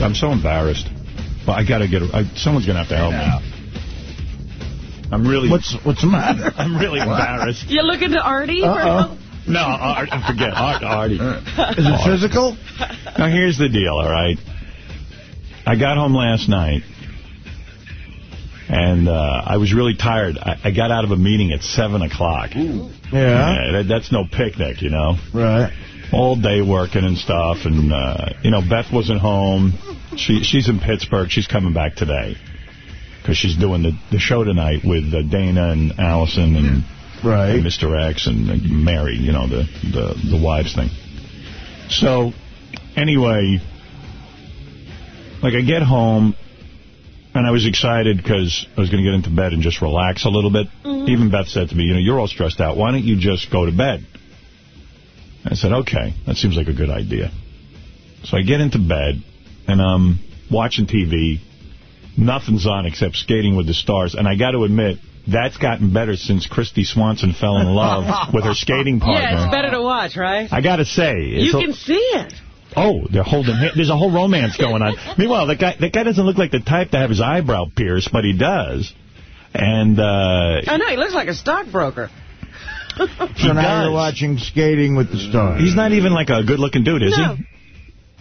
I'm so embarrassed. But I gotta get. I, someone's gonna have to help me. I'm really. What's what's the matter? I'm really embarrassed. You're looking to Artie for Uh-oh. No, Art, forget Art, Artie. Is it physical? Now, here's the deal, all right? I got home last night, and uh, I was really tired. I, I got out of a meeting at 7 o'clock. Yeah. that, that's no picnic, you know? Right. All day working and stuff, and, uh, you know, Beth wasn't home. She She's in Pittsburgh. She's coming back today because she's doing the, the show tonight with uh, Dana and Allison and, right. and Mr. X and Mary, you know, the, the, the wives thing. So, anyway, like I get home, and I was excited because I was going to get into bed and just relax a little bit. Even Beth said to me, you know, you're all stressed out. Why don't you just go to bed? I said, okay, that seems like a good idea. So I get into bed, and I'm watching TV. Nothing's on except Skating with the Stars. And I got to admit, that's gotten better since Kristy Swanson fell in love with her skating partner. Yeah, it's better to watch, right? I got to say. it's You can see it. Oh, they're holding hands. There's a whole romance going on. Meanwhile, that guy that guy doesn't look like the type to have his eyebrow pierced, but he does. And uh, I know, he looks like a stockbroker. So he now you're watching Skating with the Stars. He's not even like a good-looking dude, is No. he?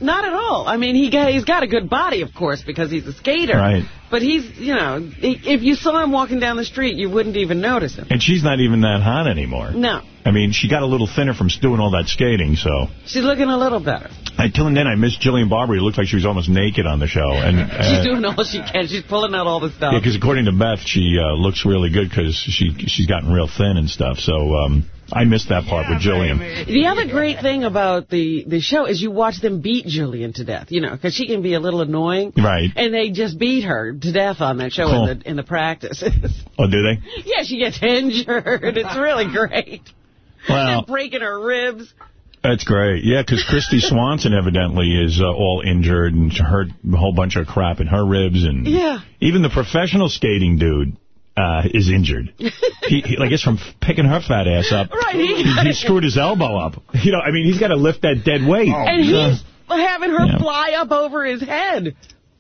Not at all. I mean, he got, he's got a good body, of course, because he's a skater. Right. But he's, you know, i- if you saw him walking down the street, you wouldn't even notice him. And she's not even that hot anymore. No. I mean, she got a little thinner from doing all that skating, so... She's looking a little better. Until then, I missed Jillian Barberie. It looked like she was almost naked on the show. And uh, She's doing all she can. She's pulling out all the stuff. Yeah, because according to Beth, she uh, looks really good because she, she's gotten real thin and stuff. So um, I missed that part with Jillian. The other great thing about the, the show is you watch them beat Julian to death, you know, because she can be a little annoying. Right. And they just beat her to death on that show in the in the practices. Oh, do they? yeah, she gets injured. It's really great. Well, They're breaking her ribs. That's great. Yeah, because Kristy Swanson evidently is uh, all injured and hurt a whole bunch of crap in her ribs. and Yeah. Even the professional skating dude uh, is injured. he, he, I guess from picking her fat ass up, Right, he he, he screwed his elbow up. You know, I mean, he's got to lift that dead weight. and he's having her Yeah. fly up over his head.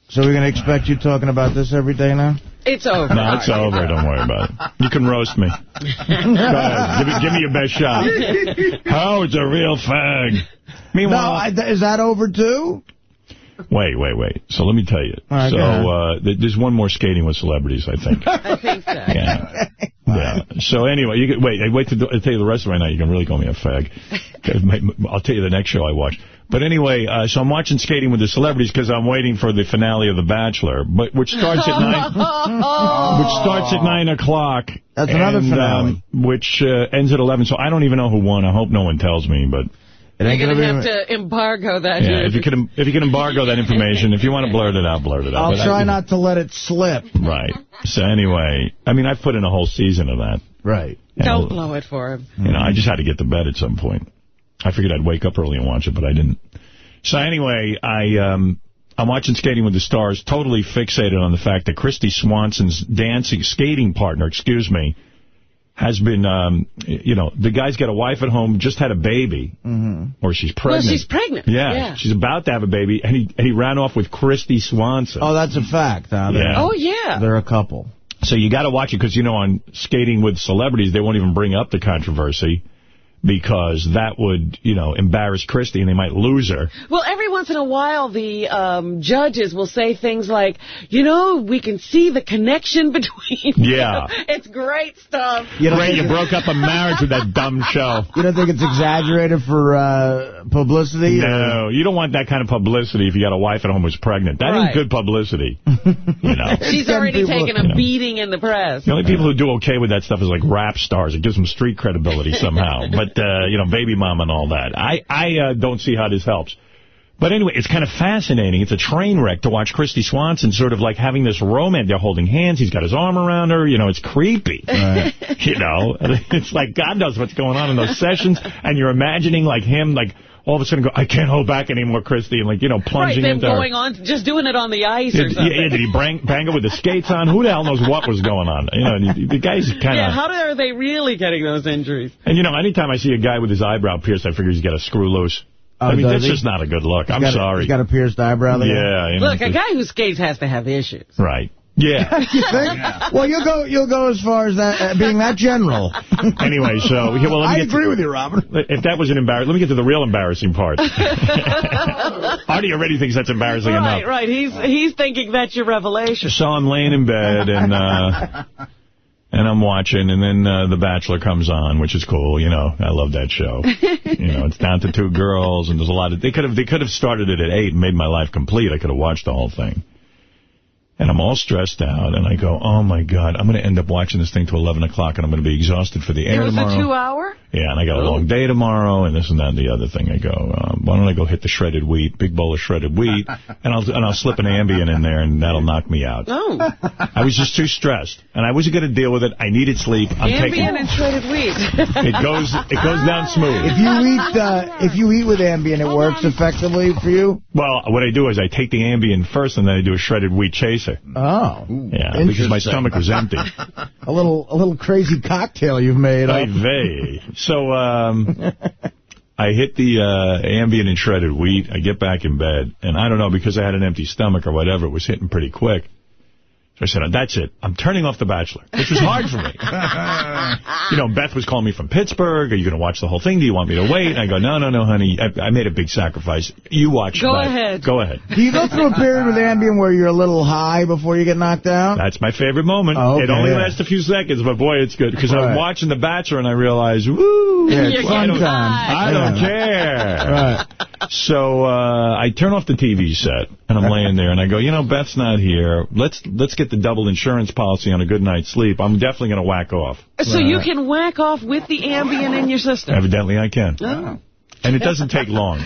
So we're going to expect you talking about this every day now? It's over. No, it's over. Don't worry about it. You can roast me. Go ahead. Give, me, give me your best shot. Howard's a real fag. No, Meanwhile, I, is that over too? wait, wait, wait. So let me tell you. All right, so uh, th- there's one more skating with celebrities, I think. I think so. Yeah. Yeah. So anyway, you can, wait. I wait to do, I'll tell you the rest of my night. You can really call me a fag. I'll tell you the next show I watch. But anyway, uh, so I'm watching Skating with the Celebrities because I'm waiting for the finale of The Bachelor, but which starts at nine, which starts at nine o'clock. That's another finale. Um, which uh, ends at eleven. So I don't even know who won. I hope no one tells me, but. It ain't You're gonna going to be- have to embargo that. Yeah, if you can, if you can embargo that information, if you want to blurt it out, blurt it out. I'll But I- try not to let it slip. Right. So anyway, I mean, I've put in a whole season of that. Right. You Don't know, blow it for him. You know, I just had to get to bed at some point. I figured I'd wake up early and watch it, but I didn't. So anyway, I um, I'm watching Skating with the Stars, totally fixated on the fact that Kristy Swanson's dancing skating partner, excuse me, has been, um, you know, the guy's got a wife at home, just had a baby, or she's pregnant. Well, pregnant. she's pregnant. Yeah, Yeah. she's about to have a baby, and he and he ran off with Kristy Swanson. Oh, that's a fact. Huh? Yeah. Oh, yeah. they're a couple. So you got to watch it because, you know, on Skating with Celebrities, they won't even bring up the controversy because that would, you know, embarrass Kristy and they might lose her. Well, every once in a while, the um, judges will say things like, you know, we can see the connection between Yeah. you. It's great stuff. You don't, Ray, you broke up a marriage with that dumb show. you don't think it's exaggerated for uh, publicity? No, you don't want that kind of publicity if you got a wife at home who's pregnant. That Right. ain't good publicity. you know. She's Some already people- taken a you know. beating in the press. The only people who do okay with that stuff is like rap stars. It gives them street credibility somehow. But, uh, you know, baby mom and all that. I, I uh, don't see how this helps. But anyway, it's kind of fascinating. It's a train wreck to watch Kristy Swanson sort of like having this romance. They're holding hands. He's got his arm around her. You know, it's creepy. You know, it's like God knows what's going on in those sessions. And you're imagining like him like all of a sudden go, I can't hold back anymore, Kristy. And like, you know, Right, plunging them into her. going on, just doing it on the ice or Did, something. yeah, did he bang, bang her with the skates on? Who the hell knows what was going on? You know, the, the guy's kind of... Yeah, how are they really getting those injuries? and, you know, anytime I see a guy with his eyebrow pierced, I figure he's got a screw loose. Oh, I mean, does that's he? just not a good look. I'm He's a- sorry. he's got a pierced eyebrow there. yeah. You know, Look, a guy who skates has to have issues. Right. Yeah. You think? Well, you'll go you'll go as far as that uh, being that general. anyway, so yeah, well, let me I get agree to, with you, Robert. If that was an embarrassing, let me get to the real embarrassing part. Artie already thinks that's embarrassing Right, enough. right. He's he's thinking that's your revelation. So I'm laying in bed and uh, and I'm watching, and then uh, The Bachelor comes on, which is cool. You know, I love that show. you know, it's down to two girls, and there's a lot of they could have they could have started it at eight and made my life complete. I could have watched the whole thing. And I'm all stressed out, and I go, oh, my God, I'm going to end up watching this thing till 11 o'clock, and I'm going to be exhausted for the It air was tomorrow. a two-hour? Yeah, and I got a long day tomorrow, and this and that and the other thing. I go, um, why don't I go hit the shredded wheat, big bowl of shredded wheat, and I'll and I'll slip an Ambien in there, and that'll knock me out. Oh. I was just too stressed, and I wasn't going to deal with it. I needed sleep. I'm taking Ambien and shredded wheat. it goes it goes down smooth. If you eat uh, if you eat with Ambien, it works effectively for you. Well, what I do is I take the Ambien first, and then I do a shredded wheat chaser. Oh, Yeah, because my stomach was empty. a little a little crazy cocktail you've made. Ay Up. vey. So um, I hit the uh, Ambien and shredded wheat. I get back in bed, and I don't know, because I had an empty stomach or whatever, it was hitting pretty quick. So I said, that's it. I'm turning off The Bachelor, which was hard for me. you know, Beth was calling me from Pittsburgh. Are you going to watch the whole thing? Do you want me to wait? And I go, no, no, no, honey. I, I made a big sacrifice. You watch Go that. ahead. Go ahead. Do you go through a period with Ambien where you're a little high before you get knocked out? That's my favorite moment. Oh, okay, it only yeah. lasts a few seconds, but boy, it's good. Because I'm Right. watching The Bachelor and I realize, woo, Yeah, it's fun getting time. I don't Yeah. care. Right. So uh, I turn off the TV set, and I'm laying there, and I go, you know, Beth's not here. Let's let's get the double insurance policy on a good night's sleep. I'm definitely going to whack off. so you can whack off with the Ambien in your system. Evidently, I can. Oh. And it doesn't take long.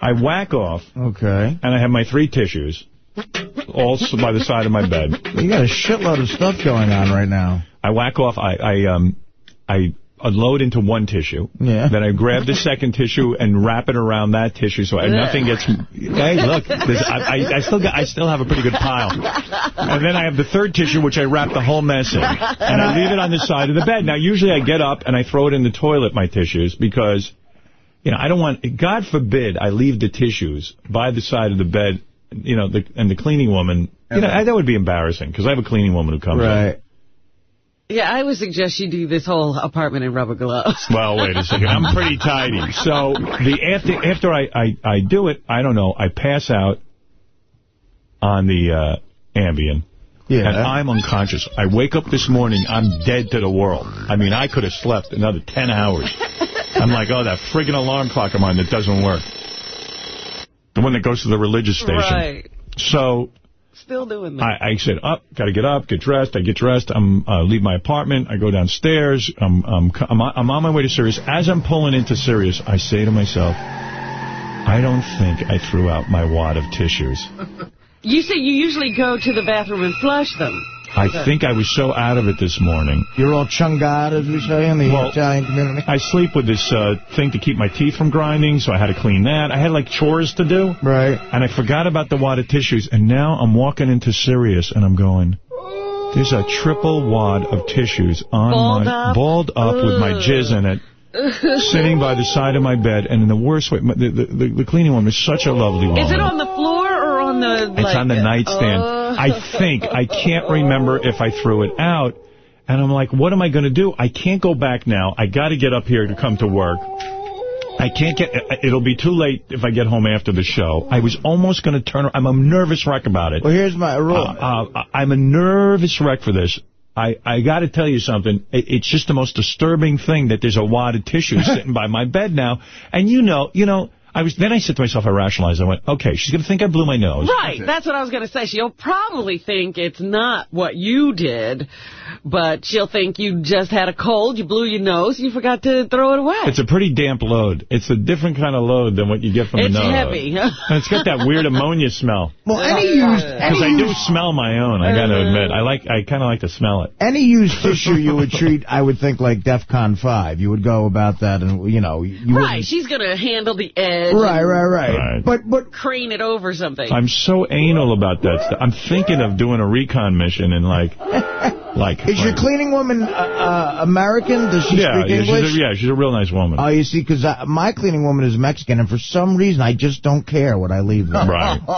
I whack off, Okay. and I have my three tissues, all by the side of my bed. You got a shitload of stuff going on right now. I whack off. I I um I unload into one tissue. Yeah. Then I grab the second tissue and wrap it around that tissue so I, nothing gets. Hey, look, I, I, I still got, I still have a pretty good pile. And then I have the third tissue which I wrap the whole mess in, and I leave it on the side of the bed. Now usually I get up and I throw it in the toilet, my tissues, because. You know, I don't want, God forbid, I leave the tissues by the side of the bed, you know, the, and the cleaning woman, you know, I, that would be embarrassing, because I have a cleaning woman who comes in. Right. Yeah, I would suggest you do this whole apartment in rubber gloves. Well, wait a second. I'm pretty tidy. So the after after I, I, I do it, I don't know, I pass out on the uh, Ambien. Yeah. And I'm unconscious. I wake up this morning, I'm dead to the world. I mean, I could have slept another 10 hours. I'm like, oh, that friggin' alarm clock of mine that doesn't work. The one that goes to the religious station. Right. So Still doing that. I, I said, up, got to get up, get dressed. I get dressed. I'm uh, leave my apartment. I go downstairs. I'm, I'm, I'm, on- I'm on my way to Sirius. As I'm pulling into Sirius, I say to myself, I don't think I threw out my wad of tissues. You say you usually go to the bathroom and flush them. I think I was so out of it this morning. You're all chungad, as we say in the Well, Italian community. I sleep with this uh, thing to keep my teeth from grinding, so I had to clean that. I had, like, chores to do. Right. And I forgot about the wad of tissues, and now I'm walking into Sirius, and I'm going, there's a triple wad of tissues on Balled my, up? balled up with my Ugh. jizz in it, sitting by the side of my bed, and in the worst way, the, the, the, the cleaning woman is such a lovely woman. Is it on the floor or on the... It's like, on the nightstand. uh, I think. I can't remember if I threw it out. And I'm like, what am I going to do? I can't go back now. I got to get up here to come to work. I can't get... It'll be too late if I get home after the show. I was almost going to turn... I'm a nervous wreck about it. Well, here's my rule. Uh, uh, I'm a nervous wreck for this. I, I got to tell you something. It, it's just the most disturbing thing that there's a wad of tissue sitting by my bed now. And you know, you know, I was then I said to myself, I rationalized. I went, okay, she's going to think I blew my nose. Right, that's what I was going to say. She'll probably think it's not what you did, but she'll think you just had a cold, you blew your nose, you forgot to throw it away. It's a pretty damp load. It's a different kind of load than what you get from It's a nose. It's heavy. and it's got that weird ammonia smell. well, any used, Because I do smell my own, I got to uh-huh. admit. I like, I kind of like to smell it. any used tissue you would treat, I would think, like DEFCON 5. You would go about that and, you know, you right, wouldn't- she's going to handle the edge. Right, right, right. Right. But, but, Crane it over something. I'm so anal about that stuff. I'm thinking of doing a recon mission and like Like, Is your cleaning woman uh, uh, American? Does she yeah, speak yeah, English? She's a, yeah, she's a real nice woman. Oh, you see, because my cleaning woman is Mexican, and for some reason, I just don't care what I leave there. Right.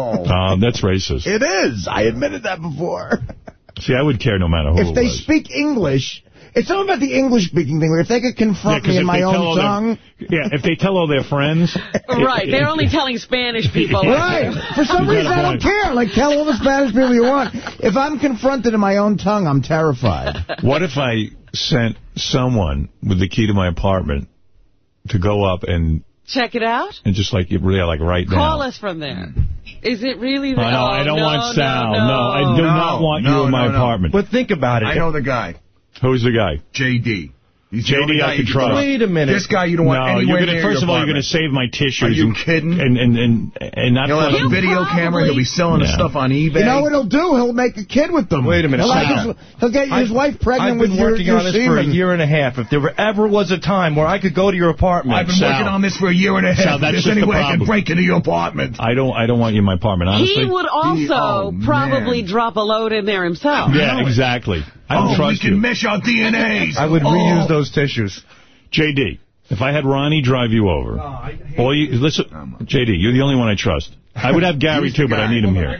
Uh, that's racist. It is. I admitted that before. See, I would care no matter who If they speak English, it's something about the English-speaking thing, where if they could confront 'cause me in my own all their- tongue... yeah, if they tell all their friends... Right, they're only telling Spanish people. Right. For some You reason, I don't care. Like, tell all the Spanish people you want. If I'm confronted in my own tongue, I'm terrified. What if I sent someone with the key to my apartment to go up and Check it out. and just like, yeah, like right now? Call us from there. Is it really the... Oh, no, I don't oh, no, want Sal. No, No, no. I do No, not want no, you in my no, no. apartment. But think about it. I know the guy, Who's the guy? J.D. He's JD only I can trust. Wait a minute. This guy you don't want no, anywhere you're gonna, near first of all, you're going to save my tissues. Are you and, kidding? And, and, and, and not He'll have a He'll video camera. He'll be selling his stuff on eBay. You know what he'll do? He'll make a kid with them. Wait a minute, He'll, like his, he'll get his I've- wife pregnant I've with been your, working your on this for a year and a half. If there ever was a time where I could go to your apartment, I've been Sal. working on this for a year and a half. Sal, that's If just there's any the way I can break into your apartment. I don't I don't want you in my apartment, honestly. He would also oh, probably man. drop a load in there himself. Yeah, exactly. I don't oh, we can you. mesh our DNAs. I would oh. reuse those tissues. JD, if I had Ronnie drive you over, all you listen, JD, you're the only one I trust. I would have Gary too, but I need him here.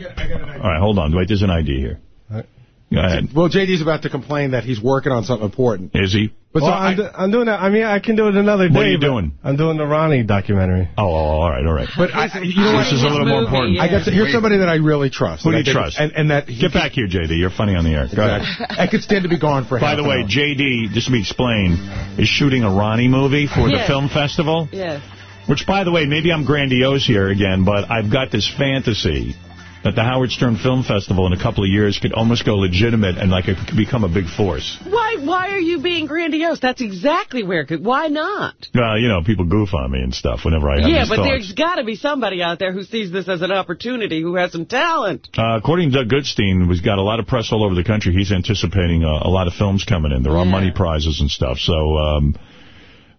All right, hold on. Wait, there's an ID here. Go ahead. Well, JD's about to complain that he's working on something important. Is he? But Well, so I'm, I, do- I'm doing that. I mean, I can do it another day. What are you doing? I'm doing the Ronnie documentary. Oh, oh, oh all right, all right. but I, you know what? This is a little more important. yeah. I got to, here's somebody that I really trust. Who do you think- trust? And, and that he Get back here, JD. You're funny on the air. Go ahead. Exactly. I could stand to be gone for By half the way, hour. JD, just to be explained, is shooting a Ronnie movie for the film festival. Yes. Which, by the way, maybe I'm grandiose here again, but I've got this fantasy that the Howard Stern Film Festival in a couple of years could almost go legitimate and like it could become a big force. Why Why are you being grandiose? That's exactly where it could... Why not? Well, you know, people goof on me and stuff whenever I have Yeah, but thoughts. there's got to be somebody out there who sees this as an opportunity, who has some talent. Uh, according to Doug Goodstein, who's got a lot of press all over the country, he's anticipating uh, a lot of films coming in. There are money prizes and stuff. So um,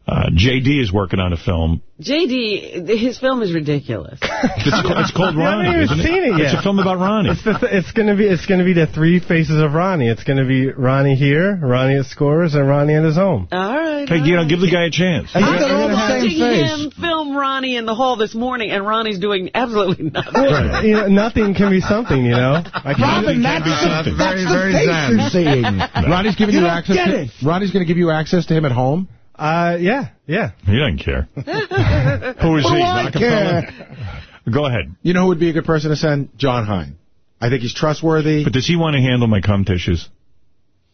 uh, J.D. is working on a film. JD, his film is ridiculous. It's, ca- it's called I haven't Ronnie, even seen it It's a film about Ronnie. It's the, it's gonna be it's gonna be the three faces of Ronnie. It's gonna be Ronnie here, Ronnie at Scores, and Ronnie at his home. All right. Hey, all you know, give the guy a chance. And I he's was watching face. him film Ronnie in the hall this morning, and Ronnie's doing absolutely nothing. Well, you know, nothing can be something, you know. I can, Robin, that's, That's the, very, that's the very face zen. you're seeing. Ronnie's giving You you, access get to it. Ronnie's going to give you access to him at home. Uh, yeah, yeah. He doesn't care. Who is What he? I Rockefeller? care? Go ahead. You know who would be a good person to send? John Hein. I think he's trustworthy. But does he want to handle my cum tissues?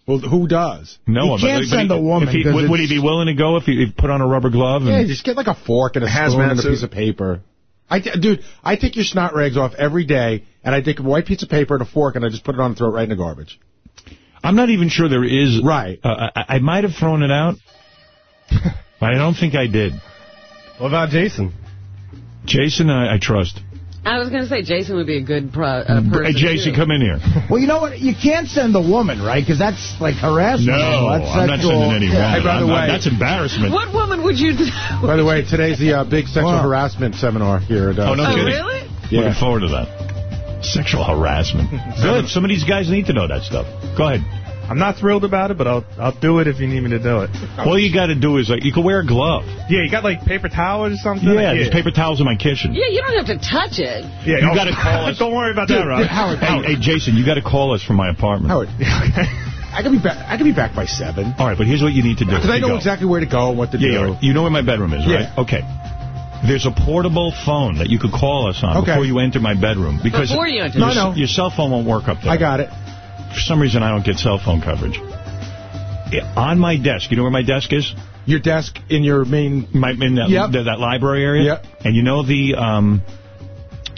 well, who does? No, You but- can't but send he- a woman If he, 'cause would, would he be willing to go if he, if he put on a rubber glove? And, Yeah, just get like a fork and a Hazmat spoon and a piece of paper. I t dude, I take your snot rags off every day, and I take a white piece of paper and a fork, and I just put it on and throw it right in the garbage. I'm not even sure there is. Right. Uh, I, I might have thrown it out, but I don't think I did. What about Jason? Jason, I, I trust. I was going to say Jason would be a good pro, uh, person. Hey, Jason, too. come in here. Well, you know what? You can't send a woman, right? Because that's like harassment. No, That's I'm not sending any woman. Hey, by the I'm not- way- that's embarrassment. What woman would you? By the way, today's the uh, big sexual Wow. harassment seminar here. At, uh, Oh, no Oh, kidding. really? Yeah. Looking forward to that. Sexual harassment. Good. Some of these guys need to know that stuff. Go ahead. I'm not thrilled about it, but I'll I'll do it if you need me to do it. All you got to do is, like, you can wear a glove. Yeah, you got like paper towels or something? Yeah, there's paper towels in my kitchen. Yeah, you don't have to touch it. Yeah, You oh, got to call us. Don't worry about that, Rob. Howard, Hey, Howard, hey, Jason, you got to call us from my apartment. Howard. I can be back. I can be back by seven. All right, but here's what you need to do. Because I know go. exactly where to go and what to Yeah, do. yeah, you know where my bedroom is, right? Yeah. Okay. There's a portable phone that you could call us on Okay. before you enter my bedroom. Because Before you enter. your, No, no. your cell phone won't work up there. I got it. For some reason, I don't get cell phone coverage. Yeah, On my desk, you know where my desk is? Your desk in your main. My, in that, Yep. that, that library area? Yep. And you know the... Um,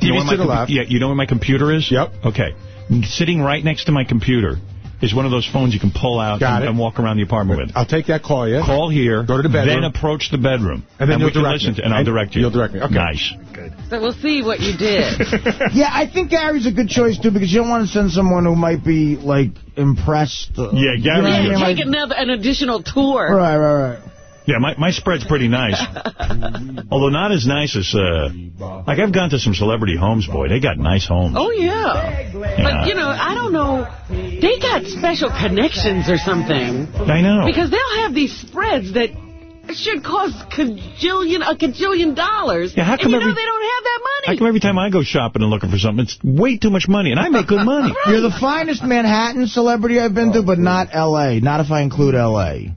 you know my the left. Yeah, you know where my computer is? Yep. Okay. Sitting right next to my computer is one of those phones you can pull out and, and walk around the apartment with. I'll take that call, yeah? Call here. Go to the bedroom. Then approach the bedroom. And then we you'll can direct listen me. to, and I'll direct you. you'll direct me. Okay. Nice. Good. So we'll see what you did. Yeah, I think Gary's a good choice, too, because you don't want to send someone who might be, like, impressed. uh, Yeah, Gary- you know I yeah, mean? take Like- another an additional tour. Right, right, right. Yeah, my, my spread's pretty nice. Although not as nice as, uh, like I've gone to some celebrity homes, boy. They got nice homes. Oh, yeah. Yeah. But, you know, I don't know. They got got special connections or something. I know. Because they'll have these spreads that should cost cajillion, a cajillion dollars. Yeah, how come and you every- know they don't have that money. How money. come every time I go shopping and looking for something, it's way too much money, and I make good money? You're the finest Manhattan celebrity I've been to, but not L.A. Not if I include L.A.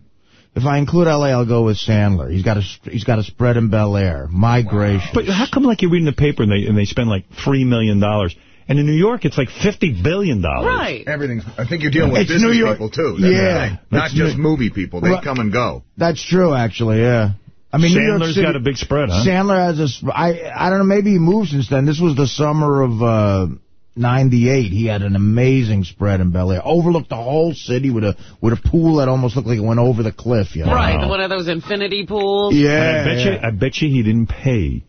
If I include L.A., I'll go with Sandler. He's got a he's got a spread in Bel Air. My gracious. But how come, like, you're reading the paper and they and they spend, like, $3 million, dollars, and in New York it's like $50 billion. Right. Everything's. I think you're dealing with It's business New York- people too. Yeah. not It's just New- movie people. They Right. come and go. That's true, actually. Yeah. I mean, New York Sandler's City, got a big spread, huh? Sandler has a. sp- I I don't know. Maybe he moved since then. This was the summer of uh, '98. He had an amazing spread in Bel Air, overlooked the whole city with a with a pool that almost looked like it went over the cliff. You know? Right, Wow. one of those infinity pools. Yeah. And I bet yeah. you, I bet you he didn't pay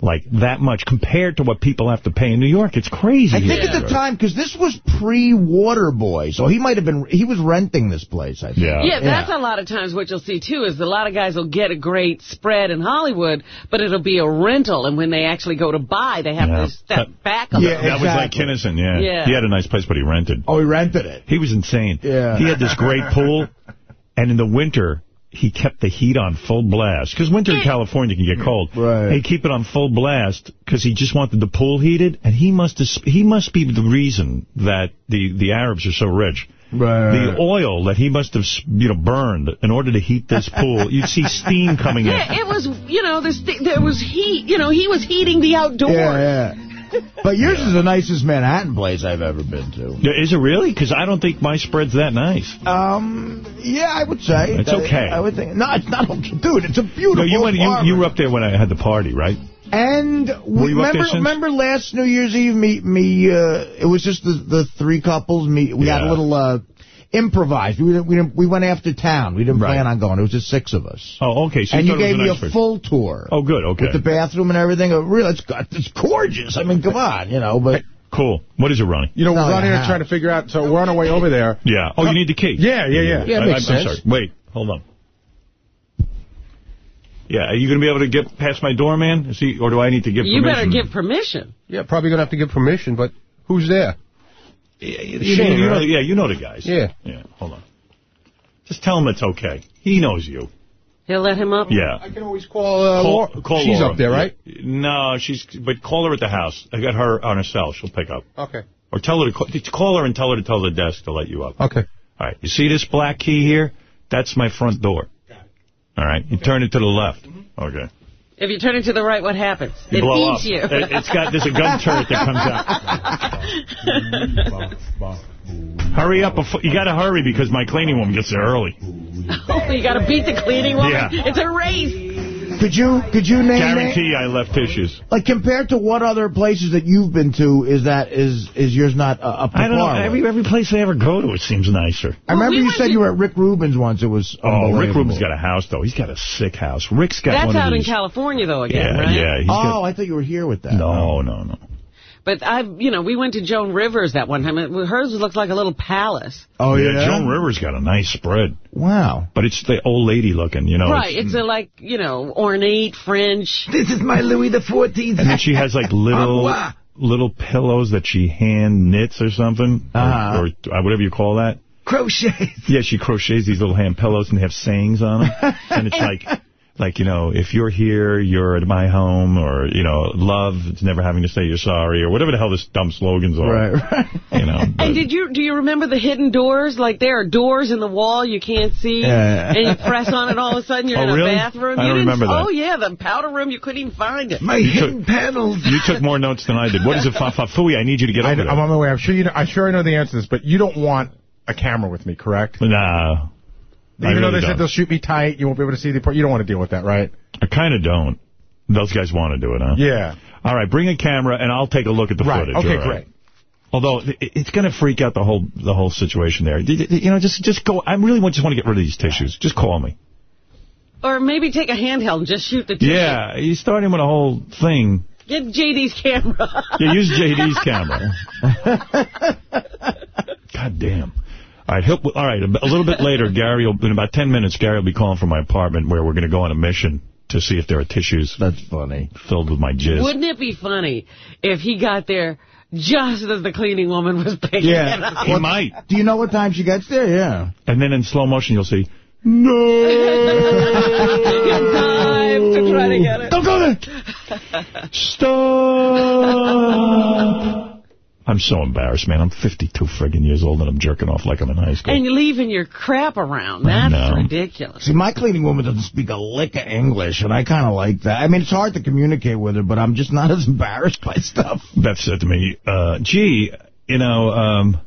like that much compared to what people have to pay in New York. It's crazy. I think here. at the time, because this was pre-Waterboy, so he might have been, he was renting this place, I think. Yeah. Yeah, that's a lot of times what you'll see, too, is a lot of guys will get a great spread in Hollywood, but it'll be a rental, and when they actually go to buy, they have Yeah. to step That- back a Yeah, little. That was like Kinison, yeah. Yeah. He had a nice place, but he rented. Oh, he rented it. He was insane. Yeah. He had this great pool, and in the winter, he kept the heat on full blast. Because winter in California can get cold. Right. He'd keep it on full blast because he just wanted the pool heated, and he must he must be the reason that the, the Arabs are so rich. Right. The oil that he must have, you know, burned in order to heat this pool, you'd see steam coming Yeah, in. it was, you know, there's, there was heat, you know, he was heating the outdoors. Yeah, yeah. But yours is the nicest Manhattan place I've ever been to. Yeah, Is it really? Because I don't think my spread's that nice. Um, yeah, I would say. It's okay. I, would think. No, it's not okay. Dude, it's a beautiful No, you, went, you, you were up there when I had the party, right? And we, you up there remember, remember last New Year's Eve, me, me, uh, it was just the, the three couples. Me, we had a little, uh, improvised. We didn't, we didn't, we went after town. We didn't Right. plan on going. It was just six of us. Oh, okay. So and you thought it was gave me nice a for- full tour. Oh, good. Okay. With the bathroom and everything. Uh, Really, it's, got- it's gorgeous. I mean, come on, you know, but. Cool. What is it, Ronnie? You know, we're not on here trying to figure out, so we're on our way over there. Yeah. Oh, you need the key. Yeah, yeah, yeah. Yeah, it I, makes I'm, I'm sense. sorry. Wait. Hold on. Yeah. Are you going to be able to get past my door, man? Is he, or do I need to give You permission? better give permission. Yeah, probably going to have to give permission, but who's there? Yeah, you, you Shane, know, right? yeah, you know the guys. Yeah. Yeah. Hold on. Just tell him it's okay. He knows you. He'll let him up? Yeah. I can always call, uh, Call, Laura. call She's Laura. up there, right? No, she's. But call her at the house. I got her on her cell. She'll pick up. Okay. Or tell her to call, call her and tell her to tell the desk to let you up. Okay. All right. You see this black key here? That's my front door. All right. You turn it to the left. Okay. If you turn it to the right, what happens? You it blow eats up. you. It, has got there's a gun turret that comes out. hurry up! Before, you got to hurry because my cleaning woman gets there early. Oh, you got to beat the cleaning woman? Yeah. It's a race. Could you, could you name it? Guarantee I left tissues. Like compared to what other places that you've been to, is that is is yours not uh, up to I don't know. par with? Every every place I ever go to, it seems nicer. I remember we you said to- you were at Rick Rubin's once. It was Oh, Rick. Rubin's got a house though. He's got a sick house. Rick's got That's one out of in. California, though, again, yeah, right? yeah. He's Oh, got, I thought you were here with that. no, no, no. But I, you know, we went to Joan Rivers that one time. Hers looked like a little palace. Oh yeah. yeah, Joan Rivers got a nice spread, Wow. but it's the old lady looking, you know. right. It's a, like, you know, ornate French. This is my Louis the Fourteenth. And then she has like little little pillows that she hand knits or something, or- Uh-huh. or, uh, whatever you call that. Crochet. Yeah, she crochets these little hand pillows and they have sayings on them. and it's like, like, you know, if you're here, you're at my home, or, you know, love, it's never having to say you're sorry, or whatever the hell this dumb slogans are. Right. Right. You know. And did you do you remember the hidden doors? Like there are doors in the wall you can't see, Yeah. and you press on it, all of a sudden you're Oh, in a really? bathroom. I you don't didn't, remember that. Oh yeah, the powder room you couldn't even find it. My hidden panels. you took more notes than I did. What is it, Fafafui? I need you to get I, over am there. on my way. I'm sure you. Know, I'm sure I know the answer to this, but you don't want a camera with me, correct? Nah. I Even though they don't. said they'll shoot me tight, you won't be able to see the part. You don't want to deal with that, right? I kind of don't. Those guys want to do it, huh? Yeah. All right, bring a camera and I'll take a look at the Right. footage. Okay, all right? great. Although it's going to freak out the whole the whole situation there. You you know, just just go. I really want- just want to get rid of these tissues. Just call me. Or maybe take a handheld and just shoot the tissue. Yeah, you're starting with a whole thing. Get JD's camera. Yeah, use JD's camera. God damn. All right, he'll, all right. A little bit later, Gary, will, in about 10 minutes, Gary will be calling from my apartment where we're going to go on a mission to see if there are tissues That's funny. filled with my jizz. Wouldn't it be funny if he got there just as the cleaning woman was picking it up? Yeah. He might. Do you know what time she gets there? Yeah. And then in slow motion, you'll see, No! You dive to try to get it. Don't go there. Stop. I'm so embarrassed, man. I'm 52 friggin' years old and I'm jerking off like I'm in high school. And you're leaving your crap around. That's ridiculous. See, my cleaning woman doesn't speak a lick of English, and I kind of like that. I mean, it's hard to communicate with her, but I'm just not as embarrassed by stuff. Beth said to me, uh, gee, you know, um,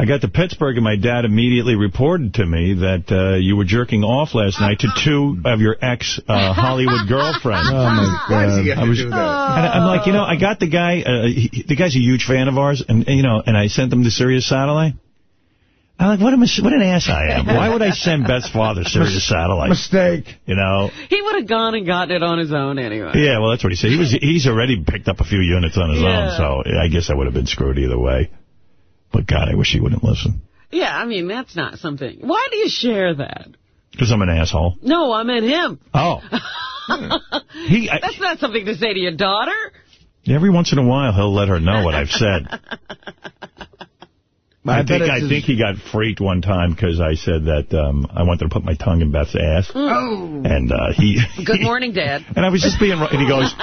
I got to Pittsburgh and my dad immediately reported to me that uh, you were jerking off last night to two of your ex uh, Hollywood girlfriends. Oh, my Why does he God. have I to was- do that? And I'm like, you know, I got the guy, uh, he, the guy's a huge fan of ours, and, and, you know, and I sent them to Sirius Satellite. I'm like, what, am I, what an ass I am. Why would I send Beth's father Sirius Satellite? Mistake. You know? He would have gone and gotten it on his own anyway. Yeah, well, that's what he said. He was He's already picked up a few units on his Yeah. own, so I guess I would have been screwed either way. But, God, I wish he wouldn't listen. Yeah, I mean, that's not something. Why do you share that? Because I'm an asshole. No, I meant him. Oh. he, I, That's not something to say to your daughter. every once in a while, he'll let her know what I've said. I, bet think I think he got freaked one time because I said that um, I wanted to put my tongue in Beth's ass. Oh. And uh, he... Good morning, Dad. And I was just being... And he goes...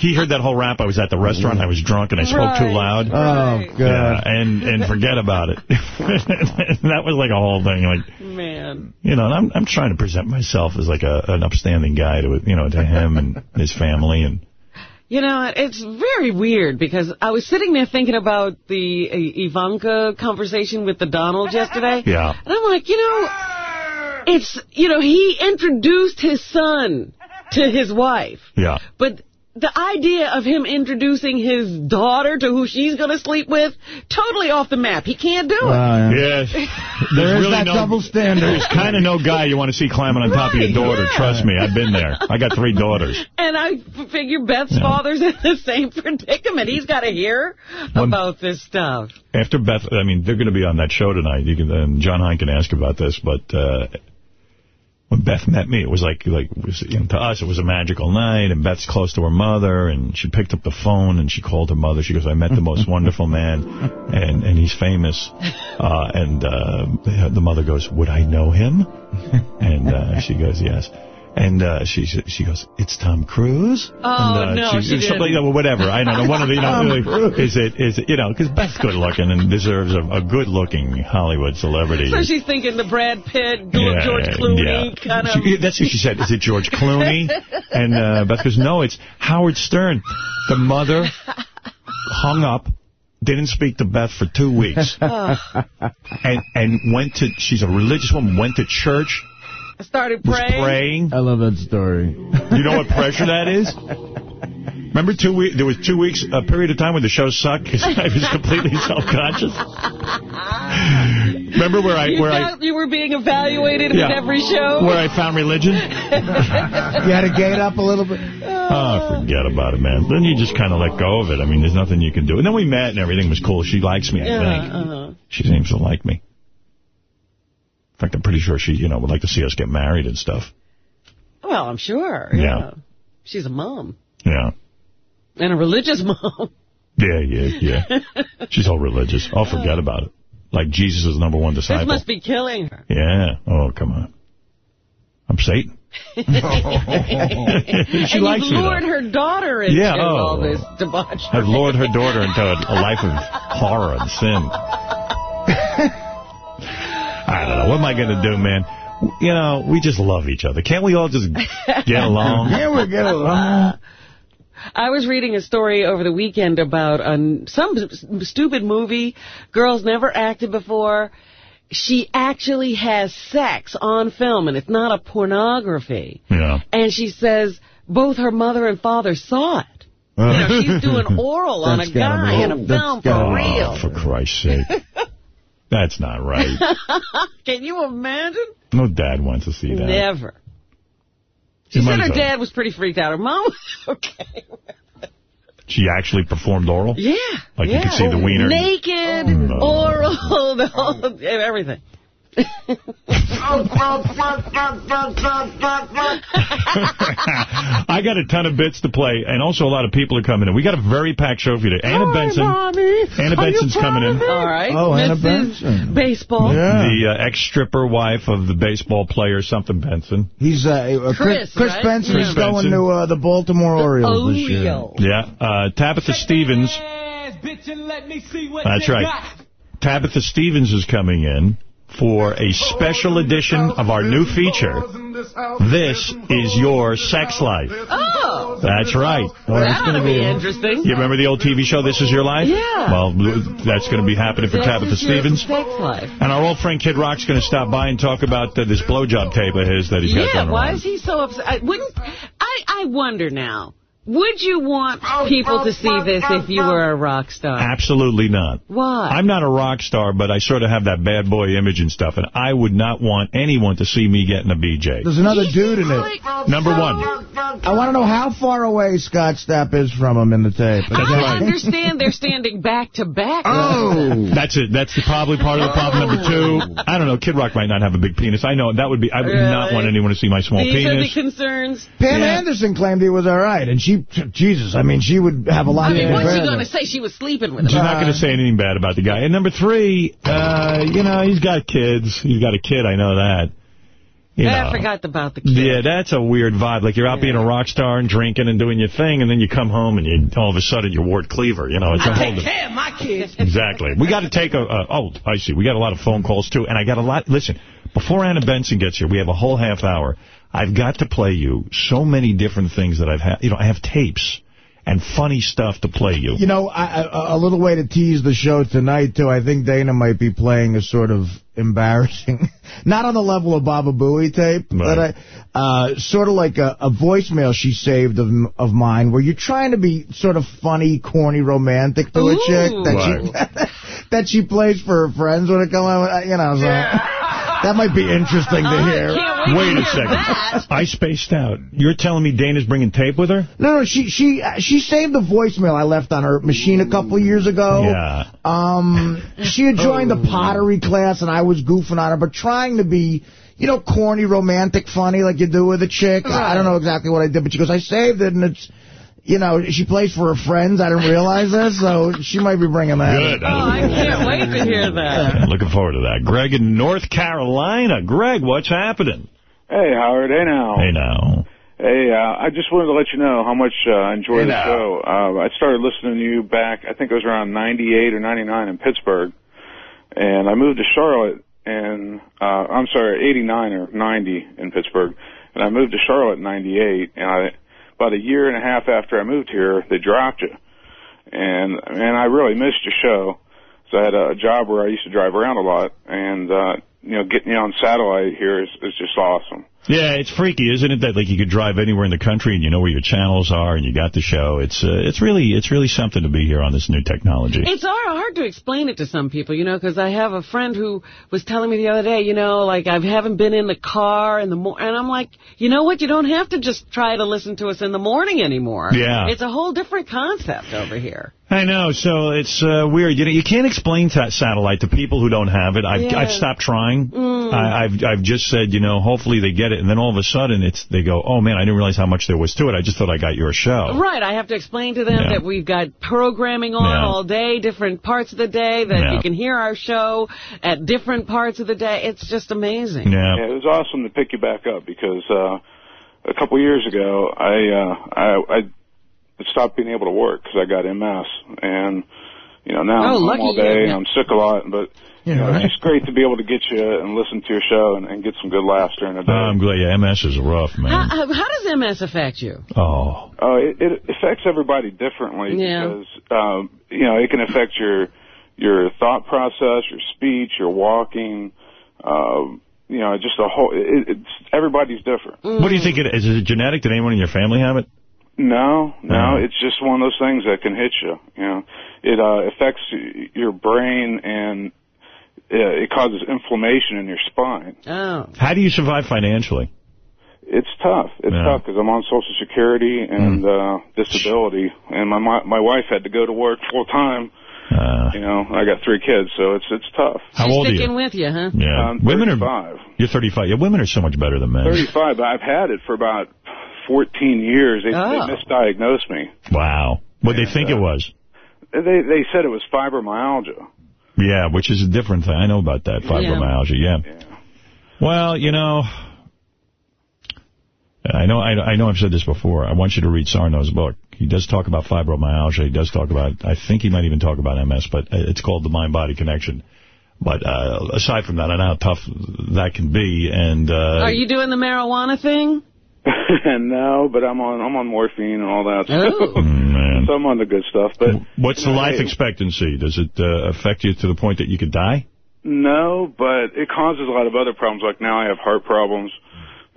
He heard that whole rap. I was at the restaurant. I was drunk and I spoke too Right. loud. Oh, God. Yeah, and and forget about it. that was like a whole thing. Like, Man. you know, and I'm I'm trying to present myself as like a an upstanding guy to you know to him and his family and You know, it's very weird because I was sitting there thinking about the uh, Ivanka conversation with the Donald yesterday. Yeah. And I'm like, you know, it's, you know, he introduced his son to his wife. yeah. But the idea of him introducing his daughter to who she's going to sleep with, totally off the map. He can't do it. Uh, Yes. There's really that no, double standard. There's kind of no guy you want to see climbing on top of your daughter. yeah. Trust me, I've been there. I got three daughters. and I figure Beth's Yeah. father's in the same predicament. He's got to hear One- about this stuff. After Beth, I mean, they're going to be on that show tonight. You can, and John Hein can ask about this, but uh, when Beth met me, it was like, like was, you know, to us, it was a magical night, and Beth's close to her mother, and she picked up the phone, and she called her mother. She goes, I met the most wonderful man, and, and he's famous. Uh, and uh, the mother goes, would I know him? And uh, she goes, yes. And uh, she she goes, it's Tom Cruise. Oh, and, uh, no, she something like that, well, whatever. I don't know. One of the, you know, is it, is it, you know, because Beth's good looking and deserves a, a good looking Hollywood celebrity. So she's thinking the Brad Pitt, Yeah, George Clooney yeah. kind of. She- that's what she said. Is it George Clooney? and uh, Beth goes, no, it's Howard Stern. The mother hung up, didn't speak to Beth for two weeks, and and went to. She's a religious woman. Went to church, started was praying. praying. I love that story. You know what pressure that is? Remember two weeks? There was two weeks, a period of time when the show sucked because I was completely self-conscious. Remember where I You where I felt you were being evaluated Yeah. with every show? where I found religion? You had to gate up a little bit. Oh, forget about it, man. Then you just kind of let go of it. I mean, there's nothing you can do. And then we met and everything was cool. She likes me, I Yeah, think. uh-huh. She seems to like me. In fact, I'm pretty sure she, you know, would like to see us get married and stuff. Well, I'm sure. Yeah. Yeah. She's a mom. Yeah. And a religious mom. Yeah, yeah, yeah. She's all religious. I'll forget about it. Like Jesus is the number one This disciple. must be killing her. Yeah. Oh, come on. I'm Satan. she and likes you've lured though. her daughter into Yeah, oh. all this debauchery. I've lured her daughter into a, a life of horror and sin. I don't know. What am I going to do, man? You know, we just love each other. Can't we all just get along? Yeah, we get along. I was reading a story over the weekend about um, some stupid movie girls never acted before. She actually has sex on film, and it's not a pornography. Yeah. And she says both her mother and father saw it. You know, she's doing oral on a guy be- in a film for real. Oh, for Christ's sake. That's not right. Can you imagine? No dad wants to see that. Never. She You said her dad was pretty freaked out. Her mom was okay. She actually performed oral? Yeah. Like you yeah. could see the wiener? Naked, oh, no. oral, the whole, everything. I got a ton of bits to play, and also a lot of people are coming in. We got a very packed show for you today. Anna Benson. Anna Benson's coming in. All right. Oh, Anna Mrs. Benson. Baseball. Yeah. The uh, ex-stripper wife of the baseball player, something Benson. He's uh, uh, Kris, Kris right? Benson Kris is going to uh, the Baltimore Orioles this year. Yeah. Uh, Tabitha Stevens. That's right. Tabitha Stevens is coming in for a special edition of our new feature. This is your sex life. Oh, That's right. That's going to be interesting. You remember the old TV show, This Is Your Life? Yeah. Well, that's going to be happening for This Tabitha is your Stevens. Sex life. And our old friend Kid Rock's going to stop by and talk about uh, this blowjob tape of his that he's got Yeah, why around. is he so upset? I wouldn't. I I wonder now. Would you want oh, people to see this if um, you were a rock star? Absolutely not. Why? I'm not a rock star, but I sort of have that bad boy image and stuff, and I would not want anyone to see me getting a BJ. There's another dude in seems it. Number one. I want to know how far away Scott Stapp is from him in the tape. I understand they're standing back to back. Oh. That's it. That's the, probably part of the problem. Number two, oh. I don't know. Kid Rock might not have a big penis. I know that would be. I would not want anyone to see my small These are the penis. concerns. Pam Yeah. Anderson claimed he was all right, and she, Jesus, I mean, she would have a lot I to mean, what's compare she going to. to say? She was sleeping with She's him. not going to say anything bad about the guy. And number three, uh, you know, he's got kids. He's got a kid. I know that. You I know. forgot about the kid. Yeah, that's a weird vibe. Like you're out being a rock star and drinking and doing your thing, and then you come home and you all of a sudden you're Ward Cleaver. You know, it's a whole. Take care of my kids. Exactly. We got to take a, a. Oh, I see. We got a lot of phone calls too, and I got a lot. Listen, before Anna Benson gets here, we have a whole half hour. I've got to play you so many different things that I've had. You know, I have tapes and funny stuff to play you. You know, I, I, a little way to tease the show tonight, too. I think Dana might be playing a sort of embarrassing, not on the level of Baba Booey tape, but Right. I, uh, sort of like a, a voicemail she saved of of mine, where you're trying to be sort of funny, corny, romantic to a Ooh. chick that she that she plays for her friends when it comes out. You know, so that might be interesting to Oh, hear. I wait, Wait to a second. that. I spaced out. You're telling me Dana's bringing tape with her? No, no, she she uh, she saved the voicemail I left on her machine a couple years ago. Yeah. Um, she had joined the pottery class, and I was goofing on her, but trying to be, you know, corny, romantic, funny, like you do with a chick. I don't know exactly what I did, but she goes, I saved it, and it's, you know, she plays for her friends. I didn't realize this, so she might be bringing that. Good. Oh, I can't wait to hear that. Yeah, looking forward to that. Greg in North Carolina. Greg, what's happening? Hey, Howard. Hey, now. Hey, now. Hey, uh, I just wanted to let you know how much uh, I enjoy Hey, the now. show. Uh, I started listening to you back, I think it was around 98 or 99 in Pittsburgh. And I moved to Charlotte and, uh, I'm sorry, 89 or 90 in Pittsburgh. And I moved to Charlotte in 98. And I, about a year and a half after I moved here, they dropped you. And, and I really missed your show. So I had a job where I used to drive around a lot. And, uh, you know, getting you on satellite here is, is just awesome. Yeah, it's freaky, isn't it? That like you could drive anywhere in the country and you know where your channels are and you got the show. It's uh, it's really it's really something to be here on this new technology. It's hard, hard to explain it to some people, you know, because I have a friend who was telling me the other day, you know, like I haven't been in the car in the morning, and I'm like, you know what? You don't have to just try to listen to us in the morning anymore. Yeah. It's a whole different concept over here. I know, so it's uh, weird. You know, you can't explain ta satellite to people who don't have it. I've Yeah. I've stopped trying. I, I've I've just said, you know, hopefully they get it, and then all of a sudden it's they go, oh man, I didn't realize how much there was to it. I just thought I got your show. Right, I have to explain to them Yeah. that we've got programming on Yeah. all day, different parts of the day, that Yeah. you can hear our show at different parts of the day. It's just amazing. Yeah. Yeah, it was awesome to pick you back up because uh, a couple years ago I uh, I, I stopped being able to work because I got MS, and you know now Oh, I'm home lucky all you. day. I'm sick a lot, but you know, right. it's just great to be able to get you and listen to your show and, and get some good laughs during the day. I'm glad. Yeah, MS is rough, man. how how does MS affect you? Oh. Uh, it, it affects everybody differently Yeah. because um, you know it can affect your your thought process, your speech, your walking. Um, you know, just a whole. It, it's everybody's different. What do you think it is? Is it genetic? Did anyone in your family have it? No, no, Oh. it's just one of those things that can hit you. You know, it uh, affects your brain and uh, it causes inflammation in your spine. Oh. How do you survive financially? It's tough. It's Yeah. tough because I'm on Social Security and uh, disability, and my my my wife had to go to work full time Uh, You know, I got three kids, so it's it's tough. how She's old are sticking you? with you, huh? Yeah, I'm women are 35. You're 35. Yeah, women are so much better than men. 35, but I've had it for about 14 years. They, Oh. they misdiagnosed me. Wow. What they think it was? They they said it was fibromyalgia. Yeah, which is a different thing. I know about that fibromyalgia. Yeah. Yeah. Well, you know, I know, I, I know I've said this before. I want you to read Sarno's book. He does talk about fibromyalgia. He does talk about, I think he might even talk about MS, but it's called the mind-body connection. But uh, aside from that, I know how tough that can be. And uh, Are you doing the marijuana thing? no, but I'm on I'm on morphine and all that. Oh. Mm, man. so I'm on the good stuff. But What's the know, life hey, expectancy? Does it uh, affect you to the point that you could die? No, but it causes a lot of other problems. Like now I have heart problems.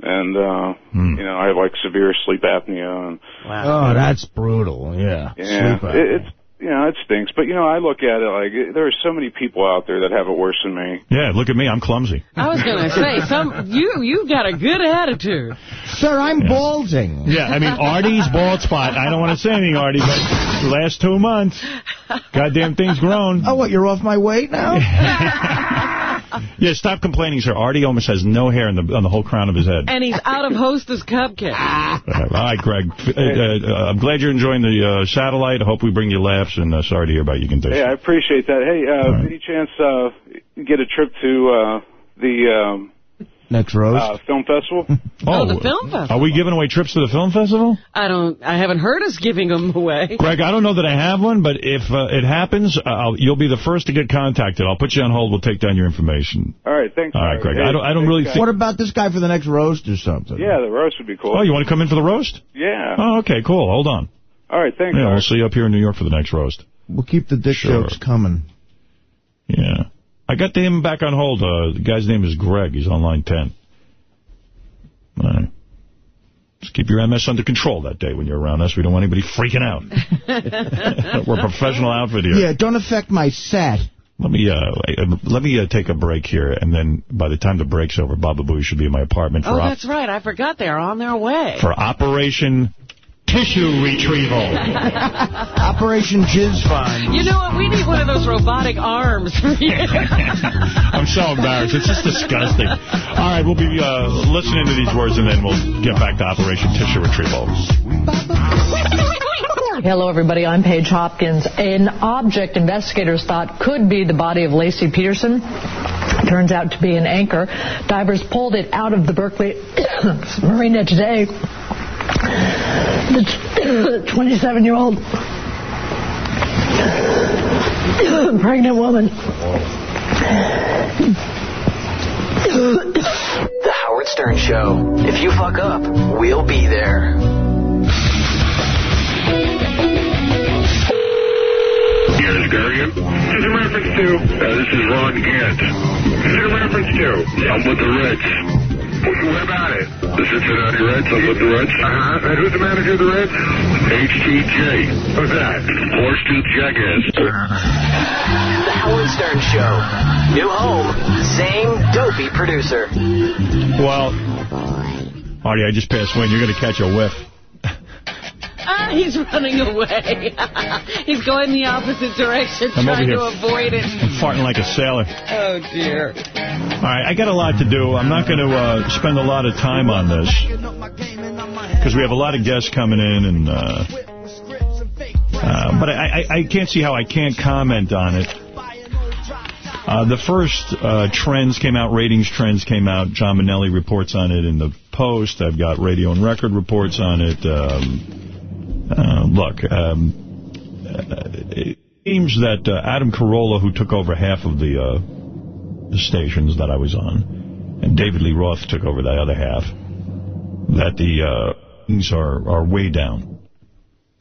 And, uh, Hmm. you know, I have like severe sleep apnea and, Oh, that's brutal. Yeah. yeah, Sleep it, it's, you know, it stinks. But, you know, I look at it like there are so many people out there that have it worse than me. Yeah, look at me. I'm clumsy. I was going to say, some you you've got a good attitude. Sir, I'm balding. Yeah, I mean, Artie's bald spot. I don't want to say anything, Artie, but the last two months, goddamn thing's grown. Oh, what, you're off my weight now? Yeah, stop complaining, sir. Artie almost has no hair on the on the whole crown of his head. And he's out of Hostess Cupcake. Uh, all right, Greg. Uh, uh, I'm glad you're enjoying the uh, satellite. I hope we bring you laughs, and uh, sorry to hear about your condition. Hey, I appreciate that. Hey, uh, right. any chance, uh, get a trip to, uh, the, um, Next roast. uh, film festival? Oh, the film festival. Are we giving away trips to the film festival? I don't. I haven't heard us giving them away. Greg, I don't know that I have one, but if uh, it happens, uh, I'll, you'll be the first to get contacted. I'll put you on hold. We'll take down your information. All right, thanks. All right, Greg. Hey, I don't- I don't really think- what about this guy for the next roast or something? Yeah, the roast would be cool. Oh, you want to come in for the roast? Yeah. Oh, okay, cool. Hold on. All right, thanks. Yeah, we'll see you up here in New York for the next roast. We'll keep the dick Sure. jokes coming. Yeah. I got him back on hold. Uh, the guy's name is Greg. He's on line 10. All right. Just keep your MS under control that day when you're around us. We don't want anybody freaking out. We're a professional outfit here. Yeah, don't affect my set. Let me uh, let me uh, take a break here, and then by the time the break's over, Baba Booey should be in my apartment for Oh, that's right. I forgot they're on their way. for Operation Tissue Retrieval. Operation Jizz Find. You know what? We need one of those robotic arms for you. I'm so embarrassed. It's just disgusting. All right, we'll be uh, listening to these words, and then we'll get back to Operation Tissue Retrieval. Hello, everybody. I'm Paige Hopkins. An object investigators thought could be the body of Laci Peterson turns out to be an anchor. Divers pulled it out of the Berkeley marina today. The 27-year-old pregnant woman. The Howard Stern Show. If you fuck up, we'll be there. Yes, Guardian. This is in reference to, uh, this is Ron Gant. This is in reference to, I'm with the Reds. What about it? The Cincinnati Reds, I'm with the Reds. Uh-huh. And who's the manager of the Reds? HTJ. Who's that? Horse Tooth Jackass. The Howard Stern Show. New home, same dopey producer. Well, Artie, I just passed Wayne. You're going to catch a whiff. Ah, he's running away. he's going the opposite direction, I'm trying to avoid it. I'm farting like a sailor. Oh, dear. All right, I got a lot to do. I'm not going to uh, spend a lot of time on this because we have a lot of guests coming in, and uh, uh, but I, I, I can't see how I can't comment on it. Uh, the first uh, trends came out, ratings trends came out. John Mainelli reports on it in the Post. I've got Radio and Record reports on it. Um, uh, look, um, uh, it seems that uh, Adam Carolla, who took over half of the uh, the stations that I was on, and David Lee Roth took over the other half, that the things are, are way down.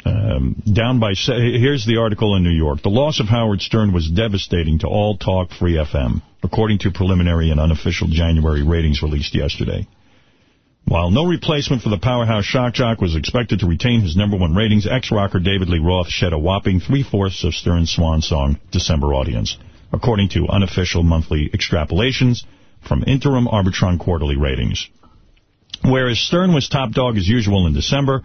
Um, down by, here's the article in New York. The loss of Howard Stern was devastating to all Talk Free FM, according to preliminary and unofficial January ratings released yesterday. While no replacement for the powerhouse shock jock was expected to retain his number one ratings, ex-rocker David Lee Roth shed a whopping three-fourths of Stern's swan song December audience, according to unofficial monthly extrapolations from interim Arbitron quarterly ratings. Whereas Stern was top dog as usual in December,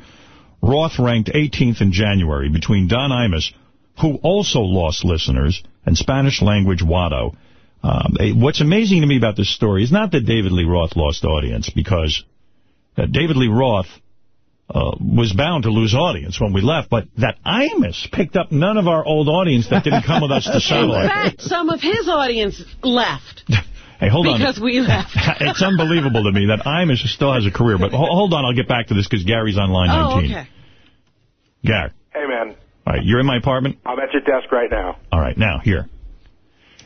Roth ranked 18th in January between Don Imus, who also lost listeners, and Spanish language WADO. Um, eh, what's amazing to me about this story is not that David Lee Roth lost audience, because uh, David Lee Roth uh, was bound to lose audience when we left, but that Imus picked up none of our old audience that didn't come with us to satellite. In fact, some of his audience left Hey, hold on. because we left. it's unbelievable to me that Imus still has a career. But ho- hold on, I'll get back to this because Gary's on line Oh, 19. okay. Gary, Hey, man. all right, you're in my apartment? I'm at your desk right now. All right, now, here.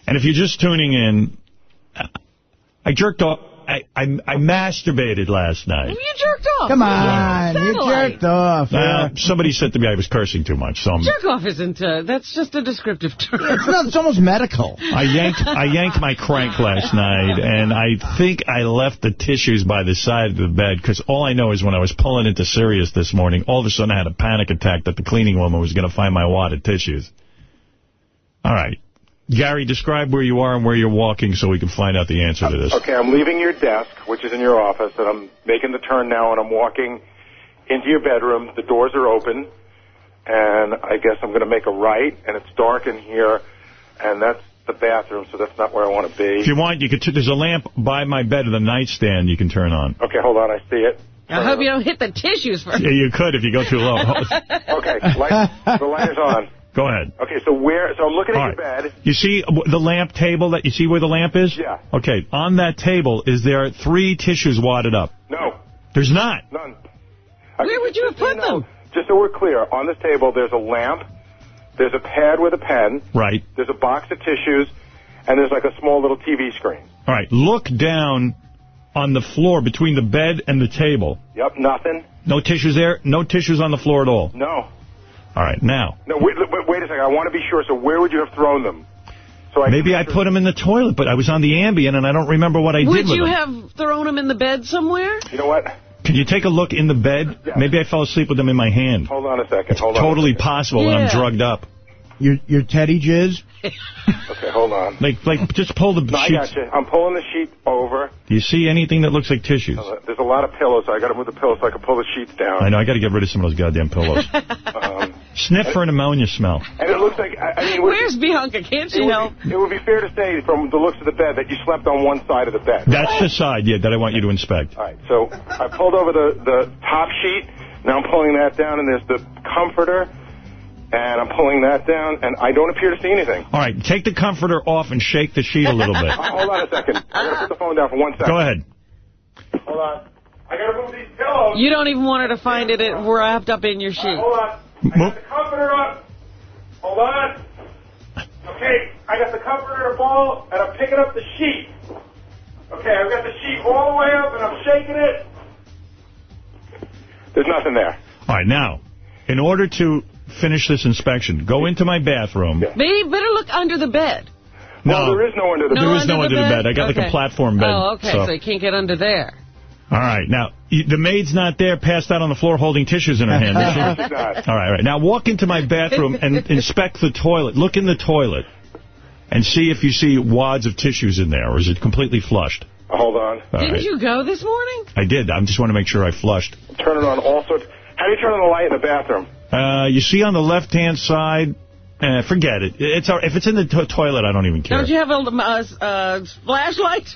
And if you're just tuning in, I jerked off. I, I, I masturbated last night. You jerked off. Come on, you jerked off. Well, somebody said to me I was cursing too much, so I'm, Jerk off isn't, uh, that's just a descriptive term. It's, not, it's almost medical. I yanked I yanked my crank last night, and I think I left the tissues by the side of the bed, because all I know is when I was pulling into Sirius this morning, all of a sudden I had a panic attack that the cleaning woman was going to find my wad of tissues. All right. Gary, describe where you are and where you're walking so we can find out the answer to this. Okay, I'm leaving your desk, which is in your office, and I'm making the turn now, and I'm walking into your bedroom. The doors are open, and I guess I'm going to make a right, and it's dark in here, and that's the bathroom, so that's not where I want to be. If you want, you could. T there's a lamp by my bed in the nightstand you can turn on. Okay, hold on, I see it. I hope you don't hit the tissues first. Yeah, you could if you go too low. Okay, light, the light is on. Go ahead. Okay, so where? So I'm looking at All your bed. You see the lamp table that you see where the lamp is? Yeah. Okay, on that table, is there three tissues wadded up? No, There's not. none. Where would you have put them? Just so we're clear, on this table there's a lamp, there's a pad with a pen, Right. there's a box of tissues, and there's like a small little TV screen. All right, look down on the floor between the bed and the table. Yep, nothing. No tissues there? No tissues on the floor at all? No. All right, now, No, wait, wait, wait a second. I want to be sure. So where would you have thrown them? So I maybe I put them in the toilet, but I was on the Ambien and I don't remember what I did Would you them. have thrown them in the bed somewhere? You know what? Can you take a look in the bed? Maybe I fell asleep with them in my hand. Hold on a second. Hold on. Totally possible when I'm drugged up. Your your teddy jizz? Okay, hold on. Like, like just pull the No, I got you. I'm pulling the sheet over. Do you see anything that looks like tissues? Uh, There's a lot of pillows, so I got to move the pillows so I can pull the sheets down. I know, I got to get rid of some of those goddamn pillows. Um, Sniff for an ammonia smell. and it looks like, I, I mean, it would, Where's Bianca? Can't it, she help? would be, it would be fair to say from the looks of the bed that you slept on one side of the bed. That's the side, yeah, that I want you to inspect. All right, so I pulled over the, the top sheet. Now I'm pulling that down, and there's the comforter, and I'm pulling that down, and I don't appear to see anything. All right, take the comforter off and shake the sheet a little bit. Uh, hold on a second. I got to put the phone down for one second. Go ahead. Hold on. I got to move these pillows. You don't even want her to find it wrapped up in your sheet. Hold on. I got the comforter up. Hold on. Okay, I got the comforter in a ball, and I'm picking up the sheet. Okay, I've got the sheet all the way up, and I'm shaking it. There's nothing there. All right, now, in order to finish this inspection, go into my bathroom. Maybe better look under the bed. Well, there is no under the No There is under no the under the bed? bed. I got like a platform bed. Oh, okay, so. you can't get under there. All right, now, y- the maid's not there, passed out on the floor holding tissues in her hand, is she? She's not. All right, all right. Now walk into my bathroom and inspect the toilet. Look in the toilet and see if you see wads of tissues in there, or is it completely flushed? Hold on. All Didn't right. you go this morning? I did. I just want to make sure I flushed. Turn it on all sorts. How do you turn on the light in the bathroom? Uh, you see on the left-hand side, eh, forget it. It's all, If it's in the to toilet, I don't even care. Don't you have a uh, uh, flashlight?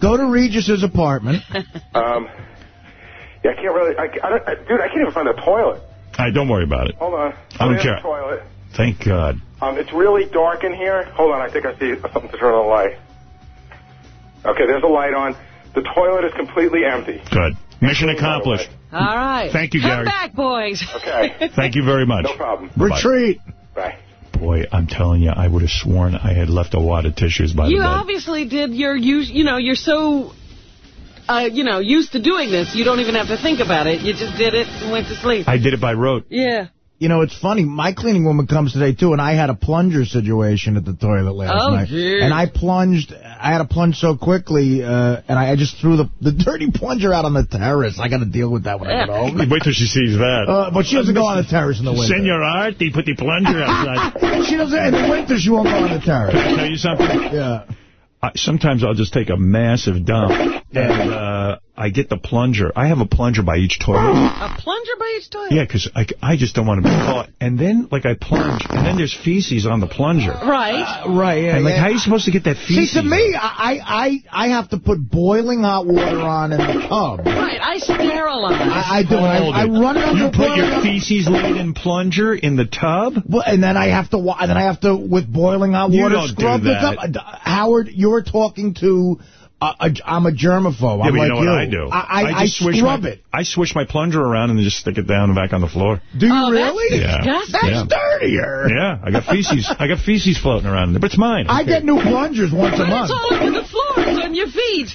Go to Regis's apartment. Um, yeah, I can't really. I, I don't, I, dude, I can't even find the toilet. All right, don't worry about it. Hold on. I don't I'm in care. The toilet. Thank God. Um, it's really dark in here. Hold on, I think I see something to turn on the light. Okay, there's a light on. The toilet is completely empty. Good. Mission accomplished. All right. Thank you, Come back, boys. Okay. Thank you very much. No problem. Retreat. Bye. Boy, I'm telling you, I would have sworn I had left a wad of tissues by You the bed. You obviously did your, use. you know, you're so, uh, you know, used to doing this, you don't even have to think about it. You just did it and went to sleep. I did it by rote. Yeah. You know, it's funny. My cleaning woman comes today, too, and I had a plunger situation at the toilet last Oh, night. geez. And I plunged, I had to plunge so quickly, uh, and I, I just threw the, the dirty plunger out on the terrace. I got to deal with that when I get home. Wait till she sees that. Uh, but she doesn't go on the terrace in the winter. Senor Artie put the plunger outside. she doesn't, in the winter, she won't go on the terrace. Can I tell you something? Yeah. I, sometimes I'll just take a massive dump, and uh, I get the plunger. I have a plunger by each toilet. A plunger by each toilet? Yeah, because I, I just don't want to be caught. And then, like, I plunge, and then there's feces on the plunger. Right. Right, yeah. And, like, yeah. how are you supposed to get that feces? See, feces? to me, I, I I have to put boiling hot water on in the tub. Right, I sterilize. I, I do. I, I run it under You put your feces-laden plunger in the tub? Well, and then I have to, and then I have to, with boiling hot water, scrub the tub. Uh, Howard, you're talking to, uh, a, I'm a germaphobe. Yeah, I'm but you know what I do? I, I, I, just swish scrub my, it. I swish my plunger around and then just stick it down and back on the floor. Do you Oh, that's really? Yeah. disgusting. Yeah. That's dirtier. Yeah, I got feces. I got feces floating around there, but it's mine. I Okay. get new plungers once a month. it's all over the floor. It's on your feet.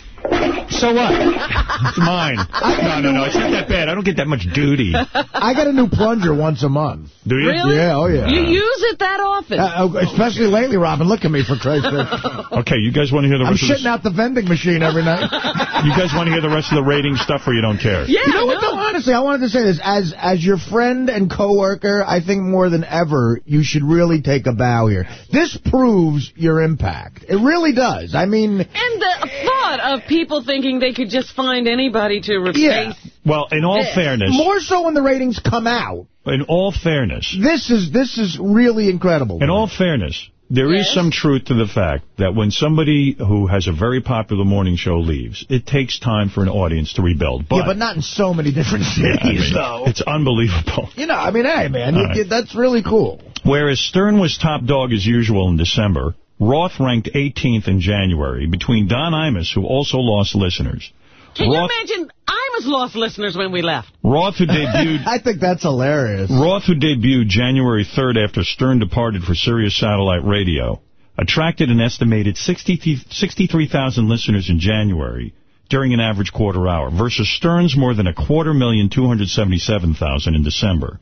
So what? It's mine. No, no, no. It's not that bad. I don't get that much duty. I get a new plunger once a month. Do you? Really? Yeah, oh yeah. You use it that often? Uh, uh, especially lately, Robin. Look at me, for Christ's sake. Okay, you guys want to hear the I'm rest of shitting out the vending machine every night. You guys want to hear the rest of the rating stuff, or you don't care? yeah, You know what, though? Honestly, I wanted to say this. As as your friend and coworker, I think more than ever, you should really take a bow here. This proves your impact. It really does. I mean, And the thought of people thinking they could just find anybody to replace. Yeah. Well, in all This. fairness, more so when the ratings come out. in all fairness, This is this is really incredible. in all fairness, there is Yes. some truth to the fact that when somebody who has a very popular morning show leaves, it takes time for an audience to rebuild. But, yeah, but not in so many different Yeah, cities, I mean, though. It's unbelievable. You know, I mean, hey, man, you, All right. you- that's really cool. Whereas Stern was top dog as usual in December, Roth ranked 18th in January between Don Imus, who also lost listeners. Can Roth, you imagine? I was lost listeners when we left. Roth, who debuted I think that's hilarious. Roth, who debuted January 3rd after Stern departed for Sirius Satellite Radio, attracted an estimated 63,000 listeners in January during an average quarter hour versus Stern's more than a quarter million, 277,000 in December.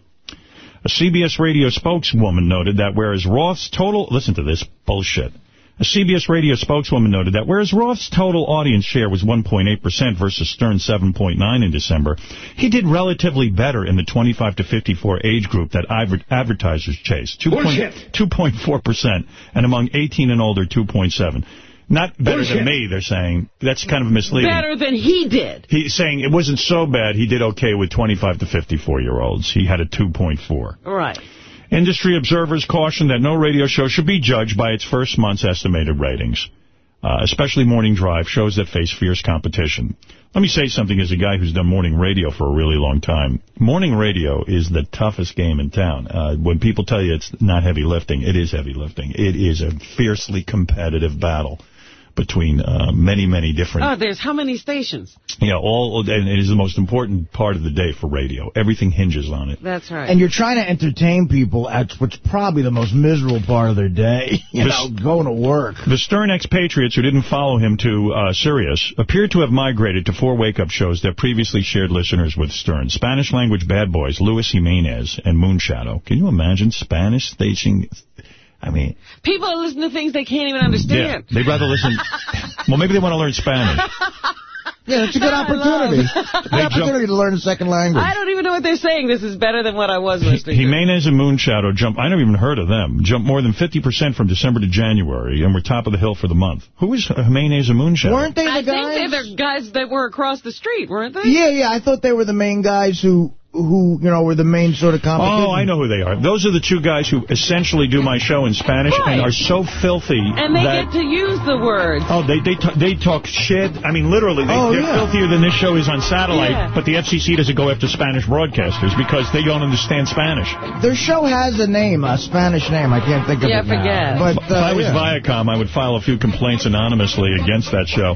A CBS radio spokeswoman noted that whereas Roth's total, listen to this bullshit. A CBS radio spokeswoman noted that whereas Roth's total audience share was 1.8% versus Stern's 7.9 in December, he did relatively better in the 25 to 54 age group that adver- advertisers chase, 2.4%, and among 18 and older, 2.7. Not better Bullshit. than me, they're saying. That's kind of misleading. Better than he did. He's saying it wasn't so bad. He did okay with 25 to 54-year-olds. He had a 2.4. Right. Industry observers caution that no radio show should be judged by its first month's estimated ratings, uh, especially morning drive shows that face fierce competition. Let me say something as a guy who's done morning radio for a really long time. Morning radio is the toughest game in town. Uh, when people tell you it's not heavy lifting, it is heavy lifting. It is a fiercely competitive battle between uh, many, many different Oh, there's how many stations? yeah, all and it is the most important part of the day for radio. Everything hinges on it. That's right. And you're trying to entertain people at what's probably the most miserable part of their day. You This- know, going to work. The Stern expatriates who didn't follow him to uh, Sirius appear to have migrated to four wake-up shows that previously shared listeners with Stern. Spanish-language bad boys, Luis Jimenez and Moonshadow. Can you imagine Spanish staging? I mean, People are listening to things they can't even understand. yeah, they'd rather listen. well, maybe they want to learn Spanish. Yeah, it's a good I opportunity. love- Good opportunity to learn a second language. I don't even know what they're saying. This is better than what I was listening to. Jimenez and Moonshadow jump, I never even heard of them, jump more than 50% from December to January and we're top of the hill for the month. Who is Jimenez and Moonshadow? Weren't they the I guys? think they're the guys that were across the street, weren't they? Yeah, yeah. I thought they were the main guys who, who you know, were the main sort of competition. Oh, I know who they are. Those are the two guys who essentially do my show in Spanish Right. and are so filthy And they that... get to use the words. Oh, they they they talk shit. I mean, literally, they, Oh, they're yeah. filthier than this show is on satellite. Yeah. But the FCC doesn't go after Spanish broadcasters because they don't understand Spanish. Their show has a name, a Spanish name. I can't think of Yeah, it now. forget. But, if I uh, was yeah. Viacom, I would file a few complaints anonymously against that show.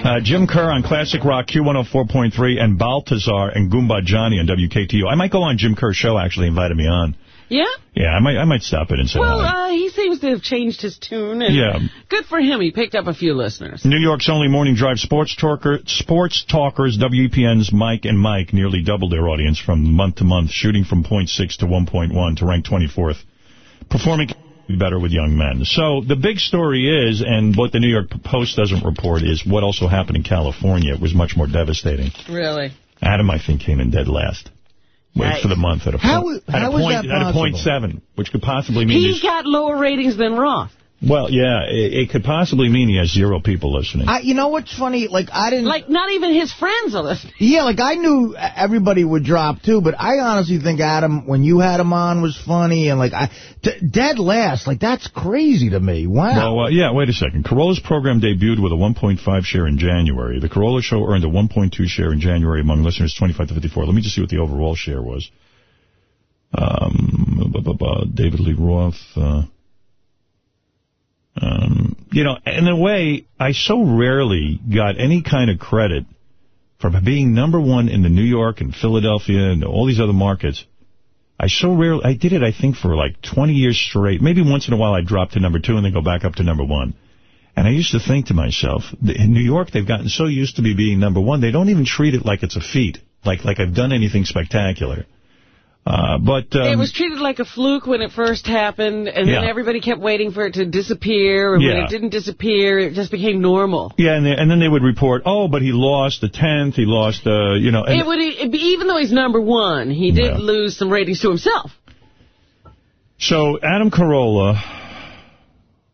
Uh, Jim Kerr on Classic Rock Q104.3 and Baltazar and Goomba On WKTU. I might go on Jim Kerr's show, actually, invited me on. Yeah? Yeah, I might I might stop it and say Well, uh, he seems to have changed his tune. And Yeah. Good for him. He picked up a few listeners. New York's only morning drive sports talker, sports talkers, WPN's Mike and Mike nearly doubled their audience from month to month, shooting from 0.6 to 1.1 to rank 24th, performing better with young men. So the big story is, and what the New York Post doesn't report, is what also happened in California. It was much more devastating. Really? Adam, I think, came in dead last. Wait Yikes. for the month at a How point, is- at a point, that at a seven, which could possibly mean He got lower ratings than Roth. Well, yeah, it, it could possibly mean he has zero people listening. I, you know what's funny? Like, I didn't... Like, not even his friends are listening. Yeah, like, I knew everybody would drop, too, but I honestly think, Adam, when you had him on was funny, and, like, I, dead last, like, that's crazy to me. Wow. Well, uh, yeah, wait a second. Carolla's program debuted with a 1.5 share in January. The Corolla show earned a 1.2 share in January among listeners 25 to 54. Let me just see what the overall share was. Um, David Lee Roth... Uh, um, you know, in a way, I so rarely got any kind of credit for being number one in the New York and Philadelphia and all these other markets. I so rarely, I did it, I think, for like 20 years straight. Maybe once in a while I drop to number two and then go back up to number one. And I used to think to myself, in New York, they've gotten so used to me being number one, they don't even treat it like it's a feat, like like I've done anything spectacular. Uh, but um, It was treated like a fluke when it first happened, and then everybody kept waiting for it to disappear, and when it didn't disappear, it just became normal. Yeah, and, they, and then they would report, oh, but he lost the 10th, he lost, uh, you know. It would, it, even though he's number one, he did Yeah. lose some ratings to himself. So Adam Carolla,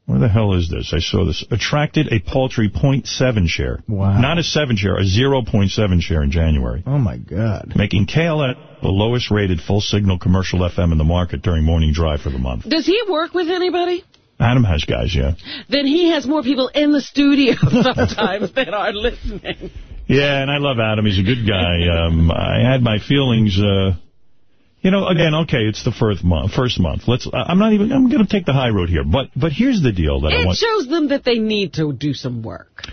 where the hell is this? I saw this. Attracted a paltry 0.7 share. Wow. Not a 7 share, a 0.7 share in January. Oh, my God. Making KLF the lowest rated full signal commercial FM in the market during morning drive for the month. Does he work with anybody? Adam has guys, yeah. Then he has more people in the studio sometimes that are listening. Yeah, and I love Adam. He's a good guy. Um, I had my feelings, uh, you know, again, okay, it's the first month. First month. Let's. I'm not even. I'm going to take the high road here, but but here's the deal that I want. It shows them that they need to do some work.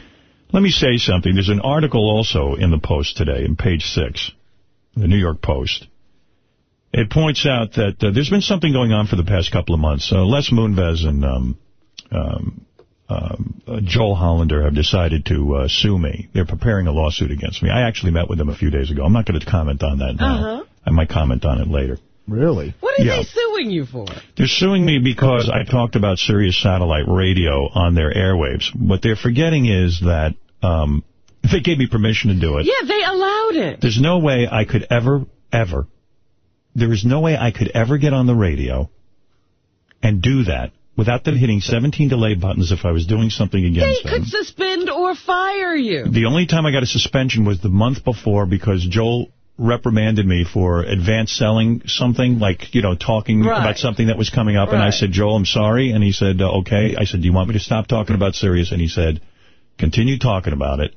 Let me say something. There's an article also in the Post today, in page six, the New York Post. It points out that uh, there's been something going on for the past couple of months. Uh, Les Moonves and um, um, um, uh, Joel Hollander have decided to uh, sue me. They're preparing a lawsuit against me. I actually met with them a few days ago. I'm not going to comment on that now. Uh-huh. I might comment on it later. Really? What are Yeah. they suing you for? They're suing me because I talked about Sirius Satellite Radio on their airwaves. What they're forgetting is that um, they gave me permission to do it. Yeah, they allowed it. There's no way I could ever, ever, there is no way I could ever get on the radio and do that without them hitting 17 delay buttons if I was doing something They against them. They could suspend or fire you. The only time I got a suspension was the month before because Joel reprimanded me for advanced selling something, like, you know, talking Right. about something that was coming up. And I said, Joel, I'm sorry. And he said, uh, okay. I said, do you want me to stop talking about Sirius? And he said, continue talking about it.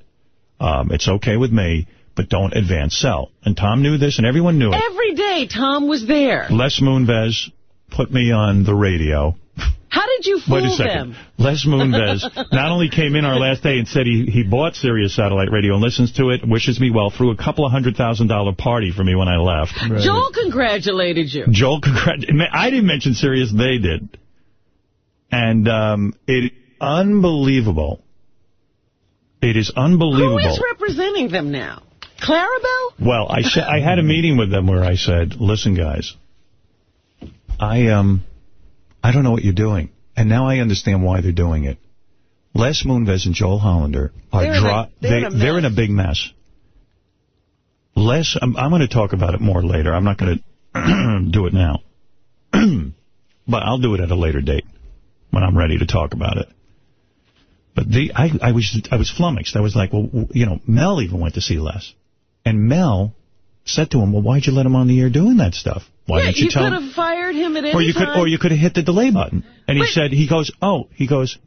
Um, it's okay with me, but don't advance sell. And Tom knew this, and everyone knew it. Every day, Tom was there. Les Moonves put me on the radio. Did you fool Wait a second. them? Les Moonves not only came in our last day and said he, he bought Sirius Satellite Radio and listens to it, wishes me well, threw a couple of hundred thousand dollar party for me when I left. Joel congratulated you. Joel, congrat- I didn't mention Sirius, they did. And um, it unbelievable. It is unbelievable. Who is representing them now? Clarabelle? Well, I I had a meeting with them where I said, "Listen, guys, I um, I don't know what you're doing, and now I understand why they're doing it. Les Moonves and Joel Hollander are They're in a- they're they in a they're in a big mess. Les, I'm, I'm going to talk about it more later. I'm not going to do it now, but I'll do it at a later date when I'm ready to talk about it. But the I, I was I was flummoxed. I was like, well, you know, Mel even went to see Les. And Mel said to him, well, why'd you let him on the air doing that stuff? Why yeah, didn't you, you tell could him? have fired him at any Or you could or you could have hit the delay button. And he Wait. said, he goes, oh, he goes,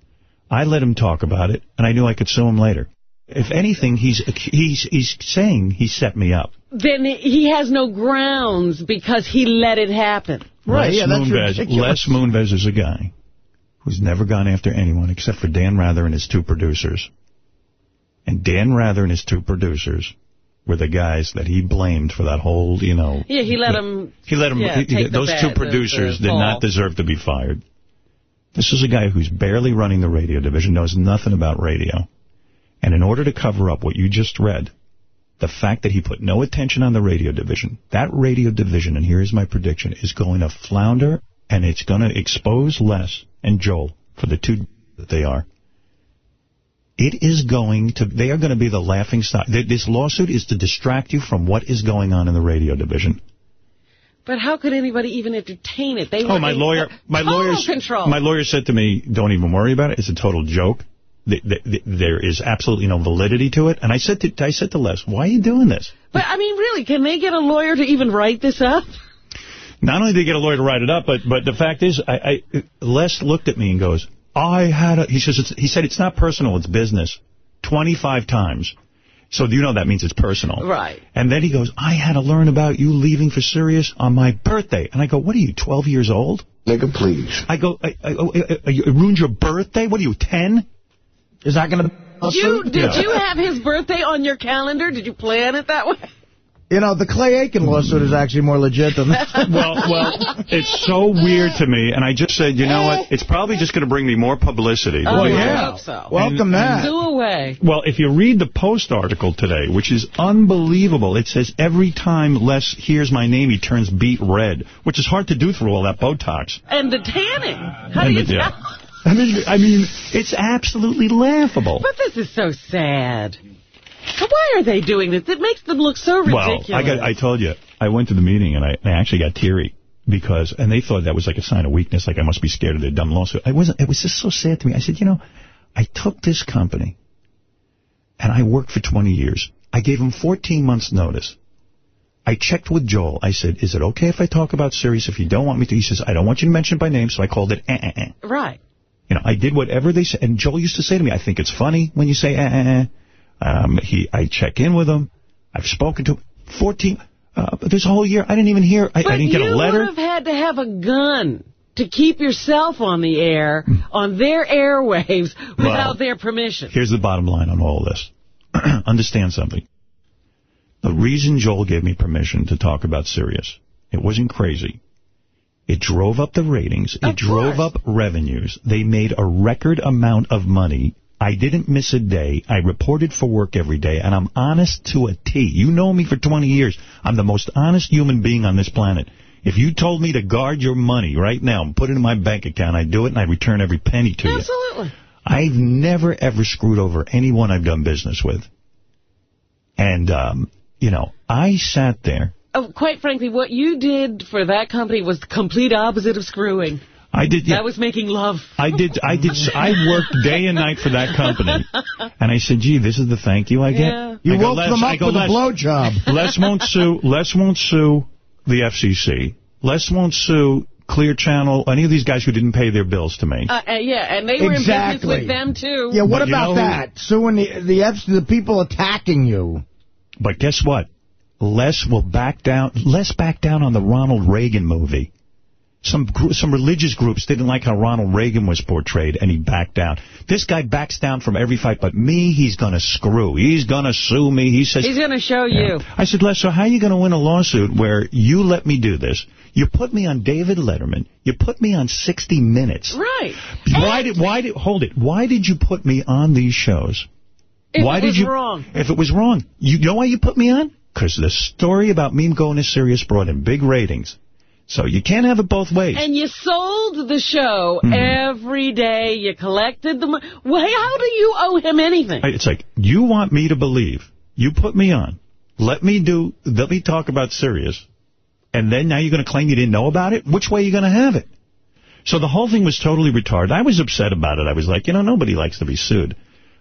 I let him talk about it, and I knew I could sue him later. If anything, he's he's he's saying he set me up. then he has no grounds because he let it happen. Right, Les yeah, that's Moonves, ridiculous. Les Moonves is a guy who's never gone after anyone except for Dan Rather and his two producers. And Dan Rather and his two producers were the guys that he blamed for that whole, you know... Yeah, he let him. He let him. Yeah, he- those two producers the did fall. not deserve to be fired. This is a guy who's barely running the radio division, knows nothing about radio. And in order to cover up what you just read, the fact that he put no attention on the radio division, that radio division, and here's my prediction, is going to flounder, and it's going to expose Les and Joel for the two that they are. It is going to, they are going to be the laughing stock. This lawsuit is to distract you from what is going on in the radio division. But how could anybody even entertain it? They Oh, my lawyer, my lawyer's, control. my lawyer said to me, don't even worry about it. It's a total joke. Th- th- th- There is absolutely no validity to it. And I said to, I said to Les, why are you doing this? But, I mean, really, can they get a lawyer to even write this up? Not only did they get a lawyer to write it up, but but the fact is, I, I Les looked at me and goes, I had a, he says, it's, he said, it's not personal, it's business. 25 times. So do you know that means it's personal? Right. And then he goes, I had to learn about you leaving for Sirius on my birthday. And I go, what are you, 12 years old? Nigga, please. I go, I, I, oh, I, I, you ruined your birthday? What are you, 10? Is that going to... You, did Yeah. you have his birthday on your calendar? Did you plan it that way? You know, the Clay Aiken lawsuit is actually more legit than that. well, well, it's so weird to me, and I just said, you know what? It's probably just going to bring me more publicity. Oh, Believe I hope so. Welcome that. Do away. Well, if you read the Post article today, which is unbelievable, it says every time Les hears my name, he turns beet red, which is hard to do through all that Botox. And the tanning. How do And you the- yeah. tell? I mean, I mean, it's absolutely laughable. But this is so sad. Why are they doing this? It makes them look so ridiculous. Well, I got, I told you, I went to the meeting and I, I actually got teary because, and they thought that was like a sign of weakness, like I must be scared of their dumb lawsuit. I wasn't, it was just so sad to me. I said, you know, I took this company and I worked for 20 years. I gave them 14 months notice. I checked with Joel. I said, is it okay if I talk about Sirius if you don't want me to? He says, I don't want you to mention by name, so I called it eh, eh, eh. right. You know, I did whatever they said. And Joel used to say to me, I think it's funny when you say, eh, eh, eh. Um, he, I check in with him. I've spoken to him. 14, uh, this whole year, I didn't even hear, I, I didn't get a you letter. would have had to have a gun to keep yourself on the air, on their airwaves, without their permission. Here's the bottom line on all this. Understand something. The reason Joel gave me permission to talk about Sirius, it wasn't crazy. It drove up the ratings. It drove up revenues. They made a record amount of money. I didn't miss a day. I reported for work every day, and I'm honest to a T. You know me for 20 years. I'm the most honest human being on this planet. If you told me to guard your money right now and put it in my bank account, I'd do it, and I'd return every penny to you. Absolutely. I've never, ever screwed over anyone I've done business with. And, um, you know, I sat there. Oh, quite frankly, what you did for that company was the complete opposite of screwing. I did. That was making love. I did. I did. I worked day and night for that company, and I said, "Gee, this is the thank you I get." Yeah. You I go, woke "Les," them I up go, with a "Les, blowjob. Les won't sue. Les won't sue the FCC. Les won't sue Clear Channel. Any of these guys who didn't pay their bills to me. Uh, uh, yeah, and they were in business with them, too. Yeah, what But you about know who- that? Suing the the, Fs, the people attacking you. But guess what? Les will back down. Les back down on the Ronald Reagan movie. Some some religious groups didn't like how Ronald Reagan was portrayed, and he backed down. This guy backs down from every fight, but me, he's going to screw. He's going to sue me. He says... He's going to show you. I said, Les, so how are you going to win a lawsuit where you let me do this? You put me on David Letterman. You put me on 60 Minutes. Right. Why did, why did, hold it, why did you put me on these shows? If why it did was you, wrong. If it was wrong. You know why you put me on? Because the story about me going to Sirius brought in big ratings. So you can't have it both ways. And you sold the show Mm-hmm. every day. You collected the money. Well, how do you owe him anything? It's like, you want me to believe. You put me on. Let me do, let me talk about Sirius. And then now you're going to claim you didn't know about it? Which way are you going to have it? So the whole thing was totally retarded. I was upset about it. I was like, you know, nobody likes to be sued.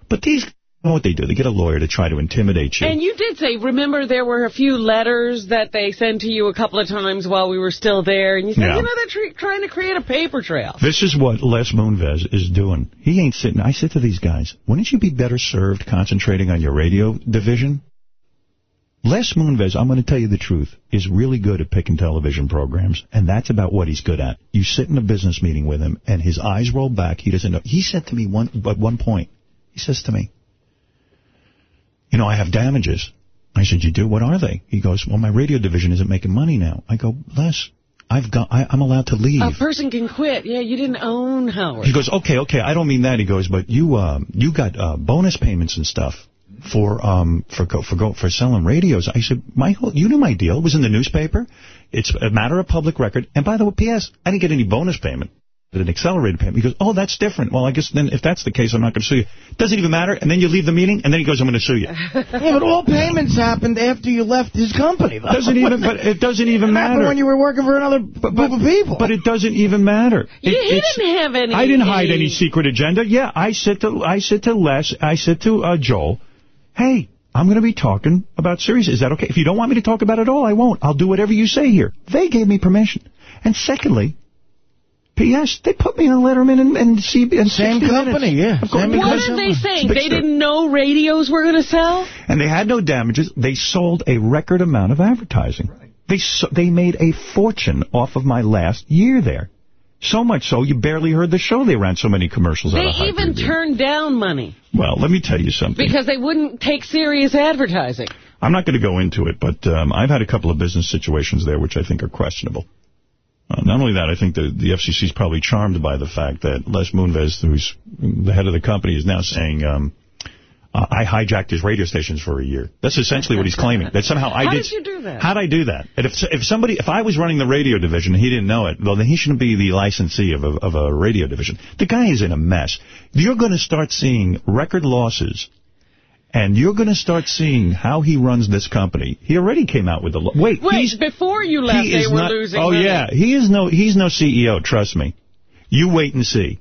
But these, know what they do? They get a lawyer to try to intimidate you. And you did say, remember, there were a few letters that they sent to you a couple of times while we were still there. And you said, Yeah. you know, they're trying to create a paper trail. This is what Les Moonves is doing. He ain't sitting. I said to these guys, wouldn't you be better served concentrating on your radio division? Les Moonves, I'm going to tell you the truth, is really good at picking television programs, and that's about what he's good at. You sit in a business meeting with him, and his eyes roll back. He doesn't know. He said to me one at one point, he says to me, you know, I have damages. I said, you do? What are they? He goes, well, my radio division isn't making money now. I go, Les, I've got, I, I'm allowed to leave. A person can quit. Yeah, you didn't own Howard. He goes, okay, okay, I don't mean that. He goes, but you uh, you got uh, bonus payments and stuff for um for go, for go, for selling radios. I said, Michael, you knew my deal. It was in the newspaper. It's a matter of public record. And by the way, P.S. I didn't get any bonus payment. An accelerated payment. He goes, oh, that's different. Well, I guess then if that's the case, I'm not going to sue you. Doesn't even matter. And then you leave the meeting, and then he goes, I'm going to sue you. yeah, but all payments happened after you left his company. Though. Doesn't even, but it doesn't even It happened matter. when you were working for another but, group of people. But it doesn't even matter. Yeah, It- didn't have any. I didn't hide any secret agenda. Yeah, I said to I said to Les, I said to uh, Joel, hey, I'm going to be talking about Sirius. Is that okay? If you don't want me to talk about it at all, I won't. I'll do whatever you say here. They gave me permission. And secondly, P.S. They put me on Letterman and, and CB and Same company, Minutes. yeah. Of course, Same What are they saying? But They didn't know radios were going to sell? And they had no damages. They sold a record amount of advertising. They so, they made a fortune off of my last year there. So much so, you barely heard the show. They ran so many commercials out They of hype even review. turned down money Well, let me tell you something. because they wouldn't take Sirius advertising. I'm not going to go into it, but um, I've had a couple of business situations there which I think are questionable. Uh, not only that, I think the, the FCC is probably charmed by the fact that Les Moonves, who's the head of the company, is now saying, um, I hijacked his radio stations for a year. That's essentially what he's claiming. That somehow I How did. did you do that? How'd I do that? And if if somebody, if I was running the radio division and he didn't know it, well, then he shouldn't be the licensee of a, of a radio division. The guy is in a mess. You're going to start seeing record losses, and you're going to start seeing how he runs this company. He already came out with a lo- wait. Wait, he's, before you left, they were not, losing Oh money. yeah, he is no he's no CEO. Trust me. You wait and see.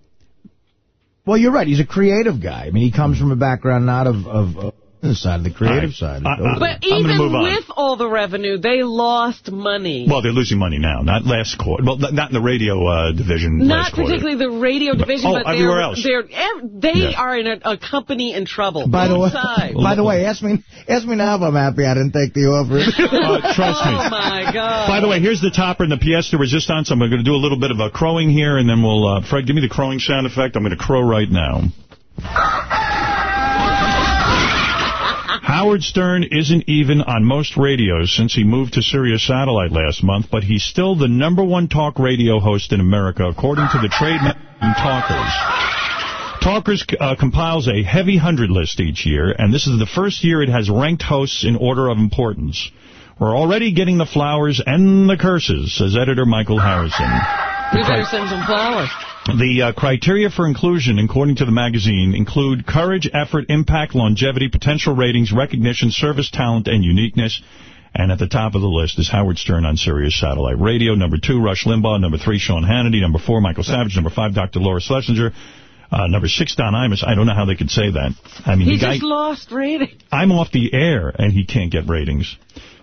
Well, you're right. He's a creative guy. I mean, he comes from a background not of, of, of the side, the creative side. I- I- But I'm even move on. with all the revenue, they lost money. Well, they're losing money now. Not last quarter. Well, not in the radio uh, division. Not last quarter. particularly the radio But- division, oh, but they're, everywhere else. they're they Yeah. are in a, a company in trouble. By the way, sides. by the way, ask me, ask me now if I'm happy I didn't take the offer. Uh, trust me. Oh my God! By the way, here's the topper and the pièce de resistance. I'm going to do a little bit of a crowing here, and then we'll... Uh, Fred, give me the crowing sound effect. I'm going to crow right now. Howard Stern isn't even on most radios since he moved to Sirius Satellite last month, but he's still the number one talk radio host in America, according to the Trade Talkers. Talkers uh, compiles a heavy hundred list each year, and this is the first year it has ranked hosts in order of importance. We're already getting the flowers and the curses, says editor Michael Harrison. We better send some flowers. The uh, criteria for inclusion, according to the magazine, include courage, effort, impact, longevity, potential ratings, recognition, service talent, and uniqueness. And at the top of the list is Howard Stern on Sirius Satellite Radio. Number two, Rush Limbaugh. Number three, Sean Hannity. Number four, Michael Savage. Number five, Dr. Laura Schlesinger. Uh, number six, Don Imus. I don't know how they could say that. I mean, He the guy, just lost ratings. I'm off the air, and he can't get ratings.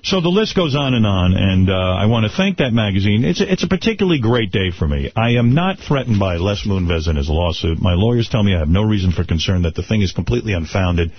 So the list goes on and on, and uh, I want to thank that magazine. It's a, it's a particularly great day for me. I am not threatened by Les Moonves and his lawsuit. My lawyers tell me I have no reason for concern, that the thing is completely unfounded.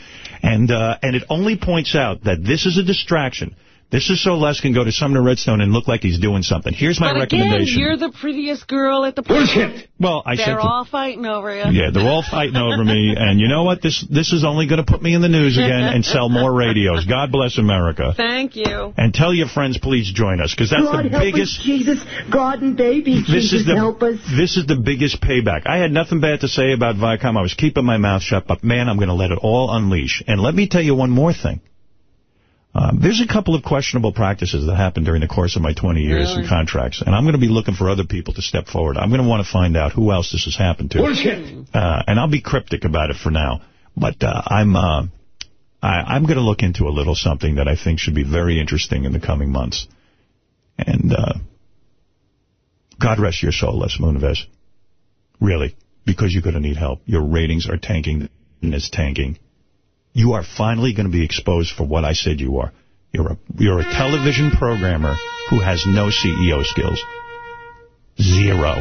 And uh, and it only points out that this is a distraction. This is so Les can go to Sumner Redstone and look like he's doing something. Here's my but again, recommendation. you're the prettiest girl at the party. well, I said They're all fighting over you. Yeah, they're all fighting over me. And you know what? This this is only going to put me in the news again and sell more radios. God bless America. Thank you. And tell your friends, please join us, because that's God the help biggest... us, Jesus. God and baby, This Jesus is the help us. this is the biggest payback. I had nothing bad to say about Viacom. I was keeping my mouth shut, but man, I'm going to let it all unleash. And let me tell you one more thing. Um, there's a couple of questionable practices that happened during the course of my 20 years Really? in contracts, and I'm going to be looking for other people to step forward. I'm going to want to find out who else this has happened to. Bullshit. Uh, and I'll be cryptic about it for now. But uh, I'm uh, I, I'm going to look into a little something that I think should be very interesting in the coming months. And uh, God rest your soul, Les Moonves. Really, because you're going to need help. Your ratings are tanking, and it's tanking. You are finally going to be exposed for what I said you are. You're a you're a television programmer who has no CEO skills. Zero.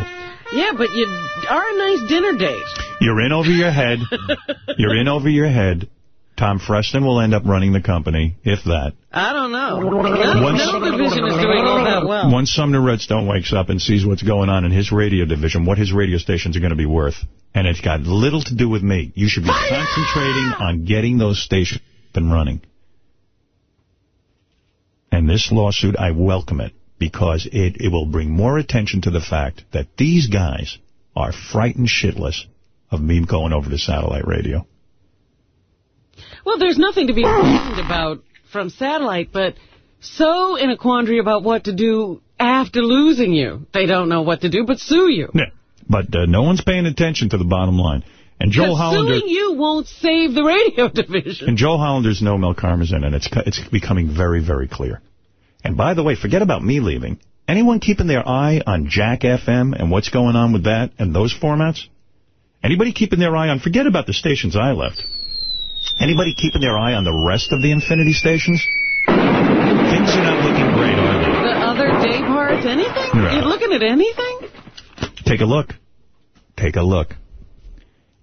Yeah, but you are a nice dinner date. You're in over your head. You're in over your head. Tom Freston will end up running the company, if that. I don't know. No, Once- no division is doing all that well. Once Sumner Redstone wakes up and sees what's going on in his radio division, what his radio stations are going to be worth, and it's got little to do with me. You should be concentrating on getting those stations up and running. And this lawsuit, I welcome it, because it, it will bring more attention to the fact that these guys are frightened shitless of me going over to satellite radio. Well, there's nothing to be ashamed about from satellite, but so in a quandary about what to do after losing you. They don't know what to do but sue you. Yeah. But uh, no one's paying attention to the bottom line. And Joel Hollander... suing you won't save the radio division. And Joel Hollander's no Mel Karmazin, and it's it's becoming very, very clear. And by the way, forget about me leaving. Anyone keeping their eye on Jack FM and what's going on with that and those formats? Anybody keeping their eye on, forget about the stations I left. Anybody keeping their eye on the rest of the Infinity stations? Things are not looking great, are they? The other day parts, anything? No. You're looking at anything? Take a look. Take a look.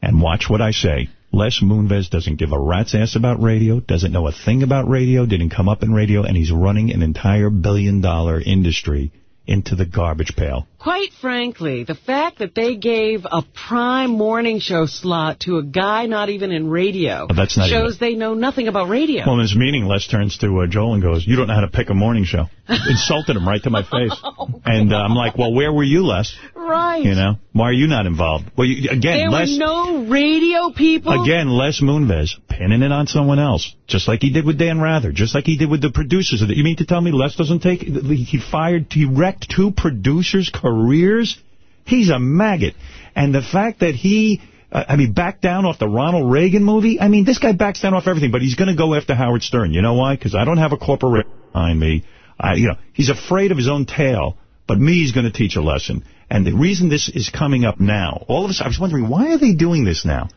And watch what I say. Les Moonves doesn't give a rat's ass about radio, doesn't know a thing about radio, didn't come up in radio, and he's running an entire billion-dollar industry into the garbage pail. Quite frankly, the fact that they gave a prime morning show slot to a guy not even in radio not shows they know nothing about radio. Well, in his meeting, Les turns to uh, Joel and goes, you don't know how to pick a morning show. Insulted him right to my face. And uh, I'm like, well, where were you, Les? right. You know, why are you not involved? Well, you, again, there Les... were no radio people. Again, Les Moonves pinning it on someone else, just like he did with Dan Rather, just like he did with the producers. of it. You mean to tell me Les doesn't take... He fired, he wrecked two producers' careers? He's a maggot. And the fact that he... Uh, I mean, backed down off the Ronald Reagan movie? I mean, this guy backs down off everything, but he's going to go after Howard Stern. You know why? Because I don't have a corporation behind me. I, you know, he's afraid of his own tail, but me, he's going to teach a lesson. And the reason this is coming up now, all of a sudden, I was wondering, why are they doing this now?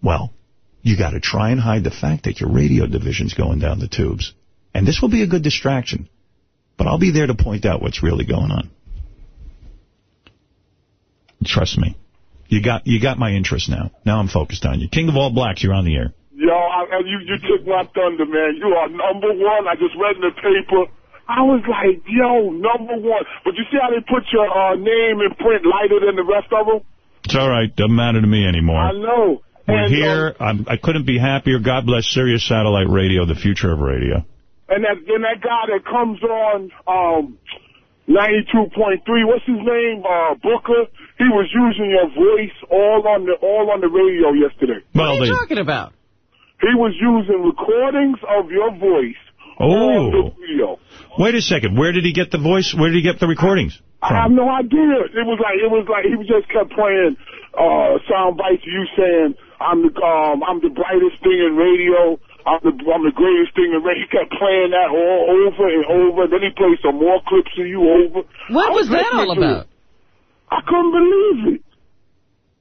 Well, you got to try and hide the fact that your radio division's going down the tubes. And this will be a good distraction. But I'll be there to point out what's really going on. Trust me. You got you got my interest now. Now I'm focused on you. King of all blacks, you're on the air. Yo, I, you you took my thunder, man. You are number one. I just read in the paper. I was like, yo, number one. But you see how they put your uh, name in print lighter than the rest of them? It's all right. Doesn't matter to me anymore. I know. We're and, here. I'm, I couldn't be happier. God bless Sirius Satellite Radio, the future of radio. And that then that guy that comes on um 92.3, what's his name? Uh Booker. He was using your voice all on the all on the radio yesterday. Well, what are you talking about? He was using recordings of your voice on Oh. the radio. Wait a second. Where did he get the voice? Where did he get the recordings? I have no idea. It was like it was like he just kept playing uh sound bites of you saying I'm the um I'm the brightest thing in radio. I'm the I'm the greatest thing in radio. He kept playing that all over and over. Then he played some more clips of you over. What I was that all about? it. I couldn't believe it.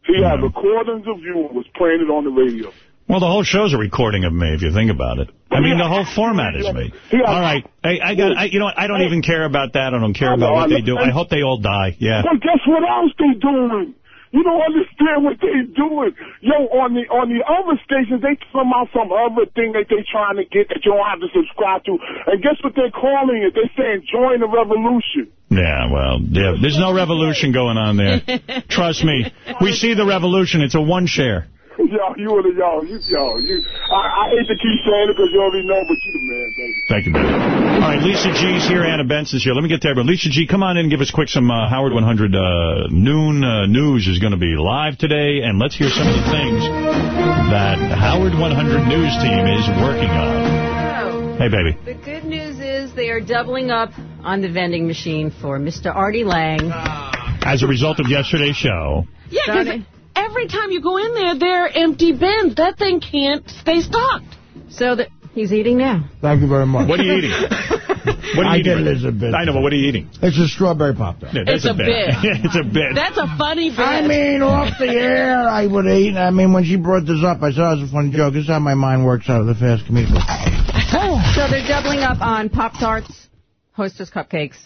He had recordings of you and was playing it on the radio. Well, the whole show's a recording of me, if you think about it. I mean, the whole format is me. All right. Hey, I got. I, you know what? I don't even care about that. I don't care about what they do. I hope they all die. Yeah. But guess what else they doing? You don't understand what they're doing. Yo, on the on the other stations, they come out some other thing that they're trying to get that you don't have to subscribe to. And guess what they're calling it? They're saying join the revolution. Yeah, well, yeah, there's no revolution going on there. Trust me. We see the revolution. It's a one share. Yo, you and the yo, you y'all, you. I, I hate to keep saying it because you already know, but you the man, baby. Thank you, baby. All right, Lisa G's here. Anna Benson's here. Let me get to everyone. Lisa G, come on in and give us quick some uh, Howard 100 uh, noon uh, news is going to be live today, and let's hear some of the things that Howard 100 news team is working on. Hey, baby. The good news is they are doubling up on the vending machine for Mr. Artie Lange. As a result of yesterday's show, Yeah, because every time you go in there, there are empty bins. That thing can't stay stocked. So that he's eating now. Thank you very much. what are you eating? What are I you get eating? it as a bit. I know, but what are you eating? It's a strawberry pop-tart. Yeah, that's It's a bit. it's a bit. That's a funny bit. I mean, off the air, I would eat. I mean, when she brought this up, I said oh, it was a funny joke. This is how my mind works out of the fast comedian. So they're doubling up on Pop Tarts, Hostess cupcakes,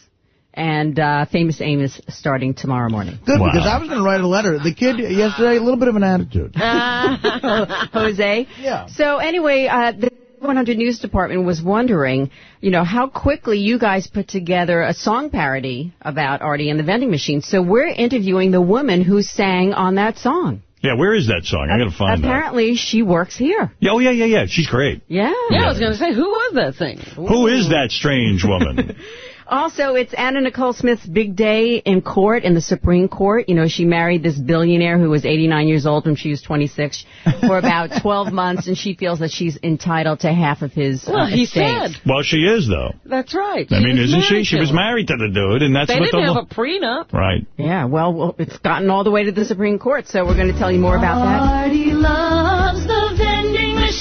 and uh, Famous Amos starting tomorrow morning. Good, because I was going to write a letter. The kid yesterday, a little bit of an attitude. Jose. Yeah. So anyway, uh, the 100 News Department was wondering, you know, how quickly you guys put together a song parody about Artie and the vending machine. So we're interviewing the woman who sang on that song. Yeah, where is that song? I got to find that. Apparently, she works here. Yeah, oh, yeah, yeah, yeah. She's great. Yeah. Yeah, I was going to say, who was that thing? Who is that strange woman? Also, it's Anna Nicole Smith's big day in court, in the Supreme Court. You know, she married this billionaire who was 89 years old when she was 26 for about 12 months, and she feels that she's entitled to half of his uh, Well, he estate. said. Well, she is, though. That's right. I She mean, isn't she? She was married to the dude, and that's They what didn't the have a prenup. Right. Yeah, well, well, it's gotten all the way to the Supreme Court, so we're going to tell you more about that.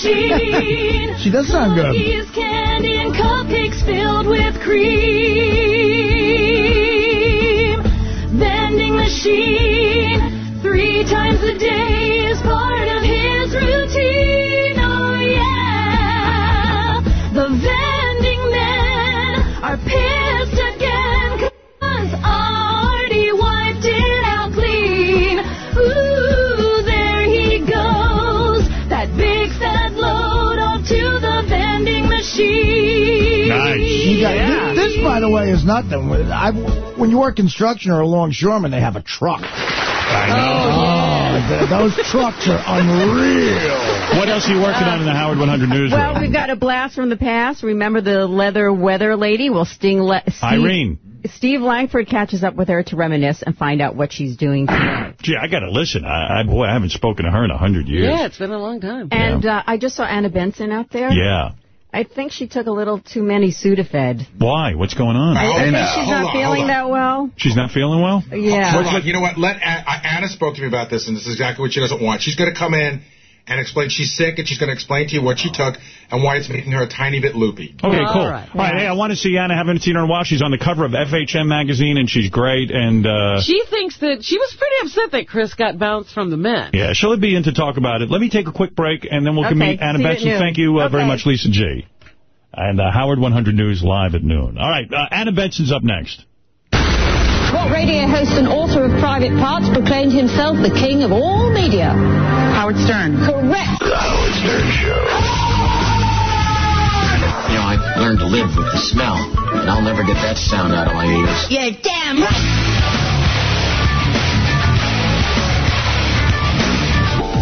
Machine. She does sound good. Candy, and cupcakes filled with cream. Vending machine, three times a day is part of his routine. You got- This, by the way, is nothing. I, when you work construction or a longshoreman, they have a truck. I know. th- those trucks are unreal. What else are you working on in the Howard 100 News? Well, we've got a blast from the past. Remember the leather weather lady? Well, Sting Le- Steve, Irene. Steve Langford catches up with her to reminisce and find out what she's doing today. Gee, I got to listen. I, I Boy, I haven't spoken to her in a 100 years. Yeah, it's been a long time. And uh, I just saw Anna Benson out there. Yeah. I think she took a little too many Sudafed. Why? What's going on? I think she's Hold not on, feeling that well. She's not feeling well? Yeah. Hold on. You know what? Let A- A- Anna spoke to me about this, and this is exactly what she doesn't want. She's going to come in and explain she's sick, and she's going to explain to you what she took and why it's making her a tiny bit loopy. Okay, cool. All right. hey, I want to see Anna. I haven't seen her in a while. She's on the cover of FHM magazine, and she's great. And uh, She thinks that she was pretty upset that Kris got bounced from the men. yeah, she'll be in to talk about it. Let me take a quick break, and then we'll Okay, meet Anna see you at Benson. Thank you uh, very much, Lisa G. And uh, Howard 100 News live at noon. All right, uh, Anna Benson's up next. What radio host and author of Private Parts proclaimed himself the king of all media? Howard Stern. Correct. The Howard Stern Show. You know, I learned to live with the smell, and I'll never get that sound out of my ears. You're damn right.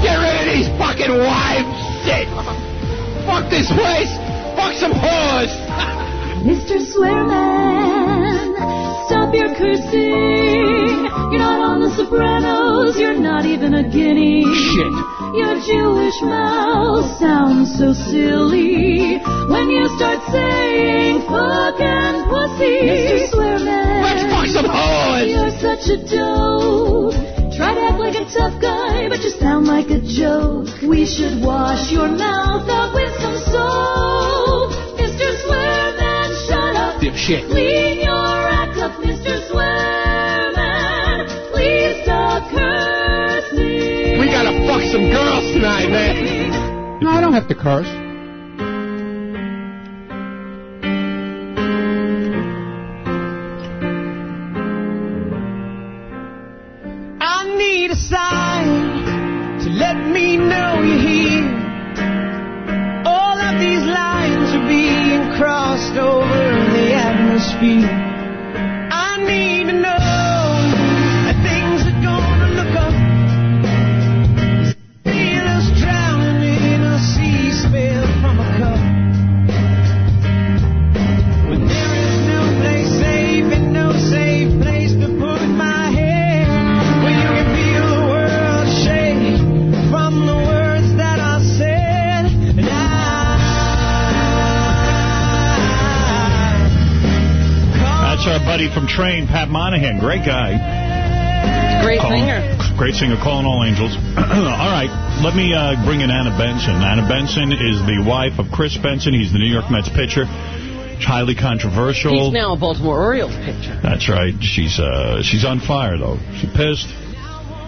Get rid of these fucking wives! Shit! Fuck this place! Fuck some whores! Mr. Swearman, stop your cursing. You're not on The Sopranos, you're not even a guinea. Shit. Your Jewish mouth sounds so silly when you start saying fuck and pussy. Mr. Swearman, Let's fuck some whores. You're such a dope. Try to act like a tough guy, but you sound like a joke. We should wash your mouth out with some soap. Mr. Swearman, shut up. Dipshit. Clean your Mr. Swearman. Please stop cursing. We gotta fuck some girls tonight, man. No, I don't have to curse. I need a sign to let me know you're here. All of these lines are being crossed over in the atmosphere. Our buddy from Train, Pat Monahan. Great guy. Great Calling- singer. Great singer, calling all angels. all right, let me uh, bring in Anna Benson. Anna Benson is the wife of Kris Benson. He's the New York Mets pitcher. Highly controversial. He's now a Baltimore Orioles pitcher. That's right. She's uh, she's on fire, though. She pissed.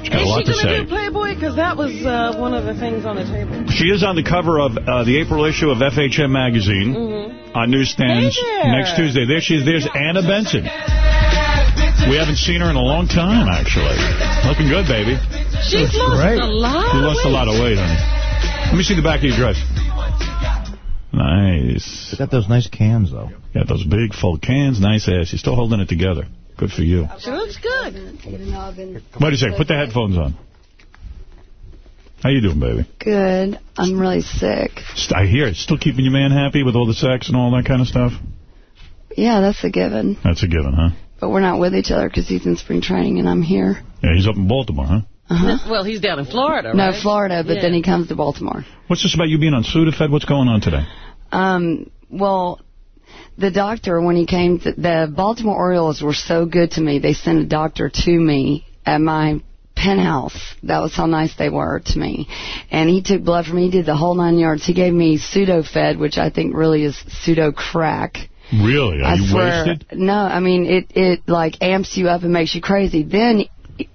She's got Is a lot she to going say. to do Playboy? Because that was uh, one of the things on the table. She is on the cover of uh, the April issue of FHM magazine Mhm. Uh, on newsstands Hey next Tuesday. There she is. There's Anna Benson. We haven't seen her in a long time, actually. Looking good, baby. She's lost a lot. She lost a lot of weight, honey. Let me see the back of your dress. Nice. Got those nice cans, though. Got those big, full cans. Nice ass. You're still holding it together. Good for you. She looks good. Wait a second. Put the headphones on. How you doing, baby? Good. I'm really sick. St- I hear it. Still keeping your man happy with all the sex and all that kind of stuff? Yeah, that's a given. That's a given, huh? But we're not with each other because he's in spring training and I'm here. Yeah, he's up in Baltimore, huh? Uh-huh. Well, he's down in Florida, No. Florida, but Yeah. then he comes to Baltimore. What's this about you being on Sudafed? What's going on today? Um, well, the doctor, when he came, to, the Baltimore Orioles were so good to me. They sent a doctor to me at my penthouse. That was how nice they were to me. And he took blood from me. He did the whole nine yards. He gave me pseudo-fed, which I think really is pseudo crack. Really? Are I you swear. wasted? No, I mean it. It like amps you up and makes you crazy. Then,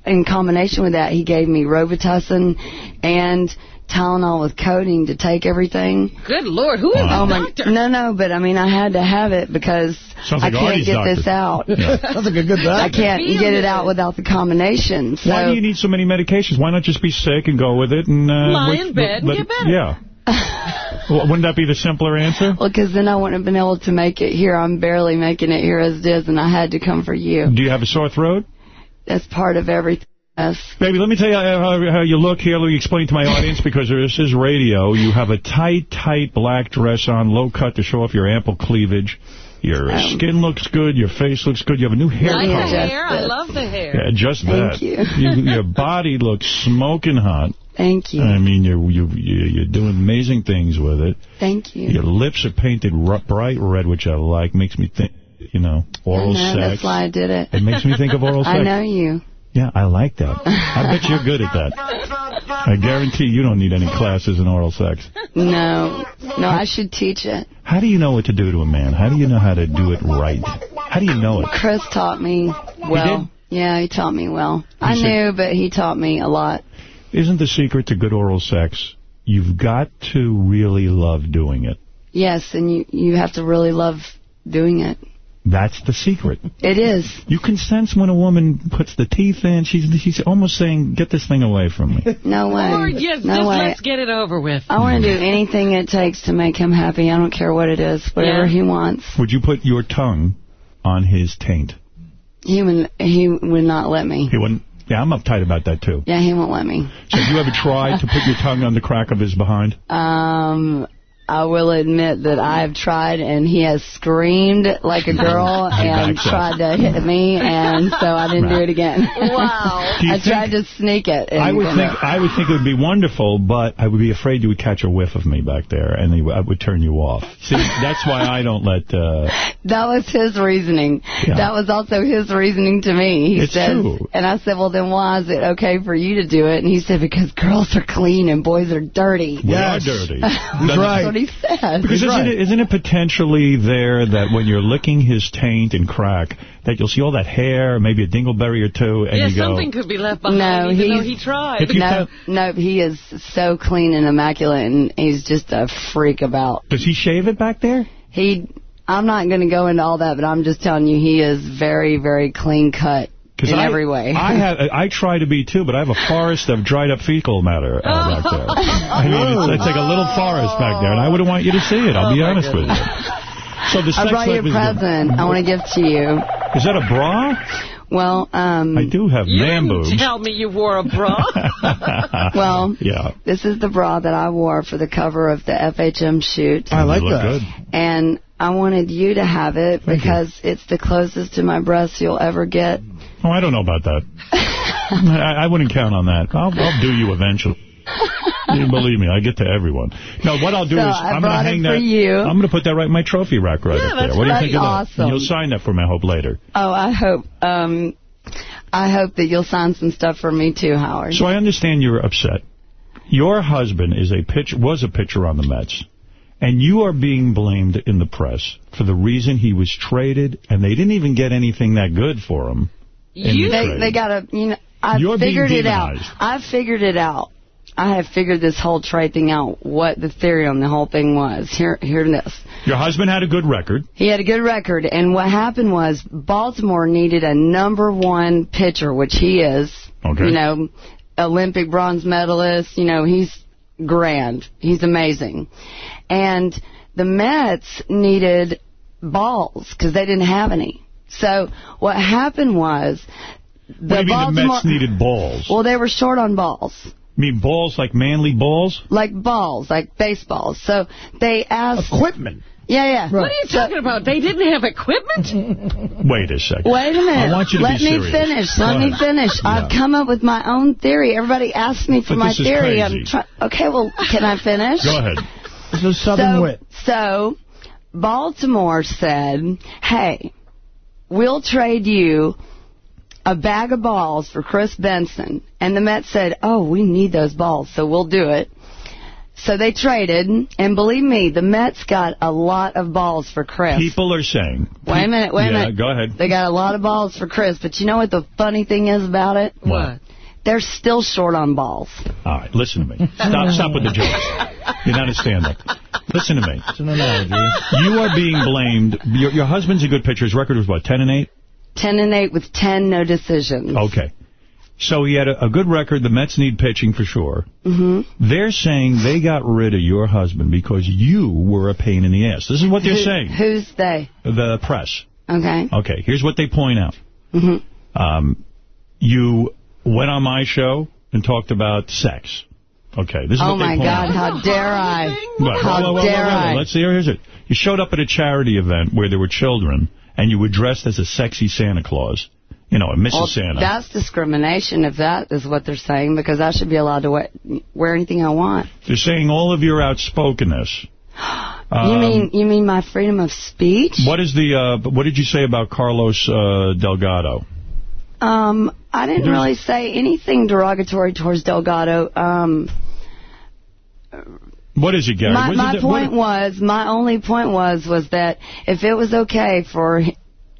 in combination with that, he gave me Robitussin and Tylenol with codeine to take everything. Good Lord, who is oh this my, doctor? No, no, but I mean, I had to have it because Sounds I like can't get doctor. this out. Yeah. Sounds like a good doctor. I can't get it out without the combination. So Why do you need so many medications? Why not just be sick and go with it and uh, Lie wait- in bed and let- get better. Yeah. wouldn't that be the simpler answer? Well, because then I wouldn't have been able to make it here. I'm barely making it here as it is, and I had to come for you. Do you have a sore throat? That's part of everything. Yes. Baby, let me tell you how, how you look here. Let me explain to my audience because this is radio. You have a tight, tight black dress on, low cut to show off your ample cleavage. Your Um, skin looks good. Your face looks good. You have a new hair Like the color. hair. I love the hair. Yeah, just Thank that. you. Your body looks smoking hot. Thank you. I mean, you're you, you- you're doing amazing things with it. Thank you. Your lips are painted r bright red, which I like. Makes me think, you know, oral I know, sex. That's why I did it. It makes me think of oral sex. I know you. Yeah, I like that. I bet you're good at that. I guarantee you don't need any classes in oral sex. No, no, I should teach it. How do you know what to do to a man? How do you know how to do it right? How do you know it? Kris taught me well. Yeah, he taught me well. I said- knew, but he taught me a lot. Isn't the secret to good oral sex, you've got to really love doing it. Yes, and you you have to really love doing it. That's the secret. It is. You can sense when a woman puts the teeth in. She's she's almost saying, "Get this thing away from me." No way. Or yes, no just way. let's get it over with. I want to do anything it takes to make him happy. I don't care what it is, whatever Yeah. he wants. Would you put your tongue on his taint? He would he would not let me. He wouldn't. Yeah, I'm uptight about that too. Yeah, he won't let me. So have you ever tried to put your tongue on the crack of his behind? Um, I will admit that I have tried, and he has screamed like a girl and tried to hit me, and so I didn't do it again. Wow. I tried to sneak it. and- I would think I would think it would be wonderful, but I would be afraid you would catch a whiff of me back there, and they, I would turn you off. See, that's why I don't let. Uh, That was his reasoning. Yeah. That was also his reasoning to me. He It's said, true. and I said, well, then why is it okay for you to do it? And he said, because girls are clean and boys are dirty. we are dirty. That's what he said. Because isn't, it, isn't it potentially there that when you're licking his taint and crack, that you'll see all that hair, maybe a dingleberry or two, and yeah, you go, something could be left behind No, even though he tried. No, no, he is so clean and immaculate, and he's just a freak about. does he shave it back there? He, I'm not going to go into all that, but I'm just telling you, he is very, very clean cut in I, every way. I have, I try to be too, but I have a forest of dried up fecal matter uh, back there. I mean, it's, it's like a little forest back there, and I wouldn't want you to see it. I'll be honest with you. So the sex I brought you a present. I want to give to you. Is that a bra? Well, um, I do have You man didn't boobs. tell me you wore a bra. Well, yeah. this is the bra that I wore for the cover of the FHM shoot. I like that. good. And I wanted you to have it because it's the closest to my breasts you'll ever get. Oh, I don't know about that. I, I wouldn't count on that. I'll, I'll do you eventually. You believe me, I get to everyone. No, what I'll do So is I I'm going to hang that. you. I'm going to put that right in my trophy rack right Yeah, up there. What do you think of that? Awesome. And you'll sign that for me, I hope later. Oh, I hope, um, I hope that you'll sign some stuff for me too, Howard. So I understand you're upset. Your husband is a pitch was a pitcher on the Mets. And you are being blamed in the press for the reason he was traded, and they didn't even get anything that good for him. The they, they gotta, you know, I You're figured it out. I figured it out. I have figured this whole trade thing out, what the theory on the whole thing was. Here, here it is. Your husband had a good record. He had a good record, and what happened was Baltimore needed a number one pitcher, which he is. Okay. You know, Olympic bronze medalist. You know, he's grand. He's amazing. And the Mets needed balls because they didn't have any. So what happened was the what do you mean Baltimore. the Mets needed balls? Well, they were short on balls. mean balls like manly balls? like balls, like baseballs. So they asked equipment. Yeah, yeah. What are you talking about? They didn't have equipment? Wait a second. Wait a minute. I want you to Let be me serious. finish. Go Let me ahead. finish. I've come up with my own theory. Everybody asks me for But my this is theory. crazy. I'm try- Okay, well, can I finish? Go ahead. This is Southern so, wit. So, Baltimore said, hey, we'll trade you a bag of balls for Kris Benson. And the Mets said, oh, we need those balls, so we'll do it. So they traded, and believe me, the Mets got a lot of balls for Kris. People are saying. Wait a minute, wait a yeah, minute. go ahead. They got a lot of balls for Kris, but you know what the funny thing is about it? What? They're still short on balls. All right, listen to me. Stop, stop with the jokes. You're not a stand-up. Listen to me. It's an analogy. You are being blamed. Your, your husband's a good pitcher. His record was what, 10 and 8? 10 and 8 with 10 no decisions. Okay. So he had a, a good record. The Mets need pitching for sure. hmm They're saying they got rid of your husband because you were a pain in the ass. This is what they're Who- saying. Who's they? The press. Okay. Okay, here's what they point out. hmm Um, you went on my show and talked about sex. Okay, this is Oh what they my God, out. how dare I? Right, How whoa, whoa, whoa, dare whoa, whoa. I? Let's see. Here's it. You showed up at a charity event where there were children, and you were dressed as a sexy Santa Claus. You know, a Mrs. Well, Santa. that's discrimination if that is what they're saying, because I should be allowed to wear, wear anything I want. They're saying all of your outspokenness. you Um, mean you mean my freedom of speech? What is the? Uh, what did you say about Carlos uh, Delgado? Um, I didn't really say anything derogatory towards Delgado. Um, What is it, Gary? my my it- point was, my only point was, was that if it was okay for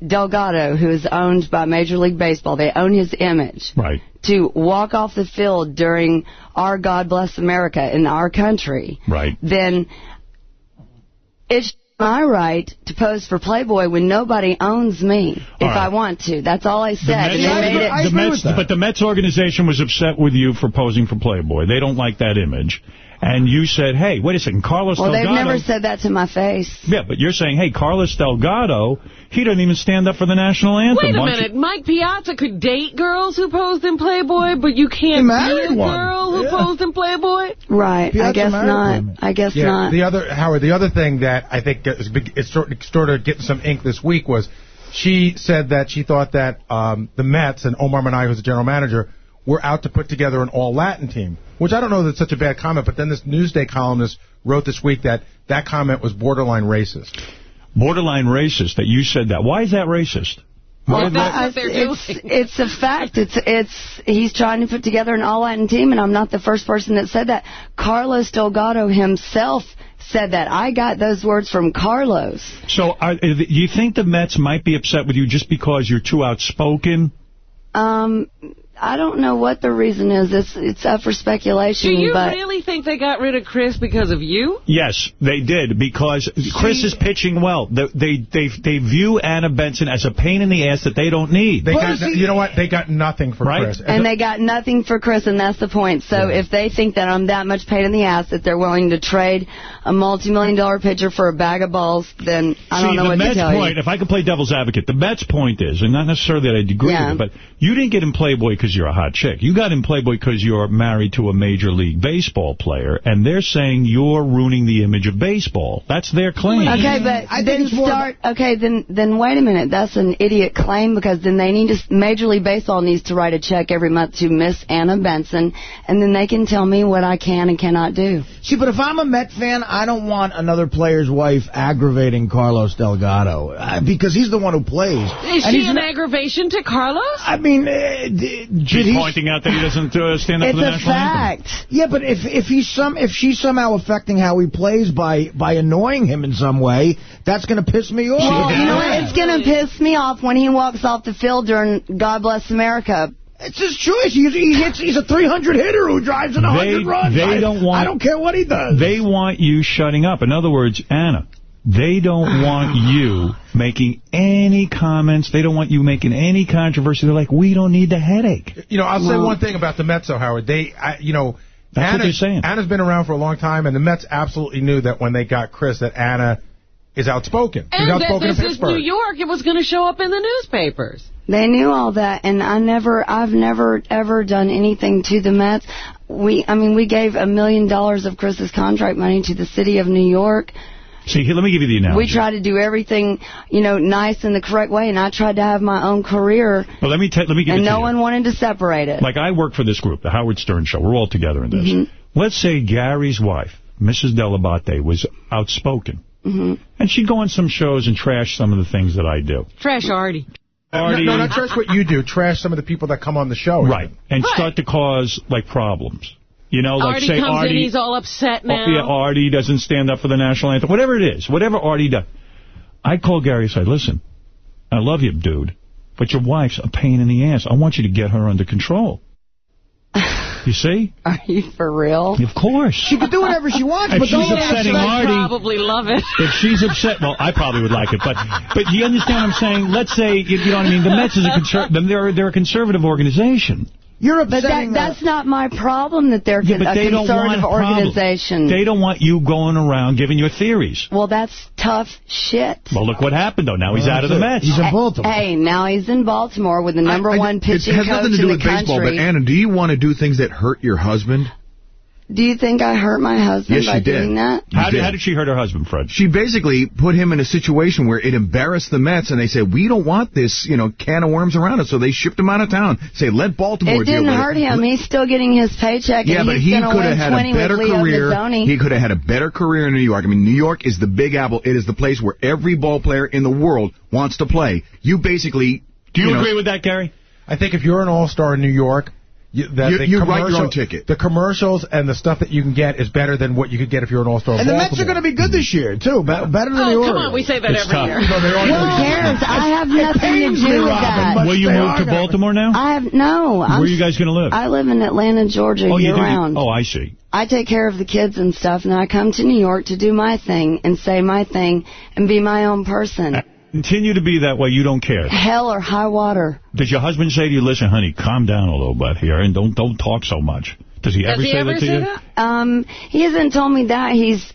Delgado, who is owned by Major League Baseball, they own his image, right? to walk off the field during our God Bless America in our country, Right. then it's my right to pose for Playboy when nobody owns me if All right. I want to. That's all I The said. Mets, and they made it. the Mets- but the Mets organization was upset with you for posing for Playboy. They don't like that image. And you said, hey, wait a second, Carlos Delgado. well, they've never said that to my face. yeah, but you're saying, hey, Carlos Delgado, he doesn't even stand up for the national anthem. Wait a Why don't you- minute. Mike Piazza could date girls who posed in Playboy, but you can't be married a one. girl who posed in Playboy? Right. I guess not. I guess yeah, not. The other Howard, the other thing that I think is big, it's sort of, sort of getting some ink this week was she said that she thought that um, the Mets and Omar Minaya, who's the general manager, were out to put together an all Latin team. Which I don't know that's such a bad comment, but then this Newsday columnist wrote this week that that comment was borderline racist. Borderline racist, that you said that. Why is that racist? Why Well, is that- I- it's, it's a fact. It's it's he's trying to put together an all Latin team, and I'm not the first person that said that. Carlos Delgado himself said that. I got those words from Carlos. So, are, do you think the Mets might be upset with you just because you're too outspoken? Um, I don't know what the reason is. It's it's up for speculation. Do you but really think they got rid of Kris because of you? Yes, they did, because Kris is pitching well. They, they they they view Anna Benson as a pain in the ass that they don't need. They got, you know what? They got nothing for Right? Kris. and they got nothing for Kris, and that's the point. So if they think that I'm that much pain in the ass that they're willing to trade a multi-million dollar pitcher for a bag of balls, then I don't know the what Mets to tell point, you. if I could play devil's advocate, the Mets point is, and not necessarily that I agree Yeah. with it, but you didn't get in Playboy because you're a hot chick. You got in Playboy because you're married to a Major League Baseball player, and they're saying you're ruining the image of baseball. That's their claim. Okay, but then start. Okay, then then wait a minute. That's an idiot claim because then they need to. Major League Baseball needs to write a check every month to Miss Anna Benson, and then they can tell me what I can and cannot do. See, but if I'm a Met fan, I don't want another player's wife aggravating Carlos Delgado uh, because he's the one who plays. Is And she an aggravation to Carlos? I mean, uh, d- did She's he- pointing out that he doesn't uh, stand up for the national anthem. Yeah, but if if he's some if she's somehow affecting how he plays by by annoying him in some way, that's going to piss me off. Well, you know what? It's going to piss me off when he walks off the field during God Bless America. It's his choice. He, he hits. He's a 300 hitter who drives in 100 They, runs. they I, don't want. I don't care what he does. They want you shutting up. In other words, Anna, they don't want you making any comments. They don't want you making any controversy. They're like, we don't need the headache. You know, I'll say one thing about the Mets, though, Howard. They, I, you know, That's what Anna, they're saying. Anna's been around for a long time, and the Mets absolutely knew that when they got Kris, that Anna is outspoken. She's And that outspoken in this is New York. It was going to show up in the newspapers. They knew all that, and I never, I've never ever done anything to the Mets. We, I mean, we gave a million dollars of Kris's contract money to the city of New York. See, here, let me give you the analogy. We tried to do everything, you know, nice in the correct way, and I tried to have my own career, Well, let me let me give and it to no you. one wanted to separate it. Like, I work for this group, the Howard Stern Show. We're all together in this. Mhm. Let's say Gary's wife, Mrs. Dell'Abate, was outspoken. hmm And she'd go on some shows and trash some of the things that I do. Trash Artie. Artie- No, no, not trash what you do. Trash some of the people that come on the show. Right. And start to cause, like, problems. You know, like, Artie say comes Artie... in, he's all upset now. Oh, yeah, Artie doesn't stand up for the national anthem. Whatever it is, whatever Artie does. I call Gary and say, listen, I love you, dude, but your wife's a pain in the ass. I want you to get her under control. You see? Are you for real? Of course. She can do whatever she wants, If but she's upsetting Artie... probably love it. If she's upset, well, I probably would like it, but but do you understand what I'm saying? Let's say, you you know what I mean, the Mets is a conser they're, they're a conservative organization. You're But that, that's not my problem that they're Yeah, a but they don't want conservative problems. organization. They don't want you going around giving your theories. Well, that's tough shit. Well, look what happened, though. Now he's out of the Mets. He's in Baltimore. Hey, now he's in Baltimore with the number one It pitching has nothing to do the with baseball, but. Anna, do you want to do things that hurt your husband? Do you think I hurt my husband Yes, by you did. doing that? How did, how did she hurt her husband, Fred? She basically put him in a situation where it embarrassed the Mets, and they said, we don't want this, you know, can of worms around us. So they shipped him out of town. Say, let Baltimore It deal didn't hurt it. him. He's still getting his paycheck, Yeah, and but he's he going to could win have had 20 a better with career. He could have had a better career in New York. I mean, New York is the Big Apple. It is the place where every ball player in the world wants to play. You basically... Do you, know, agree with that, Gary? I think if you're an all-star in New York, you, that You- the you write your own ticket. The commercials and the stuff that you can get is better than what you could get if you're an all-star. And the Mets are going to be good this year, too. Be- better than the Oh, Orioles. come on, we say that It's every tough. year. Who cares? I have nothing to do with Robin, that. Will you move to Baltimore now? I have no. I'm, Where are you guys going to live? I live in Atlanta, Georgia, oh, year-round. Oh, I see. I take care of the kids and stuff, and I come to New York to do my thing and say my thing and be my own person. Continue to be that way. You don't care. Hell or high water. Does your husband say to you, listen, honey, calm down a little bit here and don't don't talk so much? Does he Does ever he say ever that to say you? that? Um, he hasn't told me that. He's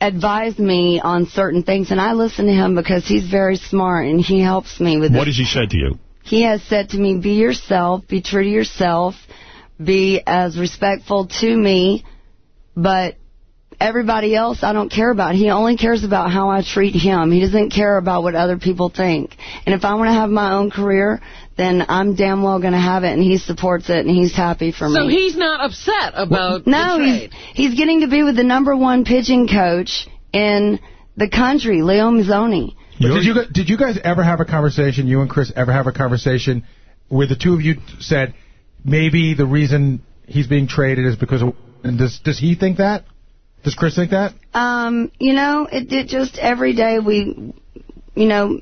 advised me on certain things, and I listen to him because he's very smart and he helps me with What this. has he said to you? He has said to me, be yourself, be true to yourself, be as respectful to me, but everybody else I don't care about. He only cares about how I treat him. He doesn't care about what other people think. And if I want to have my own career, then I'm damn well going to have it, and he supports it, and he's happy for So me. So he's not upset about no, the he's trade. he's getting to be with the number one pitching coach in the country, Leo Mazzone. Did you did you guys ever have a conversation? You and Kris ever have a conversation where the two of you said maybe the reason he's being traded is because of, and does does he think that? Does Kris think that? Um, you know, it, it just every day we, you know,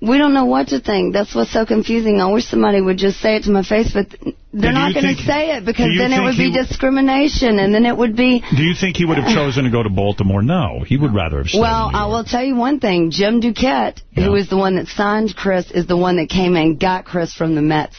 we don't know what to think. That's what's so confusing. I wish somebody would just say it to my face, but they're not going to say it because then it would be discrimination, and then it would be. Do you think he would have chosen to go to Baltimore? No, he would rather have. Well, I will tell you one thing. Jim Duquette, who is the one that signed Kris, is the one that came and got Kris from the Mets.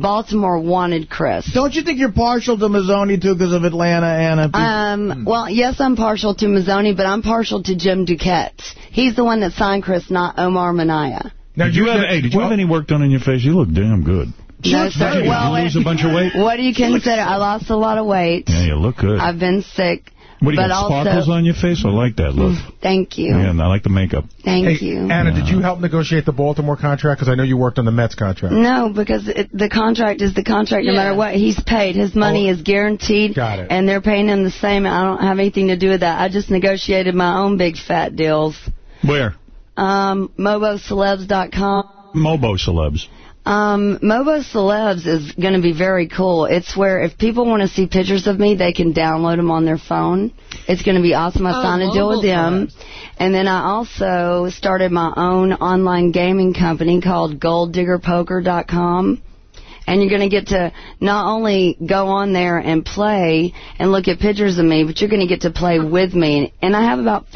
Baltimore wanted Kris. Don't you think you're partial to Mazzone, too, because of Atlanta, Anna? Um, well, yes, I'm partial to Mazzone, but I'm partial to Jim Duquette. He's the one that signed Kris, not Omar Minaya. Now, did you have hey, did you have any work done on your face? You look damn good. No, sir. Did you Well, lose a bunch of weight? What do you consider? I lost a lot of weight. Yeah, you look good. I've been sick. What do you but got, also, sparkles on your face? I like that look. Thank you. Yeah, and I like the makeup. Thank Hey, you. Anna, did you help negotiate the Baltimore contract? Because I know you worked on the Mets contract. No, because it, the contract is the contract no matter what. He's paid. His money is guaranteed. Got it. And they're paying him the same. I don't have anything to do with that. I just negotiated my own big fat deals. Where? Um, MoboCelebs.com. Mobo celebs. Um, Mobo Celebs is going to be very cool. It's where if people want to see pictures of me, they can download them on their phone. It's going to be awesome. I Oh, signed a deal with them. And then I also started my own online gaming company called GoldDiggerPoker.com. And you're going to get to not only go on there and play and look at pictures of me, but you're going to get to play with me. And I have about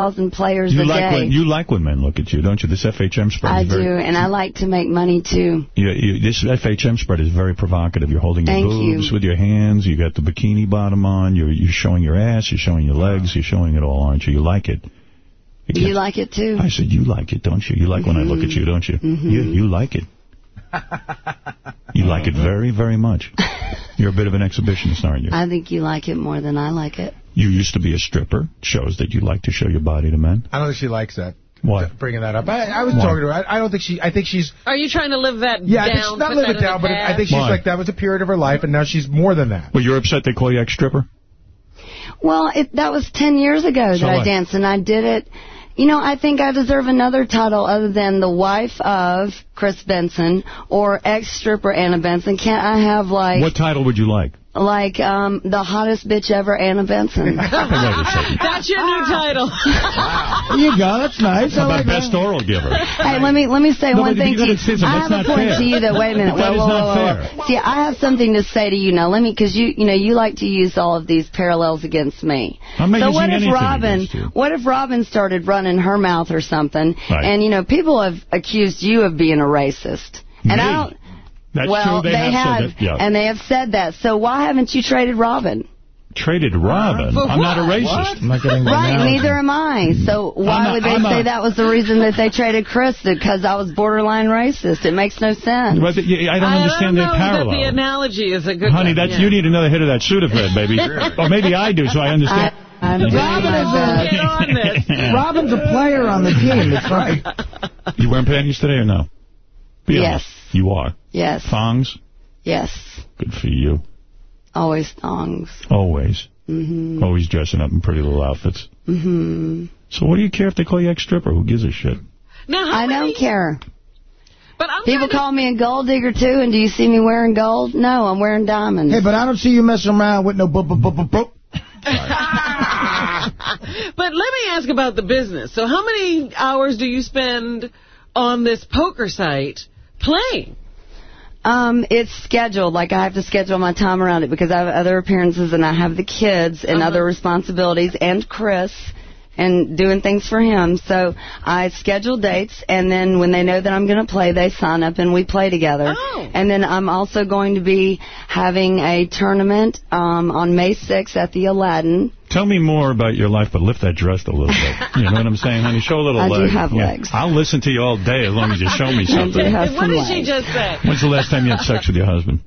50,000 players You a like day. when you like when men look at you, don't you? This FHM spread I is very. do, and I like to make money too. You, you, this FHM spread is very provocative. You're holding your Thank you. boobs with your hands. You got the bikini bottom on. You're you're showing your ass. You're showing your legs. You're showing it all, aren't you? You like it. You like it too? I said, you like it, don't you? You like when I look at you, don't you? Mhm. You, you like it. You like it very, very much. You're a bit of an exhibitionist, aren't you? I think you like it more than I like it. You used to be a stripper. Shows that you like to show your body to men. I don't think she likes that. Why? Bringing that up. I, I was Why? talking to her. I, I don't think she. I think she's. Are you trying to live that Yeah, down? think she's not live it down, but I think she's Why? like that was a period of her life, and now she's more than that. Well, you're upset they call you ex-stripper? Well, it, that was 10 years ago So that I danced, and I did it. You know, I think I deserve another title other than the wife of Kris Benson or ex-stripper Anna Benson. Can't I have, like, What title would you like? Like um the hottest bitch ever, Anna Benson? That's your new title. There you go. That's nice. How I about like best that. oral giver? Hey, let me let me say No, one thing to you. gotta say something. I have a point fair. to you that wait a minute. That whoa, is whoa, not whoa, whoa. See, I have something to say to you now. Let me because you you know you like to use all of these parallels against me. I'm not so using what if anything Robin against you. what if Robin started running her mouth or something Right. and you know people have accused you of being a racist. And I don't That's well, true. They, have, said that. Yeah. and they have said that. So why haven't you traded Robin? Traded Robin. For I'm not a racist. I'm not getting Right, analogy. neither am I. So why not- would they I'm say not- that was the reason that they traded Kris? Because I was borderline racist. It makes no sense. But the- I don't I understand don't the know that parallel. the analogy is a good Honey, one. that's yeah. you need another hit of that Sudafed, baby. or maybe I do, so I understand. I'm Robin is best. Get on this. Yeah. Robin's a player on the team. It's right. You wearing panties today or no? Be Yes. honest. You are. Yes, Thongs? yes. Good for you. Always thongs. Always. hmm Always dressing up in pretty little outfits. hmm So what do you care if they call you ex-stripper? Who gives a shit? Now, I many, don't care. But I'm People to- call me a gold digger too, and do you see me wearing gold? No, I'm wearing diamonds. Hey, but I don't see you messing around with no bu bu bu bu bu. But let me ask about the business. So how many hours do you spend on this poker site playing? Um, it's scheduled. Like I have to schedule my time around it because I have other appearances and I have the kids and Uh-huh. other responsibilities and Kris and doing things for him. So I schedule dates and then when they know that I'm going to play, they sign up and we play together. Oh. And then I'm also going to be having a tournament um, on May 6th at the Aladdin. Tell me more about your life, but lift that dress a little bit. You know what I'm saying, honey? Show a little I do leg. have Yeah. legs. I'll listen to you all day as long as you show me I do something. have what some did she just say? When's the last time you had sex with your husband?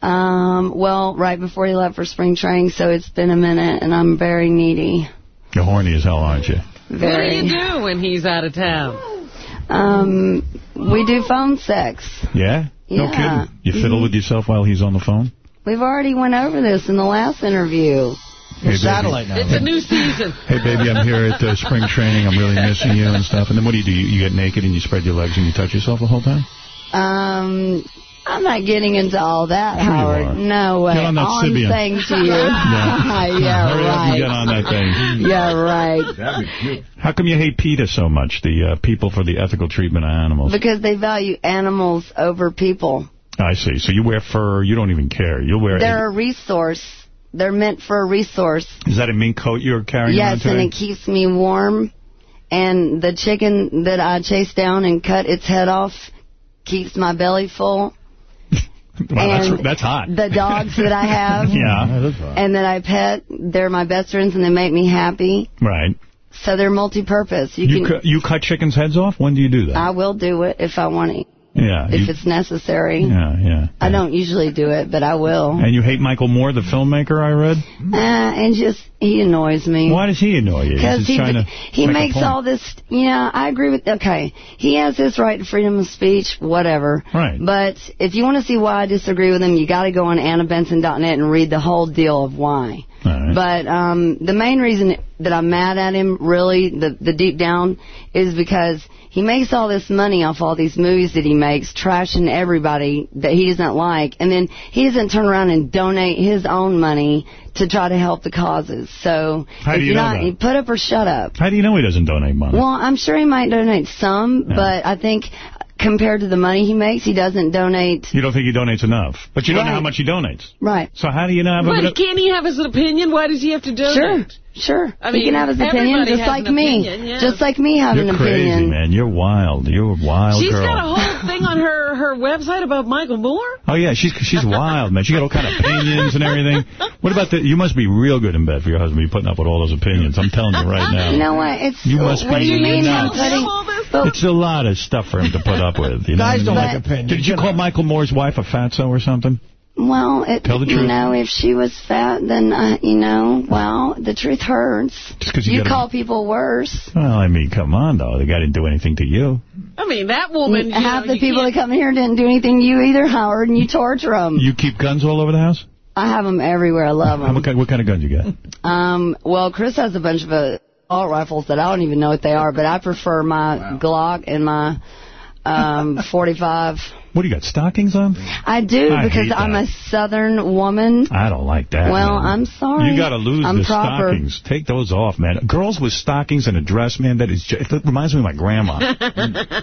Um, well, right before he left for spring training, so it's been a minute and I'm very needy. You're horny as hell, aren't you? What do you do when he's out of town? Um, we do phone sex. Yeah? No kidding. You fiddle Mhm. with yourself while he's on the phone? We've already went over this in the last interview. Hey, satellite now. It's a new season. Hey, baby, I'm here at uh, spring training. I'm really missing you and stuff. And then what do you do? You, you get naked and you spread your legs and you touch yourself the whole time? Um, I'm not getting into all that, Sure Howard. No way. Get on that all Sybian. I'm saying to you. Yeah. yeah, Hurry up and get on that thing. Yeah, right. How come you hate PETA so much, the uh, People for the Ethical Treatment of Animals? Because they value animals over people. I see. So you wear fur. You don't even care. You'll wear... They're a resource. They're meant for a resource. Is that a mink coat you're carrying around Yes, and it keeps me warm. And the chicken that I chase down and cut its head off keeps my belly full. Wow, that's, and that's hot. The dogs that I have yeah. and that I pet, they're my best friends and they make me happy. Right. So they're multi-purpose. You, You, can. cu- you cut chickens' heads off? When do you do that? I will do it if I want to, yeah. if you- it's necessary. yeah, yeah. I don't usually do it, but I will. And you hate Michael Moore, the filmmaker, I read? Uh, and just he annoys me. Why does he annoy you? Because he he make makes all this. Yeah, I agree with. Okay, he has his right to freedom of speech, whatever. Right. But if you want to see why I disagree with him, you got to go on AnnaBenson.net and read the whole deal of why. All right. But um, the main reason that I'm mad at him, really, the the deep down, is because he makes all this money off all these movies that he makes, trashing everybody that he doesn't like, and then he doesn't turn around and donate his own money to try to help the causes. So How if do you you're know not, that? you put up or shut up. How do you know he doesn't donate money? Well, I'm sure he might donate some, Yeah. but I think compared to the money he makes, he doesn't donate. You don't think he donates enough. But you don't know how much he donates. Right. So how do you know? But can't he have his opinion? Why does he have to donate? Sure, sure. I he can have his opinion just like me. opinion, yeah. Just like me having You're an crazy, opinion. man. You're wild. You're a wild She's girl. got a whole thing on her, her website about Michael Moore? Oh, yeah, she's she's wild, man. She got all kind of opinions and everything. What about the... You must be real good in bed for your husband to be putting up with all those opinions. I'm telling you right now. You know what? It's You must what be do you mean? nuts. Putting, but It's a lot of stuff for him to put up with. You know? Guys don't like opinions. Did you call Michael Moore's wife a fatso or something? Well, it, Tell the you know, if she was fat, then, uh, you know, well, the truth hurts. Just 'cause you you get a- call people worse. Well, I mean, come on, though. The guy didn't do anything to you. I mean, that woman, you Half know, the you people can't- that come here didn't do anything to you either, Howard, and you torture them. You keep guns all over the house? I have them everywhere. I love What them. kind, what kind of guns you got? Um, well, Kris has a bunch of uh, assault rifles that I don't even know what they are, but I prefer my Glock and my um 45. What, do you got stockings on? I do I because I'm a southern woman. I don't like that. Well, man. I'm sorry. You got to lose I'm the proper. stockings. Take those off, man. Girls with stockings and a dress, man, that is just, it reminds me of my grandma.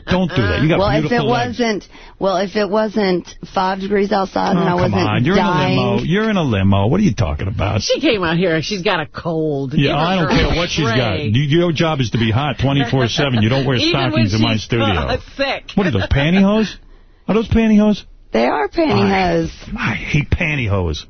Don't do that. You got well, if it legs. wasn't, well, if it wasn't five degrees outside and oh, I Oh, come wasn't on. You're dying, in a limo. You're in a limo. What are you talking about? She came out here. She's got a cold. Yeah, Give I don't care what she's got. your job is to be hot 24-7. You don't wear stockings in my she's, studio. sick. What are those, pantyhose? Are those pantyhose? they are pantyhose. I hate pantyhose.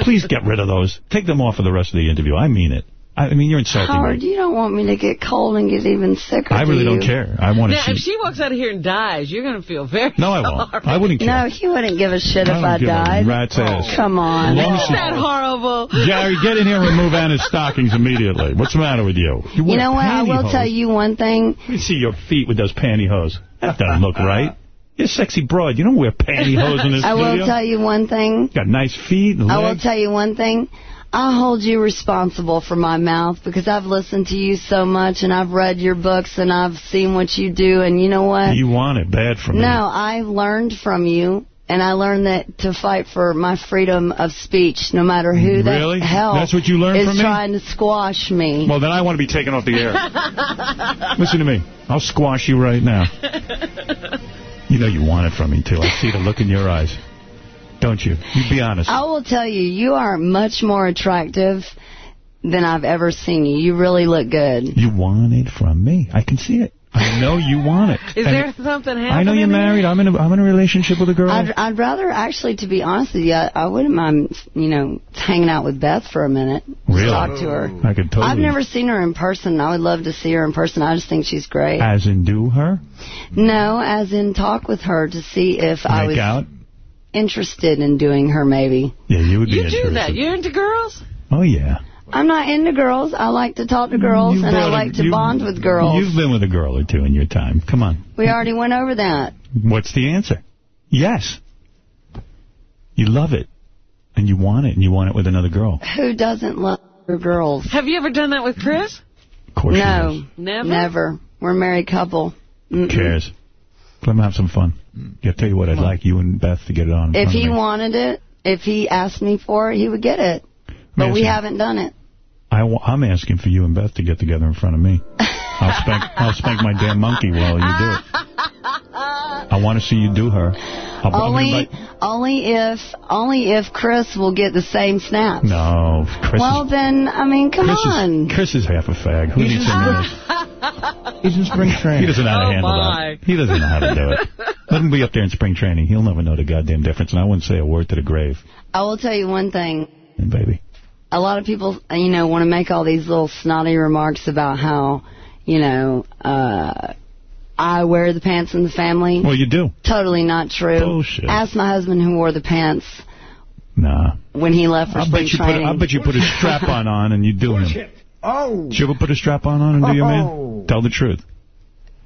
Please get rid of those. Take them off for the rest of the interview. I mean it. I I mean, you're insulting Howard, me. you don't want me to get cold and get even sicker. I really do don't care. I want to Now, if she walks out of here and dies, you're going to feel very No, I won't. sorry. I wouldn't care. No, he wouldn't give a shit I if I died. rat's ass. Oh, come on. Isn't she- that horrible? Gary, get in here and remove Anna's stockings immediately. What's the matter with you? You wear know what? I will tell you one thing. Let me see your feet with those pantyhose. That doesn't look right. You're a sexy broad. You don't wear pantyhose in this I studio. will tell you one thing. Got nice feet and I will tell you one thing. I hold you responsible for my mouth because I've listened to you so much and I've read your books and I've seen what you do and you know what? You want it bad from me. No, I learned from you and I learned that to fight for my freedom of speech no matter who Really? the hell That's what you learned is from me? trying to squash me. Well, then I want to be taken off the air. Listen to me. I'll squash you right now. You know you want it from me, too. I see the look in your eyes. Don't you? You be honest. I will tell you, you are much more attractive than I've ever seen you. You really look good. You want it from me. I can see it. I know you want it. Is And there something happening? I know you're married. I'm in a, I'm in a relationship with a girl. I'd, I'd rather, actually, to be honest with you, I, I wouldn't mind, you know, hanging out with Beth for a minute. Just Really? Talk to her. I could totally. I've never seen her in person. I would love to see her in person. I just think she's great. As in do her? no, as in talk with her to see if I was out? interested in doing her, maybe. Yeah, you would be You interested. do that. You're into girls? Oh, yeah. I'm not into girls. I like to talk to girls, You've and I been- like to you- bond with girls. You've been with a girl or two in your time. Come on. We already went over that. What's the answer? Yes. You love it. And you want it, and you want it with another girl. Who doesn't love other girls? Have you ever done that with Kris? Of course No. Never? never. We're a married couple. Who cares? Let him have some fun. Yeah, I'll tell you what, I'd like you and Beth to get it on If he wanted it, if he asked me for it, he would get it. But Yes, we haven't done it. I wa- I'm asking for you and Beth to get together in front of me. I'll spank I'll spank my damn monkey while you do it. I want to see you do her. I'll, Only, only if, only if Kris will get the same snaps. no, Kris well, is, then, I mean, come Kris on. is Kris is half a fag. Who needs him in? He's in spring training. He doesn't know how to Oh, handle my. that. He doesn't know how to do it. Let him be up there in spring training. He'll never know the goddamn difference, and I wouldn't say a word to the grave, I will tell you one thing. And baby. A lot of people, you know, want to make all these little snotty remarks about how, you know, uh, I wear the pants in the family. Well, you do. Totally not true. Bullshit. Ask my husband who wore the pants Nah. when he left for I'll spring bet you put training. I'll bet you put a strap on on and you do him. Oh. Did you ever put a strap on on and do your man? Tell the truth.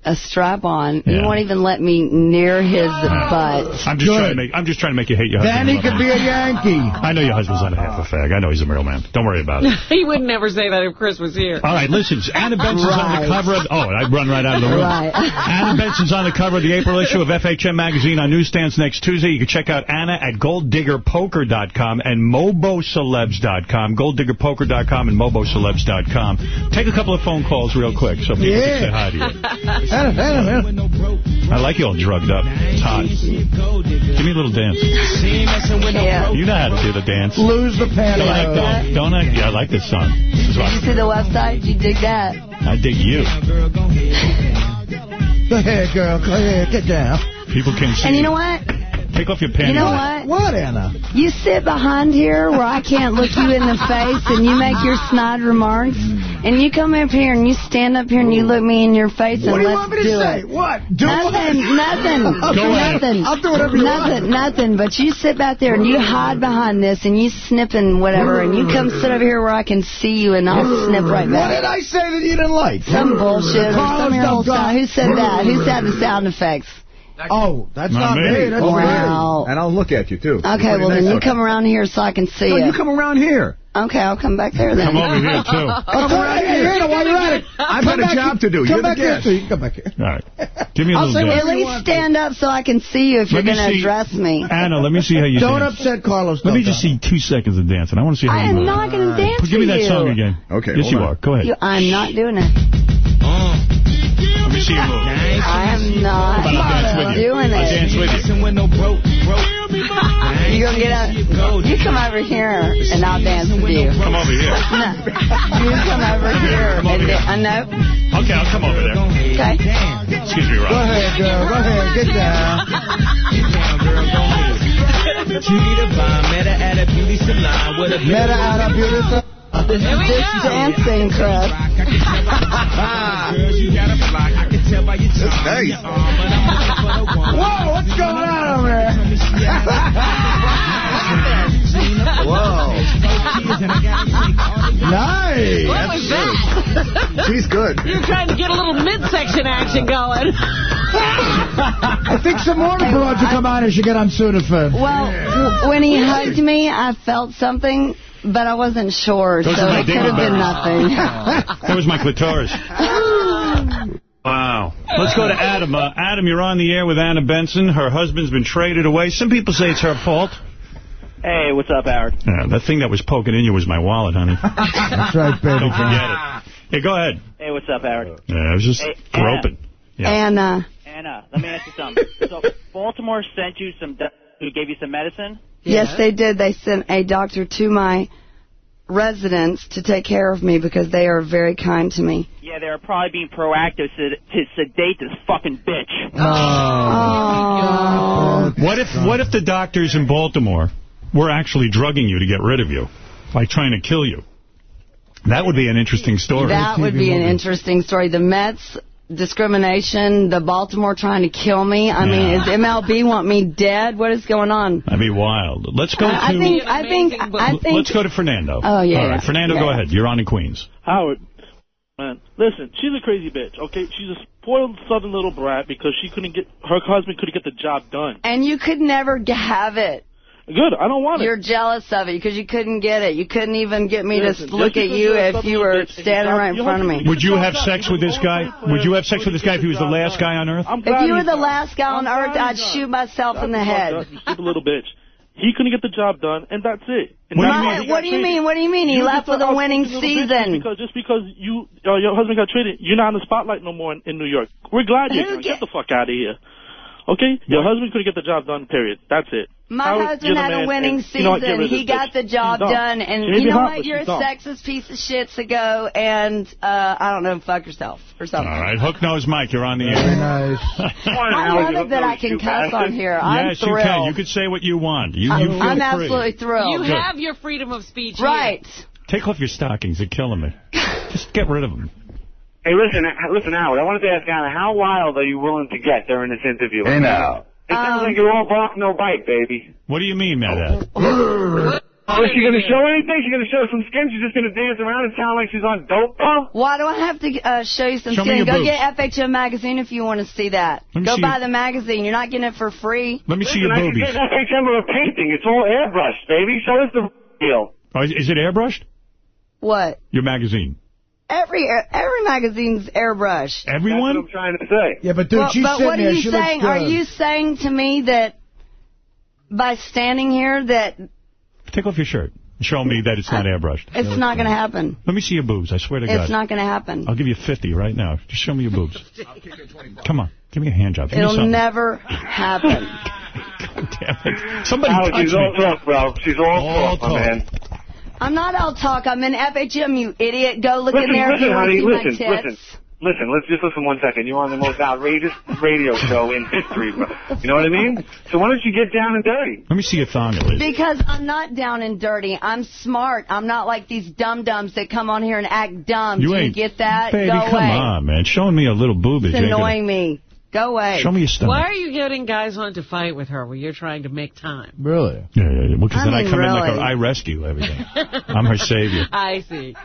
A strap on. Yeah. You won't even let me near his butt. I'm just trying to make I'm just trying to make you hate your husband. Then he could be a Yankee. I know your husband's not a half a fag. I know he's a real man. Don't worry about it. he would never say that if Kris was here. All right, listen. Anna Benson's on the cover of. Oh, I run right out of the room. Right. Anna Benson's on the cover of the April issue of FHM magazine on newsstands next Tuesday. You can check out Anna at golddiggerpoker.com and mobocelebs.com. Golddiggerpoker.com and mobocelebs.com. Take a couple of phone calls real quick so people can say hi to you. I like you all drugged up. It's hot. Give me a little dance. Yeah. You know how to do the dance. Lose the Don't act, don't, don't act. Yeah, I like this song. This is Did you see the website? You dig that? I dig you. Go ahead, girl. Go ahead. Get down. People can see. And you know what? Take off your panties. You know what? What, Anna? You sit behind here where I can't look you in the face and you make your snide remarks. And you come up here and you stand up here and you look me in your face and What do you let's want me to do say? it. What? Do nothing, what? nothing, I'll do nothing. I'll do whatever you nothing, want. Nothing, But you sit back there and you hide behind this and you snip and whatever and you come sit over here where I can see you and I'll snip right back. What did. I say that you didn't like? Some bullshit or some your old Delgado. style. Who said that? Who had the sound effects? Oh, that's Not not, me. me. That's Wow. weird. And I'll look at you, too. Okay, Pretty well then you looking. come around here so I can see No, you. you come around here. Okay, I'll come back there then. Come over here, too. Come right here. Anna, while you're at it. I've got a job here- to do. Come You're the back here, guest. You can Come back here. All right. Give me a I'll little say dance. At least stand up so I can see you if you're going to address me. Anna, let me see how you Don't dance. upset Carlos. Let me just see two seconds of dancing. I want to see how I you am not going to dance Give me that song again. Okay, Yes, you are. Go ahead. I'm not doing it. Let me see you move. I am not But I'll dance with you. doing I'll it. dance with you. You're going to get up. You come over here and I'll dance with you. Come over here. No. You come over here. Come over and here. I know. Uh, okay, I'll come over there. Okay. Excuse me, Go ahead, girl. Go ahead. Get down. Meta out of beautiful. This is dancing, Chris. That's nice. Whoa, what's going on over there? Whoa. nice. What was that? She's good. You're trying to get a little midsection action going. I think some more broads will come on as you get on Sudafed. Well, w- when he hugged me, I felt something, but I wasn't sure, Those so it could have been nothing. That was my clitoris. Wow. Let's go to Adam. Uh, Adam, you're on the air with Anna Benson. Her husband's been traded away. Some people say it's her fault. Hey, what's up, Howard? Yeah, that thing that was poking in you was my wallet, honey. That's right, baby. Don't forget it. Hey, go ahead. Hey, what's up, Howard? Yeah, I was just Hey, groping. Yeah. And, uh, Anna, let me ask you something. so, Baltimore sent you some, do- who gave you some medicine? yes, they did. They sent a doctor to my residence to take care of me because they are very kind to me. Yeah, they're probably being proactive to, to sedate this fucking bitch. Oh. Oh, oh. What if what if the doctors in Baltimore were actually drugging you to get rid of you, like trying to kill you? That would be an interesting story. That would be an interesting story. The Mets discrimination, the Baltimore trying to kill me. I mean, Yeah. is MLB want me dead? What is going on? That'd be wild. Let's go I to think I think I think let's go to Fernando. Oh, yeah, All right, yeah. Fernando, Yeah. go ahead. You're on in Queens. Howard, man, listen, she's a crazy bitch, okay? She's a spoiled southern little brat because she couldn't get, her husband couldn't get the job done. and you could never have it. Good, I don't want it. You're jealous of it because you couldn't get it. You couldn't even get me Listen, to look at you if you were bitch standing right in front of me. Would you have sex with this guy? Would you have sex with this guy if he was the last guy on Earth? If you were the last guy on earth, I'd shoot myself in the Shut head. up, You stupid little bitch. He couldn't get the job done, and that's it. And What do that's you mean? What do you mean? What do you mean? He You left just with a winning season. Because just because you uh, your husband got traded, you're not in the spotlight no more in, in New York. We're glad you're Who here. get- Get the fuck out of here. Okay? Your husband couldn't get the job done, period. That's it. My Howard, you're husband had a winning and you know what? Get season. He this got bitch. the job done, and you know what? You're a dumb. sexist piece of shit to go and uh, I don't know, fuck yourself or something. All right, Hook Nose Mike, you're on the Very air. nice. I love it that I can cuss on here. I'm yes, you can. You could say what you want. You, you feel I'm free. absolutely thrilled. You Good. have your freedom of speech here. right. Take off your stockings. They're killing me. Just get rid of them. Hey, listen, listen, Howard. I wanted to ask Anna, how wild are you willing to get during this interview? Hey, now. It sounds Um, like you're all bark, no bite, baby. What do you mean, Matt? Oh, is she going to show anything? She's going to show some skin? She's just going to dance around and sound like she's on dope, huh? Why do I have to uh, show you some Show skin? Go boobs. get FHM magazine if you want to see that. Go see buy your- the magazine. You're not getting it for free. Let me see Listen, your I can boobies. get that FHM of a painting. It's all airbrushed, baby. Show us the deal. Oh, is, is it airbrushed? What? Your magazine. Every every magazine's airbrushed. Everyone? That's what I'm trying to say. Yeah, but dude, Well, she's but sitting what are you she saying? Are you saying to me that by standing here that Take off your shirt. Show me that it's not airbrushed. It's not going to happen. Let me see your boobs. I swear to God. It's not going to happen. I'll give you 50 right now. Just show me your boobs. Come on. Give me a hand job. Give It'll never happen. Somebody Alex, touch she's me. all talk, bro. She's all, All talk, my talk. man. I'm not all talk. I'm in FHM, you idiot. Go look listen, in there if listen, you want to honey, listen, listen. Listen, let's just listen one second. You're on the most outrageous radio show in history, bro. You know what I mean? So why don't you get down and dirty? Let me see your thong at least. Because I'm not down and dirty. I'm smart. I'm not like these dum-dums that come on here and act dumb. You Do you ain't- get that? Baby, Go come away. on, man. Showing me a little boobage. It's ain't gonna- annoying me. Go away. Show me your stomach. Why are you getting guys on to fight with her when you're trying to make time? Really? Yeah, yeah, yeah. Because I then I mean, come in like really. a, I rescue everything. I'm her savior. I see.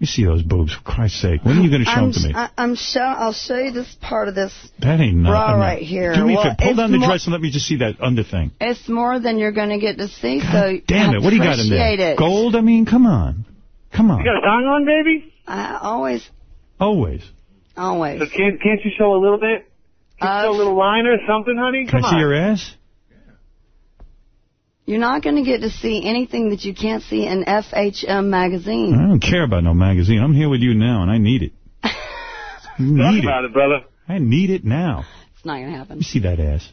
You see those boobs, for Christ's sake. When are you going to show I'm, them to me? I, I'm show, I'll show you this part of this. that ain't bra nothing. right here. Do me a favor. Pull down the dress and let me just see that under thing. It's more than you're going to get to see, so Damn it. What do you got in appreciate there? it. Gold? I mean, come on. Come on. You got a thong on, baby? I always, Always. always. So can't can't you show a little bit? Can a little line or something, honey? Can Come I see on. your ass? You're not going to get to see anything that you can't see in FHM magazine. I don't care about no magazine. I'm here with you now, and I need it. I Talk need about it. it, brother. I need it now. It's not going to happen. You see that ass?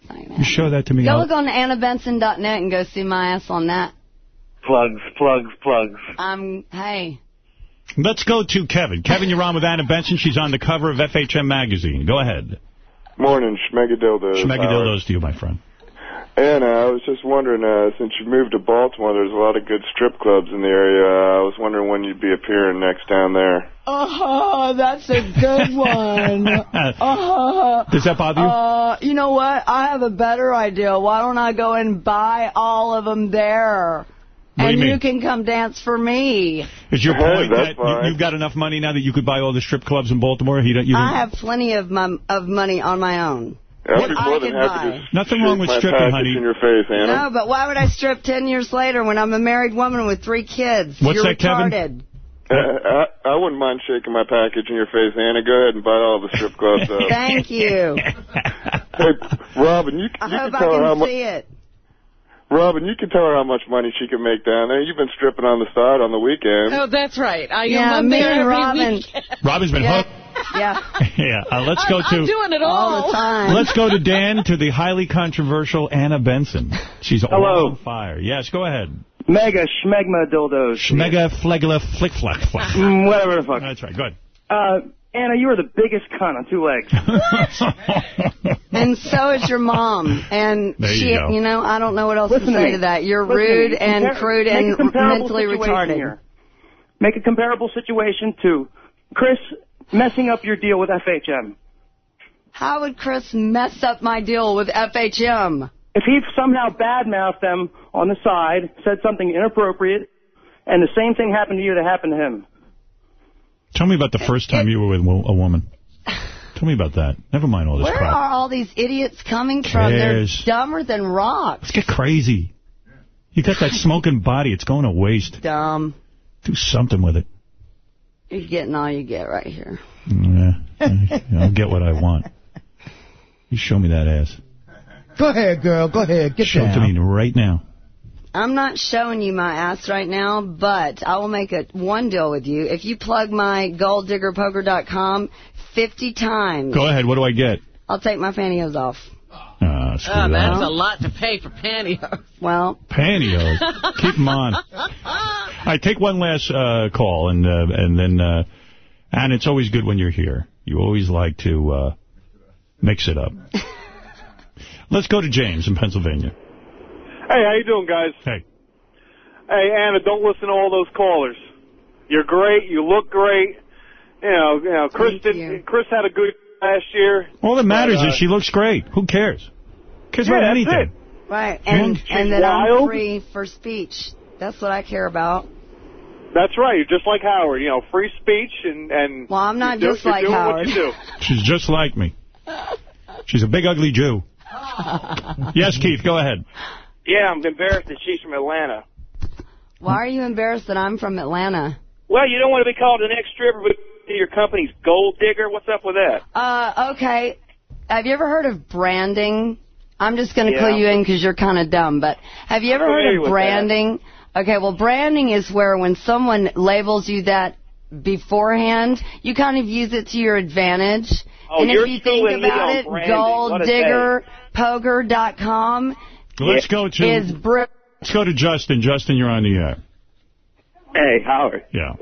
It's not gonna You show that to me. Go I'll- look on AnnaBenson.net and go see my ass on that. Plugs, plugs, plugs. Um, hey. Let's go to Kevin. Kevin, you're on with Anna Benson. She's on the cover of FHM magazine. Go ahead. Morning, Schmegadildos. Schmegadildos to you, my friend. Anna, I was just wondering, uh, since you moved to Baltimore, there's a lot of good strip clubs in the area. Uh, I was wondering when you'd be appearing next down there. Oh, that's a good one. uh, Does that bother you? Uh, you know what? I have a better idea. Why don't I go and buy all of them there? What do and you mean? can come dance for me. Is your point that's that you, you've got enough money now that you could buy all the strip clubs in Baltimore? You don't, you I don't, have plenty of my, of money on my own. I'd be What more I than can happy buy. to Nothing wrong with stripping, package honey. in your face, Anna. No, but why would I strip ten years later when I'm a married woman with three kids? What's You're that, Kevin? Uh, I, I wouldn't mind shaking my package in your face, Anna. Go ahead and buy all the strip clubs up. Thank you. hey, Robin, you, I you hope can I tell her how much. See it. Robin, you can tell her how much money she can make down there. You've been stripping on the side on the weekend. Oh, that's right. I Yeah, am up me there and every Robin. weekend. Robin's been Yeah. hooked. Yeah. Yeah, uh, let's go I'm, to I'm doing it all. All the time. let's go to Dan to the highly controversial Anna Benson. She's all Hello. on fire. Yes, go ahead. Mega schmegma dildos. Schmega flegula flick flack flack. Mm, whatever the fuck. That's right. Good. Uh, Anna, you are the biggest cunt on two legs. What? And so is your mom. And There she, you go. know, I don't know what else Listen to to say me. to that. You're Listen to rude me. and Compar- crude make a and comparable mentally situation retarded. here. Make a comparable situation to Kris messing up your deal with FHM. How would Kris mess up my deal with FHM? If he somehow badmouthed them on the side, said something inappropriate, and the same thing happened to you that happened to him. Tell me about the first time you were with a woman. Tell me about that. Never mind all this Where crap. are all these idiots coming from? Cares. They're dumber than rocks. Let's get crazy. You got that smoking body. It's going to waste. Dumb. Do something with it. You're getting all you get right here. Yeah. I'll get what I want. You show me that ass. Go ahead, girl. Go ahead. Get Show it to me right now. I'm not showing you my ass right now, but I will make a one deal with you. If you plug my golddiggerpoker.com 50 times, Go ahead. What do I get? I'll take my pantyhose off. Ah, screw Oh, that. that's a lot to pay for pantyhose. Well, Pantyhose. Keep them on. I take one last uh, call, and uh, and then, uh, and it's always good when you're here. You always like to uh, mix it up. Let's go to James in Pennsylvania. Hey, how you doing, guys? Hey. Hey, Anna, don't listen to all those callers. You're great. You look great. You know, you know, Kris did. Kris had a good last year. All that matters But, uh, is she looks great. Who cares? Cares Yeah, about that's anything. right, and, She's and that I'm wild. free for speech. That's what I care about. That's right. You're just like Howard. You know, free speech and and. Well, I'm not you're do- just like doing Howard. What you do. She's just like me. She's a big, ugly Jew. Yes, Keith, go ahead. Yeah, I'm embarrassed that she's from Atlanta. Why are you embarrassed that I'm from Atlanta? Well, you don't want to be called an ex-stripper, but your company's gold digger. What's up with that? Uh, okay. Have you ever heard of branding? I'm just going to Yeah. clue you in because you're kind of dumb, but have you ever heard of branding? Okay, well, branding is where when someone labels you that beforehand, you kind of use it to your advantage. Oh, and if you think about it, branding. What a golddiggerpoker.com Let's go to is br- let's go to Justin. Justin, you're on the air. Hey, Howard. Yeah.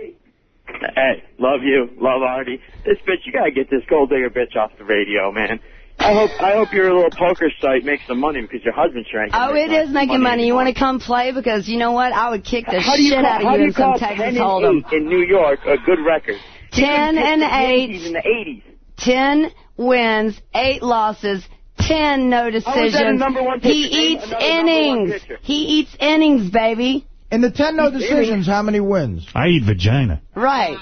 Hey, love you, love Artie. This bitch, you gotta get this gold digger bitch off the radio, man. I hope I hope your little poker site makes some money because your husband's sure gonna Oh, it is making money. You want to come play? Because you know what? I would kick the How do you shit call, out of do you you in some call Texas 10 Hold'em. in New York a good record? 10 and 8. Yankees in the 80s. 10 wins, 8 losses, 10 no How is that decisions. number one He eats another number one innings. He eats innings, baby. In the 10 no decisions, how many wins? I eat vagina. Right.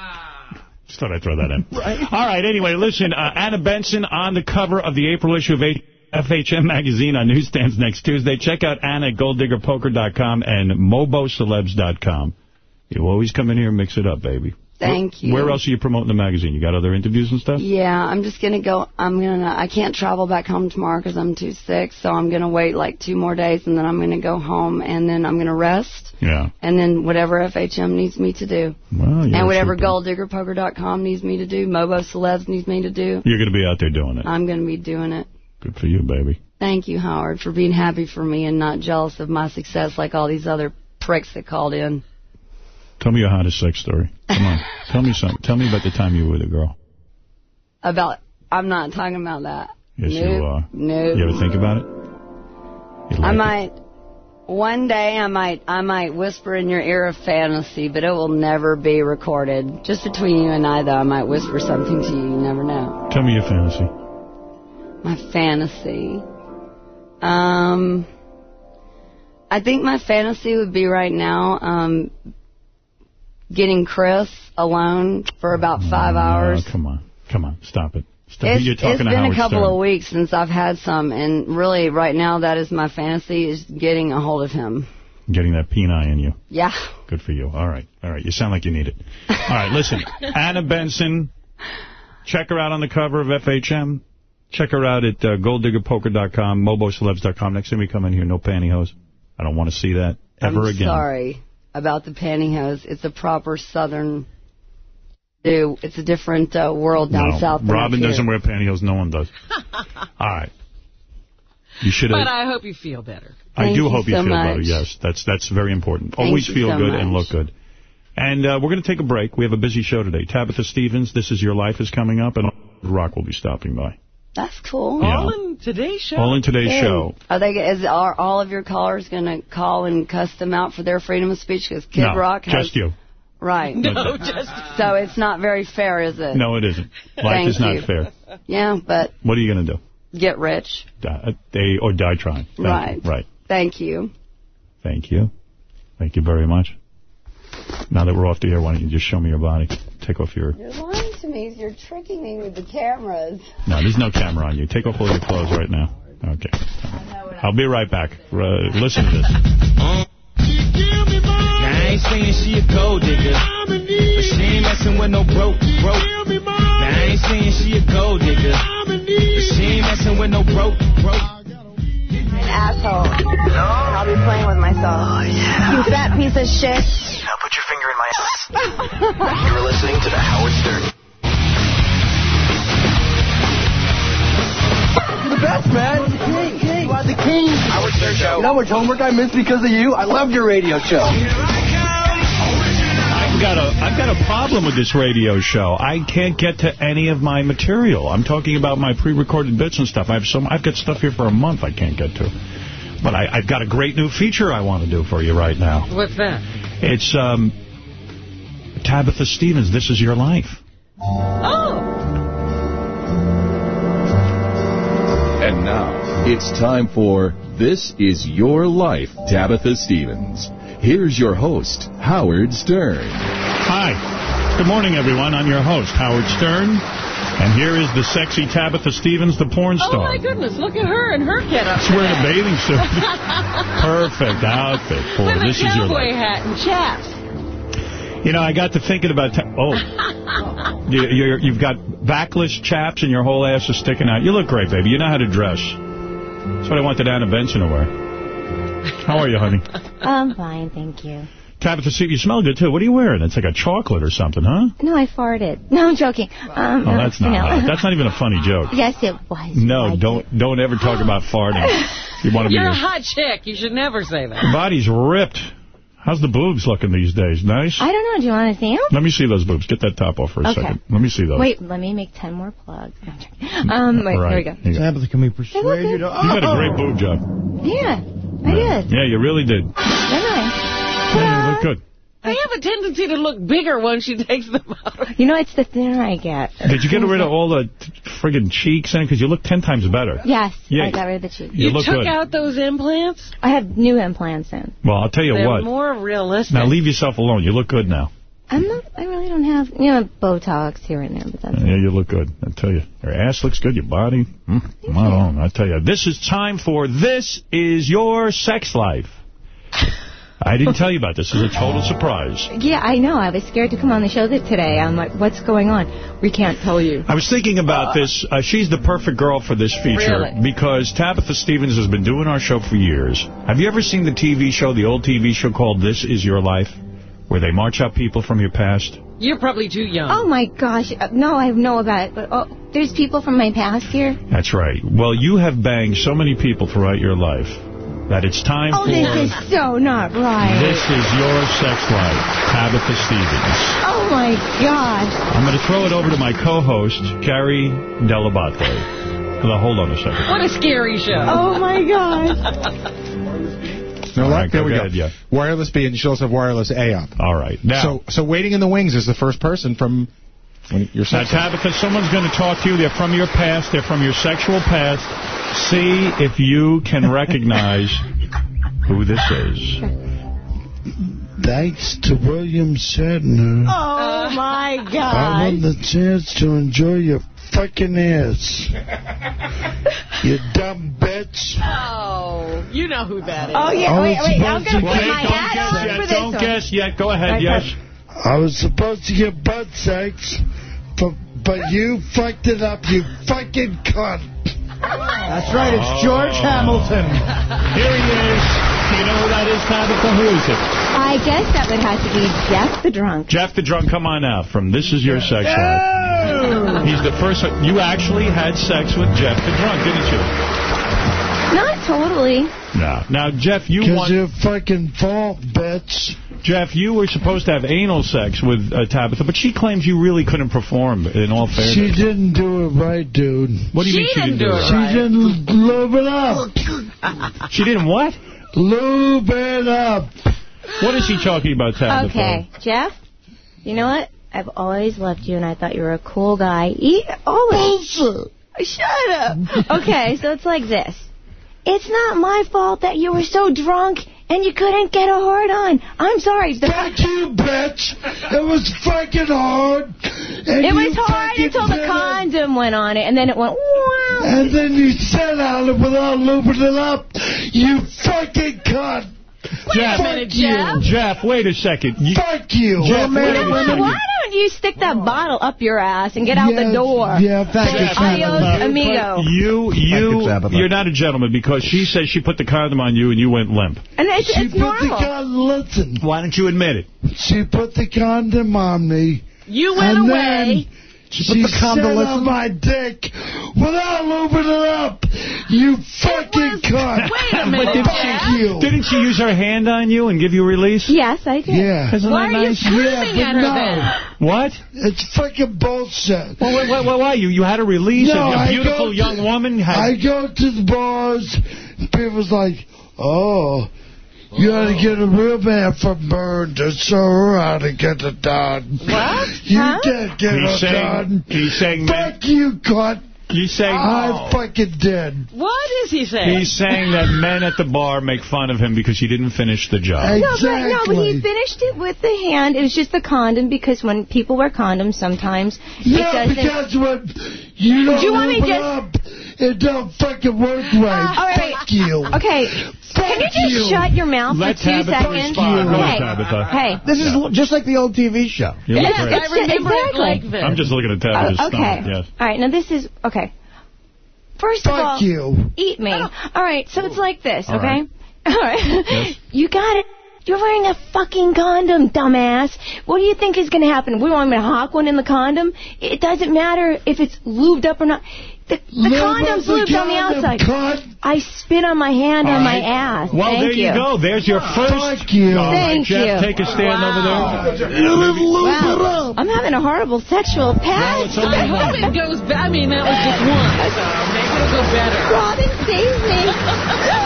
Just thought I'd throw that in. right. All right, anyway, listen, uh, Anna Benson on the cover of the April issue of A- FHM magazine on newsstands next Tuesday. Check out Anna at golddiggerpoker.com and mobocelebs.com. You always come in here and mix it up, baby. Thank you. Where else are you promoting the magazine? You got other interviews and stuff? Yeah, I'm just gonna go. I'm gonna. I can't travel back home tomorrow because I'm too sick. So I'm gonna wait like two more days, and then I'm gonna go home, and then I'm gonna rest, Yeah. and then whatever FHM needs me to do, Well, and whatever golddiggerpoker.com needs me to do, Mobo Celebs needs me to do. You're going to be out there doing it. I'm gonna be doing it. Good for you, baby. Thank you, Howard, for being happy for me and not jealous of my success like all these other pricks that called in. Tell me your hottest sex story. Come on. Tell me something. Tell me about the time you were with a girl. About, I'm not talking about that. Yes, nope, you are. Nope. You ever think about it? You I like it? might one day I might I might whisper in your ear a fantasy, but it will never be recorded. Just between you and I though, I might whisper something to you, you never know. Tell me your fantasy. My fantasy. Um I think my fantasy would be right now, um getting Kris alone for about five hours. Oh, come on. Come on. Stop it. Stop. It's, You're it's been a couple Stern. of weeks since I've had some, and really, right now, that is my fantasy: is getting a hold of him. Getting that peni in you. Yeah. Good for you. All right. All right. You sound like you need it. All right. Listen. Anna Benson. Check her out on the cover of FHM. Check her out at uh, golddiggerpoker.com, mobocelebs.com. Next time we come in here, no pantyhose. I don't want to see that ever I'm again. sorry about the pantyhose. It's a proper Southern do. It's a different uh, world down No, south. Robin doesn't wear pantyhose. No one does. All right. You should have. But I hope you feel better. I Thank do you hope you so feel better. Yes, that's that's very important. Thank Always feel so good and look good. And uh, we're going to take a break. We have a busy show today. Tabitha Stevens, This Is Your Life is coming up, and Rock will be stopping by. That's cool. Yeah. All in today's show. All in today's Good. show. Are they? Is are all of your callers going to call and cuss them out for their freedom of speech? Because Kid no, Rock has just you. right. No, just So it's not very fair, is it? No, it isn't. Life Thank is not you. fair. Yeah, but What are you going to do? get rich. Die, uh, they or die trying. Thank Right. You. Right. Thank you. Thank you. Thank you very much. Now that we're off the air, why don't you just show me your body? Take off your... You're lying to me. You're tricking me with the cameras. No, there's no camera on you. Take off all your clothes right now. Okay. I'll be right back. Uh, listen to this. I ain't saying she a gold digger, but she ain't messing with no broke, broke. Now I ain't saying she a gold digger, but she ain't messing with no broke, broke. An asshole. I'll be playing with myself. You fat piece of shit. Now put your finger in my ass. You're listening to The Howard Stern. You're the best, man. You're the king. king. You are the king. Howard Stern Show. You know how much homework I missed because of you? I loved your radio show. I've got a I've got a problem with this radio show. I can't get to any of my material. I'm talking about my pre-recorded bits and stuff. I have some. I've got stuff here for a month I can't get to. But I, I've got a great new feature I want to do for you right now. What's that? It's um, Tabitha Stevens. This is your life. Oh. And now, it's time for This Is Your Life, Tabitha Stevens. Here's your host, Howard Stern. Hi. Good morning, everyone. I'm your host, Howard Stern. And here is the sexy Tabitha Stevens, the porn oh, star. Oh, my goodness. Look at her and her getup. She's wearing a bathing suit. Perfect outfit for With a This Is Your cowboy Life. hat and chaps. You know, I got to thinking about... Ta- oh. You, you're, you've got backless chaps and your whole ass is sticking out. You look great, baby. You know how to dress. That's what I wanted Anna Benson to wear. How are you, honey? I'm fine, thank you. Tabitha, see, you smell good, too. What are you wearing? It's like a chocolate or something, huh? No, I farted. No, I'm joking. Um, Oh, that's not no. That's not even a funny joke. Yes, it was. No, don't don't ever talk about farting. You want to be You're your, a hot chick. You should never say that. your body's ripped. How's the boobs looking these days? Nice? I don't know. Do you want to see them? Let me see those boobs. Get that top off for a Okay. second. Let me see those. Wait, let me make 10 more plugs. No, I'm. Um, wait, Right. here we go. Here you go. Tabitha, can we persuade you to... You got a great boob job. Yeah, I did. Yeah, you really did. Didn't I? Yeah, you look good. They have a tendency to look bigger once she takes them out. You know, it's the thinner I get. Did you get rid of all the t- friggin' cheeks in it? Because you look ten times better. Yes, Yeah. I got rid of the cheeks. You look took good. out those implants? I have new implants in. Well, I'll tell you They're what. more realistic. Now leave yourself alone. You look good now. I'm not, I really don't have, you know, Botox here and there, but that's Yeah, you look good. I tell you. Your ass looks good. Your body. Hmm, come on. I tell you. This is time for This Is Your Sex Life. I didn't tell you about this. This is a total surprise. Yeah, I know. I was scared to come on the show today. I'm like, what's going on? We can't tell you. I was thinking about this. Uh, she's the perfect girl for this feature Really? because Tabitha Stevens has been doing our show for years. Have you ever seen the TV show, the old TV show called This Is Your Life, where they march out people from your past? You're probably too young. Oh, my gosh. Uh, No, I know about it. But oh, there's people from my past here. That's right. Well, you have banged so many people throughout your life that it's time Oh, for this is so not right. This Is Your Sex Life, Tabitha Stevens. Oh, my God. I'm going to throw it over to my co-host, Gary Dell'Abate. Now, hold on a second. What a scary show. Oh, my gosh. No, All right, there go we ahead, go. yeah. Wireless B, and you should also have wireless A up. All right. Now, so, so waiting in the wings is the first person from when your Now. Tabitha, someone's going to talk to you. They're from your past. They're from your sexual past. See if you can recognize who this is. Thanks to William Shatner, Oh, my God. I want the chance to enjoy your fucking ass. you dumb bitch. Oh, you know who that is. Oh, yeah, I wait, wait. I'm going to to put my don't hat guess on yet, for this Don't one. guess yet. Go ahead. Right, Yes. I was supposed to get butt sex, but, but you fucked it up, you fucking cunt. That's right, it's George Oh. Hamilton. Here he is. Do you know who that is, Tabitha? Who is it? I guess that would have to be Jeff the drunk. Jeff the Drunk, come on out from This Is Your Sex Life. He's the first. You actually had sex with Jeff the Drunk, didn't you? Not totally. No. Now, Jeff, you want... Because you're fucking fault, bitch. Jeff, you were supposed to have anal sex with uh, Tabitha, but she claims you really couldn't perform, in all fairness. She didn't do it right, dude. What do you mean she didn't do it right? She didn't lube it up. She didn't what? Lube it up. What is he talking about, Tabitha? Okay, Jeff, you know what? I've always loved you, and I thought you were a cool guy. E always. Bullshit. Shut up. okay, so it's like this. It's not my fault that you were so drunk and you couldn't get a hard on. I'm sorry. The Fuck you, bitch. It was fucking hard. It was hard until the it. condom went on it, and then it went. Wow. And then you sat on it without lubing it up. You fucking cunt. Jeff, Fuck you. Jeff, wait a second. You, Fuck you. Jeff, You wait know a what? second. Why don't you stick that bottle up your ass and get out the door? Yeah, thank you, Jeff, Adios, Tabitha. amigo. You, you, you, Tabitha. you're not a gentleman because she says she put the condom on you and you went limp. And it's, She it's put the normal. condom, listen, Why don't you admit it? she put the condom on me. You went and away. Then she the condom, sat listen. on oh, my dick without lubing it up. You fucking cunt. Wait a minute, did Jeff. Fuck you. Didn't she use her hand on you and give you release? Yes, I did. Yeah. Isn't Why that are you nice? screaming Yeah, at her no. then? What? It's fucking bullshit. Well, wait, wait, wait, why? You, you had a release? No, a, a I beautiful go to- young woman had... I go to the bars, people's like, oh, you ought to get a real man from Burn to show her how to get it done. What? You Huh? can't get he's it saying, done. he's saying, men, Fuck you, cunt. he's saying, I fucking did. What is he saying? he's saying that men at the bar make fun of him because he didn't finish the job. Hey, No, but, no, but he finished it with the hand. It was just the condom because when people wear condoms, sometimes it Yeah, doesn't. because when you don't Do you want me lube it just- up, it don't fucking work right. All right, Fuck you. Okay, can you just you. shut your mouth Let for two Tabitha seconds? respond. Hey, Tabitha. hey. This is l- just like the old TV show. You look yes, great. I remember exactly. like this. I'm just looking at Tabitha's Uh, okay. stomach, yes. All right, now this is okay. First of Fuck all, you. eat me. All right, so it's like this, All okay? right. All right. You got it. You're wearing a fucking condom, dumbass. What do you think is going to happen? We want me to hawk one in the condom? It doesn't matter if it's lubed up or not. The, the condom's up the lubed on the condom, outside. I spit on my hand All on my right. ass. Well, Thank there you, go. There's your first. Thank you. All right, Thank Jeff, you. take a stand over there. Wow. I'm having a horrible sexual past. I hope it goes bad. I mean, that was just one. So maybe it'll go better. Robin, save me.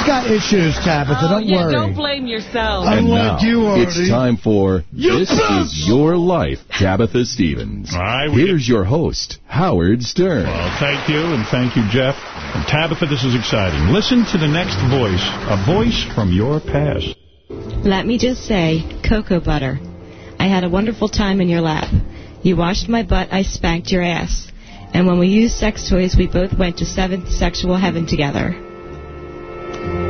He's got issues, Tabitha. Oh, don't yeah, worry. don't blame yourself. And now, it's time for You This is Your Life, Tabitha Stevens. Here's your host, Howard Stern. Well, thank you, and thank you, Jeff. And Tabitha, this is exciting. Listen to the next voice, a voice from your past. Let me just say, cocoa butter. I had a wonderful time in your lap. You washed my butt, I spanked your ass. And when we used sex toys, we both went to seventh sexual heaven together.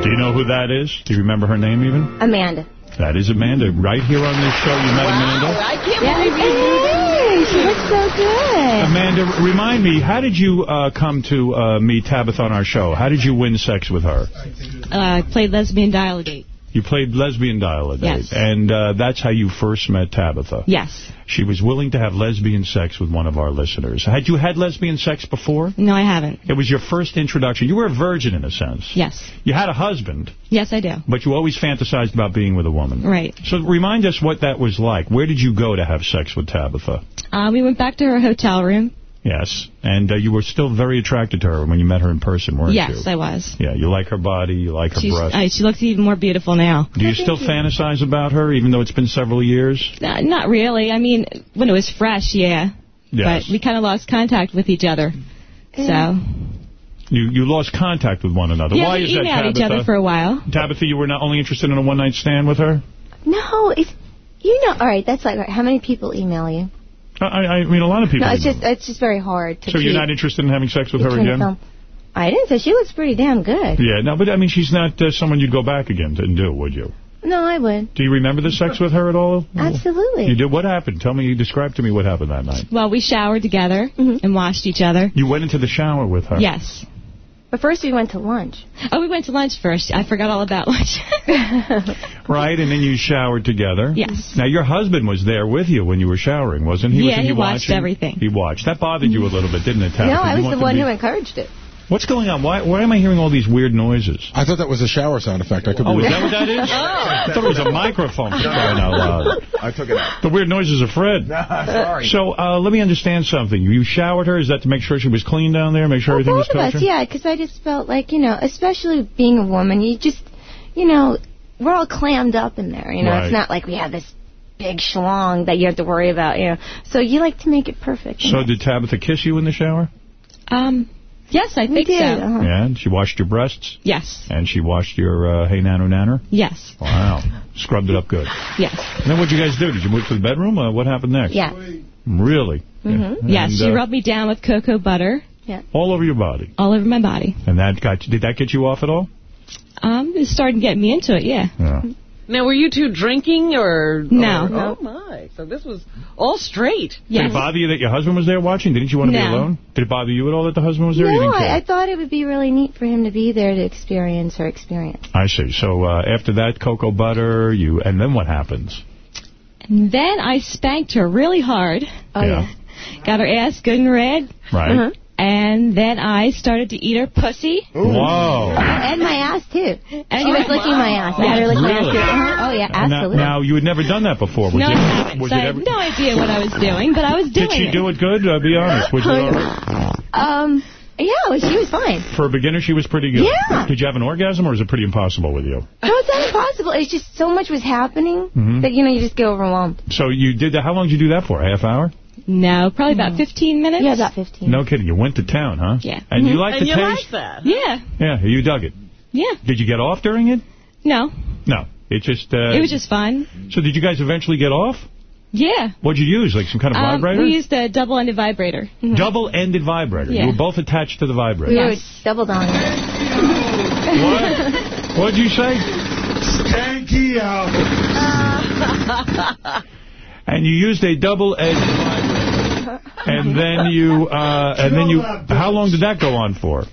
Do you know who that is? Do you remember her name even? Amanda. That is Amanda. Right here on this show, you met Amanda. I can't Yeah, believe you knew that. hey, she looks so good. Amanda, remind me, how did you uh, come to uh, meet Tabitha on our show? How did you win sex with her? Uh, I played lesbian Dial-a-Date. You played lesbian Dial-a-Date, Yes. and uh, that's how you first met Tabitha. Yes. She was willing to have lesbian sex with one of our listeners. Had you had lesbian sex before? No, I haven't. It was your first introduction. You were a virgin in a sense. Yes. You had a husband, Yes, I do. but you always fantasized about being with a woman. Right. So remind us what that was like. Where did you go to have sex with Tabitha? Uh, we went back to her hotel room. Yes. And uh, you were still very attracted to her when you met her in person, weren't you? yes, I was. Yeah, you like her body, you like her She's, breasts. uh, she looks even more beautiful now. Do you still fantasize about her, even though it's been several years? Uh, not really. I mean, when it was fresh, yeah. Yes. But we kind of lost contact with each other. So, You you lost contact with one another. yeah, Why we is that, emailed Tabitha? each other for a while. Tabitha, you were not only interested in a one-night stand with her? No, it's you know. All right, that's like how many people email you? I, I mean, a lot of people. no, it's do. just it's just very hard to. so you're not interested in having sex with her again? film. I didn't say she looks pretty damn good. Yeah, no, but I mean, she's not uh, someone you'd go back again to and do, would you? No, I would Do you remember the sex with her at all? absolutely. You did. What happened? Tell me. Describe to me what happened that night. Well, we showered together Mm-hmm. and washed each other. You went into the shower with her. Yes. But first we went to lunch. Oh, we went to lunch first. I forgot all about lunch. Right, and then you showered together. Yes. Now your husband was there with you when you were showering, wasn't he? Yeah, Wasn't he watched watching? everything. He watched. That bothered you a little bit, didn't it, Tabitha? no, I was the one be- who encouraged it. What's going on? Why why am I hearing all these weird noises? I thought that was a shower sound effect. I could Oh, be is wrong. that what that is? I thought it was a microphone for crying out loud. I took it out. The weird noises of Fred. No, sorry. So uh, let me understand something. You showered her. Is that to make sure she was clean down there? Make sure everything was Both of us, yeah, because I just felt like you know, especially being a woman, you just, you know, we're all clammed up in there. You know, Right. it's not like we have this big schlong that you have to worry about. You know, so you like to make it perfect. So did Tabitha kiss you in the shower? um, yes, I think did, so. uh-huh. Yeah, and she washed your breasts? Yes. And she washed your uh, hey nano nanner? Yes. Wow. Scrubbed it up good. Yes. And then what'd you guys do? Did you move to the bedroom? Uh, what happened next? Yeah. Really? Mm-hmm. Yes, And, she uh, rubbed me down with cocoa butter Yeah. All over your body. all over my body. And that got you, did that get you off at all? Um, it started getting me into it, yeah. Yeah. Now, were you two drinking or? No. or- oh my! So this was all straight. Did it bother you that your husband was there watching? Didn't you want to be alone? Did it bother you at all that the husband was there? No. I, I thought it would be really neat for him to be there to experience her experience. I see. So uh, after that, cocoa butter, you, and then what happens? And then I spanked her really hard. Oh, Yeah. Got her ass good and red. Right. Uh-huh. And then I started to eat her pussy. Whoa. And my ass, too. And she was licking my ass. I had her lick my ass, too. Uh-huh. Oh, yeah, Now, absolutely. now, you had never done that before. Was no, it, I haven't. Was So it I had no idea what I was doing, but I was doing did she it. do it good? Uh, be honest. Was it all right? Um, yeah, she was fine. For a beginner, she was pretty good. Yeah. Did you have an orgasm, or is it pretty impossible with you? No, it's not impossible. It's just so much was happening Mhm. that, you know, you just get overwhelmed. So you did that. How long did you do that for? A half hour? No, probably about 15 minutes. Yeah, about 15. No kidding. You went to town, huh? Yeah. And you Mhm. liked And the you taste? liked that. Yeah. Yeah, you dug it. Yeah. Did you get off during it? No. No. It just. Uh, it was just fun. So did you guys eventually get off? Yeah. What'd you use? Like some kind of Um, vibrator? we used a double-ended vibrator. Double-ended vibrator. Yeah. You were both attached to the vibrator. We were double down. What? What'd you say? Stanky out. And you used a double-edged vibrator. And then you, uh, and then you, how long did that go on for?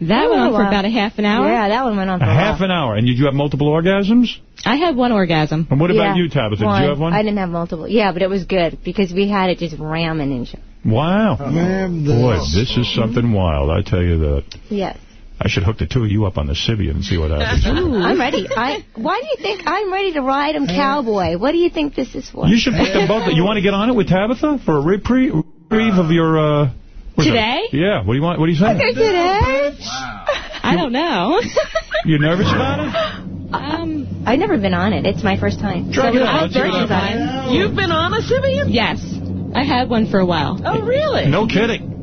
That went on for about a half an hour. Yeah, that one went on A for a half while. an hour. And did you have multiple orgasms? I had one orgasm. And what about Yeah, you, Tabitha? Did you have one? I didn't have multiple. Yeah, but it was good because we had it just ramming and shit. Wow. Ma'am, Boy, this is something wild, I tell you that. Yes. I should hook the two of you up on the Sybian and see what happens. I'm ready. I. Why do you think I'm ready to ride him cowboy? What do you think this is for? You should put them both. You want to get on it with Tabitha for a reprie- reprieve of your... Uh, Today? that? Yeah. What do you want? What do you say? Okay, today. Wow. I don't know. You nervous about it? Um, I've never been on it. It's my first time. Drag so it on. I'll Let's see what versus happens. on it. You've been on a Sybian? Yes. I had one for a while. Oh, really? No kidding.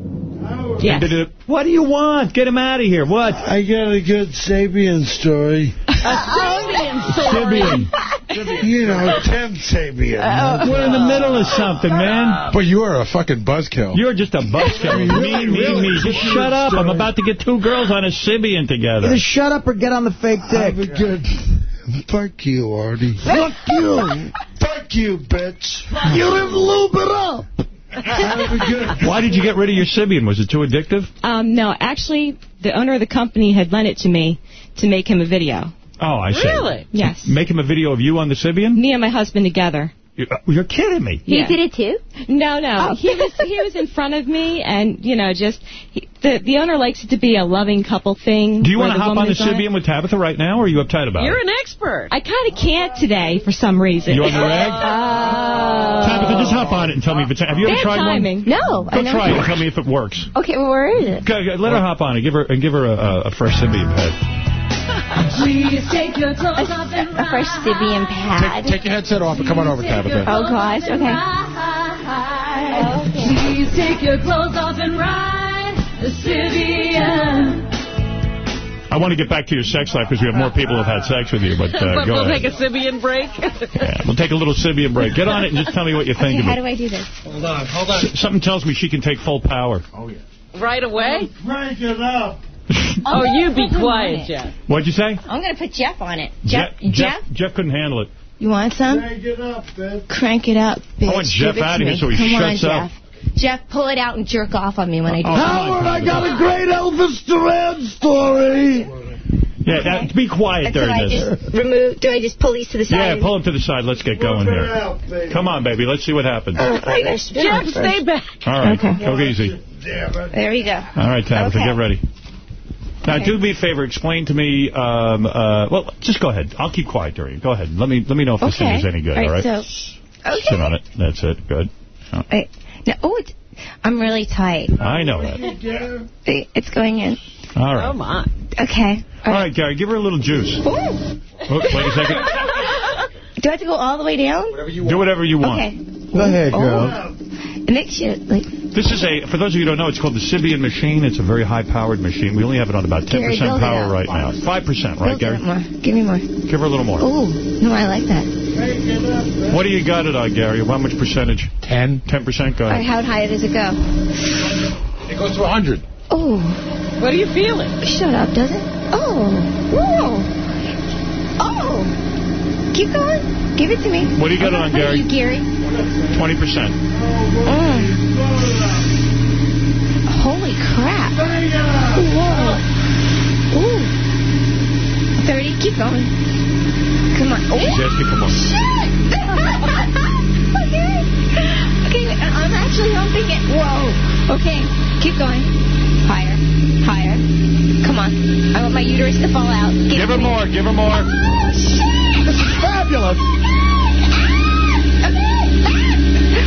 Yes. What do you want? Get him out of here. What? I got a good Sybian story. A Sybian story. Sybian. You know, Tim Sabian. Oh, We're in the middle of something, man. But you are a fucking buzzkill. You're just a buzzkill. me, me, me. Just shut up. I'm about to get two girls on a Sybian together. Either shut up or get on the fake Have a dick. good... Fuck you, Artie. Fuck you. Fuck you, bitch. You didn't lube it up. Have a good... Why did you get rid of your Sybian? Was it too addictive? Um, no, actually, the owner of the company had lent it to me to make him a video. Oh, I see. Really? Yes. Make him a video of you on the Sybian? Me and my husband together. You- You're kidding me. He Yeah. did it too? No, no. Oh. He was he was in front of me, and you know, just he, the the owner likes it to be a loving couple thing. Do you want to hop on the is it. Sybian with Tabitha right now, or are you uptight about it? You're an expert. I kind of can't today for some reason. You on the rag? Oh. Tabitha, just hop on it and tell me if it's... Have you ever Bad tried timing. one? No. I Go know. try it and tell me if it works. Okay, well, where is it? Go, go, let her hop on it. Give her and give her a, a, a fresh Sybian pad. Please take your clothes off and A fresh Sybian pad. Take, take your headset off and come on over, Tabitha. Oh, gosh. Okay. Please take your clothes off and ride the Sybian. I want to get back to your sex life because we have more people who have had sex with you, but, uh, but go we'll ahead. take a Sybian break. Yeah, we'll take a little Sybian break. Get on it and just tell me what you think Okay, of how it. do I do this? Hold on, hold on. S- Something tells me she can take full power. Oh, yeah. right away? Crank it up. Oh, you be Put him on quiet. Jeff. What'd you say? I'm going to put Jeff on it. Jeff, Jeff? Jeff, Jeff couldn't handle it. You want some? Crank it up, bitch. Crank it up, bitch. I want Jeff Give out of here so he Come shuts on, up. Jeff. Jeff, pull it out and jerk off on me when I do Oh, it. Howard, I got a great Elvis Duran story. Yeah, that, be quiet So during I this. just remove, do I just pull these to the side? Yeah, pull him to the side. Let's get going here. out. Come on, baby. Let's see what happens. Oh, I gotta spin Jeff, stay back. All right, Okay. go easy. There we go. All right, Tabitha, Okay. get ready. Now, Okay. do me a favor. Explain to me. Um, uh, well, just go ahead. I'll keep quiet during. it. Go ahead. Let me let me know if this thing is any good. All All right, right. so, okay. Sit on it. That's it. Good. Oh, Wait. No, oh, it's, I'm really tight. I know that. It's going in. All Oh, right. my. Okay. All right, Gary. Give her a little juice. Ooh. Oh, wait a second. Do I have to go all the way down? Do whatever you want. Okay. Go ahead, oh. girl. Oh. It makes you, like, This is a, for those of you who don't know, it's called the Sybian machine. It's a very high-powered machine. We only have it on about 10% Gary, power right now. 5%, right, build Gary? it more. Give me more. Give her a little more. Oh, no, I like that. What do you got it on, Gary? How much percentage? 10. 10%? Go All right, ahead. how high does it go? It goes to 100. Oh, What are you feeling? shut up, does it? Oh, whoa. Oh, keep going. Give it to me. What do you got on, Gary? You, Gary. 20%. Mm. Holy crap. Whoa. Ooh. 30. Keep going. Come on. Oh, She's asking for more. shit. okay. Okay, I'm actually humping it. Whoa. Okay, keep going. Higher. Higher. Come on. I want my uterus to fall out. Give, Give her more. Give her more. Oh, shit. This is fabulous.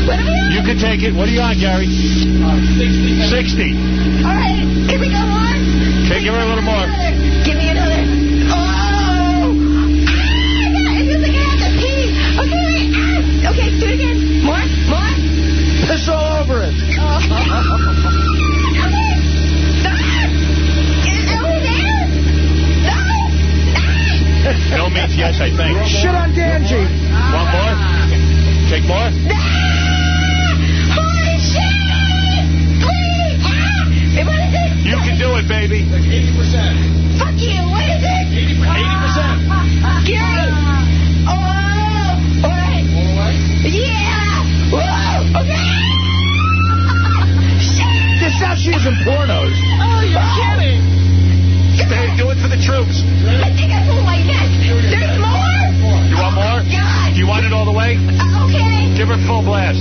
What are we on? You can take it. What are you on, Gary? 60. 60. All right. Can we go on? Okay, give her a little more. Give me another. Oh! Ah, God, it feels like I have to pee. Okay, wait. Ah. Okay, do it again. More? More? Piss all over it. Okay. Stop. Is it over there? No. No means yes, I think. Shit on Ganji. Want more? Take more? Ah! Holy shit! Please! Ah! What is it? You can do it, baby. 80%. Fuck you. What is it? 80%. Gary. Oh. All right. Yeah. Whoa. Okay. Shit. This how she is in pornos. Oh, you're kidding. Hey, do it for the troops. I think I pulled my neck. There's more? You want more? God. Do you want it all the way? Uh, okay. Give her full blast.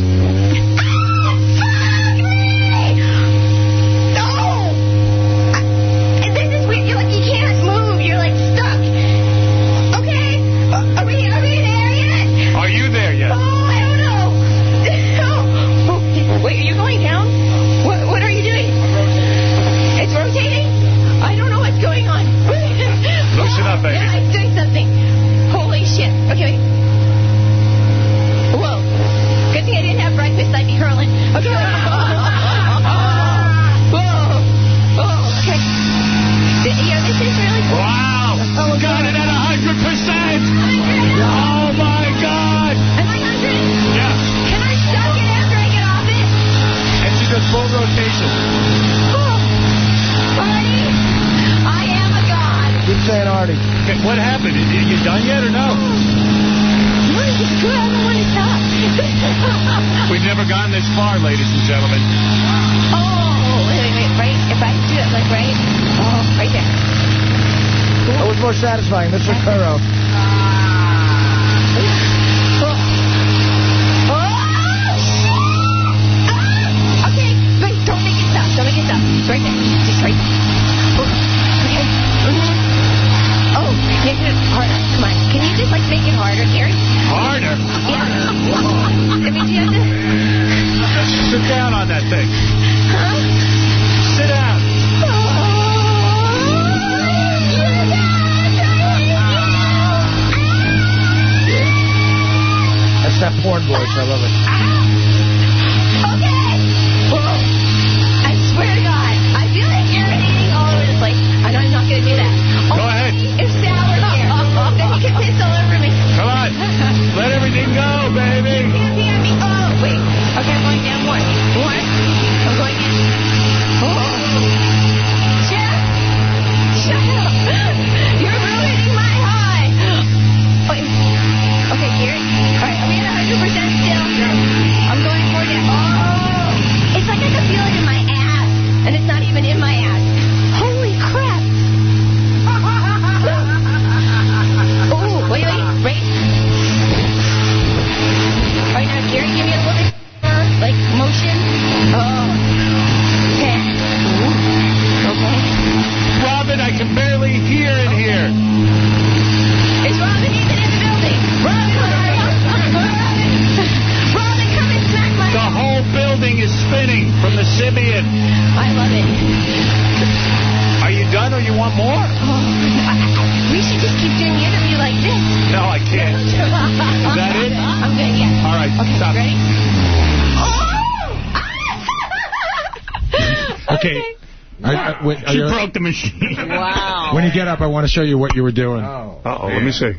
Up, I want to show you what you were doing. Oh. Uh-oh, let me see. No,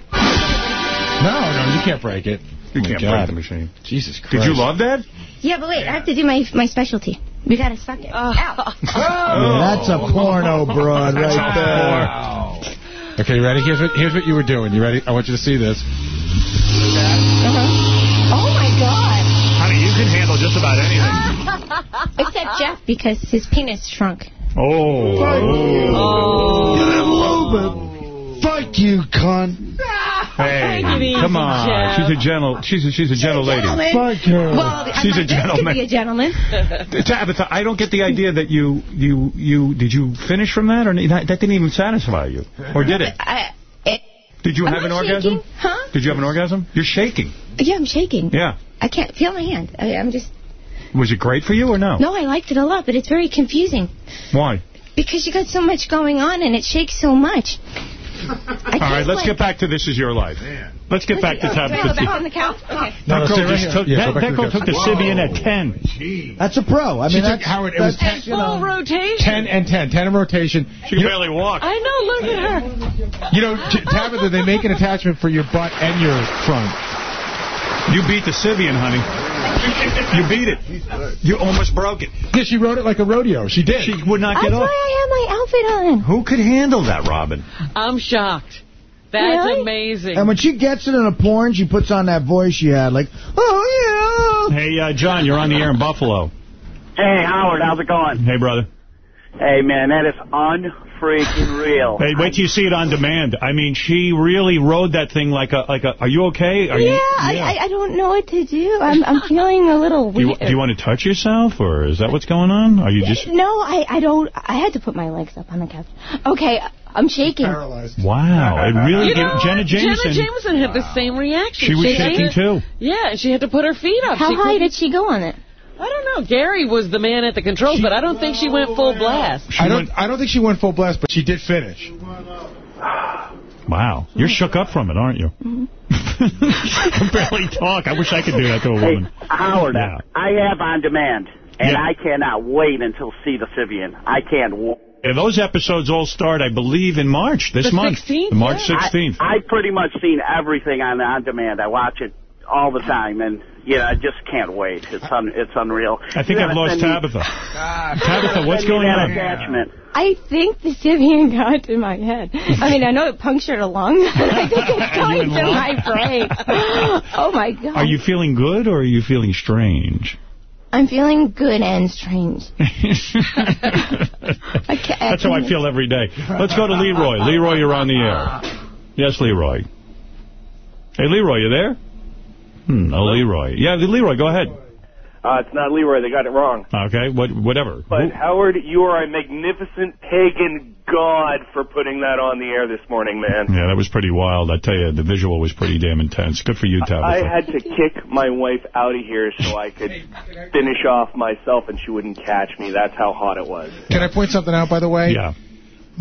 no, you can't break it. You Oh, can't God. break the machine. Jesus Christ. Did you love that? Yeah, but wait, I have to do my my specialty. We gotta suck it. Ow. Yeah, that's a porno broad right there. Okay, you ready? Here's what here's what you were doing. You ready? I want you to see this. Uh-huh. Oh my god. Honey, you can handle just about anything. Except Jeff because his penis shrunk. Oh. Fuck you, oh. little cunt. Hey, Take it easy, come on. Jeff. She's a gentle. She's a, she's a gentle lady. Fuck her. Well, She's a not meant gentleman. to be a gentleman. Tabitha, I don't get the idea that you you you did you finish from that or that, that didn't even satisfy you, or did it? I, it, Did you I'm have an not orgasm? shaking. Huh? Did you have an orgasm? You're shaking. Yeah, I'm shaking. Yeah. I can't feel my hand. I, I'm just. Was it great for you or no? No, I liked it a lot, but it's very confusing Why? because you got so much going on and it shakes so much. All right, let's get back to This Is Your Life. Let's get back to Can I go Tabitha. back on the couch? Okay. No, That stay girl right just took, Yeah, that, go to girl took the. Sybian at 10. That's a pro. I She mean, took, that's, Howard, it was that's, 10, you know, rotation. 10 and 10. 10 in rotation. She can barely walk. I know, look at her. You know, Tabitha, they make an attachment for your butt and your front. You beat the Sybian, honey. You beat it. You almost broke it. Yeah, she rode it like a rodeo. She did. She would not get That's get why off. I have my outfit on. Who could handle that, Robin? I'm shocked. That's Really? amazing. and when she gets it in a porn, she puts on that voice she had, like, oh, yeah. Hey, uh, John, you're on the air in Buffalo. Hey, Howard, how's it going? Hey, brother. Hey, man, that is unfreaking real. Hey, wait till you see it on demand. I mean, she really rode that thing like a like a. Are you okay? Are yeah, you, I, I I don't know what to do. I'm I'm feeling a little Do you, weird. do you want to touch yourself, or is that what's going on? Are you just? No, I I don't. I had to put my legs up on the couch. Okay, I'm shaking. Wow, it really You know, Jenna Jameson. Jenna Jameson had the same reaction. She was had shaking, to- too. Yeah, she had to put her feet up. How She high did she go on it? I don't know. Gary was the man at the controls, but I don't think she went full blast. I don't. I don't think she went full blast, but she did finish. Wow, you're shook up from it, aren't you? Mm-hmm. you can barely talk. I wish I could do that to a Hey, woman. Howard, Yeah. I have on demand, and Yeah. I cannot wait until see the Sybian. I can't wait. Yeah, those episodes all start, I believe, in March this The month. 16th, March yeah. 16th. I, I pretty much seen everything on on demand. I watch it all the time, and yeah, I just can't wait. It's un, it's unreal. I think I've lost send me- Tabitha. Tabitha, what's going on? Attachment. I think the Sybian got to my head. I mean, I know it punctured a lung, but I think it's going to my brain. Oh my god. Are you feeling good or are you feeling strange? I'm feeling good and strange. That's how I feel every day. Let's go to Leroy. Leroy, you're on the air. Yes, Leroy. Hey, Leroy, you there? Hmm, no, Leroy. Yeah, Leroy, go ahead. Uh, it's not Leroy. They got it wrong. Okay, what, whatever. But Howard, you are a magnificent pagan god for putting that on the air this morning, man. Yeah, that was pretty wild. I tell you, the visual was pretty damn intense. Good for you, Tabitha. I had to kick my wife out of here so I could finish off myself and she wouldn't catch me. That's how hot it was. Can I point something out, by the way? Yeah.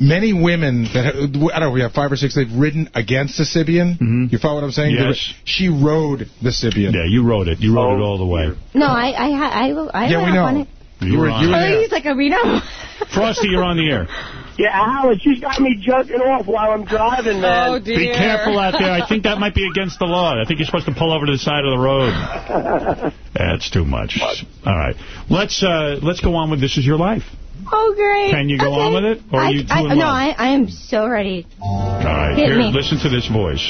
Many women that have, I don't know, we have five or six. They've ridden against the Sybian. You follow what I'm saying? Yes. She rode the Sybian. Yeah, you rode it. You rode it all the way. No, I I ha- I, I Yeah, went we up on know. it. You were on Oh, he's like a we know. Frosty, you're on the air. Yeah, Howard, she's got me jerking off while I'm driving, man. Oh, dear. Be careful out there. I think that might be against the law. I think you're supposed to pull over to the side of the road. That's too much. All right. Let's uh, let's go on with This Is Your Life. Oh great. Can you go Okay. on with it? Or are I, you too I, no. I I am so ready. All right. Hit Here, me. listen to this voice.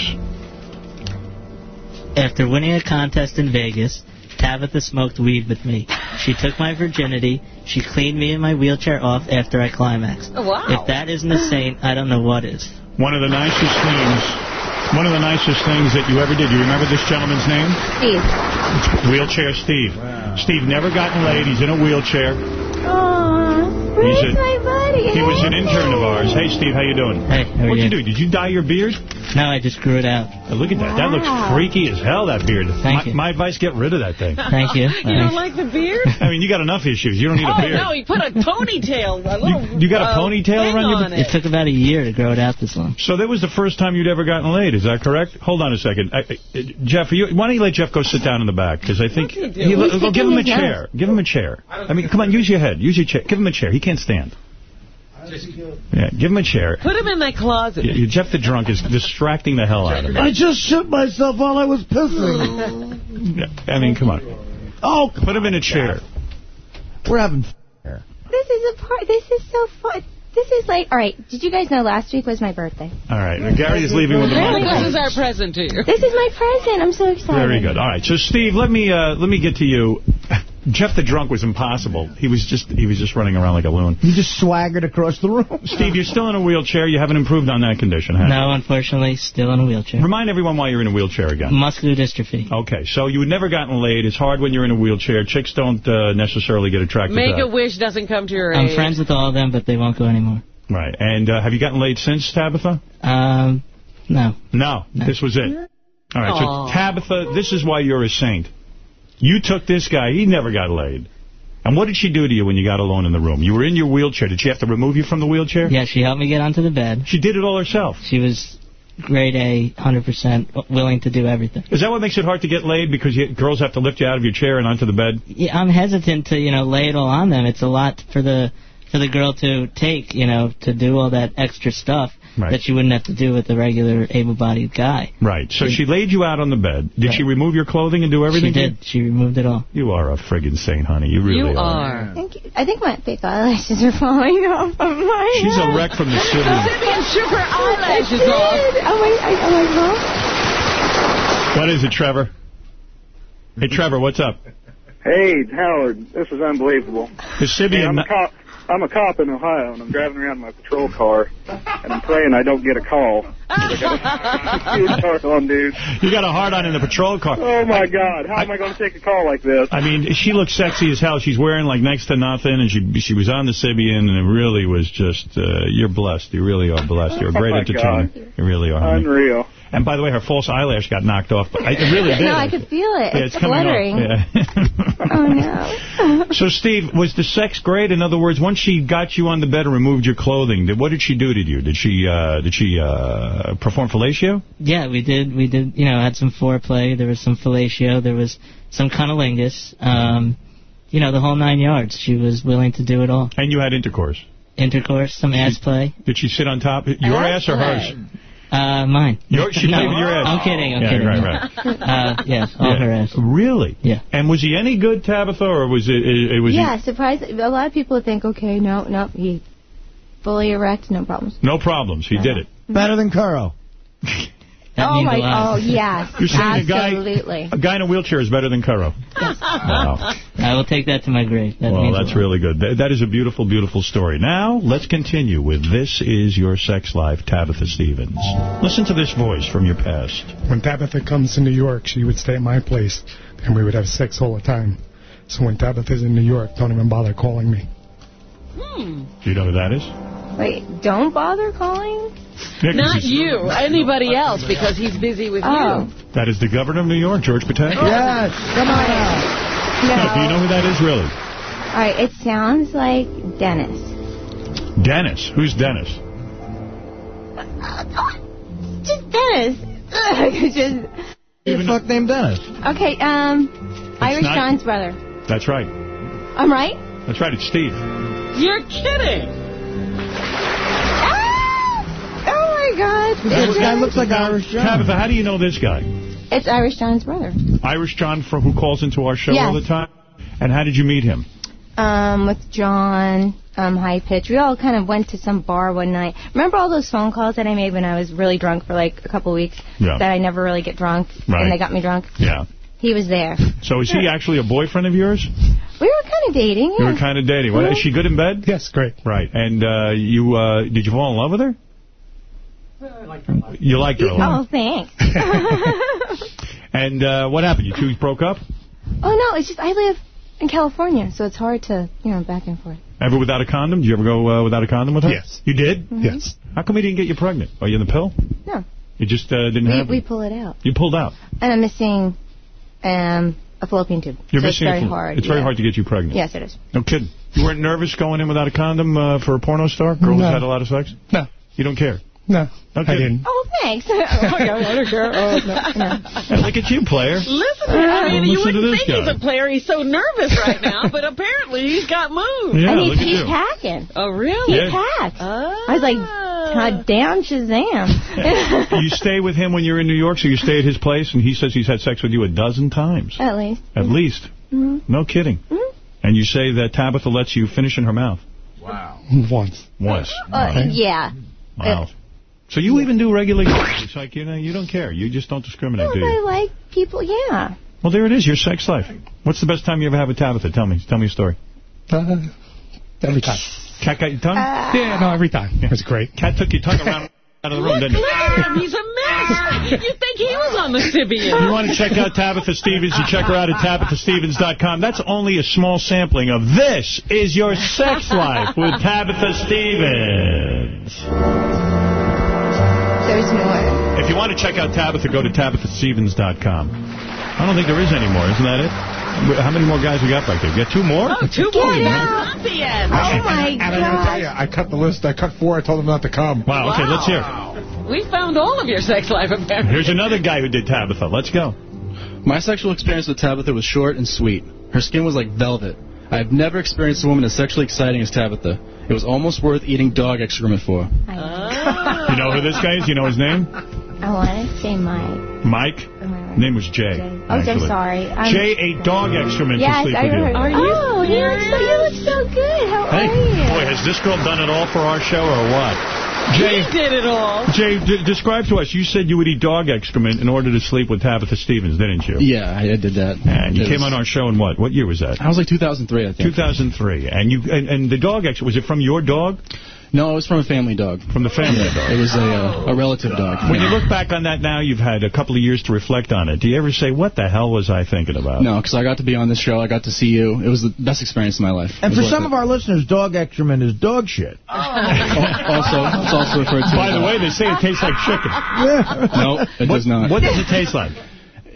After winning a contest in Vegas, Tabitha smoked weed with me. She took my virginity. She cleaned me and my wheelchair off after I climaxed. Oh, wow. If that isn't a saint, I don't know what is. One of the nicest things, one of the nicest things that you ever did. You remember this gentleman's name? Steve. Wheelchair Steve. Wow. Steve never gotten laid. He's in a wheelchair. Aww. Mm-hmm. Where's a- my buddy? He was an intern of ours. Hey, Steve, how you doing? Hey, how are What'd you you? do? Did you dye your beard? No, I just grew it out. Oh, look at that. That looks freaky as hell, that beard. Thank my, you. my advice, get rid of that thing. Thank you. You don't like the beard? I mean, you got enough issues. You don't need a beard. Oh, beard. no, he put a ponytail. A little, You got a uh, ponytail wing around your on beard? it. It took about a year to grow it out this long. So that was the first time you'd ever gotten laid, is that correct? Hold on a second. I, I, Jeff, are you, why don't you let Jeff go sit down in the back? Because I think... he? He- well, give him a chair. Give him a chair. I mean, come on, use your head. Use your chair. Give him a chair. He can't stand. Yeah, give him a chair. Put him in that closet. Yeah, Jeff the drunk is distracting the hell out of me. I just shit myself while I was pissing. Yeah, I mean, come on. Oh, Put him in a chair. we're having f- here. This is a part. This is so fun. This is like, all right. Did you guys know last week was my birthday? All right. Gary is leaving with the Really, this is our present to you. This is my present. I'm so excited. Very good. All right. So, Steve, let me uh, let me get to you. Jeff the drunk was impossible. He was just he was just running around like a loon. He just swaggered across the room. Steve, you're still in a wheelchair. You haven't improved on that condition, have No, unfortunately, still in a wheelchair. Remind everyone why you're in a wheelchair again. Muscular dystrophy. Okay, so you had never gotten laid. It's hard when you're in a wheelchair. Chicks don't uh, necessarily get attracted Make to a that. wish doesn't come to your I'm aid. friends with all of them, but they won't go anymore. Right. And uh, have you gotten laid since, Tabitha? Um, no. No, This was it. All right. Aw. So, Tabitha, this is why you're a saint. You took this guy. He never got laid. And what did she do to you when you got alone in the room? You were in your wheelchair. Did she have to remove you from the wheelchair? Yeah, she helped me get onto the bed. She did it all herself. She was grade A, 100% willing to do everything. Is that what makes it hard to get laid? Because you, girls have to lift you out of your chair and onto the bed? Yeah, I'm hesitant to, you know, lay it all on them. It's a lot for the for the girl to take, you know, to do all that extra stuff Right. that she wouldn't have to do with a regular able-bodied guy. Right. So she laid you out on the bed. Did she remove your clothing and do everything? She did. She removed it all. You are a friggin' saint, honey. You really are. are. Thank you. I think my fake eyelashes are falling off of my She's head. a wreck from the city. Sybian shook her eyelashes off. Oh my, I, oh my God. What is it, Trevor? Hey, Trevor, what's up? Hey, Howard, this is unbelievable. The Sybian, Hey, I'm, call- I'm a cop in Ohio, and I'm driving around in my patrol car, and I'm praying I don't get a call. I got a huge on, dude. You got a hard on in the patrol car. Oh, my God. How am I going to take a call like this? I mean, she looks sexy as hell. She's wearing like next to nothing, and she she was on the Sybian, and it really was just, uh, you're blessed. You really are blessed. You're a great Oh, entertainer. God. You really are. Unreal. And by the way, her false eyelash got knocked off. But I, it really did. No, I could feel it. Yeah, it's, it's coming fluttering. off. Yeah. Oh, no. so, Steve, was the sex great? In other words, once she got you on the bed and removed your clothing, did, what did she do to you? Did she uh, did she uh, perform fellatio? Yeah, we did. We did. You know, had some foreplay. There was some fellatio. There was some cunnilingus. Um, you know, the whole nine yards. She was willing to do it all. And you had intercourse. Intercourse, some ass play. Did she sit on top? Your ass, or hers? Uh, mine. Your, she no, your ass. I'm kidding. I'm yeah, kidding. Right, right. Uh, yeah, all Yeah. her ass. Really? Yeah. And was he any good, Tabitha, or was it? It, it was he- yeah, surprise. A lot of people think, okay, no, no, he fully erect, no problems. no problems. He did it. Better than Curro. That oh my, a lot. oh yes, You're saying a guy- absolutely. A guy in a wheelchair is better than Curro. Wow. I will take that to my grave. That well, that's really good. That, that is a beautiful, beautiful story. Now, let's continue with This Is Your Sex Life, Tabitha Stevens. Listen to this voice from your past. When Tabitha comes to New York, she would stay at my place, and we would have sex all the time. So when Tabitha's in New York, don't even bother calling me. Hmm. Do you know who that is? Wait, don't bother calling. Yeah, 'cause Not you, anybody else, because he's busy with Oh. you. That is the governor of New York, George Pataki. Yes, come on out. No. Do you know who that is, really? All right, it sounds like Dennis. Dennis. Who's Dennis? Just Dennis. Just Who the fuck named Dennis? okay. Um, Irish not- John's brother. That's right. I'm right. That's right. It's Steve. You're kidding. Oh my God! This guy looks like Irish John. Tabitha, how do you know this guy? it's Irish John's brother. Irish John, from who calls into our show Yes. all the time? And how did you meet him? Um, with John, um, High Pitch. We all kind of went to some bar one night. Remember all those phone calls that I made when I was really drunk for like a couple weeks? Yeah. That I never really get drunk, Right. and they got me drunk. Yeah. He was there. So is he actually a boyfriend of yours? We were kind of dating. You were kind of dating. What, is she good in bed? Yes, great. Right. And uh, you uh, did you fall in love with her? You liked her a lot. Oh, thanks. And uh, what happened? You two broke up? oh no, it's just I live in California, so it's hard to you know back and forth. Ever without a condom? Did you ever go uh, without a condom with her? Yes. You did? Yes. How come he didn't get you pregnant? Are you in the pill? No, You just uh, didn't we have we it? pull it out, You pulled out. and I'm missing um a fallopian tube. You're so missing it's very a hard. It's very hard to get you pregnant. Yes, it is. No kidding. You weren't nervous going in without a condom uh, for a porno star? Girl who's had a lot of sex? No. You don't care? No, No I didn't. Oh, thanks. oh, yeah, I don't care. Oh, no, no. Look at you, player. Listen, I mean, you Listen to wouldn't this think he's a player. He's so nervous right now, but apparently he's got moves. Yeah, and look he's, at he's you. packing. Oh, really? He packed. Ah. I was like, God damn Shazam. you stay with him when you're in New York, so you stay at his place, and he says he's had sex with you a dozen times. At least. At least. Mhm. No kidding. And you say that Tabitha lets you finish in her mouth. Wow. Once. Once. Uh, yeah. Wow. So you even do regular It's like, you know, you don't care. You just don't discriminate, Well, do I like people, yeah. Well, there it is, your sex life. What's the best time you ever had with Tabitha? Tell me. Tell me a story. Uh, every time. Cat got your tongue? yeah, no, every time. It was great. Cat took your tongue around out of the room, Look, didn't look it? at him. He's a mess. You think he was on the Sybian. You want to check out Tabitha Stevens, you check her out at TabithaStevens.com. That's only a small sampling of This Is Your Sex Life with Tabitha Stevens. There's more. If you want to check out Tabitha, go to TabithaStevens.com. I don't think there is any more, isn't that it? How many more guys we got back there? You got two more? Oh, two more. Not the end. Oh, my And I gotta tell you, I cut the list. I cut four. I told them not to come. Wow, okay, Wow. let's hear it. We found all of your sex life, apparently. Here's another guy who did Tabitha. Let's go. My sexual experience with Tabitha was short and sweet. Her skin was like velvet. I have never experienced a woman as sexually exciting as Tabitha. It was almost worth eating dog excrement for. Oh. You know who this guy is? You know his name? Oh, I want to say Mike. Mike? Am right? Name was Jay. Oh, I'm sorry. I'm Jay ate dog excrement yes, to sleep I with you. heard. Are you oh, you look, so, you look so good. How Hey, are you? boy, has this girl done it all for our show or what? Jay- he did it all. Jay, d- describe to us. You said you would eat dog excrement in order to sleep with Tabitha Stevens, didn't you? Yeah, I, I did that. And you It came was- on our show in what? What year was that? I was like 2003, I think. 2003. And you and, and the dog excrement, was it from your dog? No, it was from a family dog. From the family dog. It was a uh, a relative dog. When you look back on that now, you've had a couple of years to reflect on it. Do you ever say, what the hell was I thinking about? No, because I got to be on this show. I got to see you. It was the best experience of my life. And for some of our listeners, dog excrement is dog shit. also, it's also referred to. By the way, they say it tastes like chicken. no, it does not. What does it taste like?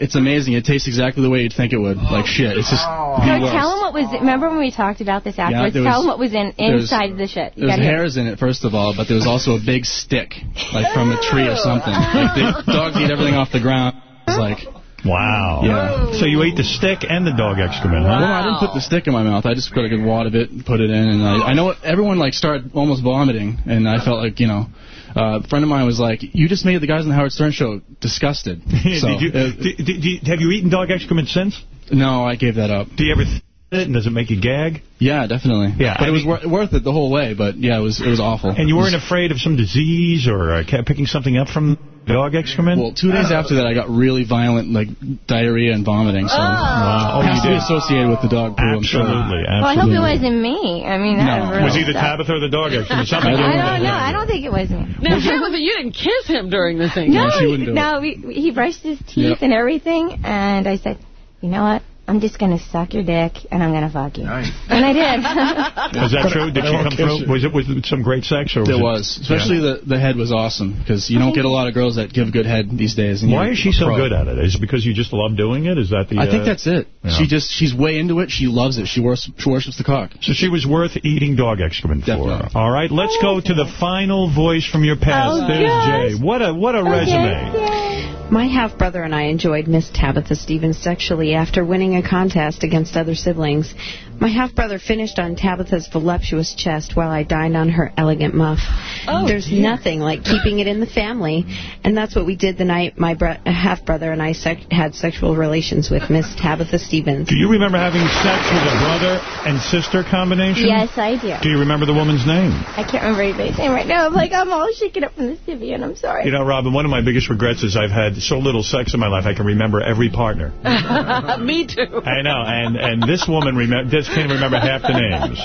It's amazing. It tastes exactly the way you'd think it would. Like shit. It's just oh. So the worst. tell him what was. Remember when we talked about this afterwards? there tell him what was in there was- inside the shit. You There was gotta hear. hairs in it, first of all, but there was also a big stick, like from a tree or something. Like the oh. dogs eat everything off the ground. It's like, Wow. Yeah. So you ate the stick and the dog excrement, huh? well, I didn't put the stick in my mouth. I just put a good wad of it and put it in, and I, I know everyone like started almost vomiting, and I felt like you know. Uh, a friend of mine was like, "You just made the guys on the Howard Stern show disgusted." So, did you, uh, did, did, have you eaten dog excrement since? no, I gave that up. Do you ever it and does it make you gag? Yeah, definitely. Yeah, but I it was mean- wor worth it the whole way. But yeah, it was it was awful. And you weren't afraid of some disease or uh, kept picking something up from dog excrement? Well, two days after that, I got really violent, like diarrhea and vomiting. So Wow. Oh, you to be did? associated with the dog poo. I'm sure. Absolutely, Well, I hope it wasn't me. I mean, that No. really was either sucked. Tabitha or the dog excrement? Something I to do with don't it. know. I don't think it was me. Now, Tabitha, you didn't kiss him during the thing. No, she wouldn't do no, we, we- he brushed his teeth Yep. and everything, and I said, you know what? I'm just going to suck your dick, and I'm going to fuck you. And I did. Was that true? Did she come through? Was it was it some great sex? Or was There it, was, especially the the head was awesome because you don't get a lot of girls that give good head these days. and Why is she so pro. good at it? Is it because you just love doing it? Is that the? I think uh, that's it. yeah. She just she's way into it. She loves it. She worships, she worships the cock. So she was worth eating dog excrement for. Definitely. All right, let's go to the final voice from your past. Oh, There's gosh. Jay. What a what a resume. My half-brother and I enjoyed Miss Tabitha Stevens sexually after winning a contest against other siblings. My half-brother finished on Tabitha's voluptuous chest while I dined on her elegant muff. Oh, There's dear. nothing like keeping it in the family, and that's what we did the night my bro- half-brother and I sec- had sexual relations with Miss Tabitha Stevens. Do you remember having sex with a brother and sister combination? yes, I do. Do you remember the woman's name? I can't remember anybody's name right now. I'm like, I'm all shaken up from the Sybian. I'm sorry. You know, Robin, one of my biggest regrets is I've had so little sex in my life I can remember every partner. Me too. I know, and and this woman remem- just can't remember half the names.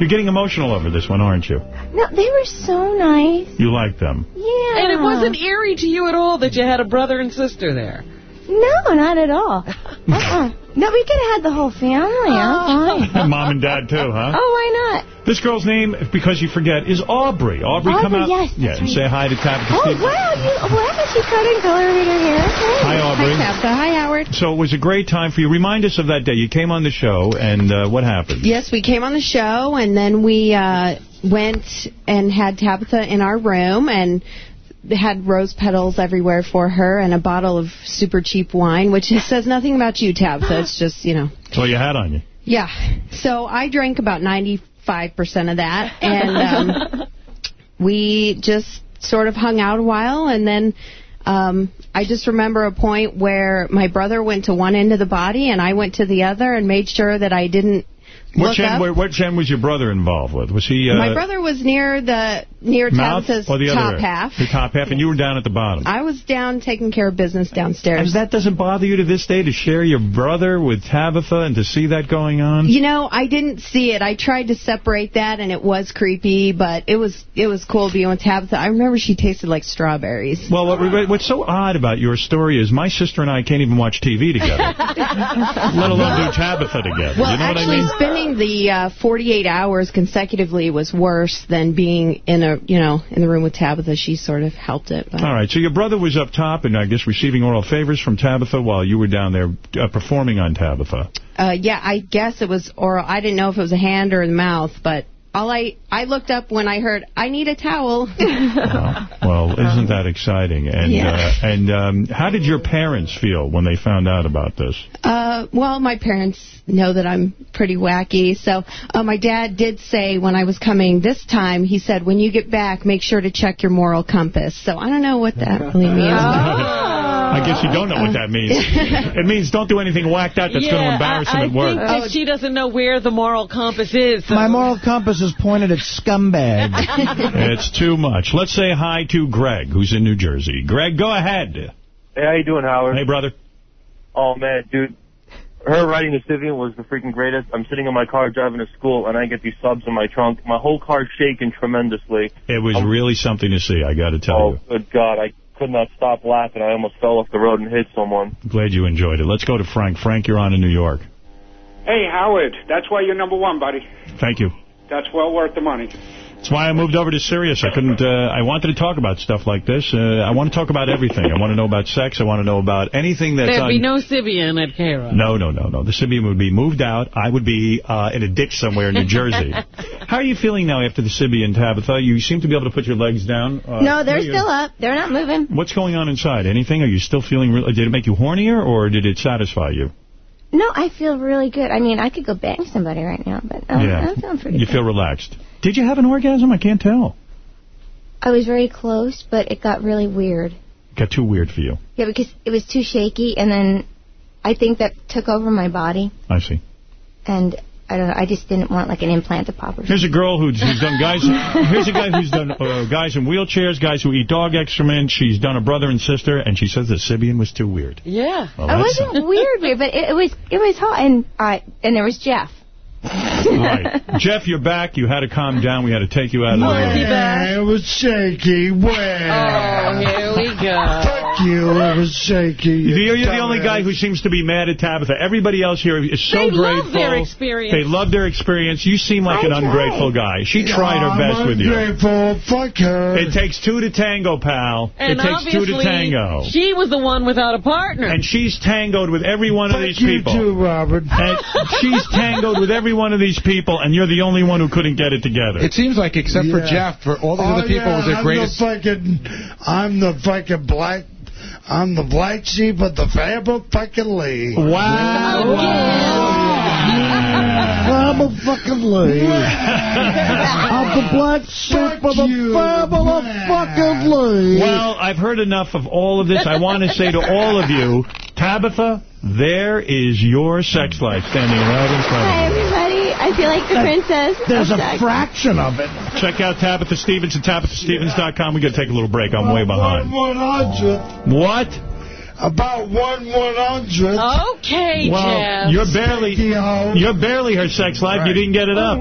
You're getting emotional over this one, aren't you? No, they were so nice. You like them. Yeah. And it wasn't eerie to you at all that you had a brother and sister there. No, not at all. Uh-uh. No, we could have had the whole family. I'm fine. Mom and dad, too, huh? Oh, why not? This girl's name, because you forget, is Aubrey. Aubrey, come out. yes, yeah, and right. say hi to Tabitha Oh, Stevens. wow. You, wow, she cut and colored her hair. Hi, Aubrey. Hi, Howard. So it was a great time for you. Remind us of that day. You came on the show, and uh, what happened? Yes, we came on the show, and then we uh, went and had Tabitha in our room, and had rose petals everywhere for her, and a bottle of super cheap wine, which says nothing about you, Tabitha. It's just, you know. That's all you had on you. Yeah. So I drank about 95% of that, and um, we just sort of hung out a while, and then um, I just remember a point where my brother went to one end of the body, and I went to the other, and made sure that I didn't Which look end, up. where- which end was your brother involved with? Was he uh, my brother was near the near mouth Tabitha's or the top half. The top half, and you were down at the bottom. I was down taking care of business downstairs. And that doesn't bother you to this day to share your brother with Tabitha and to see that going on? You know, I didn't see it. I tried to separate that, and it was creepy, but it was it was cool being with Tabitha. I remember she tasted like strawberries. Well, what, what's so odd about your story is my sister and I can't even watch TV together, let alone do Tabitha together. Well, you know actually, what I mean? spending the uh, 48 hours consecutively was worse than being in a you know in the room with Tabitha. She sort of helped it. But. All right, so your brother was up top and I guess receiving oral favors from Tabitha while you were down there uh, performing on Tabitha. Uh, yeah, I guess it was oral. I didn't know if it was a hand or the mouth, but all I I looked up when I heard I need a towel. Well, isn't that exciting? And Yeah. uh, and um, how did your parents feel when they found out about this? Uh, well, my parents know that I'm pretty wacky. So uh, my dad did say when I was coming this time, he said, when you get back, make sure to check your moral compass. So I don't know what that really means. I guess you don't know what that means. it means don't do anything whacked out that's yeah, going to embarrass I, him at work. I think she doesn't know where the moral compass is. so- My moral compass is pointed at scumbag. it's too much. Let's say hi to Greg, who's in New Jersey. Greg, go ahead. Hey, how you doing, Howard? Hey, brother. Oh, man, dude. Her riding the Sybian was the freaking greatest. I'm sitting in my car driving to school, and I get these subs in my trunk. My whole car's shaking tremendously. It was really something to see, I got to tell Oh, you. Oh, good God. I could not stop laughing. I almost fell off the road and hit someone. Glad you enjoyed it. Let's go to Frank. Frank, you're on in New York. Hey, Howard, that's why you're number one, buddy. Thank you. That's well worth the money. That's why I moved over to Sirius. I couldn't. Uh, I wanted to talk about stuff like this. Uh, I want to talk about everything. I want to know about sex. I want to know about anything that's There'd on. be no Sybian at K-Rock. No, no, no, no. The Sybian would be moved out. I would be uh, in a ditch somewhere in New Jersey. How are you feeling now after the Sybian, Tabitha? You seem to be able to put your legs down. Uh, no, they're still up. They're not moving. What's going on inside? Anything? Are you still feeling... Re- did it make you hornier, or did it satisfy you? No, I feel really good. I mean, I could go bang somebody right now, but um, yeah. I'm feeling pretty You good. feel relaxed. Did you have an orgasm? I can't tell. I was very close, but it got really weird. Got too weird for you. Yeah, because it was too shaky, and then I think that took over my body, I see. and I don't know. I just didn't want like an implant to pop or Here's a girl who's, who's done guys. Here's a guy who's done uh, guys in wheelchairs, guys who eat dog excrement. She's done a brother and sister, and she says the Sybian was too weird. Yeah. Well, it wasn't weird, weird, but it, it was it was hot, and I and there was Jeff. All right. Jeff, you're back. You had to calm down. We had to take you out of the room. Yeah, it was shaky. Well. Oh, here we go. Fuck you. It was shaky. You're, you're the only guy who seems to be mad at Tabitha. Everybody else here is so They grateful. love their experience. They love their experience. You seem like an I ungrateful guy. She tried her I'm best with you. ungrateful. Fuck her. It takes two to tango, pal. And it takes two to tango. she was the one without a partner. And she's tangoed with every one of these you people. too, Robert. And she's tangoed with every one of these people, and you're the only one who couldn't get it together. It seems like, except for Jeff, for all oh, the oh, other people, yeah, was the I'm greatest. The fucking, I'm the fucking black. I'm the black sheep of the family fucking league. Wow. I'm a fucking league. I'm the black sheep of the family fucking league. Well, I've heard enough of all of this. I want to say to all of you, Tabitha, there is your sex life standing right in front of you. Everybody. I feel like the princess. There's a sex. fraction of it. Check out Tabitha Stevens at TabithaStevens.com. we got to take a little break. I'm way behind. One hundred. What? About one one hundred. Okay, Well, Jeff. you're barely you're barely her sex life. You didn't get it up.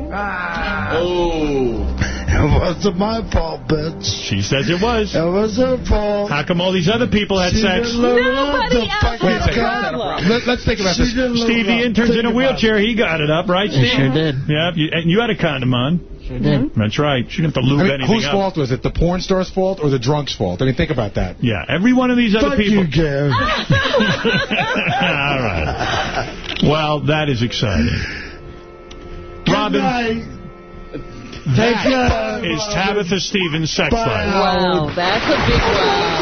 Oh. It wasn't my fault, bitch. She says it was. It was her fault. How come all these other people had She sex? didn't learn how to Nobody else fucking had a problem. Let, us think about She this. didn't Steve, the intern's think in a about wheelchair. He got it up, right, Steve? sure did. Yeah, you, and you had a condom on. Sure did. Mm-hmm. That's right. She didn't have to lube I mean, anything whose up. fault was it? The porn star's fault or the drunk's fault? I mean, think about that. Yeah, every one of these other Fuck people. you, Gary. All right. Well, that is exciting. Robin, Take care. is Tabitha Stevens' sex life. Wow, that's a big wow.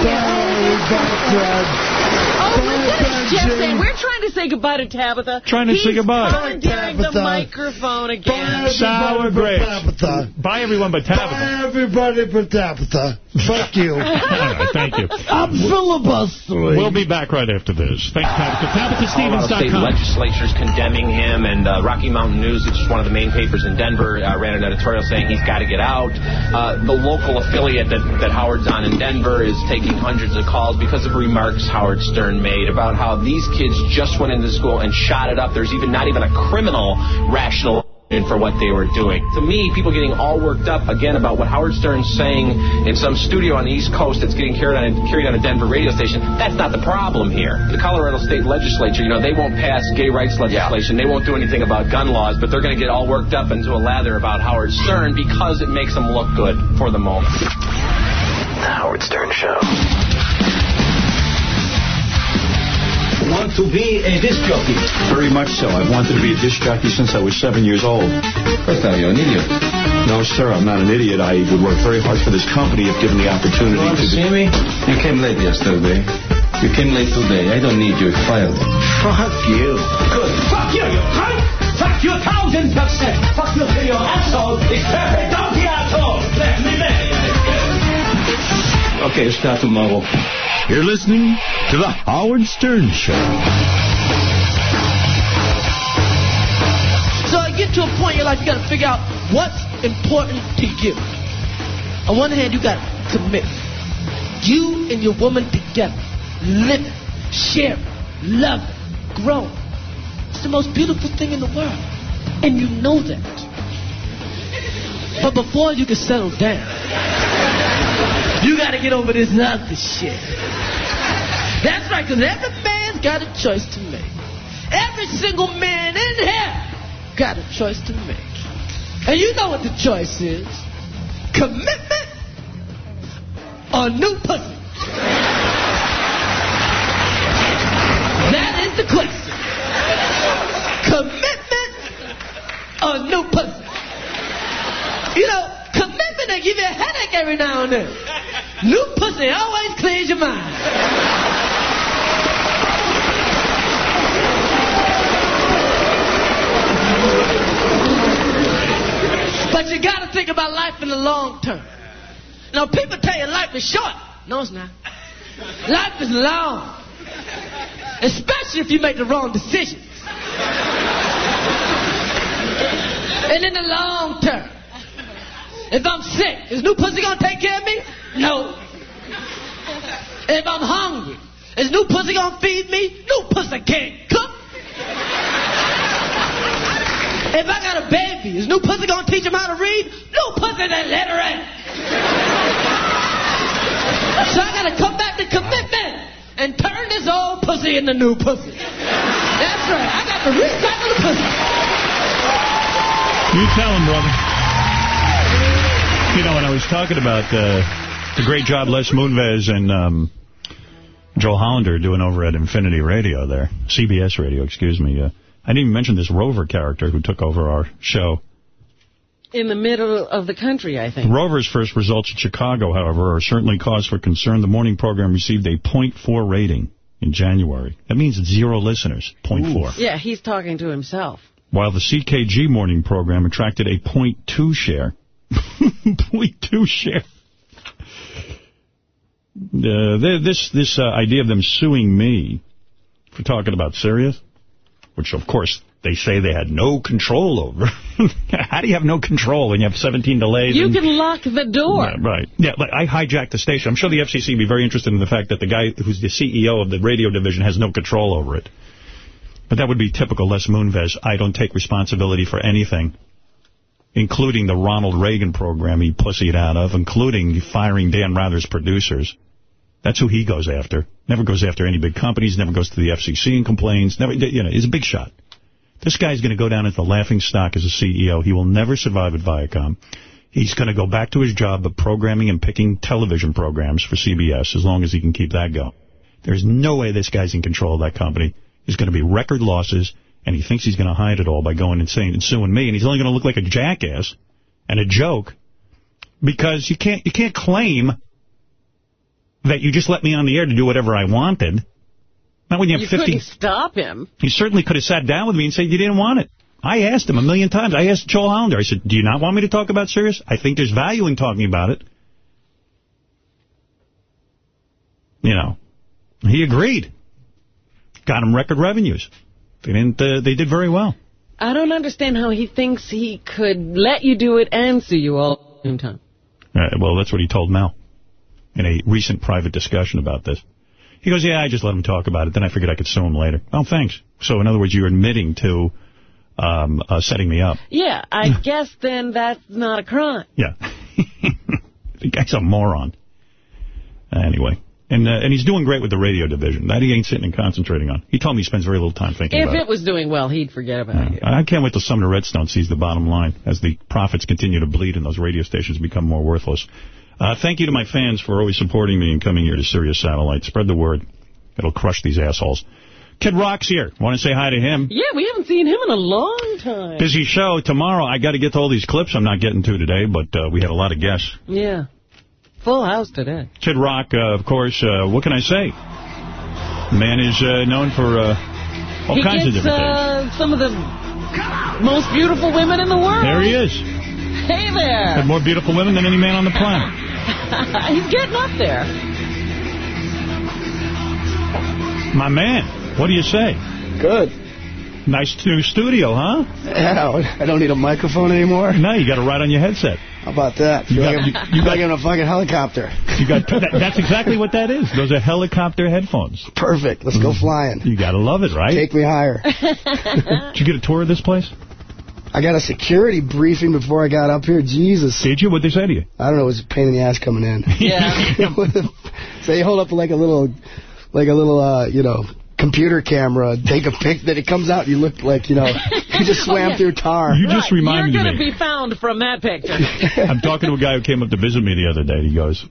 Oh, what is Jeff saying? We're trying to say goodbye to Tabitha. Trying to He's say goodbye. commandeering the microphone again. Sour grapes. Tabitha. Bye, everyone, but Tabitha. Bye, everybody but Tabitha. Fuck you. All right, thank you. I'm filibustering. We'll be back right after this. Thanks, Tabitha. Colorado State TabithaStevens.com. legislatures condemning him, and uh, Rocky Mountain News, which is one of the main papers in Denver, uh, ran an editorial saying he's got to get out. Uh, the local affiliate that, that Howard's on in Denver is taking hundreds of calls because of remarks Howard Stern made about how these kids just went into school and shot it up. There's even not even a criminal rational for what they were doing. To me, people getting all worked up again about what Howard Stern's saying in some studio on the East Coast that's getting carried on carried on a Denver radio station. That's not the problem here. The Colorado State Legislature, you know, they won't pass gay rights legislation. They won't do anything about gun laws, but they're going to get all worked up into a lather about Howard Stern because it makes them look good for the moment. The Howard Stern Show. Want to be a disc jockey? Very much so. I've wanted to be a disc jockey since I was seven years old. First time you're an idiot. No, sir, I'm not an idiot. I would work very hard for this company if given the opportunity You want to see me? You came late yesterday. You came late today. I don't need you. Fired. Fuck you. Good. Fuck you, you cunt! Fuck you a thousand percent! Fuck you till your asshole is perfect donkey asshole! Let me make Okay, start tomorrow. You're listening to The Howard Stern Show. So you get to a point in your life, you got to figure out what's important to you. On one hand, you got to commit. You and your woman together, living, sharing, loving, growing. It's the most beautiful thing in the world. And you know that. But before you can settle down, you got to get over this other shit. That's right, because every man's got a choice to make. Every single man in here got a choice to make. And you know what the choice is commitment or new pussy. That is the question. Commitment or new pussy. You know, commitment will give you a headache every now and then. New pussy always clears your mind. But you got to think about life in the long term. Now, people tell you life is short. No, it's not. Life is long. Especially if you make the wrong decisions. And in the long term, if I'm sick, is new pussy gonna take care of me? No. If I'm hungry, is new pussy gonna feed me? New pussy can't cook. If I got a baby, is new pussy gonna teach him how to read? New pussy that illiterate. So I gotta come back to commitment and turn this old pussy into new pussy. That's right. I got to recycle the pussy. You tell him, brother. You know, when I was talking about uh, the great job Les Moonves and um, Joel Hollander doing over at Infinity Radio there, CBS Radio, excuse me, uh, I didn't even mention this Rover character who took over our show. In the middle of the country, I think. Rover's first results in Chicago, however, are certainly cause for concern. The morning program received a .4 rating in January. That means zero listeners, .4. Yeah, he's talking to himself. While the CKG morning program attracted a .2 share. .2 share. Uh, this this uh, idea of them suing me for talking about Sirius, which of course they say they had no control over. How do you have no control when you have 17 delays? You and- can lock the door. Yeah, right. Yeah, like I hijacked the station. I'm sure the FCC would be very interested in the fact that the guy who's the CEO of the radio division has no control over it. But that would be typical Les Moonves. I don't take responsibility for anything, including the Ronald Reagan program he pussied out of, including firing Dan Rather's producers. That's who he goes after. Never goes after any big companies, never goes to the FCC and complains. Never, you know, he's a big shot. This guy's going to go down as the laughing stock as a CEO. He will never survive at Viacom. He's going to go back to his job of programming and picking television programs for CBS as long as he can keep that going. There's no way this guy's in control of that company. There's going to be record losses, and he thinks he's going to hide it all by going saying and suing me, and he's only going to look like a jackass and a joke because you can't you can't claim that you just let me on the air to do whatever I wanted. Not when you have You 50... couldn't stop him. He certainly could have sat down with me and said you didn't want it. I asked him a million times. I asked Joel Hollander. I said, do you not want me to talk about Sirius? I think there's value in talking about it. You know, he agreed. Got him record revenues. They didn't. Uh, they did very well. I don't understand how he thinks he could let you do it and sue you all at the same time. Well, that's what he told Mel in a recent private discussion about this. He goes, yeah, I just let him talk about it. Then I figured I could sue him later. Oh, thanks. So, in other words, you're admitting to um, uh, setting me up. Yeah, I guess then that's not a crime. Yeah. the guy's a moron. Anyway. And uh, and he's doing great with the radio division. That he ain't sitting and concentrating on. He told me he spends very little time thinking If about it was doing well, he'd forget about it. I can't wait till Sumner Redstone sees the bottom line as the profits continue to bleed and those radio stations become more worthless. Uh, thank you to my fans for always supporting me and coming here to Sirius Satellite. Spread the word. It'll crush these assholes. Kid Rock's here. Want to say hi to him? Yeah, we haven't seen him in a long time. Busy show. Tomorrow, I got to get to all these clips I'm not getting to today, but uh, we had a lot of guests. Yeah. Full house today. Kid Rock, uh, of course, uh, what can I say? Man is uh, known for uh, all he kinds gets, of different things. uh, some of the most beautiful women in the world. There he is. Hey there. Had more beautiful women than any man on the planet. He's getting up there. My man, what do you say? Good. Nice new studio, huh? Yeah, I don't need a microphone anymore. No, you got it right on your headset. How about that? You Feel got- like you- you got- like in a fucking helicopter. You got that, That's exactly what that is. Those are helicopter headphones. Perfect. Let's go mm-hmm. flying. You got to love it, right? Take me higher. Did you get a tour of this place? I got a security briefing before I got up here. Jesus. Did you? What'd they say to you? I don't know. It was a pain in the ass coming in. Yeah. so you hold up like a little, like a little, uh, you know, computer camera, take a pic, then it comes out, and you look like, you know, you just swam through tar. You just reminded You're me. going to be found from that picture. I'm talking to a guy who came up to visit me the other day. He goes,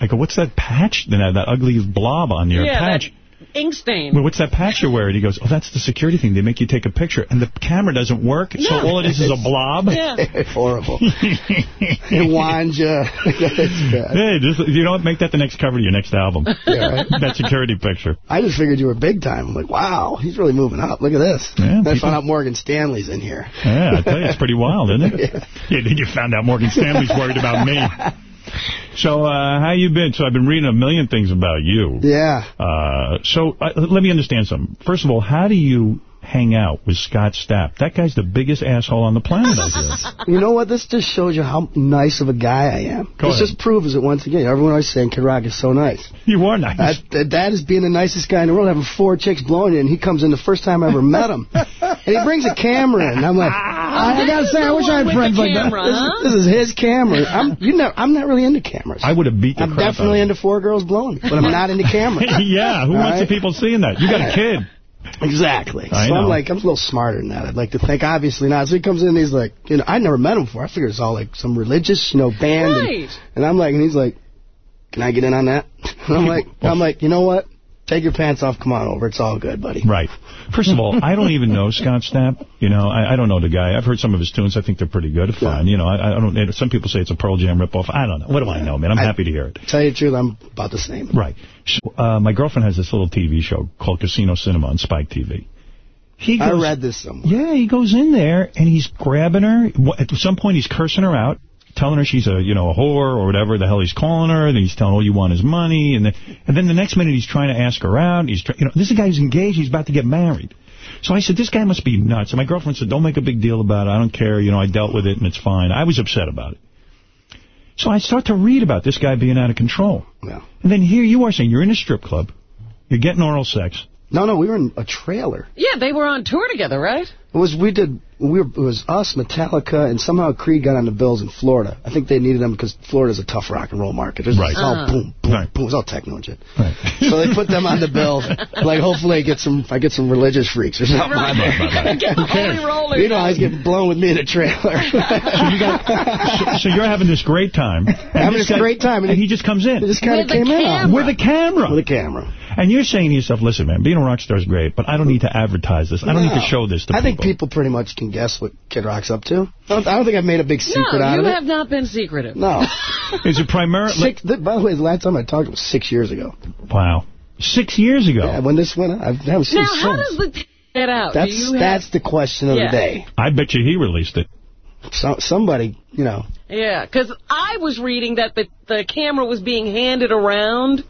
I go, what's that patch? That, that ugly blob on your yeah, patch. that ink stain. Well, what's that patch you're wearing? He goes, oh, that's the security thing. They make you take a picture. And the camera doesn't work, so all it is is a blob. Yeah. Horrible. it winds you. It's bad. Hey, just, you know what? Make that the next cover to your next album. Yeah, right? that security picture. I just figured you were big time. I'm like, wow, he's really moving up. Look at this. Yeah, Then I people- found out Morgan Stanley's in here. Yeah, I tell you, it's pretty wild, isn't it? yeah. then you found out Morgan Stanley's worried about me. So, uh, how you been? So, I've been reading a million things about you. Yeah. Uh, so, uh, let me understand something. First of all, how do you hang out with Scott Stapp? That guy's the biggest asshole on the planet, I guess. You know what? This just shows you how nice of a guy I am. Go this ahead. just proves it once again. Everyone always saying Kid Rock is so nice. You are nice. That, that, that is being the nicest guy in the world, having four chicks blowing you, and he comes in the first time I ever met him. and he brings a camera in. I'm like, ah, I, I gotta say, I wish I had friends the like that. camera, This, huh? this is his camera. I'm you know I'm not really into cameras. I would have beat the I'm crap definitely out into four girls blowing, but I'm not into cameras. yeah, who All wants the people seeing that? You got a kid. Exactly. I so know. I'm like, I'm a little smarter than that. I'd like to think. Obviously not. So he comes in and he's like, you know, I never met him before. I figured it's all like some religious, you know, band. Right. And, and I'm like, and he's like, can I get in on that? And I'm like, I'm like, you know what? Take your pants off. Come on over. It's all good, buddy. Right. First of all, I don't even know Scott Stapp. You know, I, I don't know the guy. I've heard some of his tunes. I think they're pretty good. Fine. You know, I, I don't. Some people say it's a Pearl Jam ripoff. I don't know. What do I know, man? I'm I- happy to hear it. Tell you the truth, I'm about the same. Right. So, uh, my girlfriend has this little TV show called Casino Cinema on Spike TV. He I read this somewhere. Yeah, he goes in there and he's grabbing her. At some point, he's cursing her out, telling her she's a you know a whore or whatever the hell he's calling her. Then he's telling her all you want is money, and then and then the next minute he's trying to ask her out. He's you know this is a guy who's engaged. He's about to get married. So I said, this guy must be nuts. And my girlfriend said, don't make a big deal about it. I don't care. You know, I dealt with it and it's fine. I was upset about it. So I start to read about this guy being out of control. Yeah. And then here you are saying you're in a strip club. You're getting oral sex. No, no, we were in a trailer. Yeah, they were on tour together, right? It was we did we were, it was us, Metallica, and somehow Creed got on the bills in Florida. I think they needed them because Florida's a tough rock and roll market. It's Right. all Uh. boom, boom, Right. boom. It's all techno and shit. Right. So they put them on the bill. Like hopefully I get some I get some religious freaks or something. Right. on there. Get the holy roller. You know, I was getting blown with me in a trailer. So, you got, so, so you're having this great time. And Having this this great time, And he just comes in. It just kind of With a came in on With a camera. with a camera. And you're saying to yourself, listen, man, being a rock star is great, but I don't need to advertise this. I don't need to show this to I people. I think people pretty much can guess what Kid Rock's up to. I don't, I don't think I've made a big secret No, out you of it. you have not been secretive. No. Is it primarily... Six, th- by the way, the last time I talked was six years ago. Wow. Six years ago. Yeah, when this went out, I haven't seen Now, it how does the t- get out? That's have- that's the question of Yeah. the day. I bet you he released it. So, somebody, you know, Yeah, because I was reading that the, the camera was being handed around.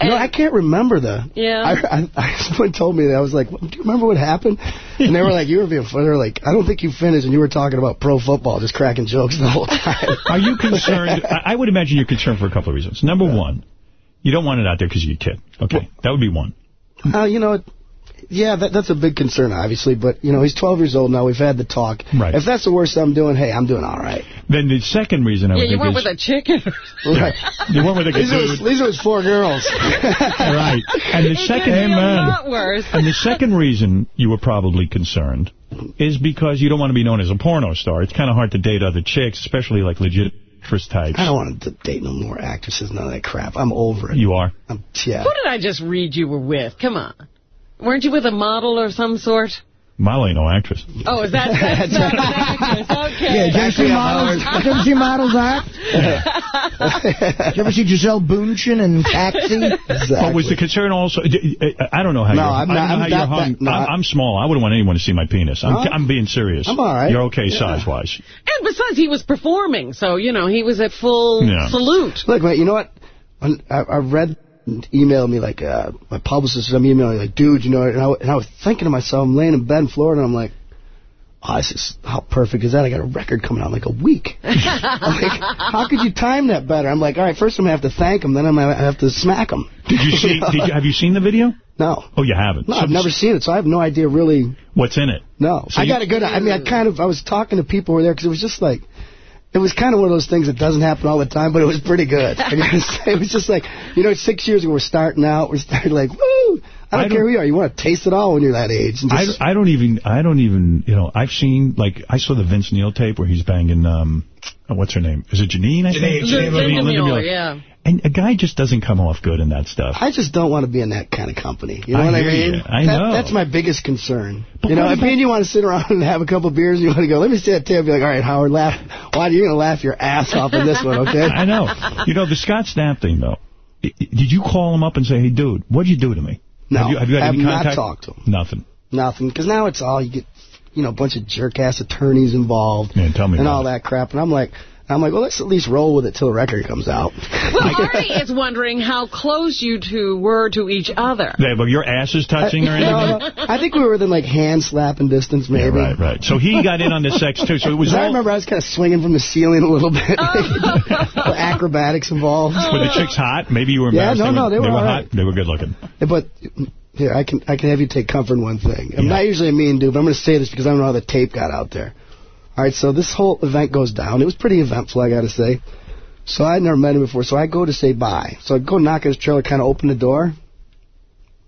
You know, and- I can't remember the. Yeah. I, I, I, someone told me that I was like, "Do you remember what happened?" And they were like, "You were being funny." They were like, "I don't think you finished," and you were talking about pro football, just cracking jokes the whole time. Are you concerned? I I would imagine you're concerned for a couple of reasons. Number one, you don't want it out there because you're a kid. Okay, that would be one. Uh, you know, yeah, that, that's a big concern, obviously. But you know, he's 12 years old now. We've had the talk. Right. If that's the worst I'm doing, hey, I'm doing all right. Then the second reason I Yeah, would you think were is... with a chicken. Right. You weren't with a These are, his, dude. these are his four girls. Right. And the It second... could be worse. And the second reason you were probably concerned is because you don't want to be known as a porno star. It's kind of hard to date other chicks, especially like legit actress types. I don't want to date no more actresses, none of that crap. I'm over it. You are? I'm, yeah. Who did I just read you were with? Come on. Weren't you with a model or some sort? Molly, no actress. Oh, is that that's not an actress? Okay. Yeah, did you ever see models? Did you ever see models act? Did you ever see Gisele Bundchen and Taxi? But was the concern also? I don't know how No, you're. I'm I don't not- know I'm not hung. that- no, I'm, I- I'm small. I wouldn't want anyone to see my penis. I'm, No. I'm being serious. I'm all right. You're okay Yeah. size wise. And besides, he was performing, so, you know, he was at full Yeah. salute. Look, wait, you know what? I, I read emailed me like uh, my publicist. I'm emailing like, dude, you know, and I, and I was thinking to myself, I'm laying in bed in Florida, and I'm like. Oh, this is, how perfect is that? I got a record coming out in like a week. I'm like, how could you time that better? I'm like, all right, first I'm going to have to thank him, then I'm going to have to smack him. Did you see? did you, have you seen the video? No. Oh, you haven't. No, So- I've never seen it, so I have no idea really. What's in it? No. So I you- got a good, I mean, I kind of, I was talking to people who were there because it was just like, it was kind of one of those things that doesn't happen all the time, but it was pretty good. I gotta say, it was just like, you know, six years ago, we're starting out, we're starting like, woo! I don't, I care don't- who you are, you want to taste it all when you're that age. And I, just, I don't even, I don't even, you know, I've seen, like, I saw the Vince Neil tape where he's banging, um, uh, what's her name? Is it Janine, I think? Janine, Janine Linda Linda Mueller, Mueller. yeah. And a guy just doesn't come off good in that stuff. I just don't want to be in that kind of company. You know I what I hear mean? you. I That- know. That's my biggest concern. But you know, what if me and you want to sit around and have a couple of beers, and you want to go, let me see that tape, be like, all right, Howard, laugh. Why are you going to laugh your ass off in this one, okay? I know. You know, the Scott Stapp thing, though. I- I- Did you call him up and say, hey, dude, what'd you do to me? No, Have you, have you had I have any not contact? talked to him. Nothing. Nothing. Because now it's all, you get, you know, a bunch of jerk-ass attorneys involved. Yeah, tell me And about all that crap. And I'm like, I'm like, well, let's at least roll with it till the record comes out. Well, Artie is wondering how close you two were to each other. Yeah, but your ass is touching or anything? No, no, I think we were within like hand slapping distance, maybe. Yeah, right, right. So he got in on the sex, too. So it was 'Cause I remember I was kind of swinging from the ceiling a little bit. Oh. the acrobatics involved. Were the chicks hot? Maybe you were Yeah, no, no, they were all hot. right. They were good looking. But here, I can I can have you take comfort in one thing. I'm not usually a mean dude, but I'm going to say this because I don't know how the tape got out there. All right, so this whole event goes down. It was pretty eventful, I got to say. So I'd never met him before, so I go to say bye. So I go knock at his trailer, kind of open the door.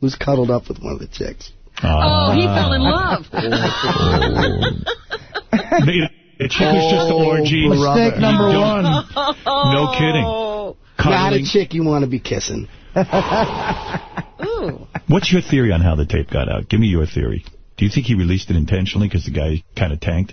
Who's cuddled up with one of the chicks? Oh, he fell in love. the, the chick was just an oh, orgy. Mistake number one. don't- No kidding. Not a chick you want to be kissing. What's your theory on how the tape got out? Give me your theory. Do you think he released it intentionally because the guy kind of tanked?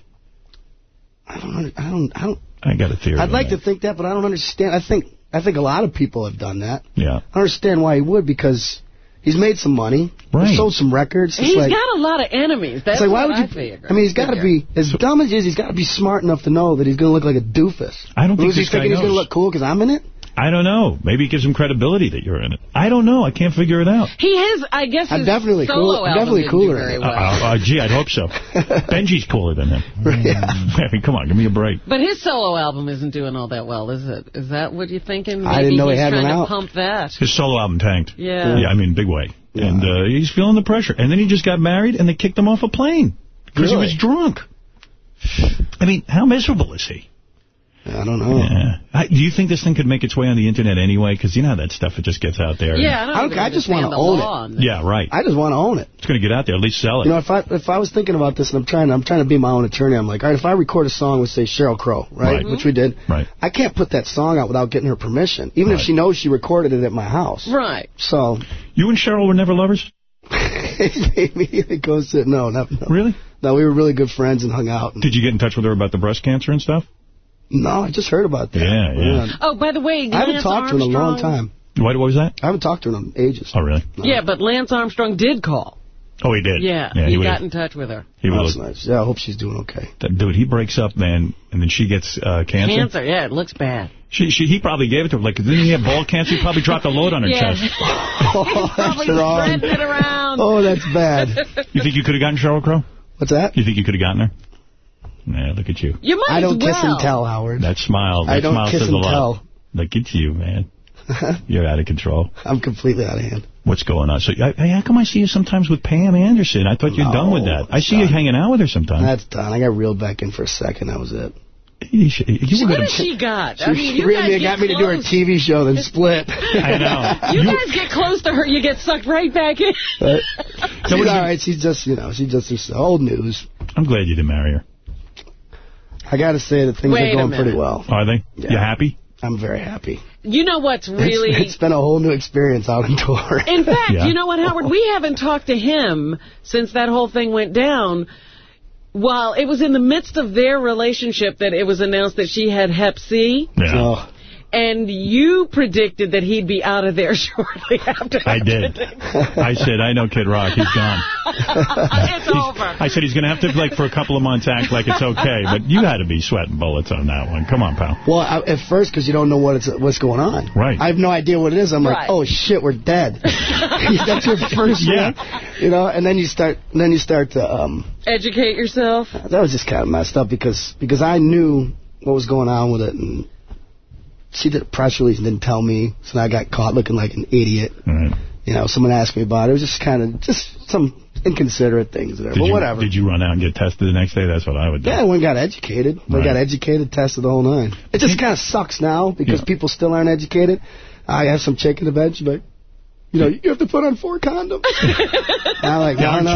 I don't. I don't. I don't. I got a theory. I'd like that. to think that, but I don't understand. I think. I think a lot of people have done that. Yeah. I don't understand why he would because he's made some money. Right. He's sold some records. It's He's like, got a lot of enemies. That's like, why what would I you? figure. I mean, he's got to be as dumb as he is. He's got to be smart enough to know that he's going to look like a doofus. I don't think Was he this guy thinking he's going to look cool because I'm in it? I don't know. Maybe it gives him credibility that you're in it. I don't know. I can't figure it out. He has, I guess, I'm his definitely solo cool- I'm definitely cooler do in very it. well. Uh, uh, gee, I'd hope so. Benji's cooler than him. I mean, come on, give me a break. But his solo album isn't doing all that well, is it? Is that what you're thinking? I didn't know he had one out. pump that. His solo album tanked. Yeah. Yeah, I mean, big way. And uh, he's feeling the pressure. And then he just got married, and they kicked him off a plane because he was drunk. I mean, how miserable is he? I don't know. Yeah. I, do you think this thing could make its way on the internet anyway? Because you know how that stuff, it just gets out there. Yeah, I don't, I don't- I just wanna own it. law on this. Yeah, right. I just want to own it. It's going to get out there. At least sell it. You know, if I if I was thinking about this and I'm trying I'm trying to be my own attorney, I'm like, all right, if I record a song with say Sheryl Crow, right, Right. which we did, Right. I can't put that song out without getting her permission, even if she knows she recorded it at my house. Right. So You and Sheryl were never lovers? Maybe it goes to no, no, no. Really? No, we were really good friends and hung out. Did you get in touch with her about the breast cancer and stuff? No, I just heard about that. Yeah, yeah. Oh, by the way, I haven't Lance talked to her in a long time. What, what was that? I haven't talked to her in ages. Oh, really? Yeah, but Lance Armstrong did call. Oh, he did? Yeah, yeah he, would got in touch with her. He That's nice. Yeah, I hope she's doing okay. Dude, he breaks up, man, and then she gets uh, cancer. Cancer, yeah, it looks bad. She, she, he probably gave it to her. Like, didn't he have ball cancer? He probably dropped a load on her Yeah. chest. oh, Probably that's wrong. it around. Oh, that's bad. You think you could have gotten Sheryl Crow? What's that? You think you could have gotten her? Nah, look at you. You might I don't well. kiss and tell, Howard. That smile. That I don't smile kiss says and a lot. tell. Look at you, man. You're out of control. I'm completely out of hand. What's going on? So, I, I- how come I see you sometimes with Pam Anderson? I thought you're done with that. I see you hanging out with her sometimes. That's done. I got reeled back in for a second. That was it. You, should- you were What has she got? She I mean, you reeled guys me and got me to do her. TV show, then split. I know. You guys get close to her, you get sucked right back in. But she's all right. She's just, you know, she's just this old news. I'm glad you didn't marry her. I got to say that things Wait are going pretty well. Are they? Yeah. You happy? I'm very happy. You know what's really... It's, it's been a whole new experience out on tour. In fact, Yeah. you know what, Howard? We haven't talked to him since that whole thing went down. While it was in the midst of their relationship that it was announced that she had Hep C. Yeah. Oh, and you predicted that he'd be out of there shortly after. I did. I said, I know Kid Rock. He's gone. it's over. I said he's going to have to, like, for a couple of months act like it's okay. But you had to be sweating bullets on that one. Come on, pal. Well, I, at first, because you don't know what it's what's going on. Right. I have no idea what it is. I'm Right. like, oh shit, we're dead. That's your first Yeah. one. You know, and then you start, then you start to. um Educate yourself. That was just kind of messed up because because I knew what was going on with it, and she did a press release and didn't tell me, so I got caught looking like an idiot. Right. You know, someone asked me about it. It was just kind of just some inconsiderate things there, Did but you, whatever. Did you run out and get tested the next day? That's what I would do. Yeah, one got educated. One Right. got educated, tested the whole nine. It just kind of sucks now because Yeah. people still aren't educated. I have some chick in the. She's like, you know, you have to put on four condoms. I'm like, Yeah, I aren't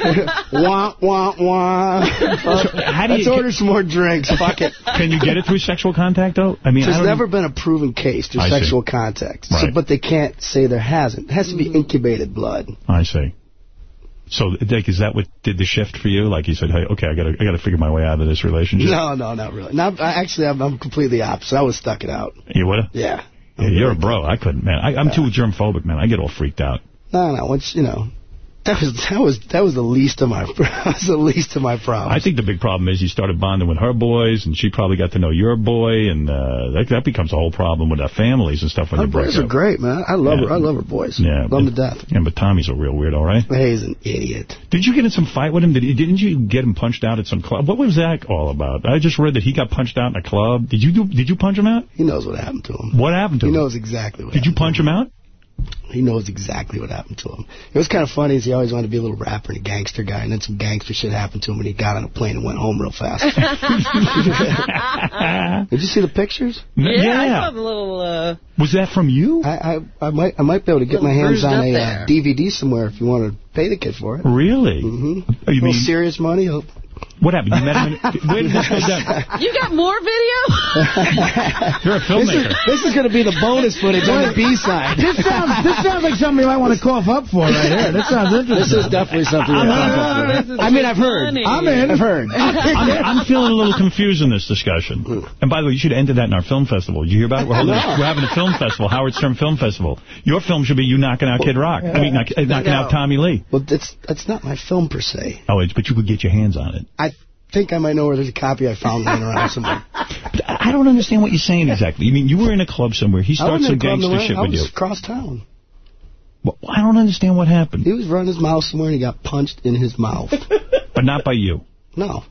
two know. wah, wah, wah. how do Let's you- order some more drinks. Fuck it. Can you get it through sexual contact, though? I mean, I There's don't never been a proven case through I see. sexual contact. So, but they can't say there hasn't. It has to be mm-hmm. incubated blood. I see. So, like, is that what did the shift for you? Like, you said, hey, okay, I got to I got to figure my way out of this relationship. No, no, not really. Not, I, actually, I'm, I'm completely opposite. I was stuck it out. You would? Yeah. Yeah, you're a bro. I couldn't, man. I, I'm too germphobic, man. I get all freaked out. No, no. It's, you know, that was that was that was the least of my that was the least of my problems. I think the big problem is you started bonding with her boys, and she probably got to know your boy, and uh, that that becomes a whole problem with our families and stuff when Her you break boys are great, man. I love Yeah. her. I love her boys. Yeah, love but, them to death. Yeah, but Tommy's a real weirdo, right? He's an idiot. Did you get in some fight with him? Did he, didn't you get him punched out at some club? What was that all about? I just read that he got punched out in a club. Did you do? Did you punch him out? He knows what happened to him. What happened to He him? He knows exactly what. Did you punch him out? He knows exactly what happened to him. It was kind of funny. Is he always wanted to be a little rapper and a gangster guy, and then some gangster shit happened to him, and he got on a plane and went home real fast. Did you see the pictures? Yeah, I saw the little. Uh, Was that from you? I, I I might I might be able to get my hands on a uh, DVD somewhere if you want to pay the kid for it. Really? Mm-hmm. Oh, you mean- serious money? He'll- What happened? You met him? In, where did this go down? you got more video? You're a This is, filmmaker. this is going to be the bonus footage on the B side. This sounds this sounds like something you might want to cough up for right here. This sounds interesting. This is definitely something. I'm- cough up for. I mean, I've heard. funny. I'm in. I've heard. I'm, I'm feeling a little confused in this discussion. And by the way, you should enter that in our film festival. Did you hear about it? We're, holding, No. we're having a film festival, Howard Stern Film Festival. Your film should be you knocking out Kid Rock. I mean, knock, knocking out Tommy Lee. Well, that's that's not my film per se. Oh, it's, but you could get your hands on it. I think I might know where there's a copy I found laying around somewhere. I I don't understand what you're saying exactly. You mean you were in a club somewhere. He I starts some gangster shit I with was you. across town. Well, I don't understand what happened. He was running his mouth somewhere and he got punched in his mouth. But not by you. No,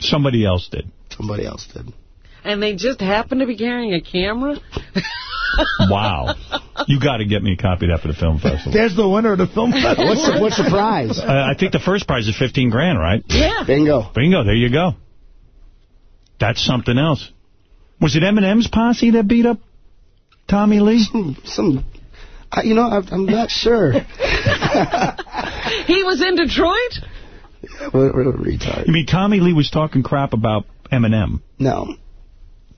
Somebody else did. somebody else did. And they just happened to be carrying a camera? Wow. You got to get me a copy of that for the film festival. There's the winner of the film festival. What's the, what's the prize? Uh, I think the first prize is 15 grand, right? Yeah. Bingo. Bingo, there you go. That's something else. Was it Eminem's posse that beat up Tommy Lee? Some, some I, you know, I, I'm not sure. He was in Detroit? what, what a retard. You mean Tommy Lee was talking crap about Eminem? No.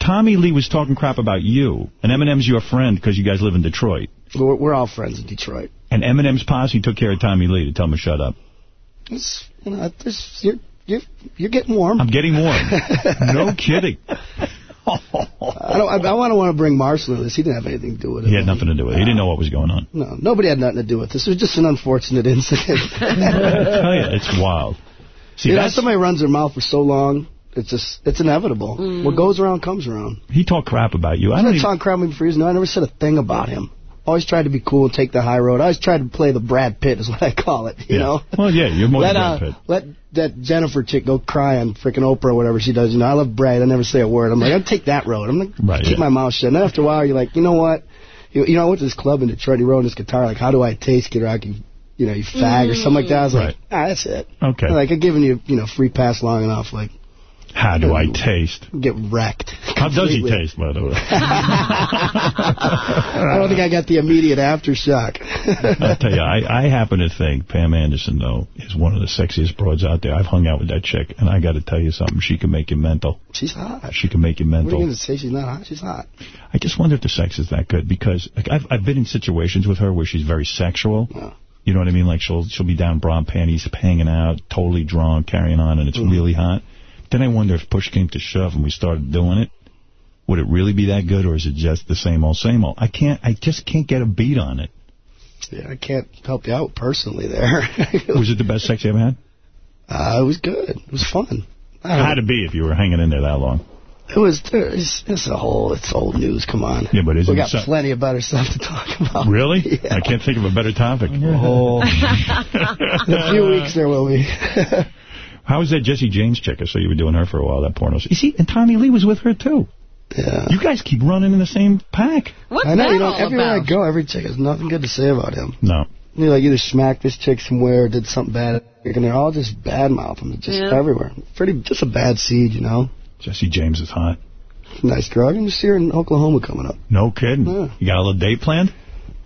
Tommy Lee was talking crap about you, and Eminem's your friend because you guys live in Detroit. We're, we're all friends in Detroit. And Eminem's posse took care of Tommy Lee to tell him to shut up. It's, you know, this, you're, you're, you're getting warm. I'm getting warm. no kidding. I don't. I, I want to want to bring Marshall into this. He didn't have anything to do with it. He had nothing to do with it. He didn't know what was going on. No, nobody had nothing to do with this. It was just an unfortunate incident. I tell you, it's wild. See, you know, somebody runs their mouth for so long, it's just it's inevitable. Mm. What goes around comes around. he talked crap about you. I I don't was even, talking crap with me for years. No, I never said a thing about him. Always tried to be cool and take the high road. I always tried to play the Brad Pitt, is what I call it. You yeah. know. Well, yeah, you're more Let than uh, Brad Pitt. let that Jennifer chick go cry on freaking Oprah or whatever she does. You know, I love Brad. I never say a word. I'm like, I'll take that road. I'm like, Right, keep yeah. my mouth shut. And then after a while, you're like, you know what? You, you know, I went to this club in Detroit. He wrote his guitar. Like, how do I taste Kid Rock? You, you know, you fag or something like that. I was like, ah, that's it. Okay. Like, I've given you, you know, free pass long enough. Like, How do I taste? get wrecked. How does he taste, by the way? I don't think I got the immediate aftershock. I'll tell you, I, I happen to think Pam Anderson, though, is one of the sexiest broads out there. I've hung out with that chick, and I got to tell you something. She can make you mental. She's hot. She can make you What are you mental. going to say? She's not hot. She's hot. I just wonder if the sex is that good because like, I've I've been in situations with her where she's very sexual. Yeah. You know what I mean? Like she'll she'll be down bra and panties, hanging out, totally drunk, carrying on, and it's Mm. really hot. Then I wonder if push came to shove and we started doing it, would it really be that good, or is it just the same old, same old? I can't. I just can't get a beat on it. Yeah, I can't help you out personally there. Was it the best sex you ever had? Uh, it was good. It was fun. I don't Had to be if you were hanging in there that long. It was. It's, it's a whole. It's old news. Come on. Yeah, but isn't we got so- plenty of better stuff to talk about. Really? Yeah. I can't think of a better topic. Oh. In a few weeks there will be. How was that Jesse Jane chick? I saw you were doing her for a while, that porno. You see, and Tommy Lee was with her, too. Yeah. You guys keep running in the same pack. What's I know. that You know, all everywhere about? I go, every chick has nothing good to say about him. No. You know, like either smacked this chick somewhere or did something bad, and they're all just bad mouth him. Just Yeah. everywhere. Pretty, just a bad seed, you know. Jesse Jane is hot. Nice girl. I can see her in Oklahoma coming up. No kidding. Yeah. You got a little date planned?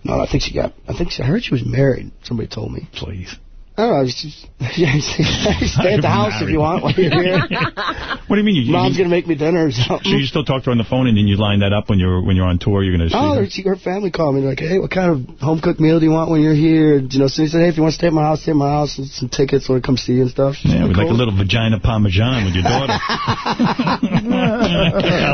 No, I think she got. I think she, I heard she was married. Somebody told me. Please. Oh, I know. She's, yeah, stay at the house if you want while you're here. What do you mean? You, Mom's gonna make me dinner or something. so you still talk to her on the phone, and then you line that up when you're when you're on tour. You're going to Oh, her. she, her family called me. Like, hey, what kind of home cooked meal do you want when you're here? You know, so he said, hey, if you want to stay at my house, stay at my house. And some tickets I come see you and stuff. She's Yeah, like a little vagina parmesan with your daughter. I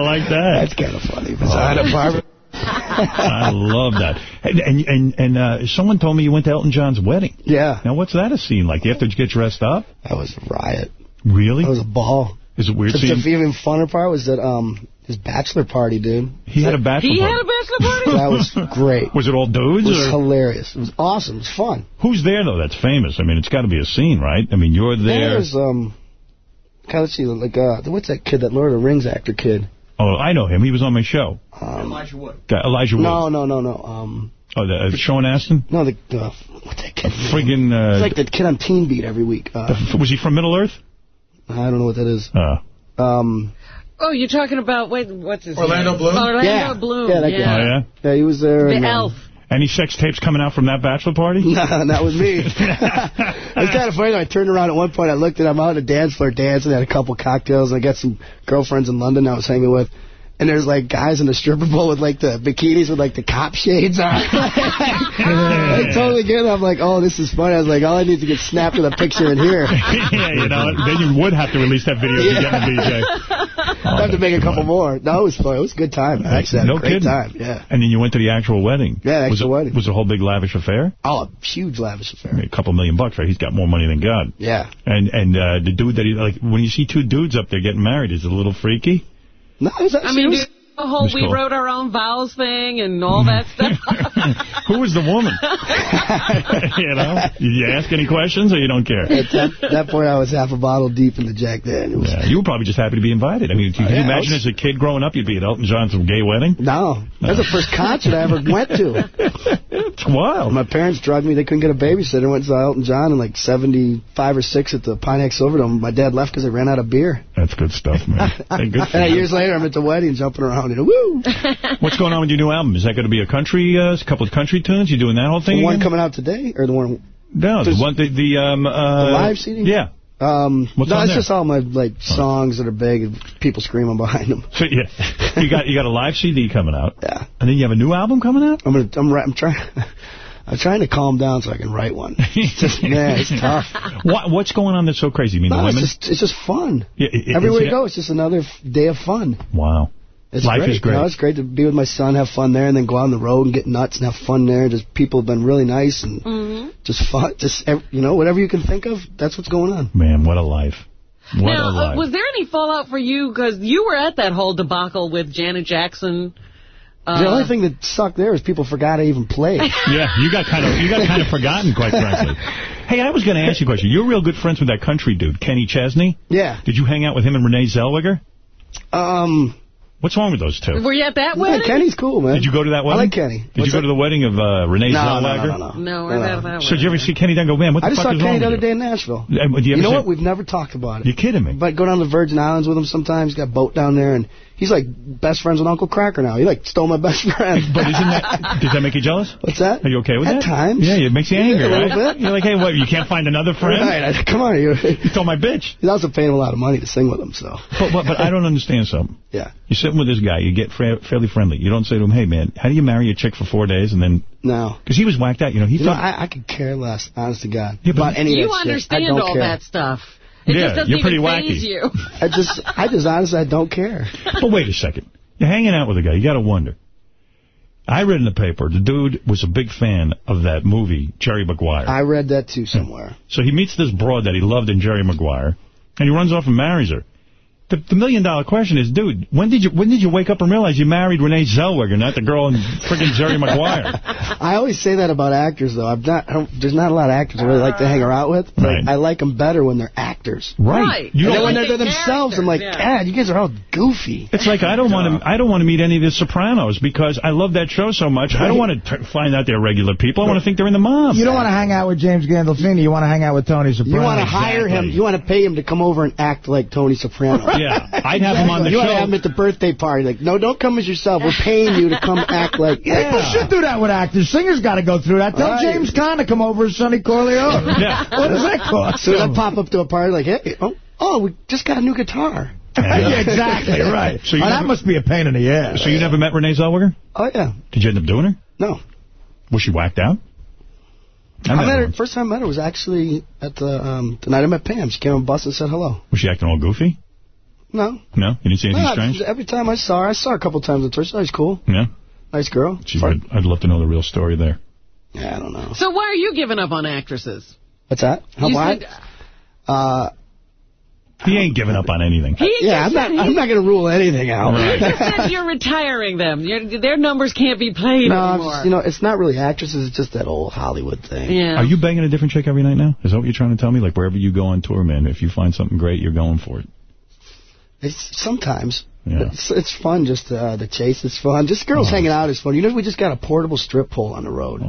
like that. That's kind of funny. Vagina parmesan. I love that. And and and, and uh, someone told me you went to Elton John's wedding. Yeah. Now, what's that a scene like? You have to get dressed up? That was a riot. Really? That was a ball. Is it weird The, seeing? the even funner part was that um his bachelor party, dude. He had a bachelor He party. had a bachelor party? That was great. Was it all dudes? It was or? hilarious. It was awesome. It was fun. Who's there, though, that's famous? I mean, it's got to be a scene, right? I mean, you're there. There's um, kind of let's see, like uh, what's that kid? That Lord of the Rings actor kid. Oh, I know him. He was on my show. Um, Elijah Wood. Elijah Wood. no, no, no, no. Um, Oh, the, uh, Sean Astin? no, the uh, what's that kid? Friggin' It's uh, like the kid on Teen Beat every week. Uh, the- was he from Middle Earth? I don't know what that is. Uh, Um, Oh, you're talking about, wait, what's his Orlando name? Bloom? Orlando Yeah. Bloom, Yeah, that yeah. guy. Oh, yeah? yeah, he was there. The and, um, elf. Any sex tapes coming out from that bachelor party? Nah, that was me. it's kind of funny. I turned around at one point. I looked at him I'm out on the dance floor dancing. Had a couple cocktails. And I got some girlfriends in London I was hanging with. And there's like guys in the stripper pole with like the bikinis with like the cop shades on. I totally get it. I'm like, oh, this is funny. I was like, all I need to get snapped with a picture in here. yeah, you know, then you would have to release that video to get the DJ. I have to make a couple more. No, it was fun. It was a good time. I actually had no a great kidding. time. Yeah. And then you went to the actual wedding. Yeah, was actual it, wedding. Was it a whole big lavish affair? Oh, a huge lavish affair. I mean, a couple million bucks, right? He's got more money than God. Yeah. And and uh, the dude that he like when you see two dudes up there getting married, is it a little freaky? No, it was I actually, mean, it do was, you know the whole we cool. wrote our own vows thing and all that stuff? Who was the woman? you know, you ask any questions or you don't care? at that, that point, I was half a bottle deep in the Jack Daniels. Yeah, you were probably just happy to be invited. I mean, can you yeah, imagine was- as a kid growing up, you'd be at Elton John's gay wedding? No, that's the first concert I ever went to. It's wild. My parents drugged me. They couldn't get a babysitter. I Went to Elton John in like 75 or 6 at the Pontiac Silverdome. My dad left because they ran out of beer. That's good stuff, man. Hey, good And years later, I'm at the wedding jumping around. And woo! What's going on with your new album? Is that going to be a country, uh, a couple of country tunes? You doing that whole thing The one again? coming out today? Or the one... No, the one, the, the um, uh, The live CD? Yeah. Um, What's no, on it's there? just all my like songs that are big and people screaming behind them. So yeah, you got you got a live CD coming out. Yeah. And then you have a new album coming out. I'm gonna. I'm. I'm trying. I'm trying to calm down so I can write one. It's just man, it's tough. What what's going on that's so crazy? You mean No, the it's just it's just fun. Yeah, it- it- Everywhere it's- you go, it's just another day of fun. Wow. It's Life great. is great. You know, it's great to be with my son, have fun there, and then go out on the road and get nuts and have fun there. Just people have been really nice and hmm just fun. Just you know, whatever you can think of, that's what's going on. Man, what a life. What now, a uh, life. was there any fallout for you? Because you were at that whole debacle with Janet Jackson. Uh, the only thing that sucked there is people forgot I even played. yeah, you got kind of you got kind of forgotten, quite frankly. Hey, I was going to ask you a question. You're real good friends with that country dude, Kenny Chesney. yeah. Did you hang out with him and Renee Zellweger? Um. What's wrong with those two? Were you at that Yeah, wedding? Kenny's cool, man. Did you go to that wedding? I like Kenny. Did you go to the wedding of uh, Renee No, no, no, Zellweger? no, no. No, we're not at that So did you ever see Kenny then go, man, what the I just saw Kenny the other day in Nashville. you? Uh, you, You know what? We've never talked about it. You're kidding me. But go down to the Virgin Islands with him sometimes. He's got a boat down there, and he's like best friends with Uncle Kracker now. He like stole my best friend. But isn't that, does that make you jealous? What's that? Are you okay with At that? At times. Yeah, it makes you angry, A little right? bit. You're like, hey, what, you can't find another friend? Right. I, come on, you. You told my bitch. He's also paying him a lot of money to sing with him, so. But, but, but I don't understand something. Yeah. You're sitting with this guy, you get fra fairly friendly. You don't say to him, hey, man, how do you marry a chick for four days and then... No. Because he was whacked out, you know. He You know, thought, I, I could care less, honest to God, Yeah, but about any You of that shit. I understand don't all care. that stuff. It Yeah, just doesn't you're pretty even wacky. you. I just, I just honestly, I don't care. but wait a second. You're hanging out with a guy. You got to wonder. I read in the paper, the dude was a big fan of that movie, Jerry Maguire. I read that too somewhere. So he meets this broad that he loved in Jerry Maguire, and he runs off and marries her. The, the million-dollar question is, dude, when did you when did you wake up and realize you married Renee Zellweger, not the girl in friggin' Jerry Maguire? I always say that about actors, though. I'm not. I don't, there's not a lot of actors I really like to hang around with. But Right. I like them better when they're actors. Right. You You and don't then when they're, they're themselves, I'm like, God, you guys are all goofy. It's like I don't want to. I don't want to meet any of the Sopranos because I love that show so much. I don't want to find out they're regular people. I want to think they're in the mob. You don't want to hang out with James Gandolfini. You want to hang out with Tony Soprano. You want to hire him. You want to pay him to come over and act like Tony Soprano. Yeah, I'd have him on the you want to show. have him at the birthday party. Like, no, don't come as yourself. We're paying you to come act like. People should do that with actors. Singers got to go through that. Tell Right. James Caan to come over as Sonny Corleone. Yeah. What does that cost? So I pop up to a party like, hey, oh, oh, we just got a new guitar. Yeah, exactly, right. So you oh, that must be a pain in the ass. So you never met Renee Zellweger? Oh, yeah. Did you end up doing her? No. Was she whacked out? I met her, her. first time I met her was actually at the, um, the night I met Pam. She came on the bus and said hello. Was she acting all goofy? No. No? You didn't see anything No, strange? every time I saw her, I saw her a couple times in church. She was cool. Yeah? Nice girl. Gee, I'd, I'd love to know the real story there. Yeah, I don't know. So why are you giving up on actresses? What's that? How You why? said- Uh, He ain't giving up on anything. He yeah, I'm not. he- I'm not going to rule anything out. Right. You said you're retiring them. You're, their numbers can't be played no, anymore. just, you know, it's not really actresses. It's just that old Hollywood thing. yeah. Are you banging a different chick every night now? Is that what you're trying to tell me? Like, wherever you go on tour, man, if you find something great, you're going for it. It's sometimes. Yeah. It's, it's fun just uh, the chase is fun. Just girls hanging out is fun. You know, we just got a portable strip pole on the road,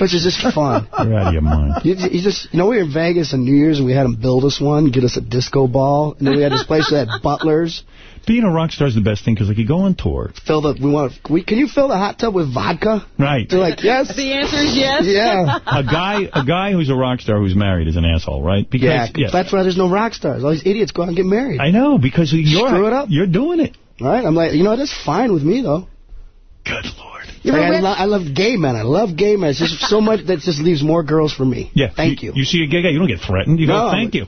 which is just fun. You're out of your mind. You, you just, you know, we were in Vegas on New Year's and we had them build us one, get us a disco ball, and then we had this place that had butlers. Being a rock star is the best thing because, like, you go on tour. Fill the, we want, we, can you fill the hot tub with vodka? Right. They're like, yes. The answer is yes. Yeah. a guy a guy who's a rock star who's married is an asshole, right? Because Yeah, that's why there's no rock stars. All these idiots go out and get married. I know because you're Screw it up. You're doing it. Right? I'm like, you know, that's fine with me, though. Good lord. Like, I, lo- I love gay men. I love gay men. It's just so much that just leaves more girls for me. Yeah. Thank you. You see a gay guy, you don't get threatened. You go, No. thank you.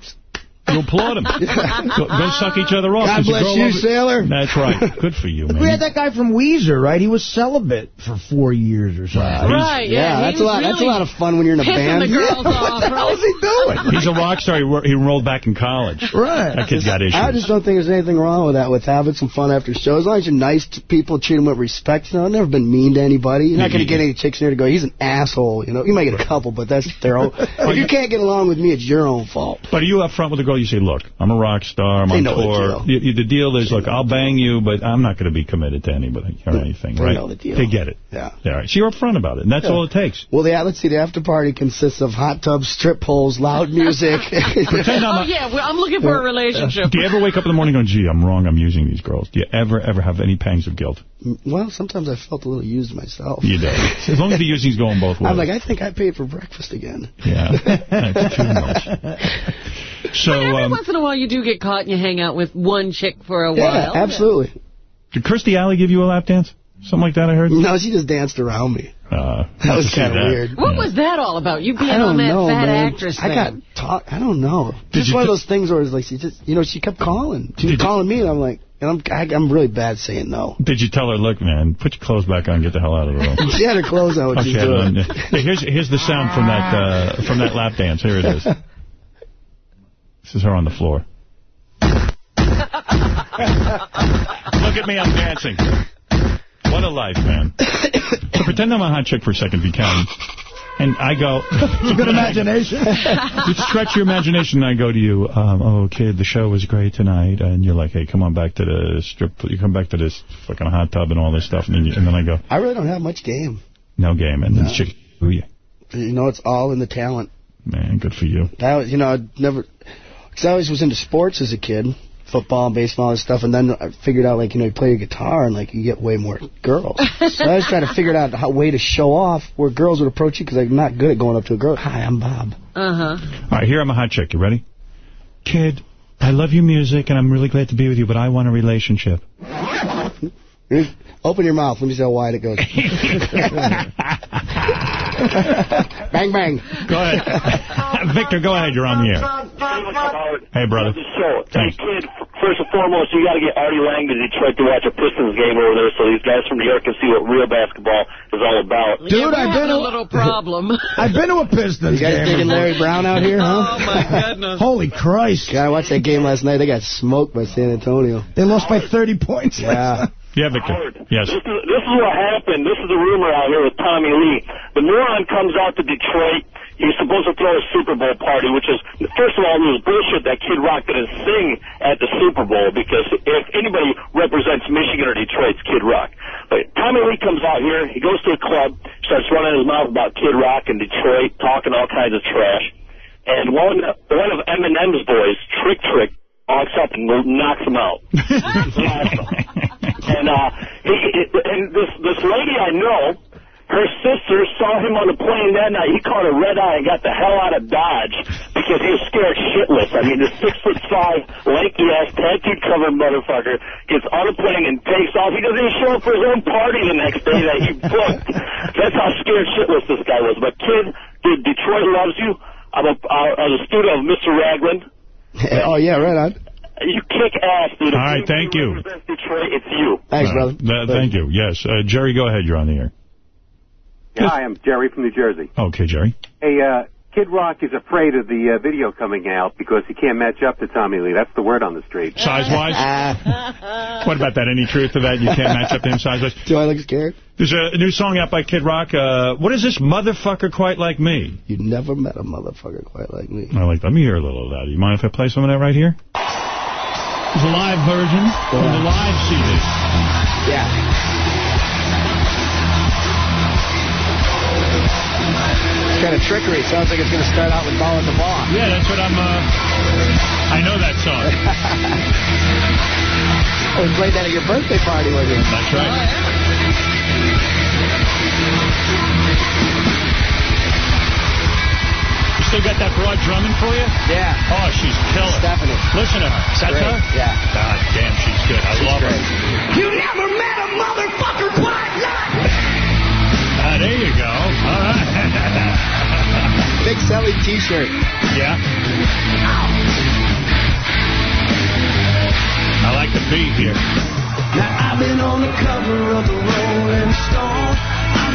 You applaud him. go, go suck each other off. God bless girl you, sailor. That's right. Good for you, man. We had that guy from Weezer, right? He was celibate for four years or something. Right, yeah. he that's a was lot. that's a lot of fun when you're in a pissing band. the girls off. What the hell is he doing? He's a rock star. He, he enrolled back in college. Right. That kid's got issues. I just don't think there's anything wrong with that. With having some fun after shows, as long as you're nice to people, treat them with respect. You know, I've never been mean to anybody. You're not going to get any chicks in there to go, he's an asshole. You know, you might get a couple, but that's their own. if you can't get along with me, it's your own fault. But are you up front with the girl? You say, look, I'm a rock star. I'm They on know the deal. You- you- the deal is, look, I'll bang you, but I'm not going to be committed to anybody or anything, They right? know the deal. They get it. Yeah. Yeah, all right. So you're up front about it, and that's Yeah. all it takes. Well, the let's see. The after party consists of hot tubs, strip poles, loud music. Pretend Oh, I'm a, yeah. Well, I'm looking for a relationship. Do you ever wake up in the morning going, gee, I'm wrong, I'm using these girls? Do you ever, ever have any pangs of guilt? Mm, well, sometimes I felt a little used myself. You do. As long as the using's going both ways. I'm like, I think I paid for breakfast again. yeah, that's too much. So, Every um, once in a while, you do get caught and you hang out with one chick for a Yeah, while. absolutely. did Kirstie Alley give you a lap dance? Something like that, I heard? No, she just danced around me. Uh, That was kind of weird. What was that all about? You being I don't on that know, fat man. actress I got taught. I don't know. Did Just one of those things where it's like she just, you know, she kept calling. She was calling me, and I'm like, and I'm, I, I'm really bad saying no. Did you tell her, look, man, put your clothes back on, get the hell out of the room? She had her clothes on when Okay, she's doing. then, hey, here's here's the sound from that uh, from that lap dance. Here it is. This is her on the floor. Look at me, I'm dancing. What a life, man. so pretend I'm a hot chick for a second, if you can. And I go... It's a good imagination. you stretch your imagination, and I go to you, um, oh, kid, the show was great tonight. And you're like, hey, come on back to the strip. You come back to this fucking hot tub and all this stuff. And then, you, and then I go, I really don't have much game. no game. And then No. chick, who you? You know, it's all in the talent. Man, good for you. That was, you know, I never, because I always was into sports as a kid, football and baseball and stuff, and then I figured out, like, you know, you play your guitar and, like, you get way more girls. so I was trying to figure out a way to show off where girls would approach you, because I'm not good at going up to a girl. Hi, I'm Bob. Uh-huh. All right, here I'm a hot chick. You ready? Kid, I love your music, and I'm really glad to be with you, but I want a relationship. Open your mouth. Let me see how wide it goes. bang, bang. Go ahead. Victor, go ahead. You're on the air. Hey, brother. So, Thanks. hey, kid, first and foremost, you got to get Artie Lange to Detroit to watch a Pistons game over there, so these guys from New York can see what real basketball is all about. Dude, I've been a little problem. I've been to a Pistons game. You guys game. digging Larry Brown out here, huh? Oh, my goodness. Holy Christ. God, I watched that game last night. They got smoked by San Antonio. They lost by 30 points. Yeah. Yeah, Victor. Yes. This is, this is what happened. This is the rumor out here with Tommy Lee. The moron comes out to Detroit. He's supposed to throw a Super Bowl party, which is, first of all, it was bullshit that Kid Rock didn't sing at the Super Bowl because if anybody represents Michigan or Detroit, it's Kid Rock. But Tommy Lee comes out here. He goes to a club, starts running his mouth about Kid Rock and Detroit, talking all kinds of trash. And one, one of Eminem's boys, Trick Trick, walks up and knocks him out. And uh, he, and this this lady I know, her sister saw him on the plane that night. He caught a red eye and got the hell out of Dodge because he was scared shitless. I mean, the six foot five, lanky ass, tattoo covered motherfucker gets on a plane and takes off. He doesn't even show up for his own party the next day that he booked. That's how scared shitless this guy was. But kid, dude, Detroit loves you. I'm a, I was a student of Mr. Ragland. oh, yeah, right on. You kick ass, dude. All right, thank you. Detroit, it's you. Thanks, Uh, th- thank you. Yes. Uh, Jerry, go ahead. You're on the air. Hi, I'm Jerry from New Jersey. Okay, Jerry. Hey, uh, Kid Rock is afraid of the uh, video coming out because he can't match up to Tommy Lee. That's the word on the street. Size-wise? what about that? Any truth to that? You can't match up to him size-wise? Do I look scared? There's a new song out by Kid Rock. Uh, what is this? Motherfucker Quite Like Me. You never met a motherfucker quite like me. I like. Let me hear a little of that. You mind if I play some of that right here? It's a live version from the live CD. Yeah. Kind of trickery. Sounds like it's going to start out with ball at the ball. Yeah, that's what I'm, uh, I know that song. oh, we played that at your birthday party with you. That's right. You still got that broad drumming for you? Yeah. Oh, she's killer. Stephanie. Listen to her. That's Great. her? Yeah. God damn, she's good. I love her. You never met a motherfucker quite like me. Ah, there you go. All right. Big Sally t-shirt. Yeah. I like the beat here. Now I've been on the cover of the Rolling Stone.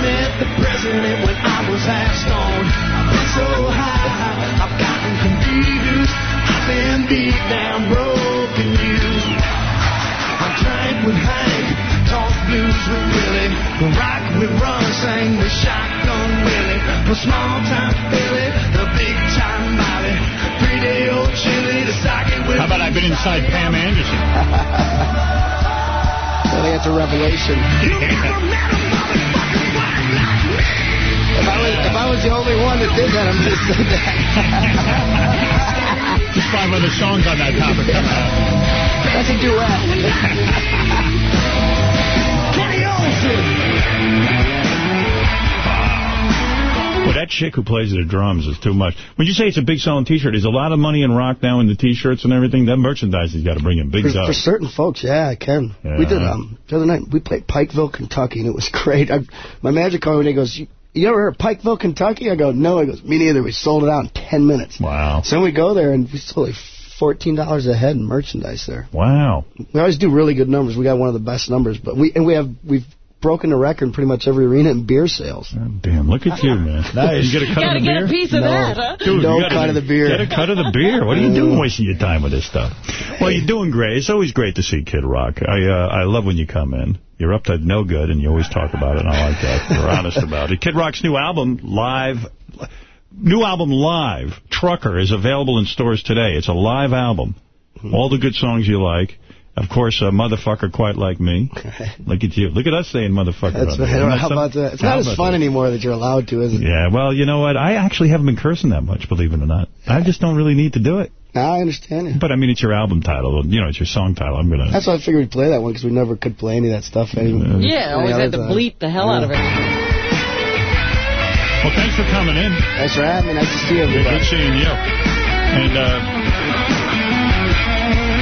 I met the president when I was half stoned. I've been so high, I've gotten confused. I've been beat down, broken, used. I drank with Hank, talked blues with Willie, rock with Ron, sang the shotgun Willie, the small time Billy, the big time Bobby, three day old chili, the socket with. How about I've been inside Pam Anderson? I think that's a revelation. If I, was, if I was the only one that did that, I'm going to say that. Just five other songs on that topic. That's a duet. Kenny Olson. Well, that chick who plays the drums is too much. When you say it's a big selling T-shirt, is a lot of money in rock now in the T-shirts and everything? That merchandise has got to bring in big For, for certain folks, yeah, I can. We did, Yeah. um, the other night, we played Pikeville, Kentucky, and it was great. I, my called me and he goes, you, you ever heard of Pikeville, Kentucky? I go, no. He goes, me neither. We sold it out in 10 minutes. Wow. So we go there, and we sold like $14 a head in merchandise there. Wow. We always do really good numbers. We got one of the best numbers, but we and we have we've broken the record in pretty much every arena in beer sales. Damn, look at you, man. Nice. You get a cut Gotta of the get a beer? piece of No. that, huh? Dude, No you cut of the beer. Get a cut of the beer. What are you doing wasting your time with this stuff? Well, you're doing great. It's always great to see Kid Rock. I uh, I love when you come in. You're up to no good, and you always talk about it, and I like that. You're honest about it. Kid Rock's new album, Live... New album, Live, Trucker, is available in stores today. It's a live album. Mm-hmm. All the good songs you like. Of course, a motherfucker quite like me. Look at you. Look at us saying motherfucker. That's right. That How about that? It's How not as fun anymore that you're allowed to, is it? yeah, well, you know what? I actually haven't been cursing that much, believe it or not. I just don't really need to do it. No, I understand you. But, I mean, it's your album title. You know, it's your song title. I'm going to... That's why I figured we'd play that one because we never could play any of that stuff. Anymore. Yeah, always had to bleep the hell out of it. Well, thanks for coming in. Thanks for having me. Nice to see you, everybody. Good seeing you. And uh,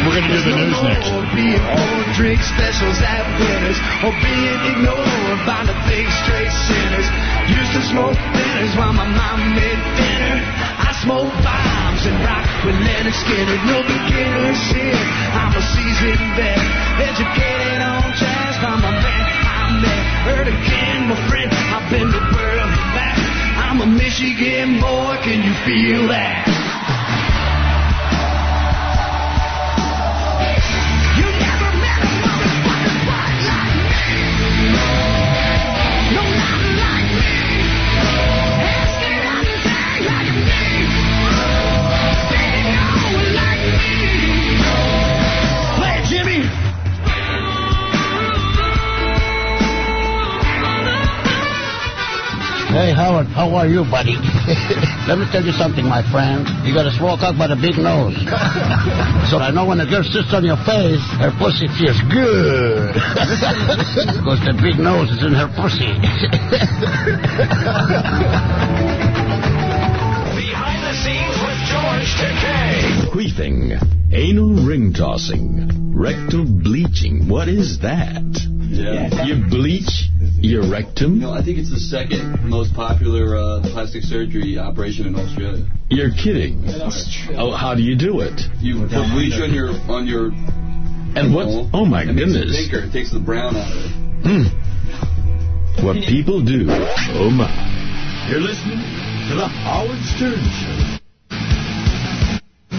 we're going to do the news next. Or being old drink specials at winners, or being ignored by the big straight sinners. Used to smoke dinners while my mom made dinner. I smoked bombs and rock with Lynyrd Skynyrd. No beginners here. I'm a seasoned vet, educated on jazz. I'm a man, I'm there. Heard again, my friend. I've been Berlin and back. I'm a Michigan boy. Can you feel that? Hey, Howard, how are you, buddy? Let me tell you something, my friend. You got a small cock but a big nose. so I know when a girl sits on your face, her pussy feels good. Because the big nose is in her pussy. Behind the scenes with George Takei. Queefing, anal ring tossing, rectal bleaching. What is that? Yeah. You bleach your rectum? No, I think it's the second most popular uh, plastic surgery operation in Australia. You're kidding. Oh, how do you do it? You put bleach on your on your And what? Oh my it makes it goodness. Thicker. It takes the brown out of it. Hmm. What people do. Oh my. You're listening to the Howard Stern Show.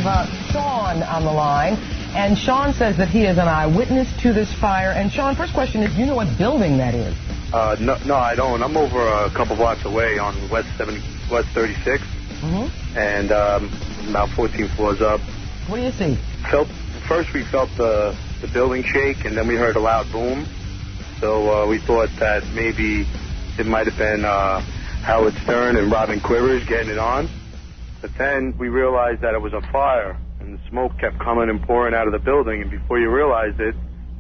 Uh, Sean on the line, and Sean says that he is an eyewitness to this fire. And Sean, first question is, do you know what building that is? Uh, no, no, I don't. I'm over a couple blocks away on West 70, West 36, Mm-hmm. and um, about 14 floors up. What do you see? Felt first we felt the the building shake, and then we heard a loud boom. So uh, we thought that maybe it might have been uh, Howard Stern and Robin Quivers getting it on. But then we realized that it was a fire, and the smoke kept coming and pouring out of the building. And before you realized it,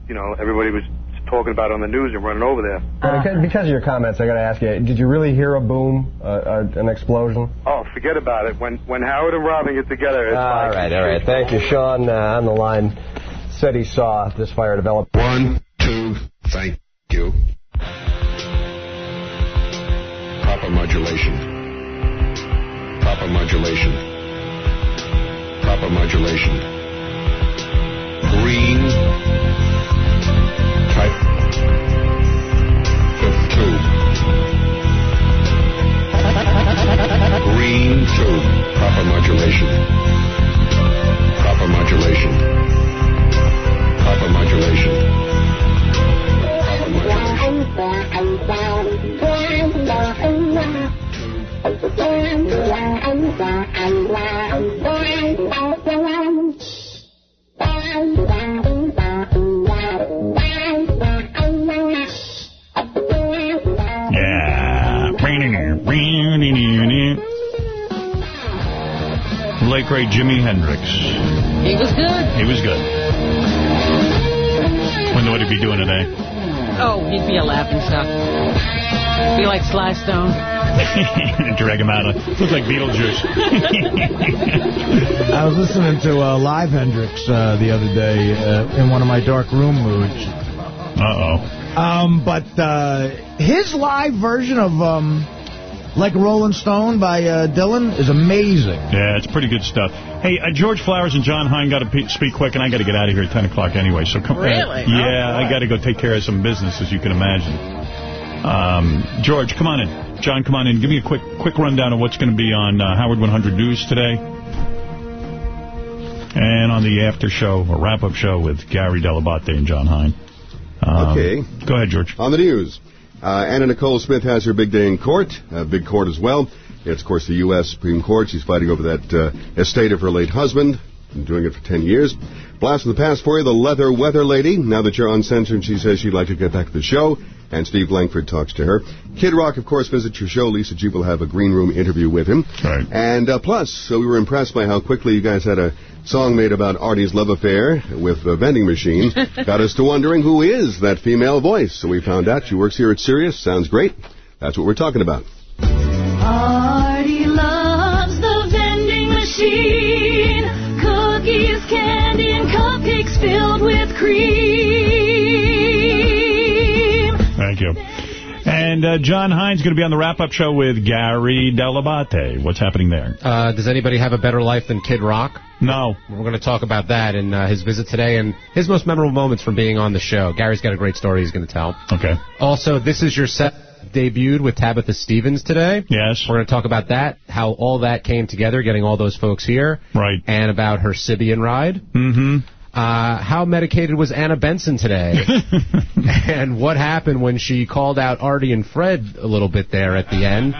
you know, everybody was talking about it on the news and running over there. And because, because of your comments, I got to ask you: Did you really hear a boom, uh, uh, an explosion? Oh, forget about it. When when Howard and Robin get together, it's all like right, all right. Thank you, Sean. Uh, on the line, said he saw this fire develop. One, two, thank you. Proper modulation. Proper modulation. Proper modulation. Green. Type tube. Green tube. Proper modulation. Jimi Hendrix. He was good. He was good. Wonder what he'd be doing today. Oh, he'd be a laughing stock. Be like Sly Stone. Drag him out. Of, looks like Beetlejuice. I was listening to uh, Live Hendrix uh, the other day uh, in one of my dark room moods. Uh-oh. Um, but uh, his live version of um, Like Rolling Stone by uh, Dylan is amazing. Yeah, it's pretty good stuff. Hey, uh, George Flowers and John Hein got to speak quick, and I got to get out of here at 10 o'clock anyway. So come. uh, Really? yeah, Oh, I got to go take care of some business, as you can imagine. Um, George, come on in. John, come on in. Give me a quick quick rundown of what's going to be on uh, Howard 100 News today. And on the after show, or wrap-up show with Gary Dell'Abate and John Hein. Um, Okay. Go ahead, George. On the news, uh, Anna Nicole Smith has her big day in court, uh, big court as well. It's, of course, the U.S. Supreme Court. She's fighting over that uh, estate of her late husband. Been doing it for 10 years. Blast from the past for you, the leather weather lady. Now that you're uncensored, she says she'd like to get back to the show. And Steve Langford talks to her. Kid Rock, of course, visits your show. Lisa G will have a green room interview with him. Right. And uh, plus, so we were impressed by how quickly you guys had a song made about Artie's love affair with a vending machine. Got us to wondering who is that female voice. So we found out she works here at Sirius. Sounds great. That's what we're talking about. Artie loves the vending machine. Cookies, candy, and cupcakes filled with cream. You. And uh, John Hein's going to be on the wrap-up show with Gary Dell'Abate. What's happening there? Uh, does anybody have a better life than Kid Rock? No. We're going to talk about that in uh, his visit today and his most memorable moments from being on the show. Gary's got a great story he's going to tell. Okay. Also, this is your set debuted with Tabitha Stevens today. Yes. We're going to talk about that, how all that came together, getting all those folks here. Right. And about her Sybian ride. Mm-hmm. Uh, how medicated was Anna Benson today? and what happened when she called out Artie and Fred a little bit there at the end?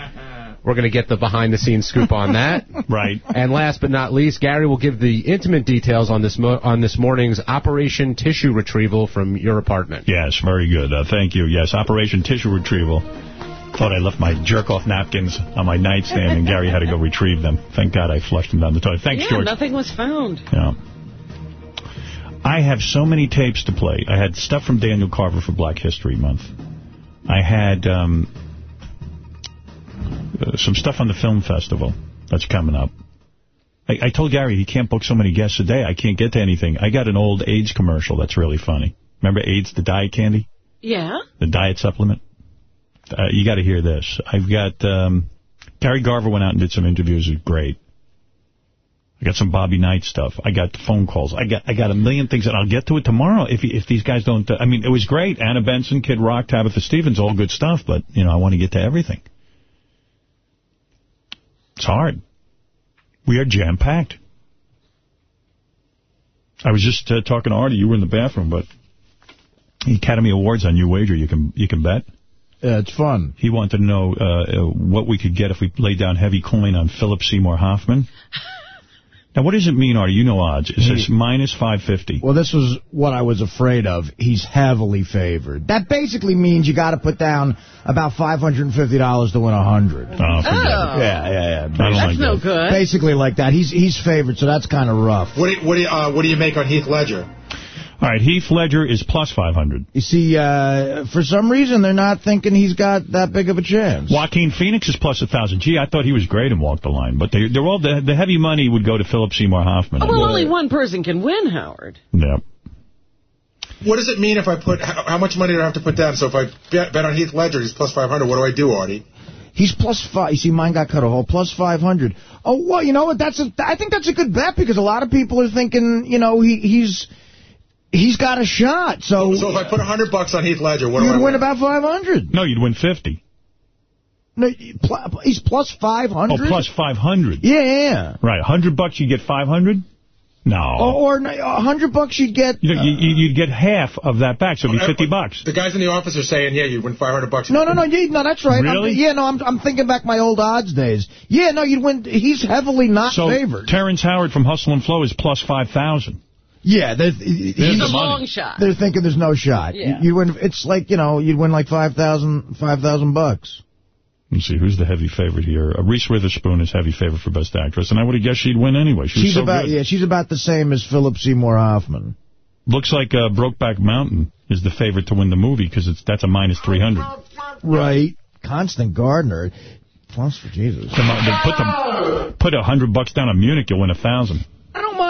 We're going to get the behind-the-scenes scoop on that. right. And last but not least, Gary will give the intimate details on this mo- on this morning's Operation Tissue Retrieval from your apartment. Yes, very good. Uh, thank you. Yes, Operation Tissue Retrieval. Thought I left my jerk-off napkins on my nightstand, and Gary had to go retrieve them. Thank God I flushed them down the toilet. Thanks, yeah, George. nothing was found. Yeah. I have so many tapes to play. I had stuff from Daniel Carver for Black History Month. I had um, uh, some stuff on the film festival that's coming up. I, I told Gary he can't book so many guests a day. I can't get to anything. I got an old Ayds commercial that's really funny. Remember Ayds, the diet candy? Yeah. The diet supplement? Uh, you got to hear this. I've got... Um, Gary Garver went out and did some interviews. It was great. I got some Bobby Knight stuff. I got phone calls. I got I got a million things, and I'll get to it tomorrow if if these guys don't... I mean, it was great. Anna Benson, Kid Rock, Tabitha Stevens, all good stuff, but, you know, I want to get to everything. It's hard. We are jam-packed. I was just uh, talking to Artie. You were in the bathroom, but the Academy Awards on You Wager, you can you can bet. Yeah, it's fun. He wanted to know uh, uh, what we could get if we laid down heavy coin on Philip Seymour Hoffman. Now, what does it mean, Artie? You know odds. It says minus 550. Well, this was what I was afraid of. He's heavily favored. That basically means you got to put down about $550 to win 100 Oh, forget Oh. it. Yeah, yeah, yeah. That's like no that. good. Basically like that. He's he's favored, so that's kind of rough. What do you, what do you, uh, what do you make on Heath Ledger? All right, Heath Ledger is plus 500. You see, uh, for some reason, they're not thinking he's got that big of a chance. Joaquin Phoenix is plus 1,000. Gee, I thought he was great in Walk the Line, but they, they're all the, the heavy money would go to Philip Seymour Hoffman. Oh, well, only one person can win, Howard. Yeah. What does it mean if I put, how, how much money do I have to put down? So if I bet, bet on Heath Ledger, he's plus 500, what do I do, Artie? He's plus five. You see, mine got cut a hole. Plus 500. Oh, well, you know what? That's a, I think that's a good bet because a lot of people are thinking, you know, he he's he's got a shot. So, So if I put 100 bucks on Heath Ledger, what do you'd I win about 500. No, you'd win 50. No, he's plus 500. Oh, plus 500. Yeah, yeah. Right, 100 bucks, you get 500? No. Or, or 100 bucks you'd get. You know, you, you- you'd get half of that back, so it'd be 50 bucks. The guys in the office are saying, yeah, you'd win 500 bucks. No, no, no, yeah, no, that's right. I'm- Really? yeah, no, I'm I'm thinking back my old odds days. Yeah, no, you'd win. He's heavily not So favored. Terrence Howard from Hustle and Flow is plus 5,000. Yeah, there's, There's he's a money. long shot. They're thinking there's no shot. Yeah. You, you win. It's like you know, you'd win like five thousand, five thousand bucks. Let's see, who's the heavy favorite here? Uh, Reese Witherspoon is heavy favorite for Best Actress, and I would have guessed she'd win anyway. She She's so about good. yeah, she's about the same as Philip Seymour Hoffman. Looks like uh, Brokeback Mountain is the favorite to win the movie because it's that's a minus 300. Right. Constant Gardener. Plus for Jesus. Come on, put the put a hundred bucks down on Munich, you'll win a thousand.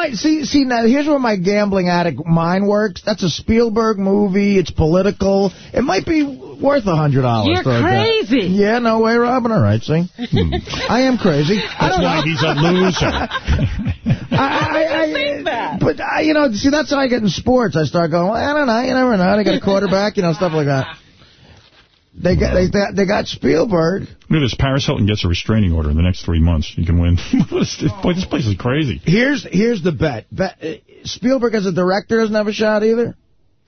I. See, see now here's where my gambling addict mind works. That's a Spielberg movie. It's political. It might be worth a hundred dollars. For You're crazy. Yeah, no way, Robin. All right, see, hmm. I am crazy. I That's don't why know. he's a loser. I, I, I, But, I, you know, see, that's how I get in sports. I start going, well, I don't know, you never know. They got a quarterback, you know, stuff like that. They got they, got- they got Spielberg. Look at this. Paris Hilton gets a restraining order in the next three months. You can win. What is this? Boy, this place is crazy. Here's here's the bet. bet uh, Spielberg as a director doesn't have a shot either.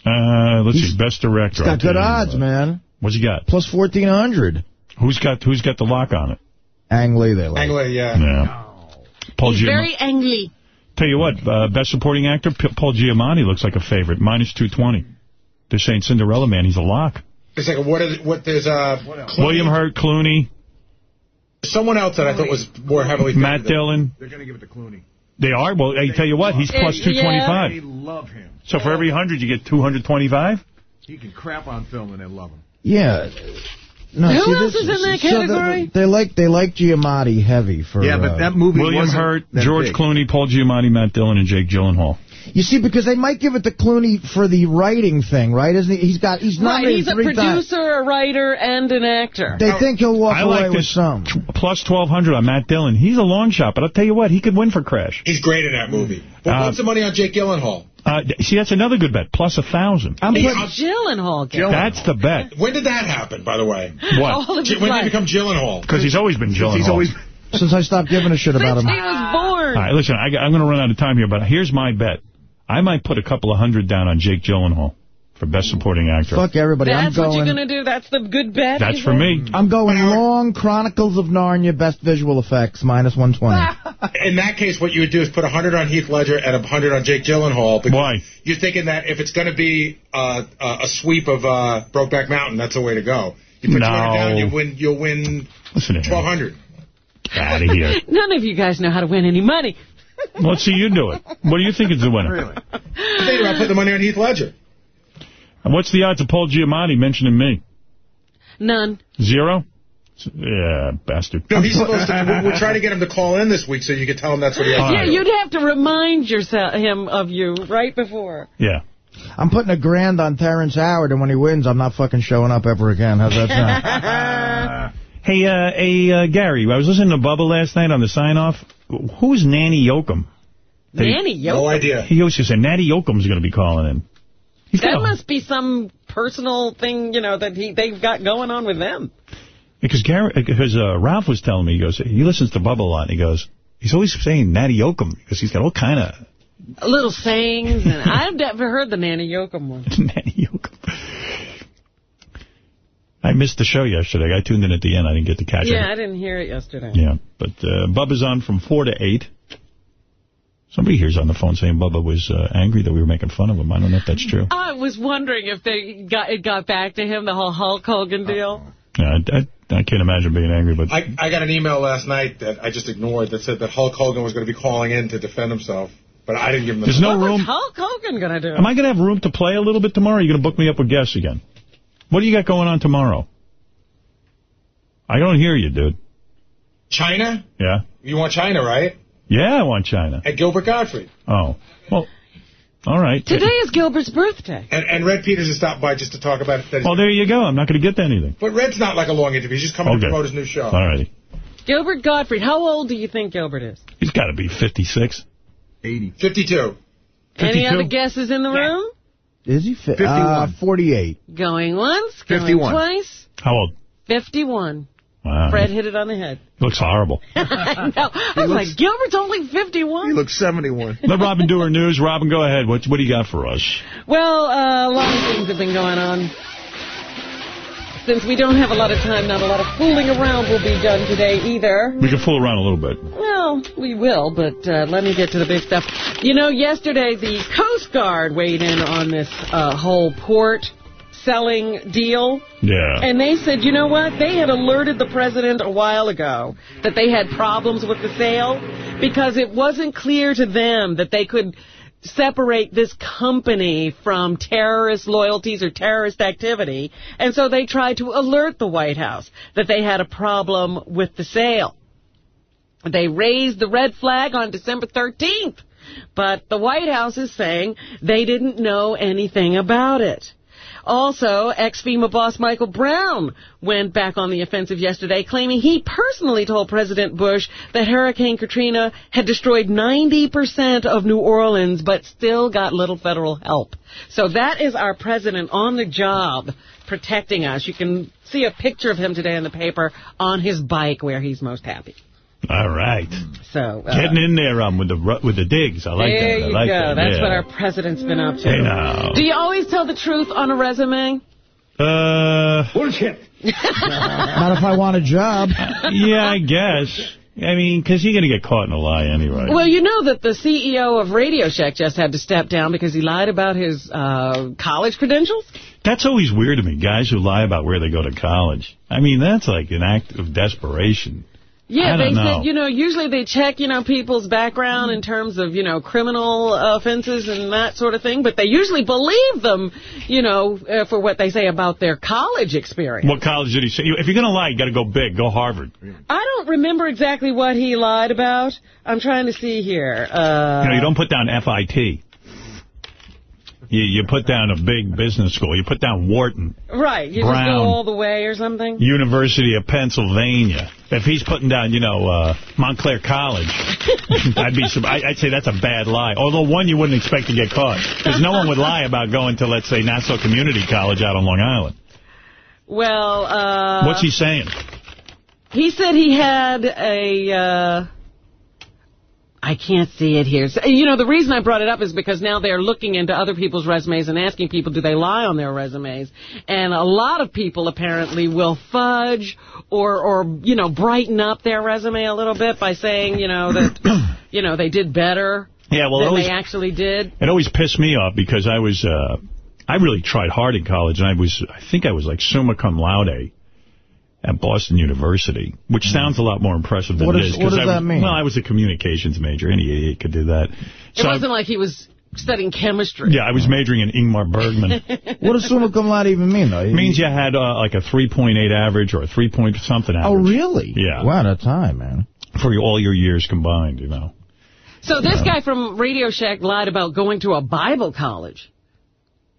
Uh, let's see. Best director. He's I'll got good you odds, what. man. What's he got? Plus 1,400. Who's got Who's got the lock on it? Ang Lee, they like. Ang Lee, yeah. Yeah. Paul He's Giamatti. very angry. Tell you what, uh, best supporting actor, P Paul Giamatti looks like a favorite, minus 220. They're saying Cinderella Man, he's a lock. It's like, what is, what, there's, uh, Clooney- William Hurt, Clooney, someone else that I thought was more heavily favored Matt Dillon. They're going to give it to Clooney. They are? Well, I tell you what, he's plus Yeah, yeah. 225. They love him. So for every 100, you get 225? He can crap on film and they love him. Yeah. No, Who see, else this is in that so the- category? they like they like Giamatti heavy for. Yeah, but uh, that movie William wasn't Hurt, that George big. Clooney, Paul Giamatti, Matt Dillon, and Jake Gyllenhaal. You see, because they might give it to Clooney for the writing thing, right? Isn't he? He's got he's Right, he's a three times. producer, a writer, and an actor. They think he'll walk I away like with some. plus 1,200 on Matt Dillon. He's a long shot, but I'll tell you what, he could win for Crash. He's great in that movie. But Uh, what's the money on Jake Gyllenhaal? Uh, see, that's another good bet. Plus a 1,000. I'm putting Gyllenhaal. gets That's the bet. When did that happen, by the way? What? All of his when did he become Gyllenhaal? Because he's always been Gyllenhaal. He's always Since I stopped giving a shit about him. Since He was born. All right, listen, I, I'm going to run out of time here, but here's my bet. I might put a couple of hundred down on Jake Gyllenhaal for Best Supporting Actor. Fuck everybody. That's I'm what going. you're going to do? That's the good bet? That's for me. I'm going long Chronicles of Narnia, best visual effects, minus 120. In that case, what you would do is put 100 on Heath Ledger and 100 on Jake Gyllenhaal. Because Why? You're thinking that if it's going to be uh, uh, a sweep of uh, Brokeback Mountain, that's the way to go. You put No. 200 down, you win. You'll win Listen to him. 1,200. Out of here. None of you guys know how to win any money. Let's see you do it. What do you think is the winner? I'm thinking about putting the money on Heath Ledger. And what's the odds of Paul Giamatti mentioning me? None. Zero? Yeah, bastard. No, he's supposed to. We're, we're trying to get him to call in this week so you can tell him that's what he has All to right. Yeah, you'd have to remind yourself him of you right before. Yeah. I'm putting a grand on Terrence Howard, and when he wins, I'm not fucking showing up ever again. How's that sound? Hey, uh, hey, uh, Gary, I was listening to Bubba last night on the sign-off. Who's Nanny Yoakum? They- Nanny Yoakum? No idea. He used to say Natty Yoakum's going to be calling in. He's That got a- must be some personal thing, you know, that he they've got going on with them. Because Gary, because uh, Ralph was telling me, he goes, he listens to Bubba a lot, and he goes, he's always saying Natty Yoakum, because he's got all kind of Little sayings, and I've never heard the Nanny Yoakum one. Nanny Yoakum. I missed the show yesterday. I tuned in at the end. I didn't get to catch Yeah, it. Yeah, I didn't hear it yesterday. Yeah, but uh, Bubba's on from 4 to 8. Somebody here's on the phone saying Bubba was uh, angry that we were making fun of him. I don't know if that's true. I was wondering if they got it got back to him, the whole Hulk Hogan deal. Yeah, I, I, I can't imagine being angry, but I, I got an email last night that I just ignored that said that Hulk Hogan was going to be calling in to defend himself, but I didn't give him the There's no room- was Hulk Hogan going to do? am I going to have room to play a little bit tomorrow? Or are you going to book me up with guests again? What do you got going on tomorrow? I don't hear you, dude. China? Yeah? You want China, right? Yeah, I want China. At Gilbert Gottfried. Oh, well, all right. Today is Gilbert's birthday. And, and Red Peters has stopped by just to talk about it. That Well, there you go. I'm not going to get to anything. But Red's not like a long interview. He's just coming Okay. to promote his new show. All righty. Gilbert Gottfried. How old do you think Gilbert is? He's got to be 56. 80. 52. Any other guesses in the room? Is he fit? 51. Uh, 48. Going once, going 51. twice. How old? 51. Wow. Fred hit it on the head. He looks horrible. I know. I was like, Gilbert's only 51? He looks 71. Let Robin do her news. Robin, go ahead. What, what do you got for us? Well, uh, a lot of things have been going on. Since we don't have a lot of time, not a lot of fooling around will be done today either. We can fool around a little bit. Well, we will, but uh, let me get to the big stuff. You know, yesterday the Coast Guard weighed in on this uh, whole port selling deal. Yeah. And they said, you know what? They had alerted the president a while ago that they had problems with the sale because it wasn't clear to them that they could separate this company from terrorist loyalties or terrorist activity. And so they tried to alert the White House that they had a problem with the sale. They raised the red flag on December 13th, but the White House is saying they didn't know anything about it. Also, ex-FEMA boss Michael Brown went back on the offensive yesterday, claiming he personally told President Bush that Hurricane Katrina had destroyed 90% of New Orleans, but still got little federal help. So that is our president on the job protecting us. You can see a picture of him today in the paper on his bike where he's most happy. All right. So uh, Getting in there um, with the with the digs. I like there that. I you like go. that. That's yeah. what our president's been up to. Hey, now. Do you always tell the truth on a resume? Uh, Bullshit. Not if I want a job. yeah, I guess. I mean, because you're going to get caught in a lie anyway. Well, you know that the CEO of Radio Shack just had to step down because he lied about his uh, college credentials. That's always weird to me, guys who lie about where they go to college. I mean, that's like an act of desperation. Yeah, they know. said, you know, usually they check, you know, people's background in terms of, you know, criminal offenses and that sort of thing, but they usually believe them, you know, uh, for what they say about their college experience. What college did he say? If you're going to lie, you got to go big. Go Harvard. I don't remember exactly what he lied about. I'm trying to see here. Uh, you know, you don't put down FIT. You, you put down a big business school. You put down Wharton, Right. You just Brown. go all the way or something? University of Pennsylvania. If he's putting down, you know, uh, Montclair College, I'd be. I'd say that's a bad lie. Although one you wouldn't expect to get caught, because no one would lie about going to, let's say, Nassau Community College out on Long Island. Well, uh... What's he saying? He said he had a, uh, I can't see it here. So, you know, the reason I brought it up is because now they're looking into other people's resumes and asking people, do they lie on their resumes? And a lot of people apparently will fudge or, or, you know, brighten up their resume a little bit by saying, you know, that, you know, they did better Yeah, well, than always, they actually did. it always pissed me off because I was, uh, I really tried hard in college, and I was, I think I was like summa cum laude at Boston University, which sounds a lot more impressive than What it is- is. what 'cause does I was- that mean? Well, I was a communications major. Any idiot could do that. It So I- wasn't like he was studying chemistry. Yeah, I was majoring in Ingmar Bergman. What does summa cum laude even mean, though? It means you had uh, like a 3.8 average or a 3 point something average. Oh, really? Yeah. Wow, that's high, man. For all your years combined, you know. So this guy from Radio Shack lied about going to a Bible college.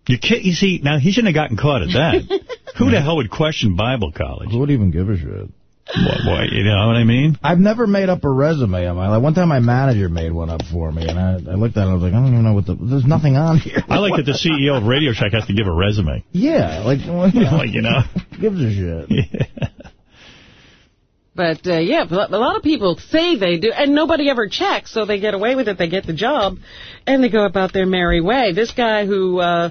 You, can't, you see, now he shouldn't have gotten caught at that. Who the hell would question Bible college? Who would even give a shit? What, what, you know what I mean? I've never made up a resume on my life. One time my manager made one up for me, and I, I looked at it and I was like, I don't even know what the... There's nothing on here. I like that the CEO of Radio Shack has to give a resume. Yeah, like... Well, you know, like, you know. gives a shit. Yeah. But, uh, yeah, a lot of people say they do, and nobody ever checks, so they get away with it, they get the job, and they go about their merry way. This guy who uh,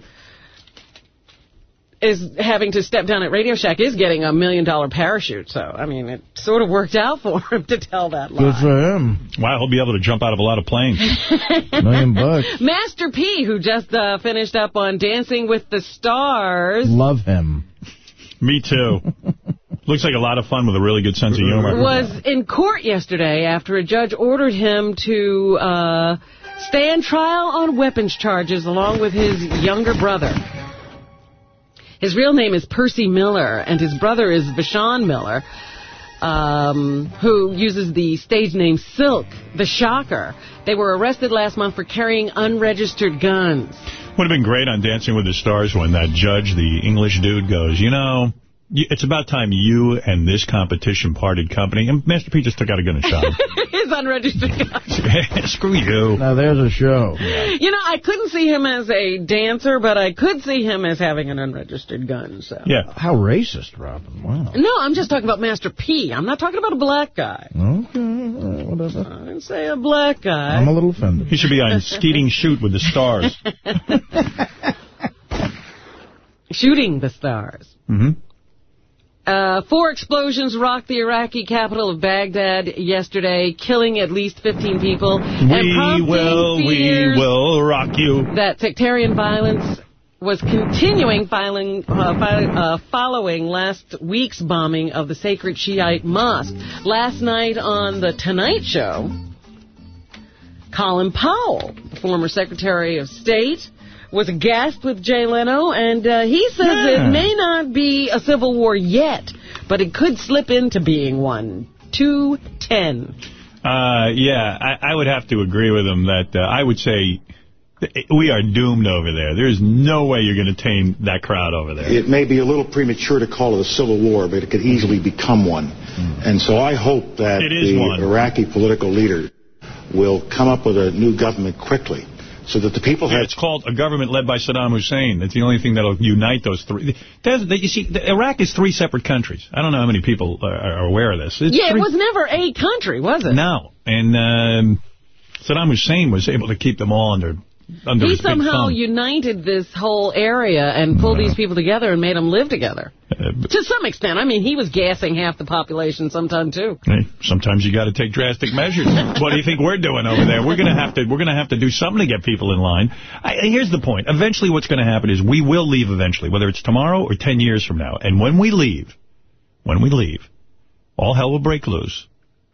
is having to step down at Radio Shack is getting a million-dollar parachute, so, I mean, it sort of worked out for him to tell that lie. Good for him. Wow, he'll be able to jump out of a lot of planes. Million bucks. Master P, who just uh, finished up on Dancing with the Stars, Love him. Me too. Looks like a lot of fun with a really good sense of humor. was in court yesterday after a judge ordered him to uh, stand trial on weapons charges along with his younger brother. His real name is Percy Miller, and his brother is Vashon Miller, um, who uses the stage name Silkk, the Shocker. They were arrested last month for carrying unregistered guns. Would have been great on Dancing with the Stars when that judge, the English dude, goes, you know, it's about time you and this competition parted company. And Master P just took out a gun and shot him. his unregistered guns. Screw you. Now, there's a show. You know, I couldn't see him as a dancer, but I could see him as having an unregistered gun. So. Yeah. How racist, Robin. Wow. No, I'm just talking about Master P. I'm not talking about a black guy. Okay, all right, whatever. I didn't say a black guy. I'm a little offended. He should be on Skeeting Shoot with the Stars. Shooting the stars. hmm Uh, four explosions rocked the Iraqi capital of Baghdad yesterday, killing at least 15 people. We will, we will rock you. That sectarian violence was continuing filing, uh, fi- uh, following last week's bombing of the sacred Shiite mosque. Last night on The Tonight Show, Colin Powell, the former Secretary of State, was aghast with Jay Leno, and uh, he says Yeah. it may not be a civil war yet, but it could slip into being one. 210. Uh, yeah, I, I would have to agree with him that uh, I would say we are doomed over there. There's no way you're going to tame that crowd over there. It may be a little premature to call it a civil war, but it could easily become one. And so I hope that the one. Iraqi political leaders will come up with a new government quickly so that the people Yeah, have it's called a government led by Saddam Hussein. That's the only thing that'll unite those three. There's, you see, Iraq is three separate countries. I don't know how many people are, are aware of this. It's yeah, three- it was never a country, was it? No. And um, Saddam Hussein was able to keep them all under under he somehow united this whole area and pulled these people together and made them live together. Uh, To some extent. I mean, he was gassing half the population sometime, too. Hey, sometimes you got to take drastic measures. what do you think we're doing over there? We're going to have to we're going to have to do something to get people in line. I, here's the point. Eventually, what's going to happen is we will leave eventually, whether it's tomorrow or 10 years from now. And when we leave, when we leave, all hell will break loose,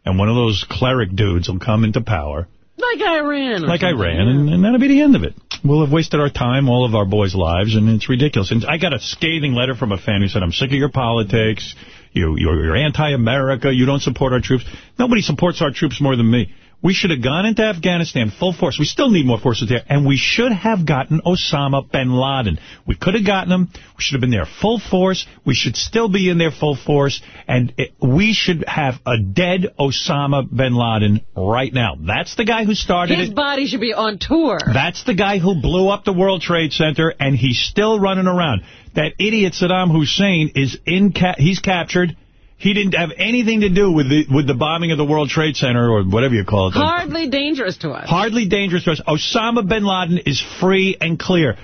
and one of those cleric dudes will come into power, Like Iran. like something. Iran, and, and that'll be the end of it. We'll have wasted our time, all of our boys' lives, and it's ridiculous. And I got a scathing letter from a fan who said, I'm sick of your politics. You, you're, you're anti-America. You don't support our troops. Nobody supports our troops more than me. We should have gone into Afghanistan full force. We still need more forces there. And we should have gotten Osama bin Laden. We could have gotten him. We should have been there full force. We should still be in there full force. And it, we should have a dead Osama bin Laden right now. That's the guy who started His it. body should be on tour. That's the guy who blew up the World Trade Center, and he's still running around. That idiot Saddam Hussein is in. Ca he's captured. He didn't have anything to do with the with the bombing of the World Trade Center or whatever you call it. Hardly dangerous to us. Hardly dangerous to us. Osama bin Laden is free and clear.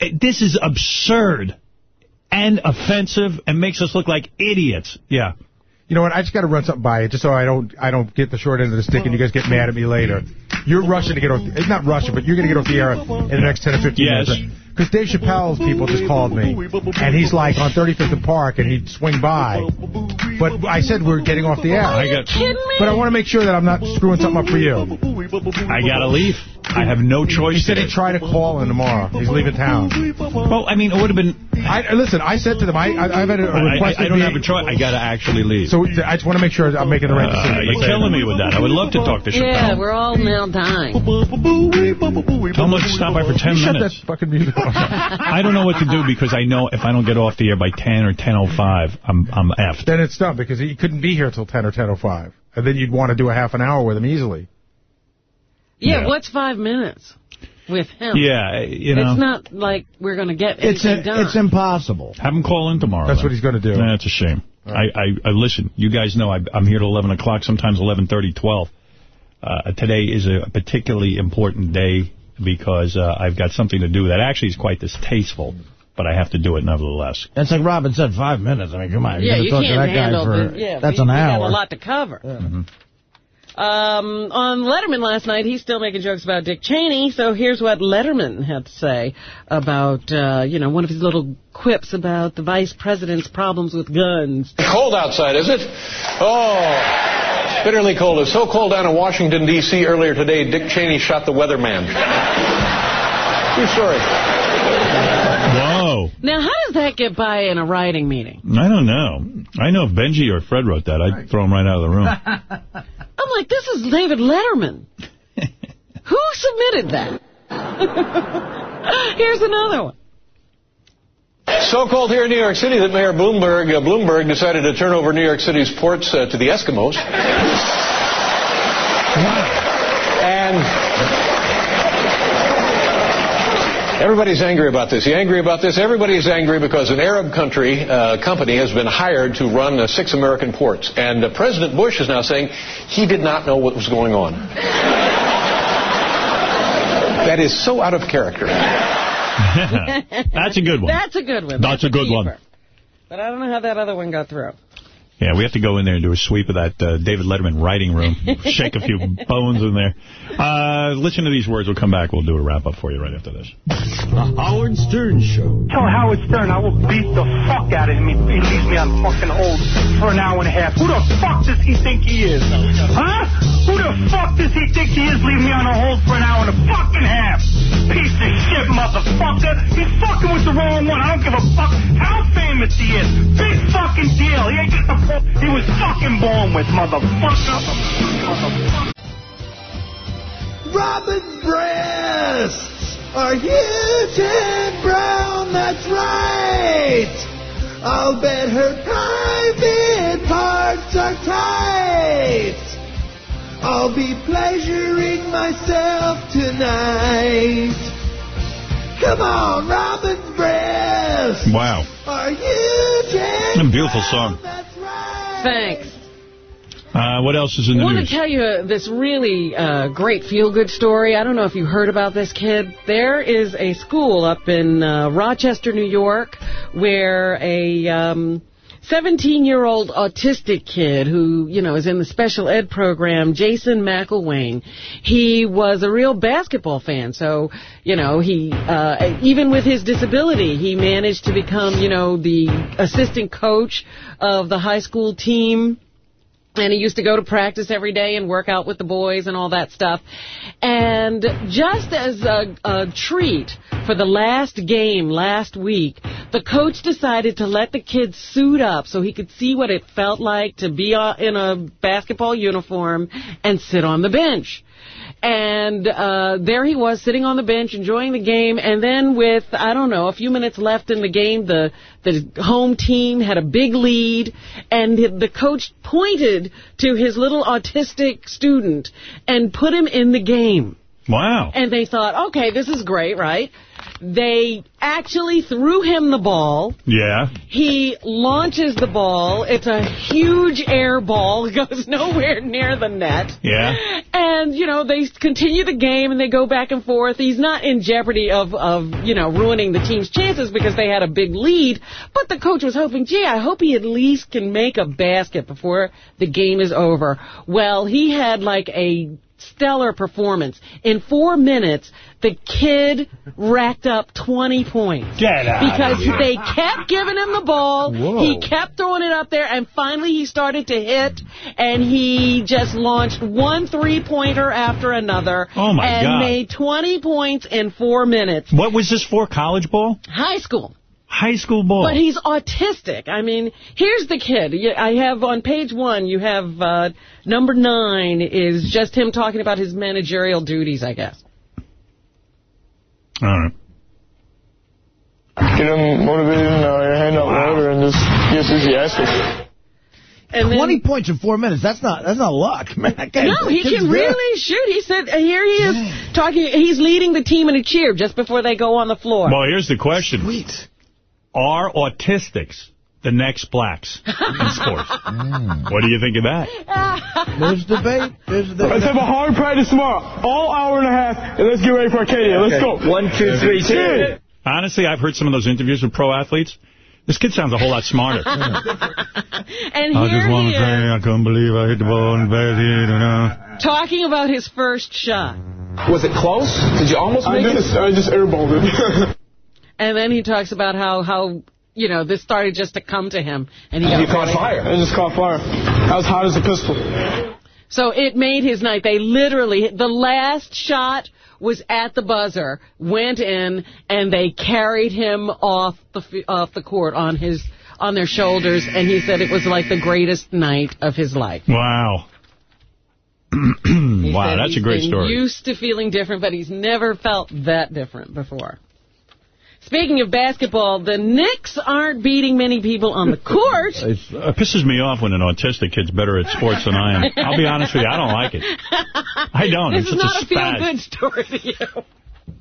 This is absurd and offensive and makes us look like idiots. Yeah. You know what? I just got to run something by you, just so I don't I don't get the short end of the stick and you guys get mad at me later. You're rushing to get off. It's not rushing, but you're going to get off the air in the next 10 or 15 Yes. minutes. Because Dave Chappelle's people just called me, and he's like on 35th and Park, and he'd swing by. But I said we're getting off the air. I got- kidding me? But I want to make sure that I'm not screwing something up for you. I got to leave. I have no choice. He said today. he'd try to call in tomorrow. He's leaving town. Well, I mean, it would have been... I, listen, I said to them, I, I, I've had a I, request. I, I don't have a choice. I got to actually leave. So I just want to make sure I'm making the right Uh, decision. you're killing me with that. I would love to talk to Chappelle. Yeah, we're all now dying. Tell him to stop by for 10 You shut that fucking music off. I don't know what to do because I know if I don't get off the air by 10 or 10.05, I'm, I'm effed. then it's done because he couldn't be here till 10 or 10.05. And then you'd want to do a half an hour with him easily. Yeah, Yeah. what's five minutes with him? Yeah, you know. It's not like we're going to get It's a, done. it's impossible. Have him call in tomorrow. That's then. what he's going to do. Nah, That's a shame. I, I, I listen. You guys know I, I'm here till 11 o'clock, sometimes 11:30, 12. Uh, today is a particularly important day because uh, I've got something to do that actually is quite distasteful, but I have to do it nevertheless. It's like Robin said, five minutes. I mean, come on. yeah, You're you to talk can't to that guy handle for... the, yeah, that's we, an we hour. got a lot to cover. Mm-hmm. Um, on Letterman last night, he's still making jokes about Dick Cheney, so here's what Letterman had to say about, uh, you know, one of his little quips about the vice president's problems with guns. Cold outside, is it? Oh, it's bitterly cold. It's so cold down in Washington, D.C. earlier today, Dick Cheney shot the weatherman. True story. Whoa. Now, how does that get by in a writing meeting? I don't know. I know if Benji or Fred wrote that, I'd throw him right out of the room. I'm like, this is David Letterman. Who submitted that? Here's another one. So cold here in New York City that Mayor Bloomberg, uh, Bloomberg decided to turn over New York City's ports uh, to the Eskimos. And everybody's angry about this. You angry about this? Everybody's angry because an Arab country uh, company has been hired to run uh, six American ports, and uh, President Bush is now saying he did not know what was going on. that is so out of character. That's a good one. That's a good one. That's a good one. But I don't know how that other one got through. Yeah, we have to go in there and do a sweep of that uh, David Letterman writing room. Shake a few bones in there. Uh, listen to these words. We'll come back. We'll do a wrap-up for you right after this. The Howard Stern Show. Tell Howard Stern I will beat the fuck out of him he leaves me on fucking hold for an hour and a half. Who the fuck does he think he is? Huh? Who the fuck does he think he is leaving me on a hold for an hour and a fucking half? Piece of shit, motherfucker. He's fucking with the wrong one. I don't give a fuck how famous he is. Big fucking deal. He ain't got the fuck he was fucking born with, motherfucker. Motherfucker. Robin's breasts are huge and brown, that's right. I'll bet her private parts are tight. I'll be pleasuring myself tonight. Come on, Robin's breasts Wow. are huge and What a beautiful song. Thanks. Uh, what else is in the I want news? to tell you this really uh, great feel-good story. I don't know if you heard about this kid. There is a school up in uh, Rochester, New York, where a 17-year-old autistic kid who, you know, is in the special ed program, Jason McElwain, he was a real basketball fan. So, you know, he, uh, even with his disability, he managed to become, you know, the assistant coach of the high school team and he used to go to practice every day and work out with the boys and all that stuff. And just as a, a treat for the last game last week, the coach decided to let the kids suit up so he could see what it felt like to be uh, in a basketball uniform and sit on the bench. And uh, there he was sitting on the bench enjoying the game. And then with, I don't know, a few minutes left in the game, the, the home team had a big lead. And the, coach pointed to his little autistic student and put him in the game. Wow. And they thought, okay, this is great, right? They actually threw him the ball. Yeah. He launches the ball. It's a huge air ball. It goes nowhere near the net. Yeah. And, you know, they continue the game and they go back and forth. He's not in jeopardy of, of, you know, ruining the team's chances because they had a big lead. But the coach was hoping, gee, I hope he at least can make a basket before the game is over. Well, he had like a stellar performance. In four minutes, the kid racked up 20 points. Get out Because of here. they kept giving him the ball. Whoa. He kept throwing it up there, and finally he started to hit, and he just launched one three-pointer after another. Oh, my and God. made 20 points in four minutes. What was this for, college ball? High school. High school ball. But he's autistic. I mean, here's the kid. I have on page one, you have uh, number nine is just him talking about his managerial duties, I guess. All right. Get him motivated and uh, hand out water and just get enthusiastic. And 20 points in four minutes. That's not that's not luck, man. No, he kid's can good. really shoot. He said, uh, here he is talking. He's leading the team in a cheer just before they go on the floor. Well, here's the question. Sweet. Are autistics the next blacks in sports? Hmm. What do you think of that? There's debate. There's the, Let's have a hard practice tomorrow. All hour and a half, and let's get ready for Arcadia. Let's go. One, two, three, two. Honestly, I've heard some of those interviews with pro athletes. This kid sounds a whole lot smarter. And I here just want to say I couldn't believe I hit the ball in the basket. You know. talking about his first shot. Was it close? Did you almost make I just, I just airballed it. And then he talks about how, how you know, this started just to come to him. And he got you caught fire. It just caught fire. I was hot as a pistol. So it made his night. They literally, the last shot was at the buzzer, went in, and they carried him off the off the court on his on their shoulders, and he said it was like the greatest night of his life. Wow. Wow, that's a great been story. used to feeling different, but he's never felt that different before. Speaking of basketball, the Knicks aren't beating many people on the court. It uh, pisses me off when an autistic kid's better at sports than I am. I'll be honest with you, I don't like it. I don't. This it's is not a a feel-good story to you.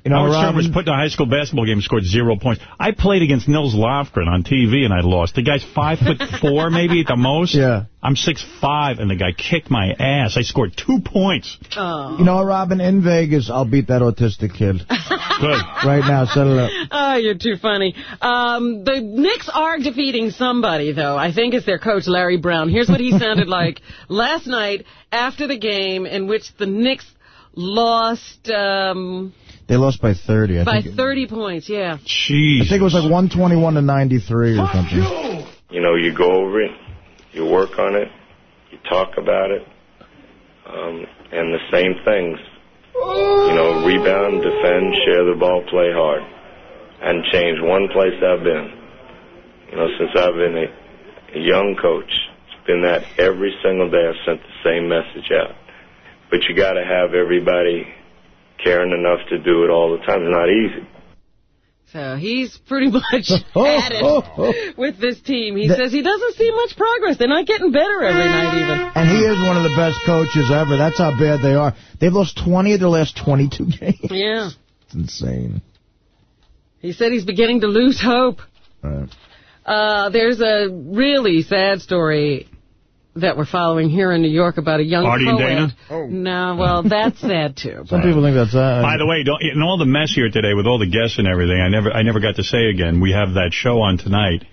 You know, Howard Stern was put in a high school basketball game and scored zero points. I played against Nils Lofgren on TV and I lost. The guy's five foot four, maybe at the most. Yeah. I'm six five, and the guy kicked my ass. I scored two points. Oh. You know, Robin, in Vegas, I'll beat that autistic kid. Good. Right now, set it up. Oh, you're too funny. Um, the Knicks are defeating somebody, though. I think it's their coach, Larry Brown. Here's what he sounded like last night after the game in which the Knicks lost um, They lost by 30, I think. by think. 30 points, yeah. Jeez. I think it was like 121 to 93 or something. You know, you go over it, you work on it, you talk about it, um, and the same things. You know, rebound, defend, share the ball, play hard. And change one place I've been. You know, since I've been a, a young coach, it's been that every single day I've sent the same message out. But you got to have everybody caring enough to do it all the time. It's not easy. So he's pretty much at it with this team. He says he doesn't see much progress. They're not getting better every night, even. And he is one of the best coaches ever. That's how bad they are. They've lost 20 of their last 22 games. Yeah. It's insane. He said he's beginning to lose hope. Right. Uh, there's a really sad story that we're following here in New York about a young Artie and poet. Dana? Oh. No, well, that's sad too. Some people think that's... Uh, By the way, don't, in all the mess here today with all the guests and everything, I never I never got to say again, we have that show on tonight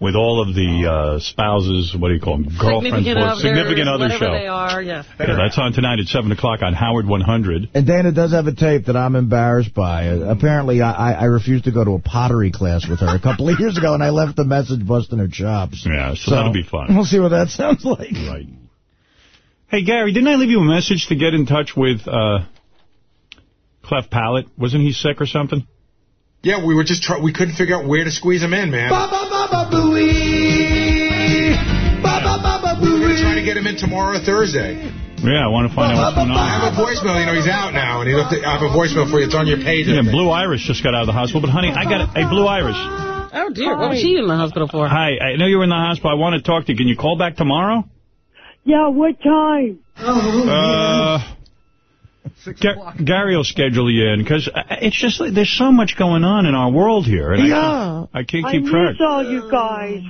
with all of the uh, spouses, what do you call them, girlfriends, significant boys- others, significant other whatever show. they are, yes. Yeah, that's on tonight at 7 o'clock on Howard 100. And Dana does have a tape that I'm embarrassed by. Uh, apparently, I, I I refused to go to a pottery class with her a couple of years ago, and I left a message busting her chops. Yeah, so, that'll be fun. We'll see what that sounds like. Right. Hey, Gary, didn't I leave you a message to get in touch with uh, Clef Palate? Wasn't he sick or something? Yeah, we were just try- we couldn't figure out where to squeeze him in, man. We're trying to get him in tomorrow or Thursday. Yeah, I want to find out what's going on. I have a voicemail. You know, he's out now, and he left. it- I have a voicemail for you. It's on your page. Yeah. Blue Iris just got out of the hospital, but honey, I got a Hey, Blue Iris. Oh, dear. What was she in the hospital for? Hi, I know you were in the hospital. I want to talk to you. Can you call back tomorrow? Yeah, what time? Uh, Ga- Gary will schedule you in because uh, it's just like there's so much going on in our world here, and I Yeah. can't, I can't I keep track. miss all you guys.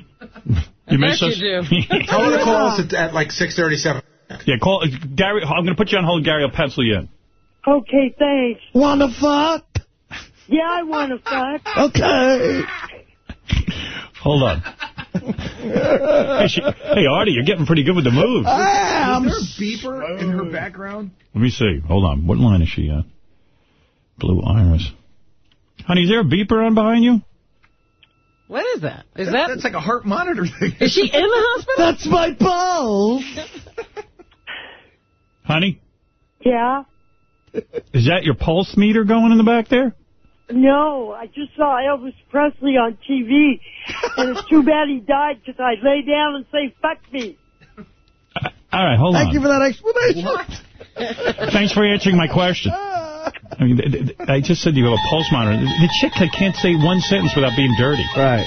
You miss us? Tell her to call us at, at like 6:37. Yeah, call Gary. I'm going to put you on hold. Gary, I'll pencil you in. Okay, thanks. Wanna fuck? Yeah, I want to fuck. Okay. Hold on. Hey, she, hey, Artie, you're getting pretty good with the moves. I'm Is there a beeper in her background? Let me see. Hold on. What line is she on? Blue Iris. Honey, is there a beeper on behind you? What is that? Is That- that... That's like a heart monitor thing. Is she in the hospital? That's my balls. Honey, Yeah? is that your pulse meter going in the back there? No, I just saw Elvis Presley on TV, and it's too bad he died because I'd lay down and say, fuck me. Uh, all right, hold Thank on. Thank you for that explanation. Thanks for answering my question. Ah. I mean, th- th- I just said you have a pulse monitor. The chick that can't say one sentence without being dirty. Right.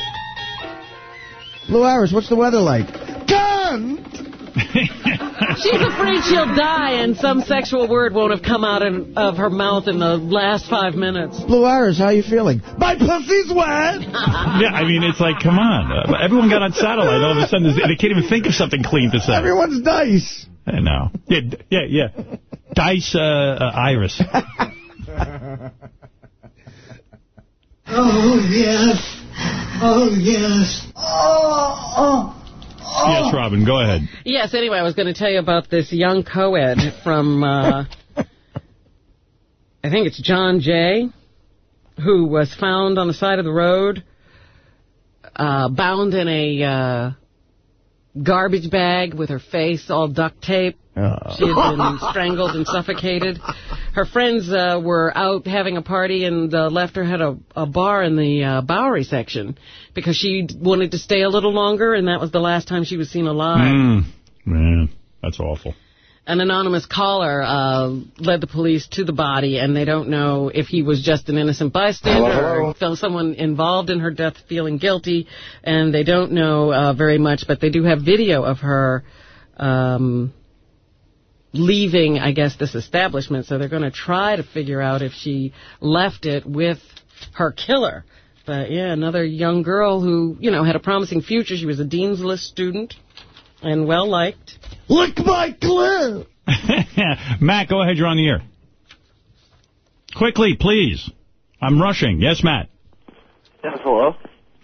Blue Iris, what's the weather like? Gun! She's afraid she'll die and some sexual word won't have come out in, of her mouth in the last five minutes. Blue Iris, how you feeling? My pussy's wet! yeah, I mean, it's like, come on. Uh, everyone got on satellite. All of a sudden, they can't even think of something clean to say. Everyone's nice. I know. Yeah, yeah, yeah. Dice uh, uh, Iris. Oh, yes. Oh, yes. Oh, oh. Yes, Robin, go ahead. Yes, anyway, I was going to tell you about this young co-ed from, uh, I think it's John Jay, who was found on the side of the road, uh, bound in a uh, garbage bag with her face all duct tape. She had been strangled and suffocated. Her friends uh, were out having a party and uh, left her at a, a bar in the uh, Bowery section because she wanted to stay a little longer, and that was the last time she was seen alive. Mm, man, that's awful. An anonymous caller uh, led the police to the body, and they don't know if he was just an innocent bystander Hello? or someone involved in her death feeling guilty, and they don't know uh, very much, but they do have video of her um, leaving, I guess, this establishment, so they're going to try to figure out if she left it with her killer. But, yeah, another young girl who, you know, had a promising future. She was a Dean's List student and well-liked. Lick my clip! Matt, go ahead. You're on the air. Quickly, please. I'm rushing. Yes, Matt. Yes, hello.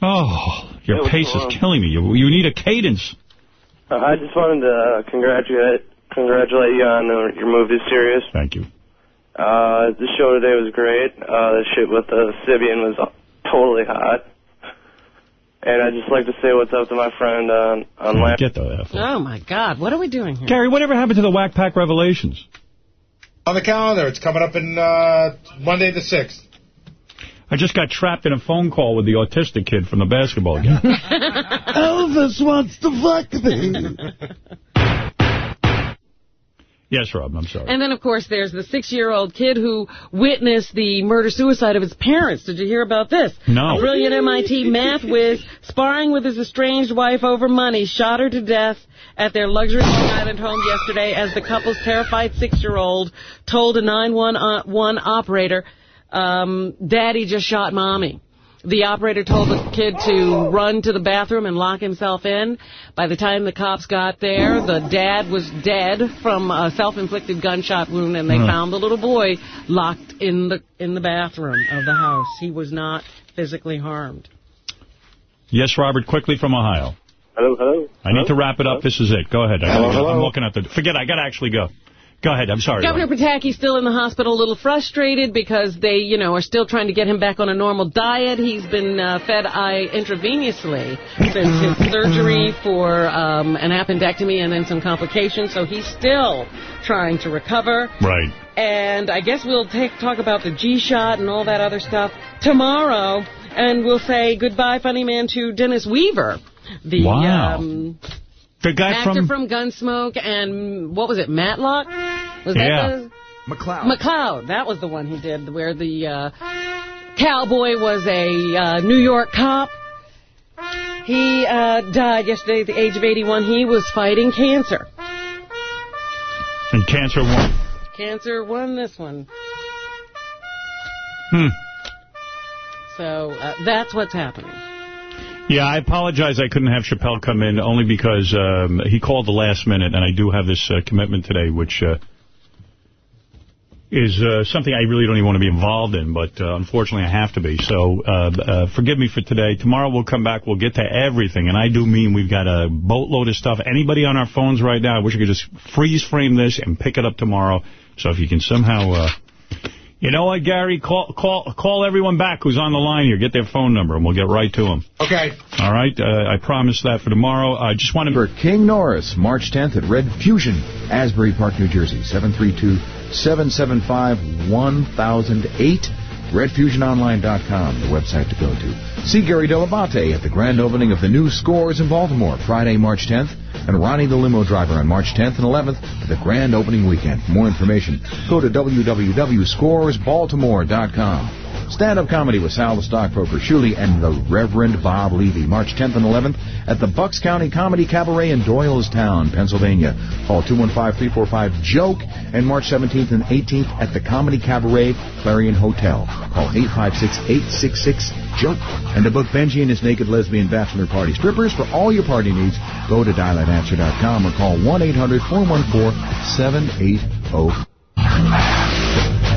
Oh, your Hey, pace is on? killing me. You, you need a cadence. Uh, I just wanted to uh, congratulate congratulate you on uh, your movie series. Thank you. Uh, the show today was great. Uh, the shit with the Sybian was totally hot. And I'd just like to say what's up to my friend on on Lam- Get the F. Oh, my God. What are we doing here? Gary, whatever happened to the Wack Pack Revelations? On the calendar, it's coming up in uh, Monday the 6th. I just got trapped in a phone call with the autistic kid from the basketball game. Elvis wants to fuck me. yes, Rob, I'm sorry. And then, of course, there's the six-year-old kid who witnessed the murder-suicide of his parents. Did you hear about this? No. A brilliant MIT math whiz, sparring with his estranged wife over money, shot her to death at their luxury Long Island home yesterday as the couple's terrified six-year-old told a 911 operator, um, Daddy just shot Mommy. The operator told the kid to run to the bathroom and lock himself in. By the time the cops got there, the dad was dead from a self-inflicted gunshot wound, and they Huh. found the little boy locked in the in the bathroom of the house. He was not physically harmed. Yes, Robert, quickly from Ohio. Hello, hello. I need to wrap it up. This is it. Go ahead. I Hello, gotta go. I'm looking at the... Forget it. I got to actually go. Go ahead. I'm sorry. Governor Pataki's still in the hospital, a little frustrated because they, you know, are still trying to get him back on a normal diet. He's been uh, fed eye intravenously since his surgery for um, an appendectomy and then some complications. So he's still trying to recover. Right. And I guess we'll take talk about the G-shot and all that other stuff tomorrow. And we'll say goodbye, funny man, to Dennis Weaver. The, Wow. um, The guy actor from... from... Gunsmoke and what was it, Matlock? Was Yeah. that the McCloud. McCloud? That was the one he did, where the uh, cowboy was a uh, New York cop. He uh, died yesterday at the age of 81. He was fighting cancer. And cancer won. Cancer won this one. Hmm. So uh, that's what's happening. Yeah, I apologize I couldn't have Chappelle come in, only because um, he called the last minute, and I do have this uh, commitment today, which uh, is uh, something I really don't even want to be involved in, but uh, unfortunately I have to be. So uh, uh, forgive me for today. Tomorrow we'll come back. We'll get to everything, and I do mean we've got a boatload of stuff. Anybody on our phones right now, I wish I could just freeze frame this and pick it up tomorrow. So if you can somehow... You know what, Gary? Call call call everyone back who's on the line here. Get their phone number, and we'll get right to them. Okay. All right? Uh, I promise that for tomorrow. I just want to... For King Norris, March 10th at Red Fusion, Asbury Park, New Jersey, 732-775-1008. RedFusionOnline.com, the website to go to. See Gary Dell'Abate at the grand opening of the new Scores in Baltimore, Friday, March 10th, and Ronnie the Limo Driver on March 10th and 11th for the grand opening weekend. For more information, go to www.scoresbaltimore.com. Stand-up comedy with Sal the Stockbroker Shuli and the Reverend Bob Levy, March 10th and 11th at the Bucks County Comedy Cabaret in Doylestown, Pennsylvania. Call 215-345-JOKE and March 17th and 18th at the Comedy Cabaret Clarion Hotel. Call 856-866-JOKE. And to book Benji and his naked lesbian bachelor party strippers for all your party needs, go to at Answer.com or call 1-800-414-7800.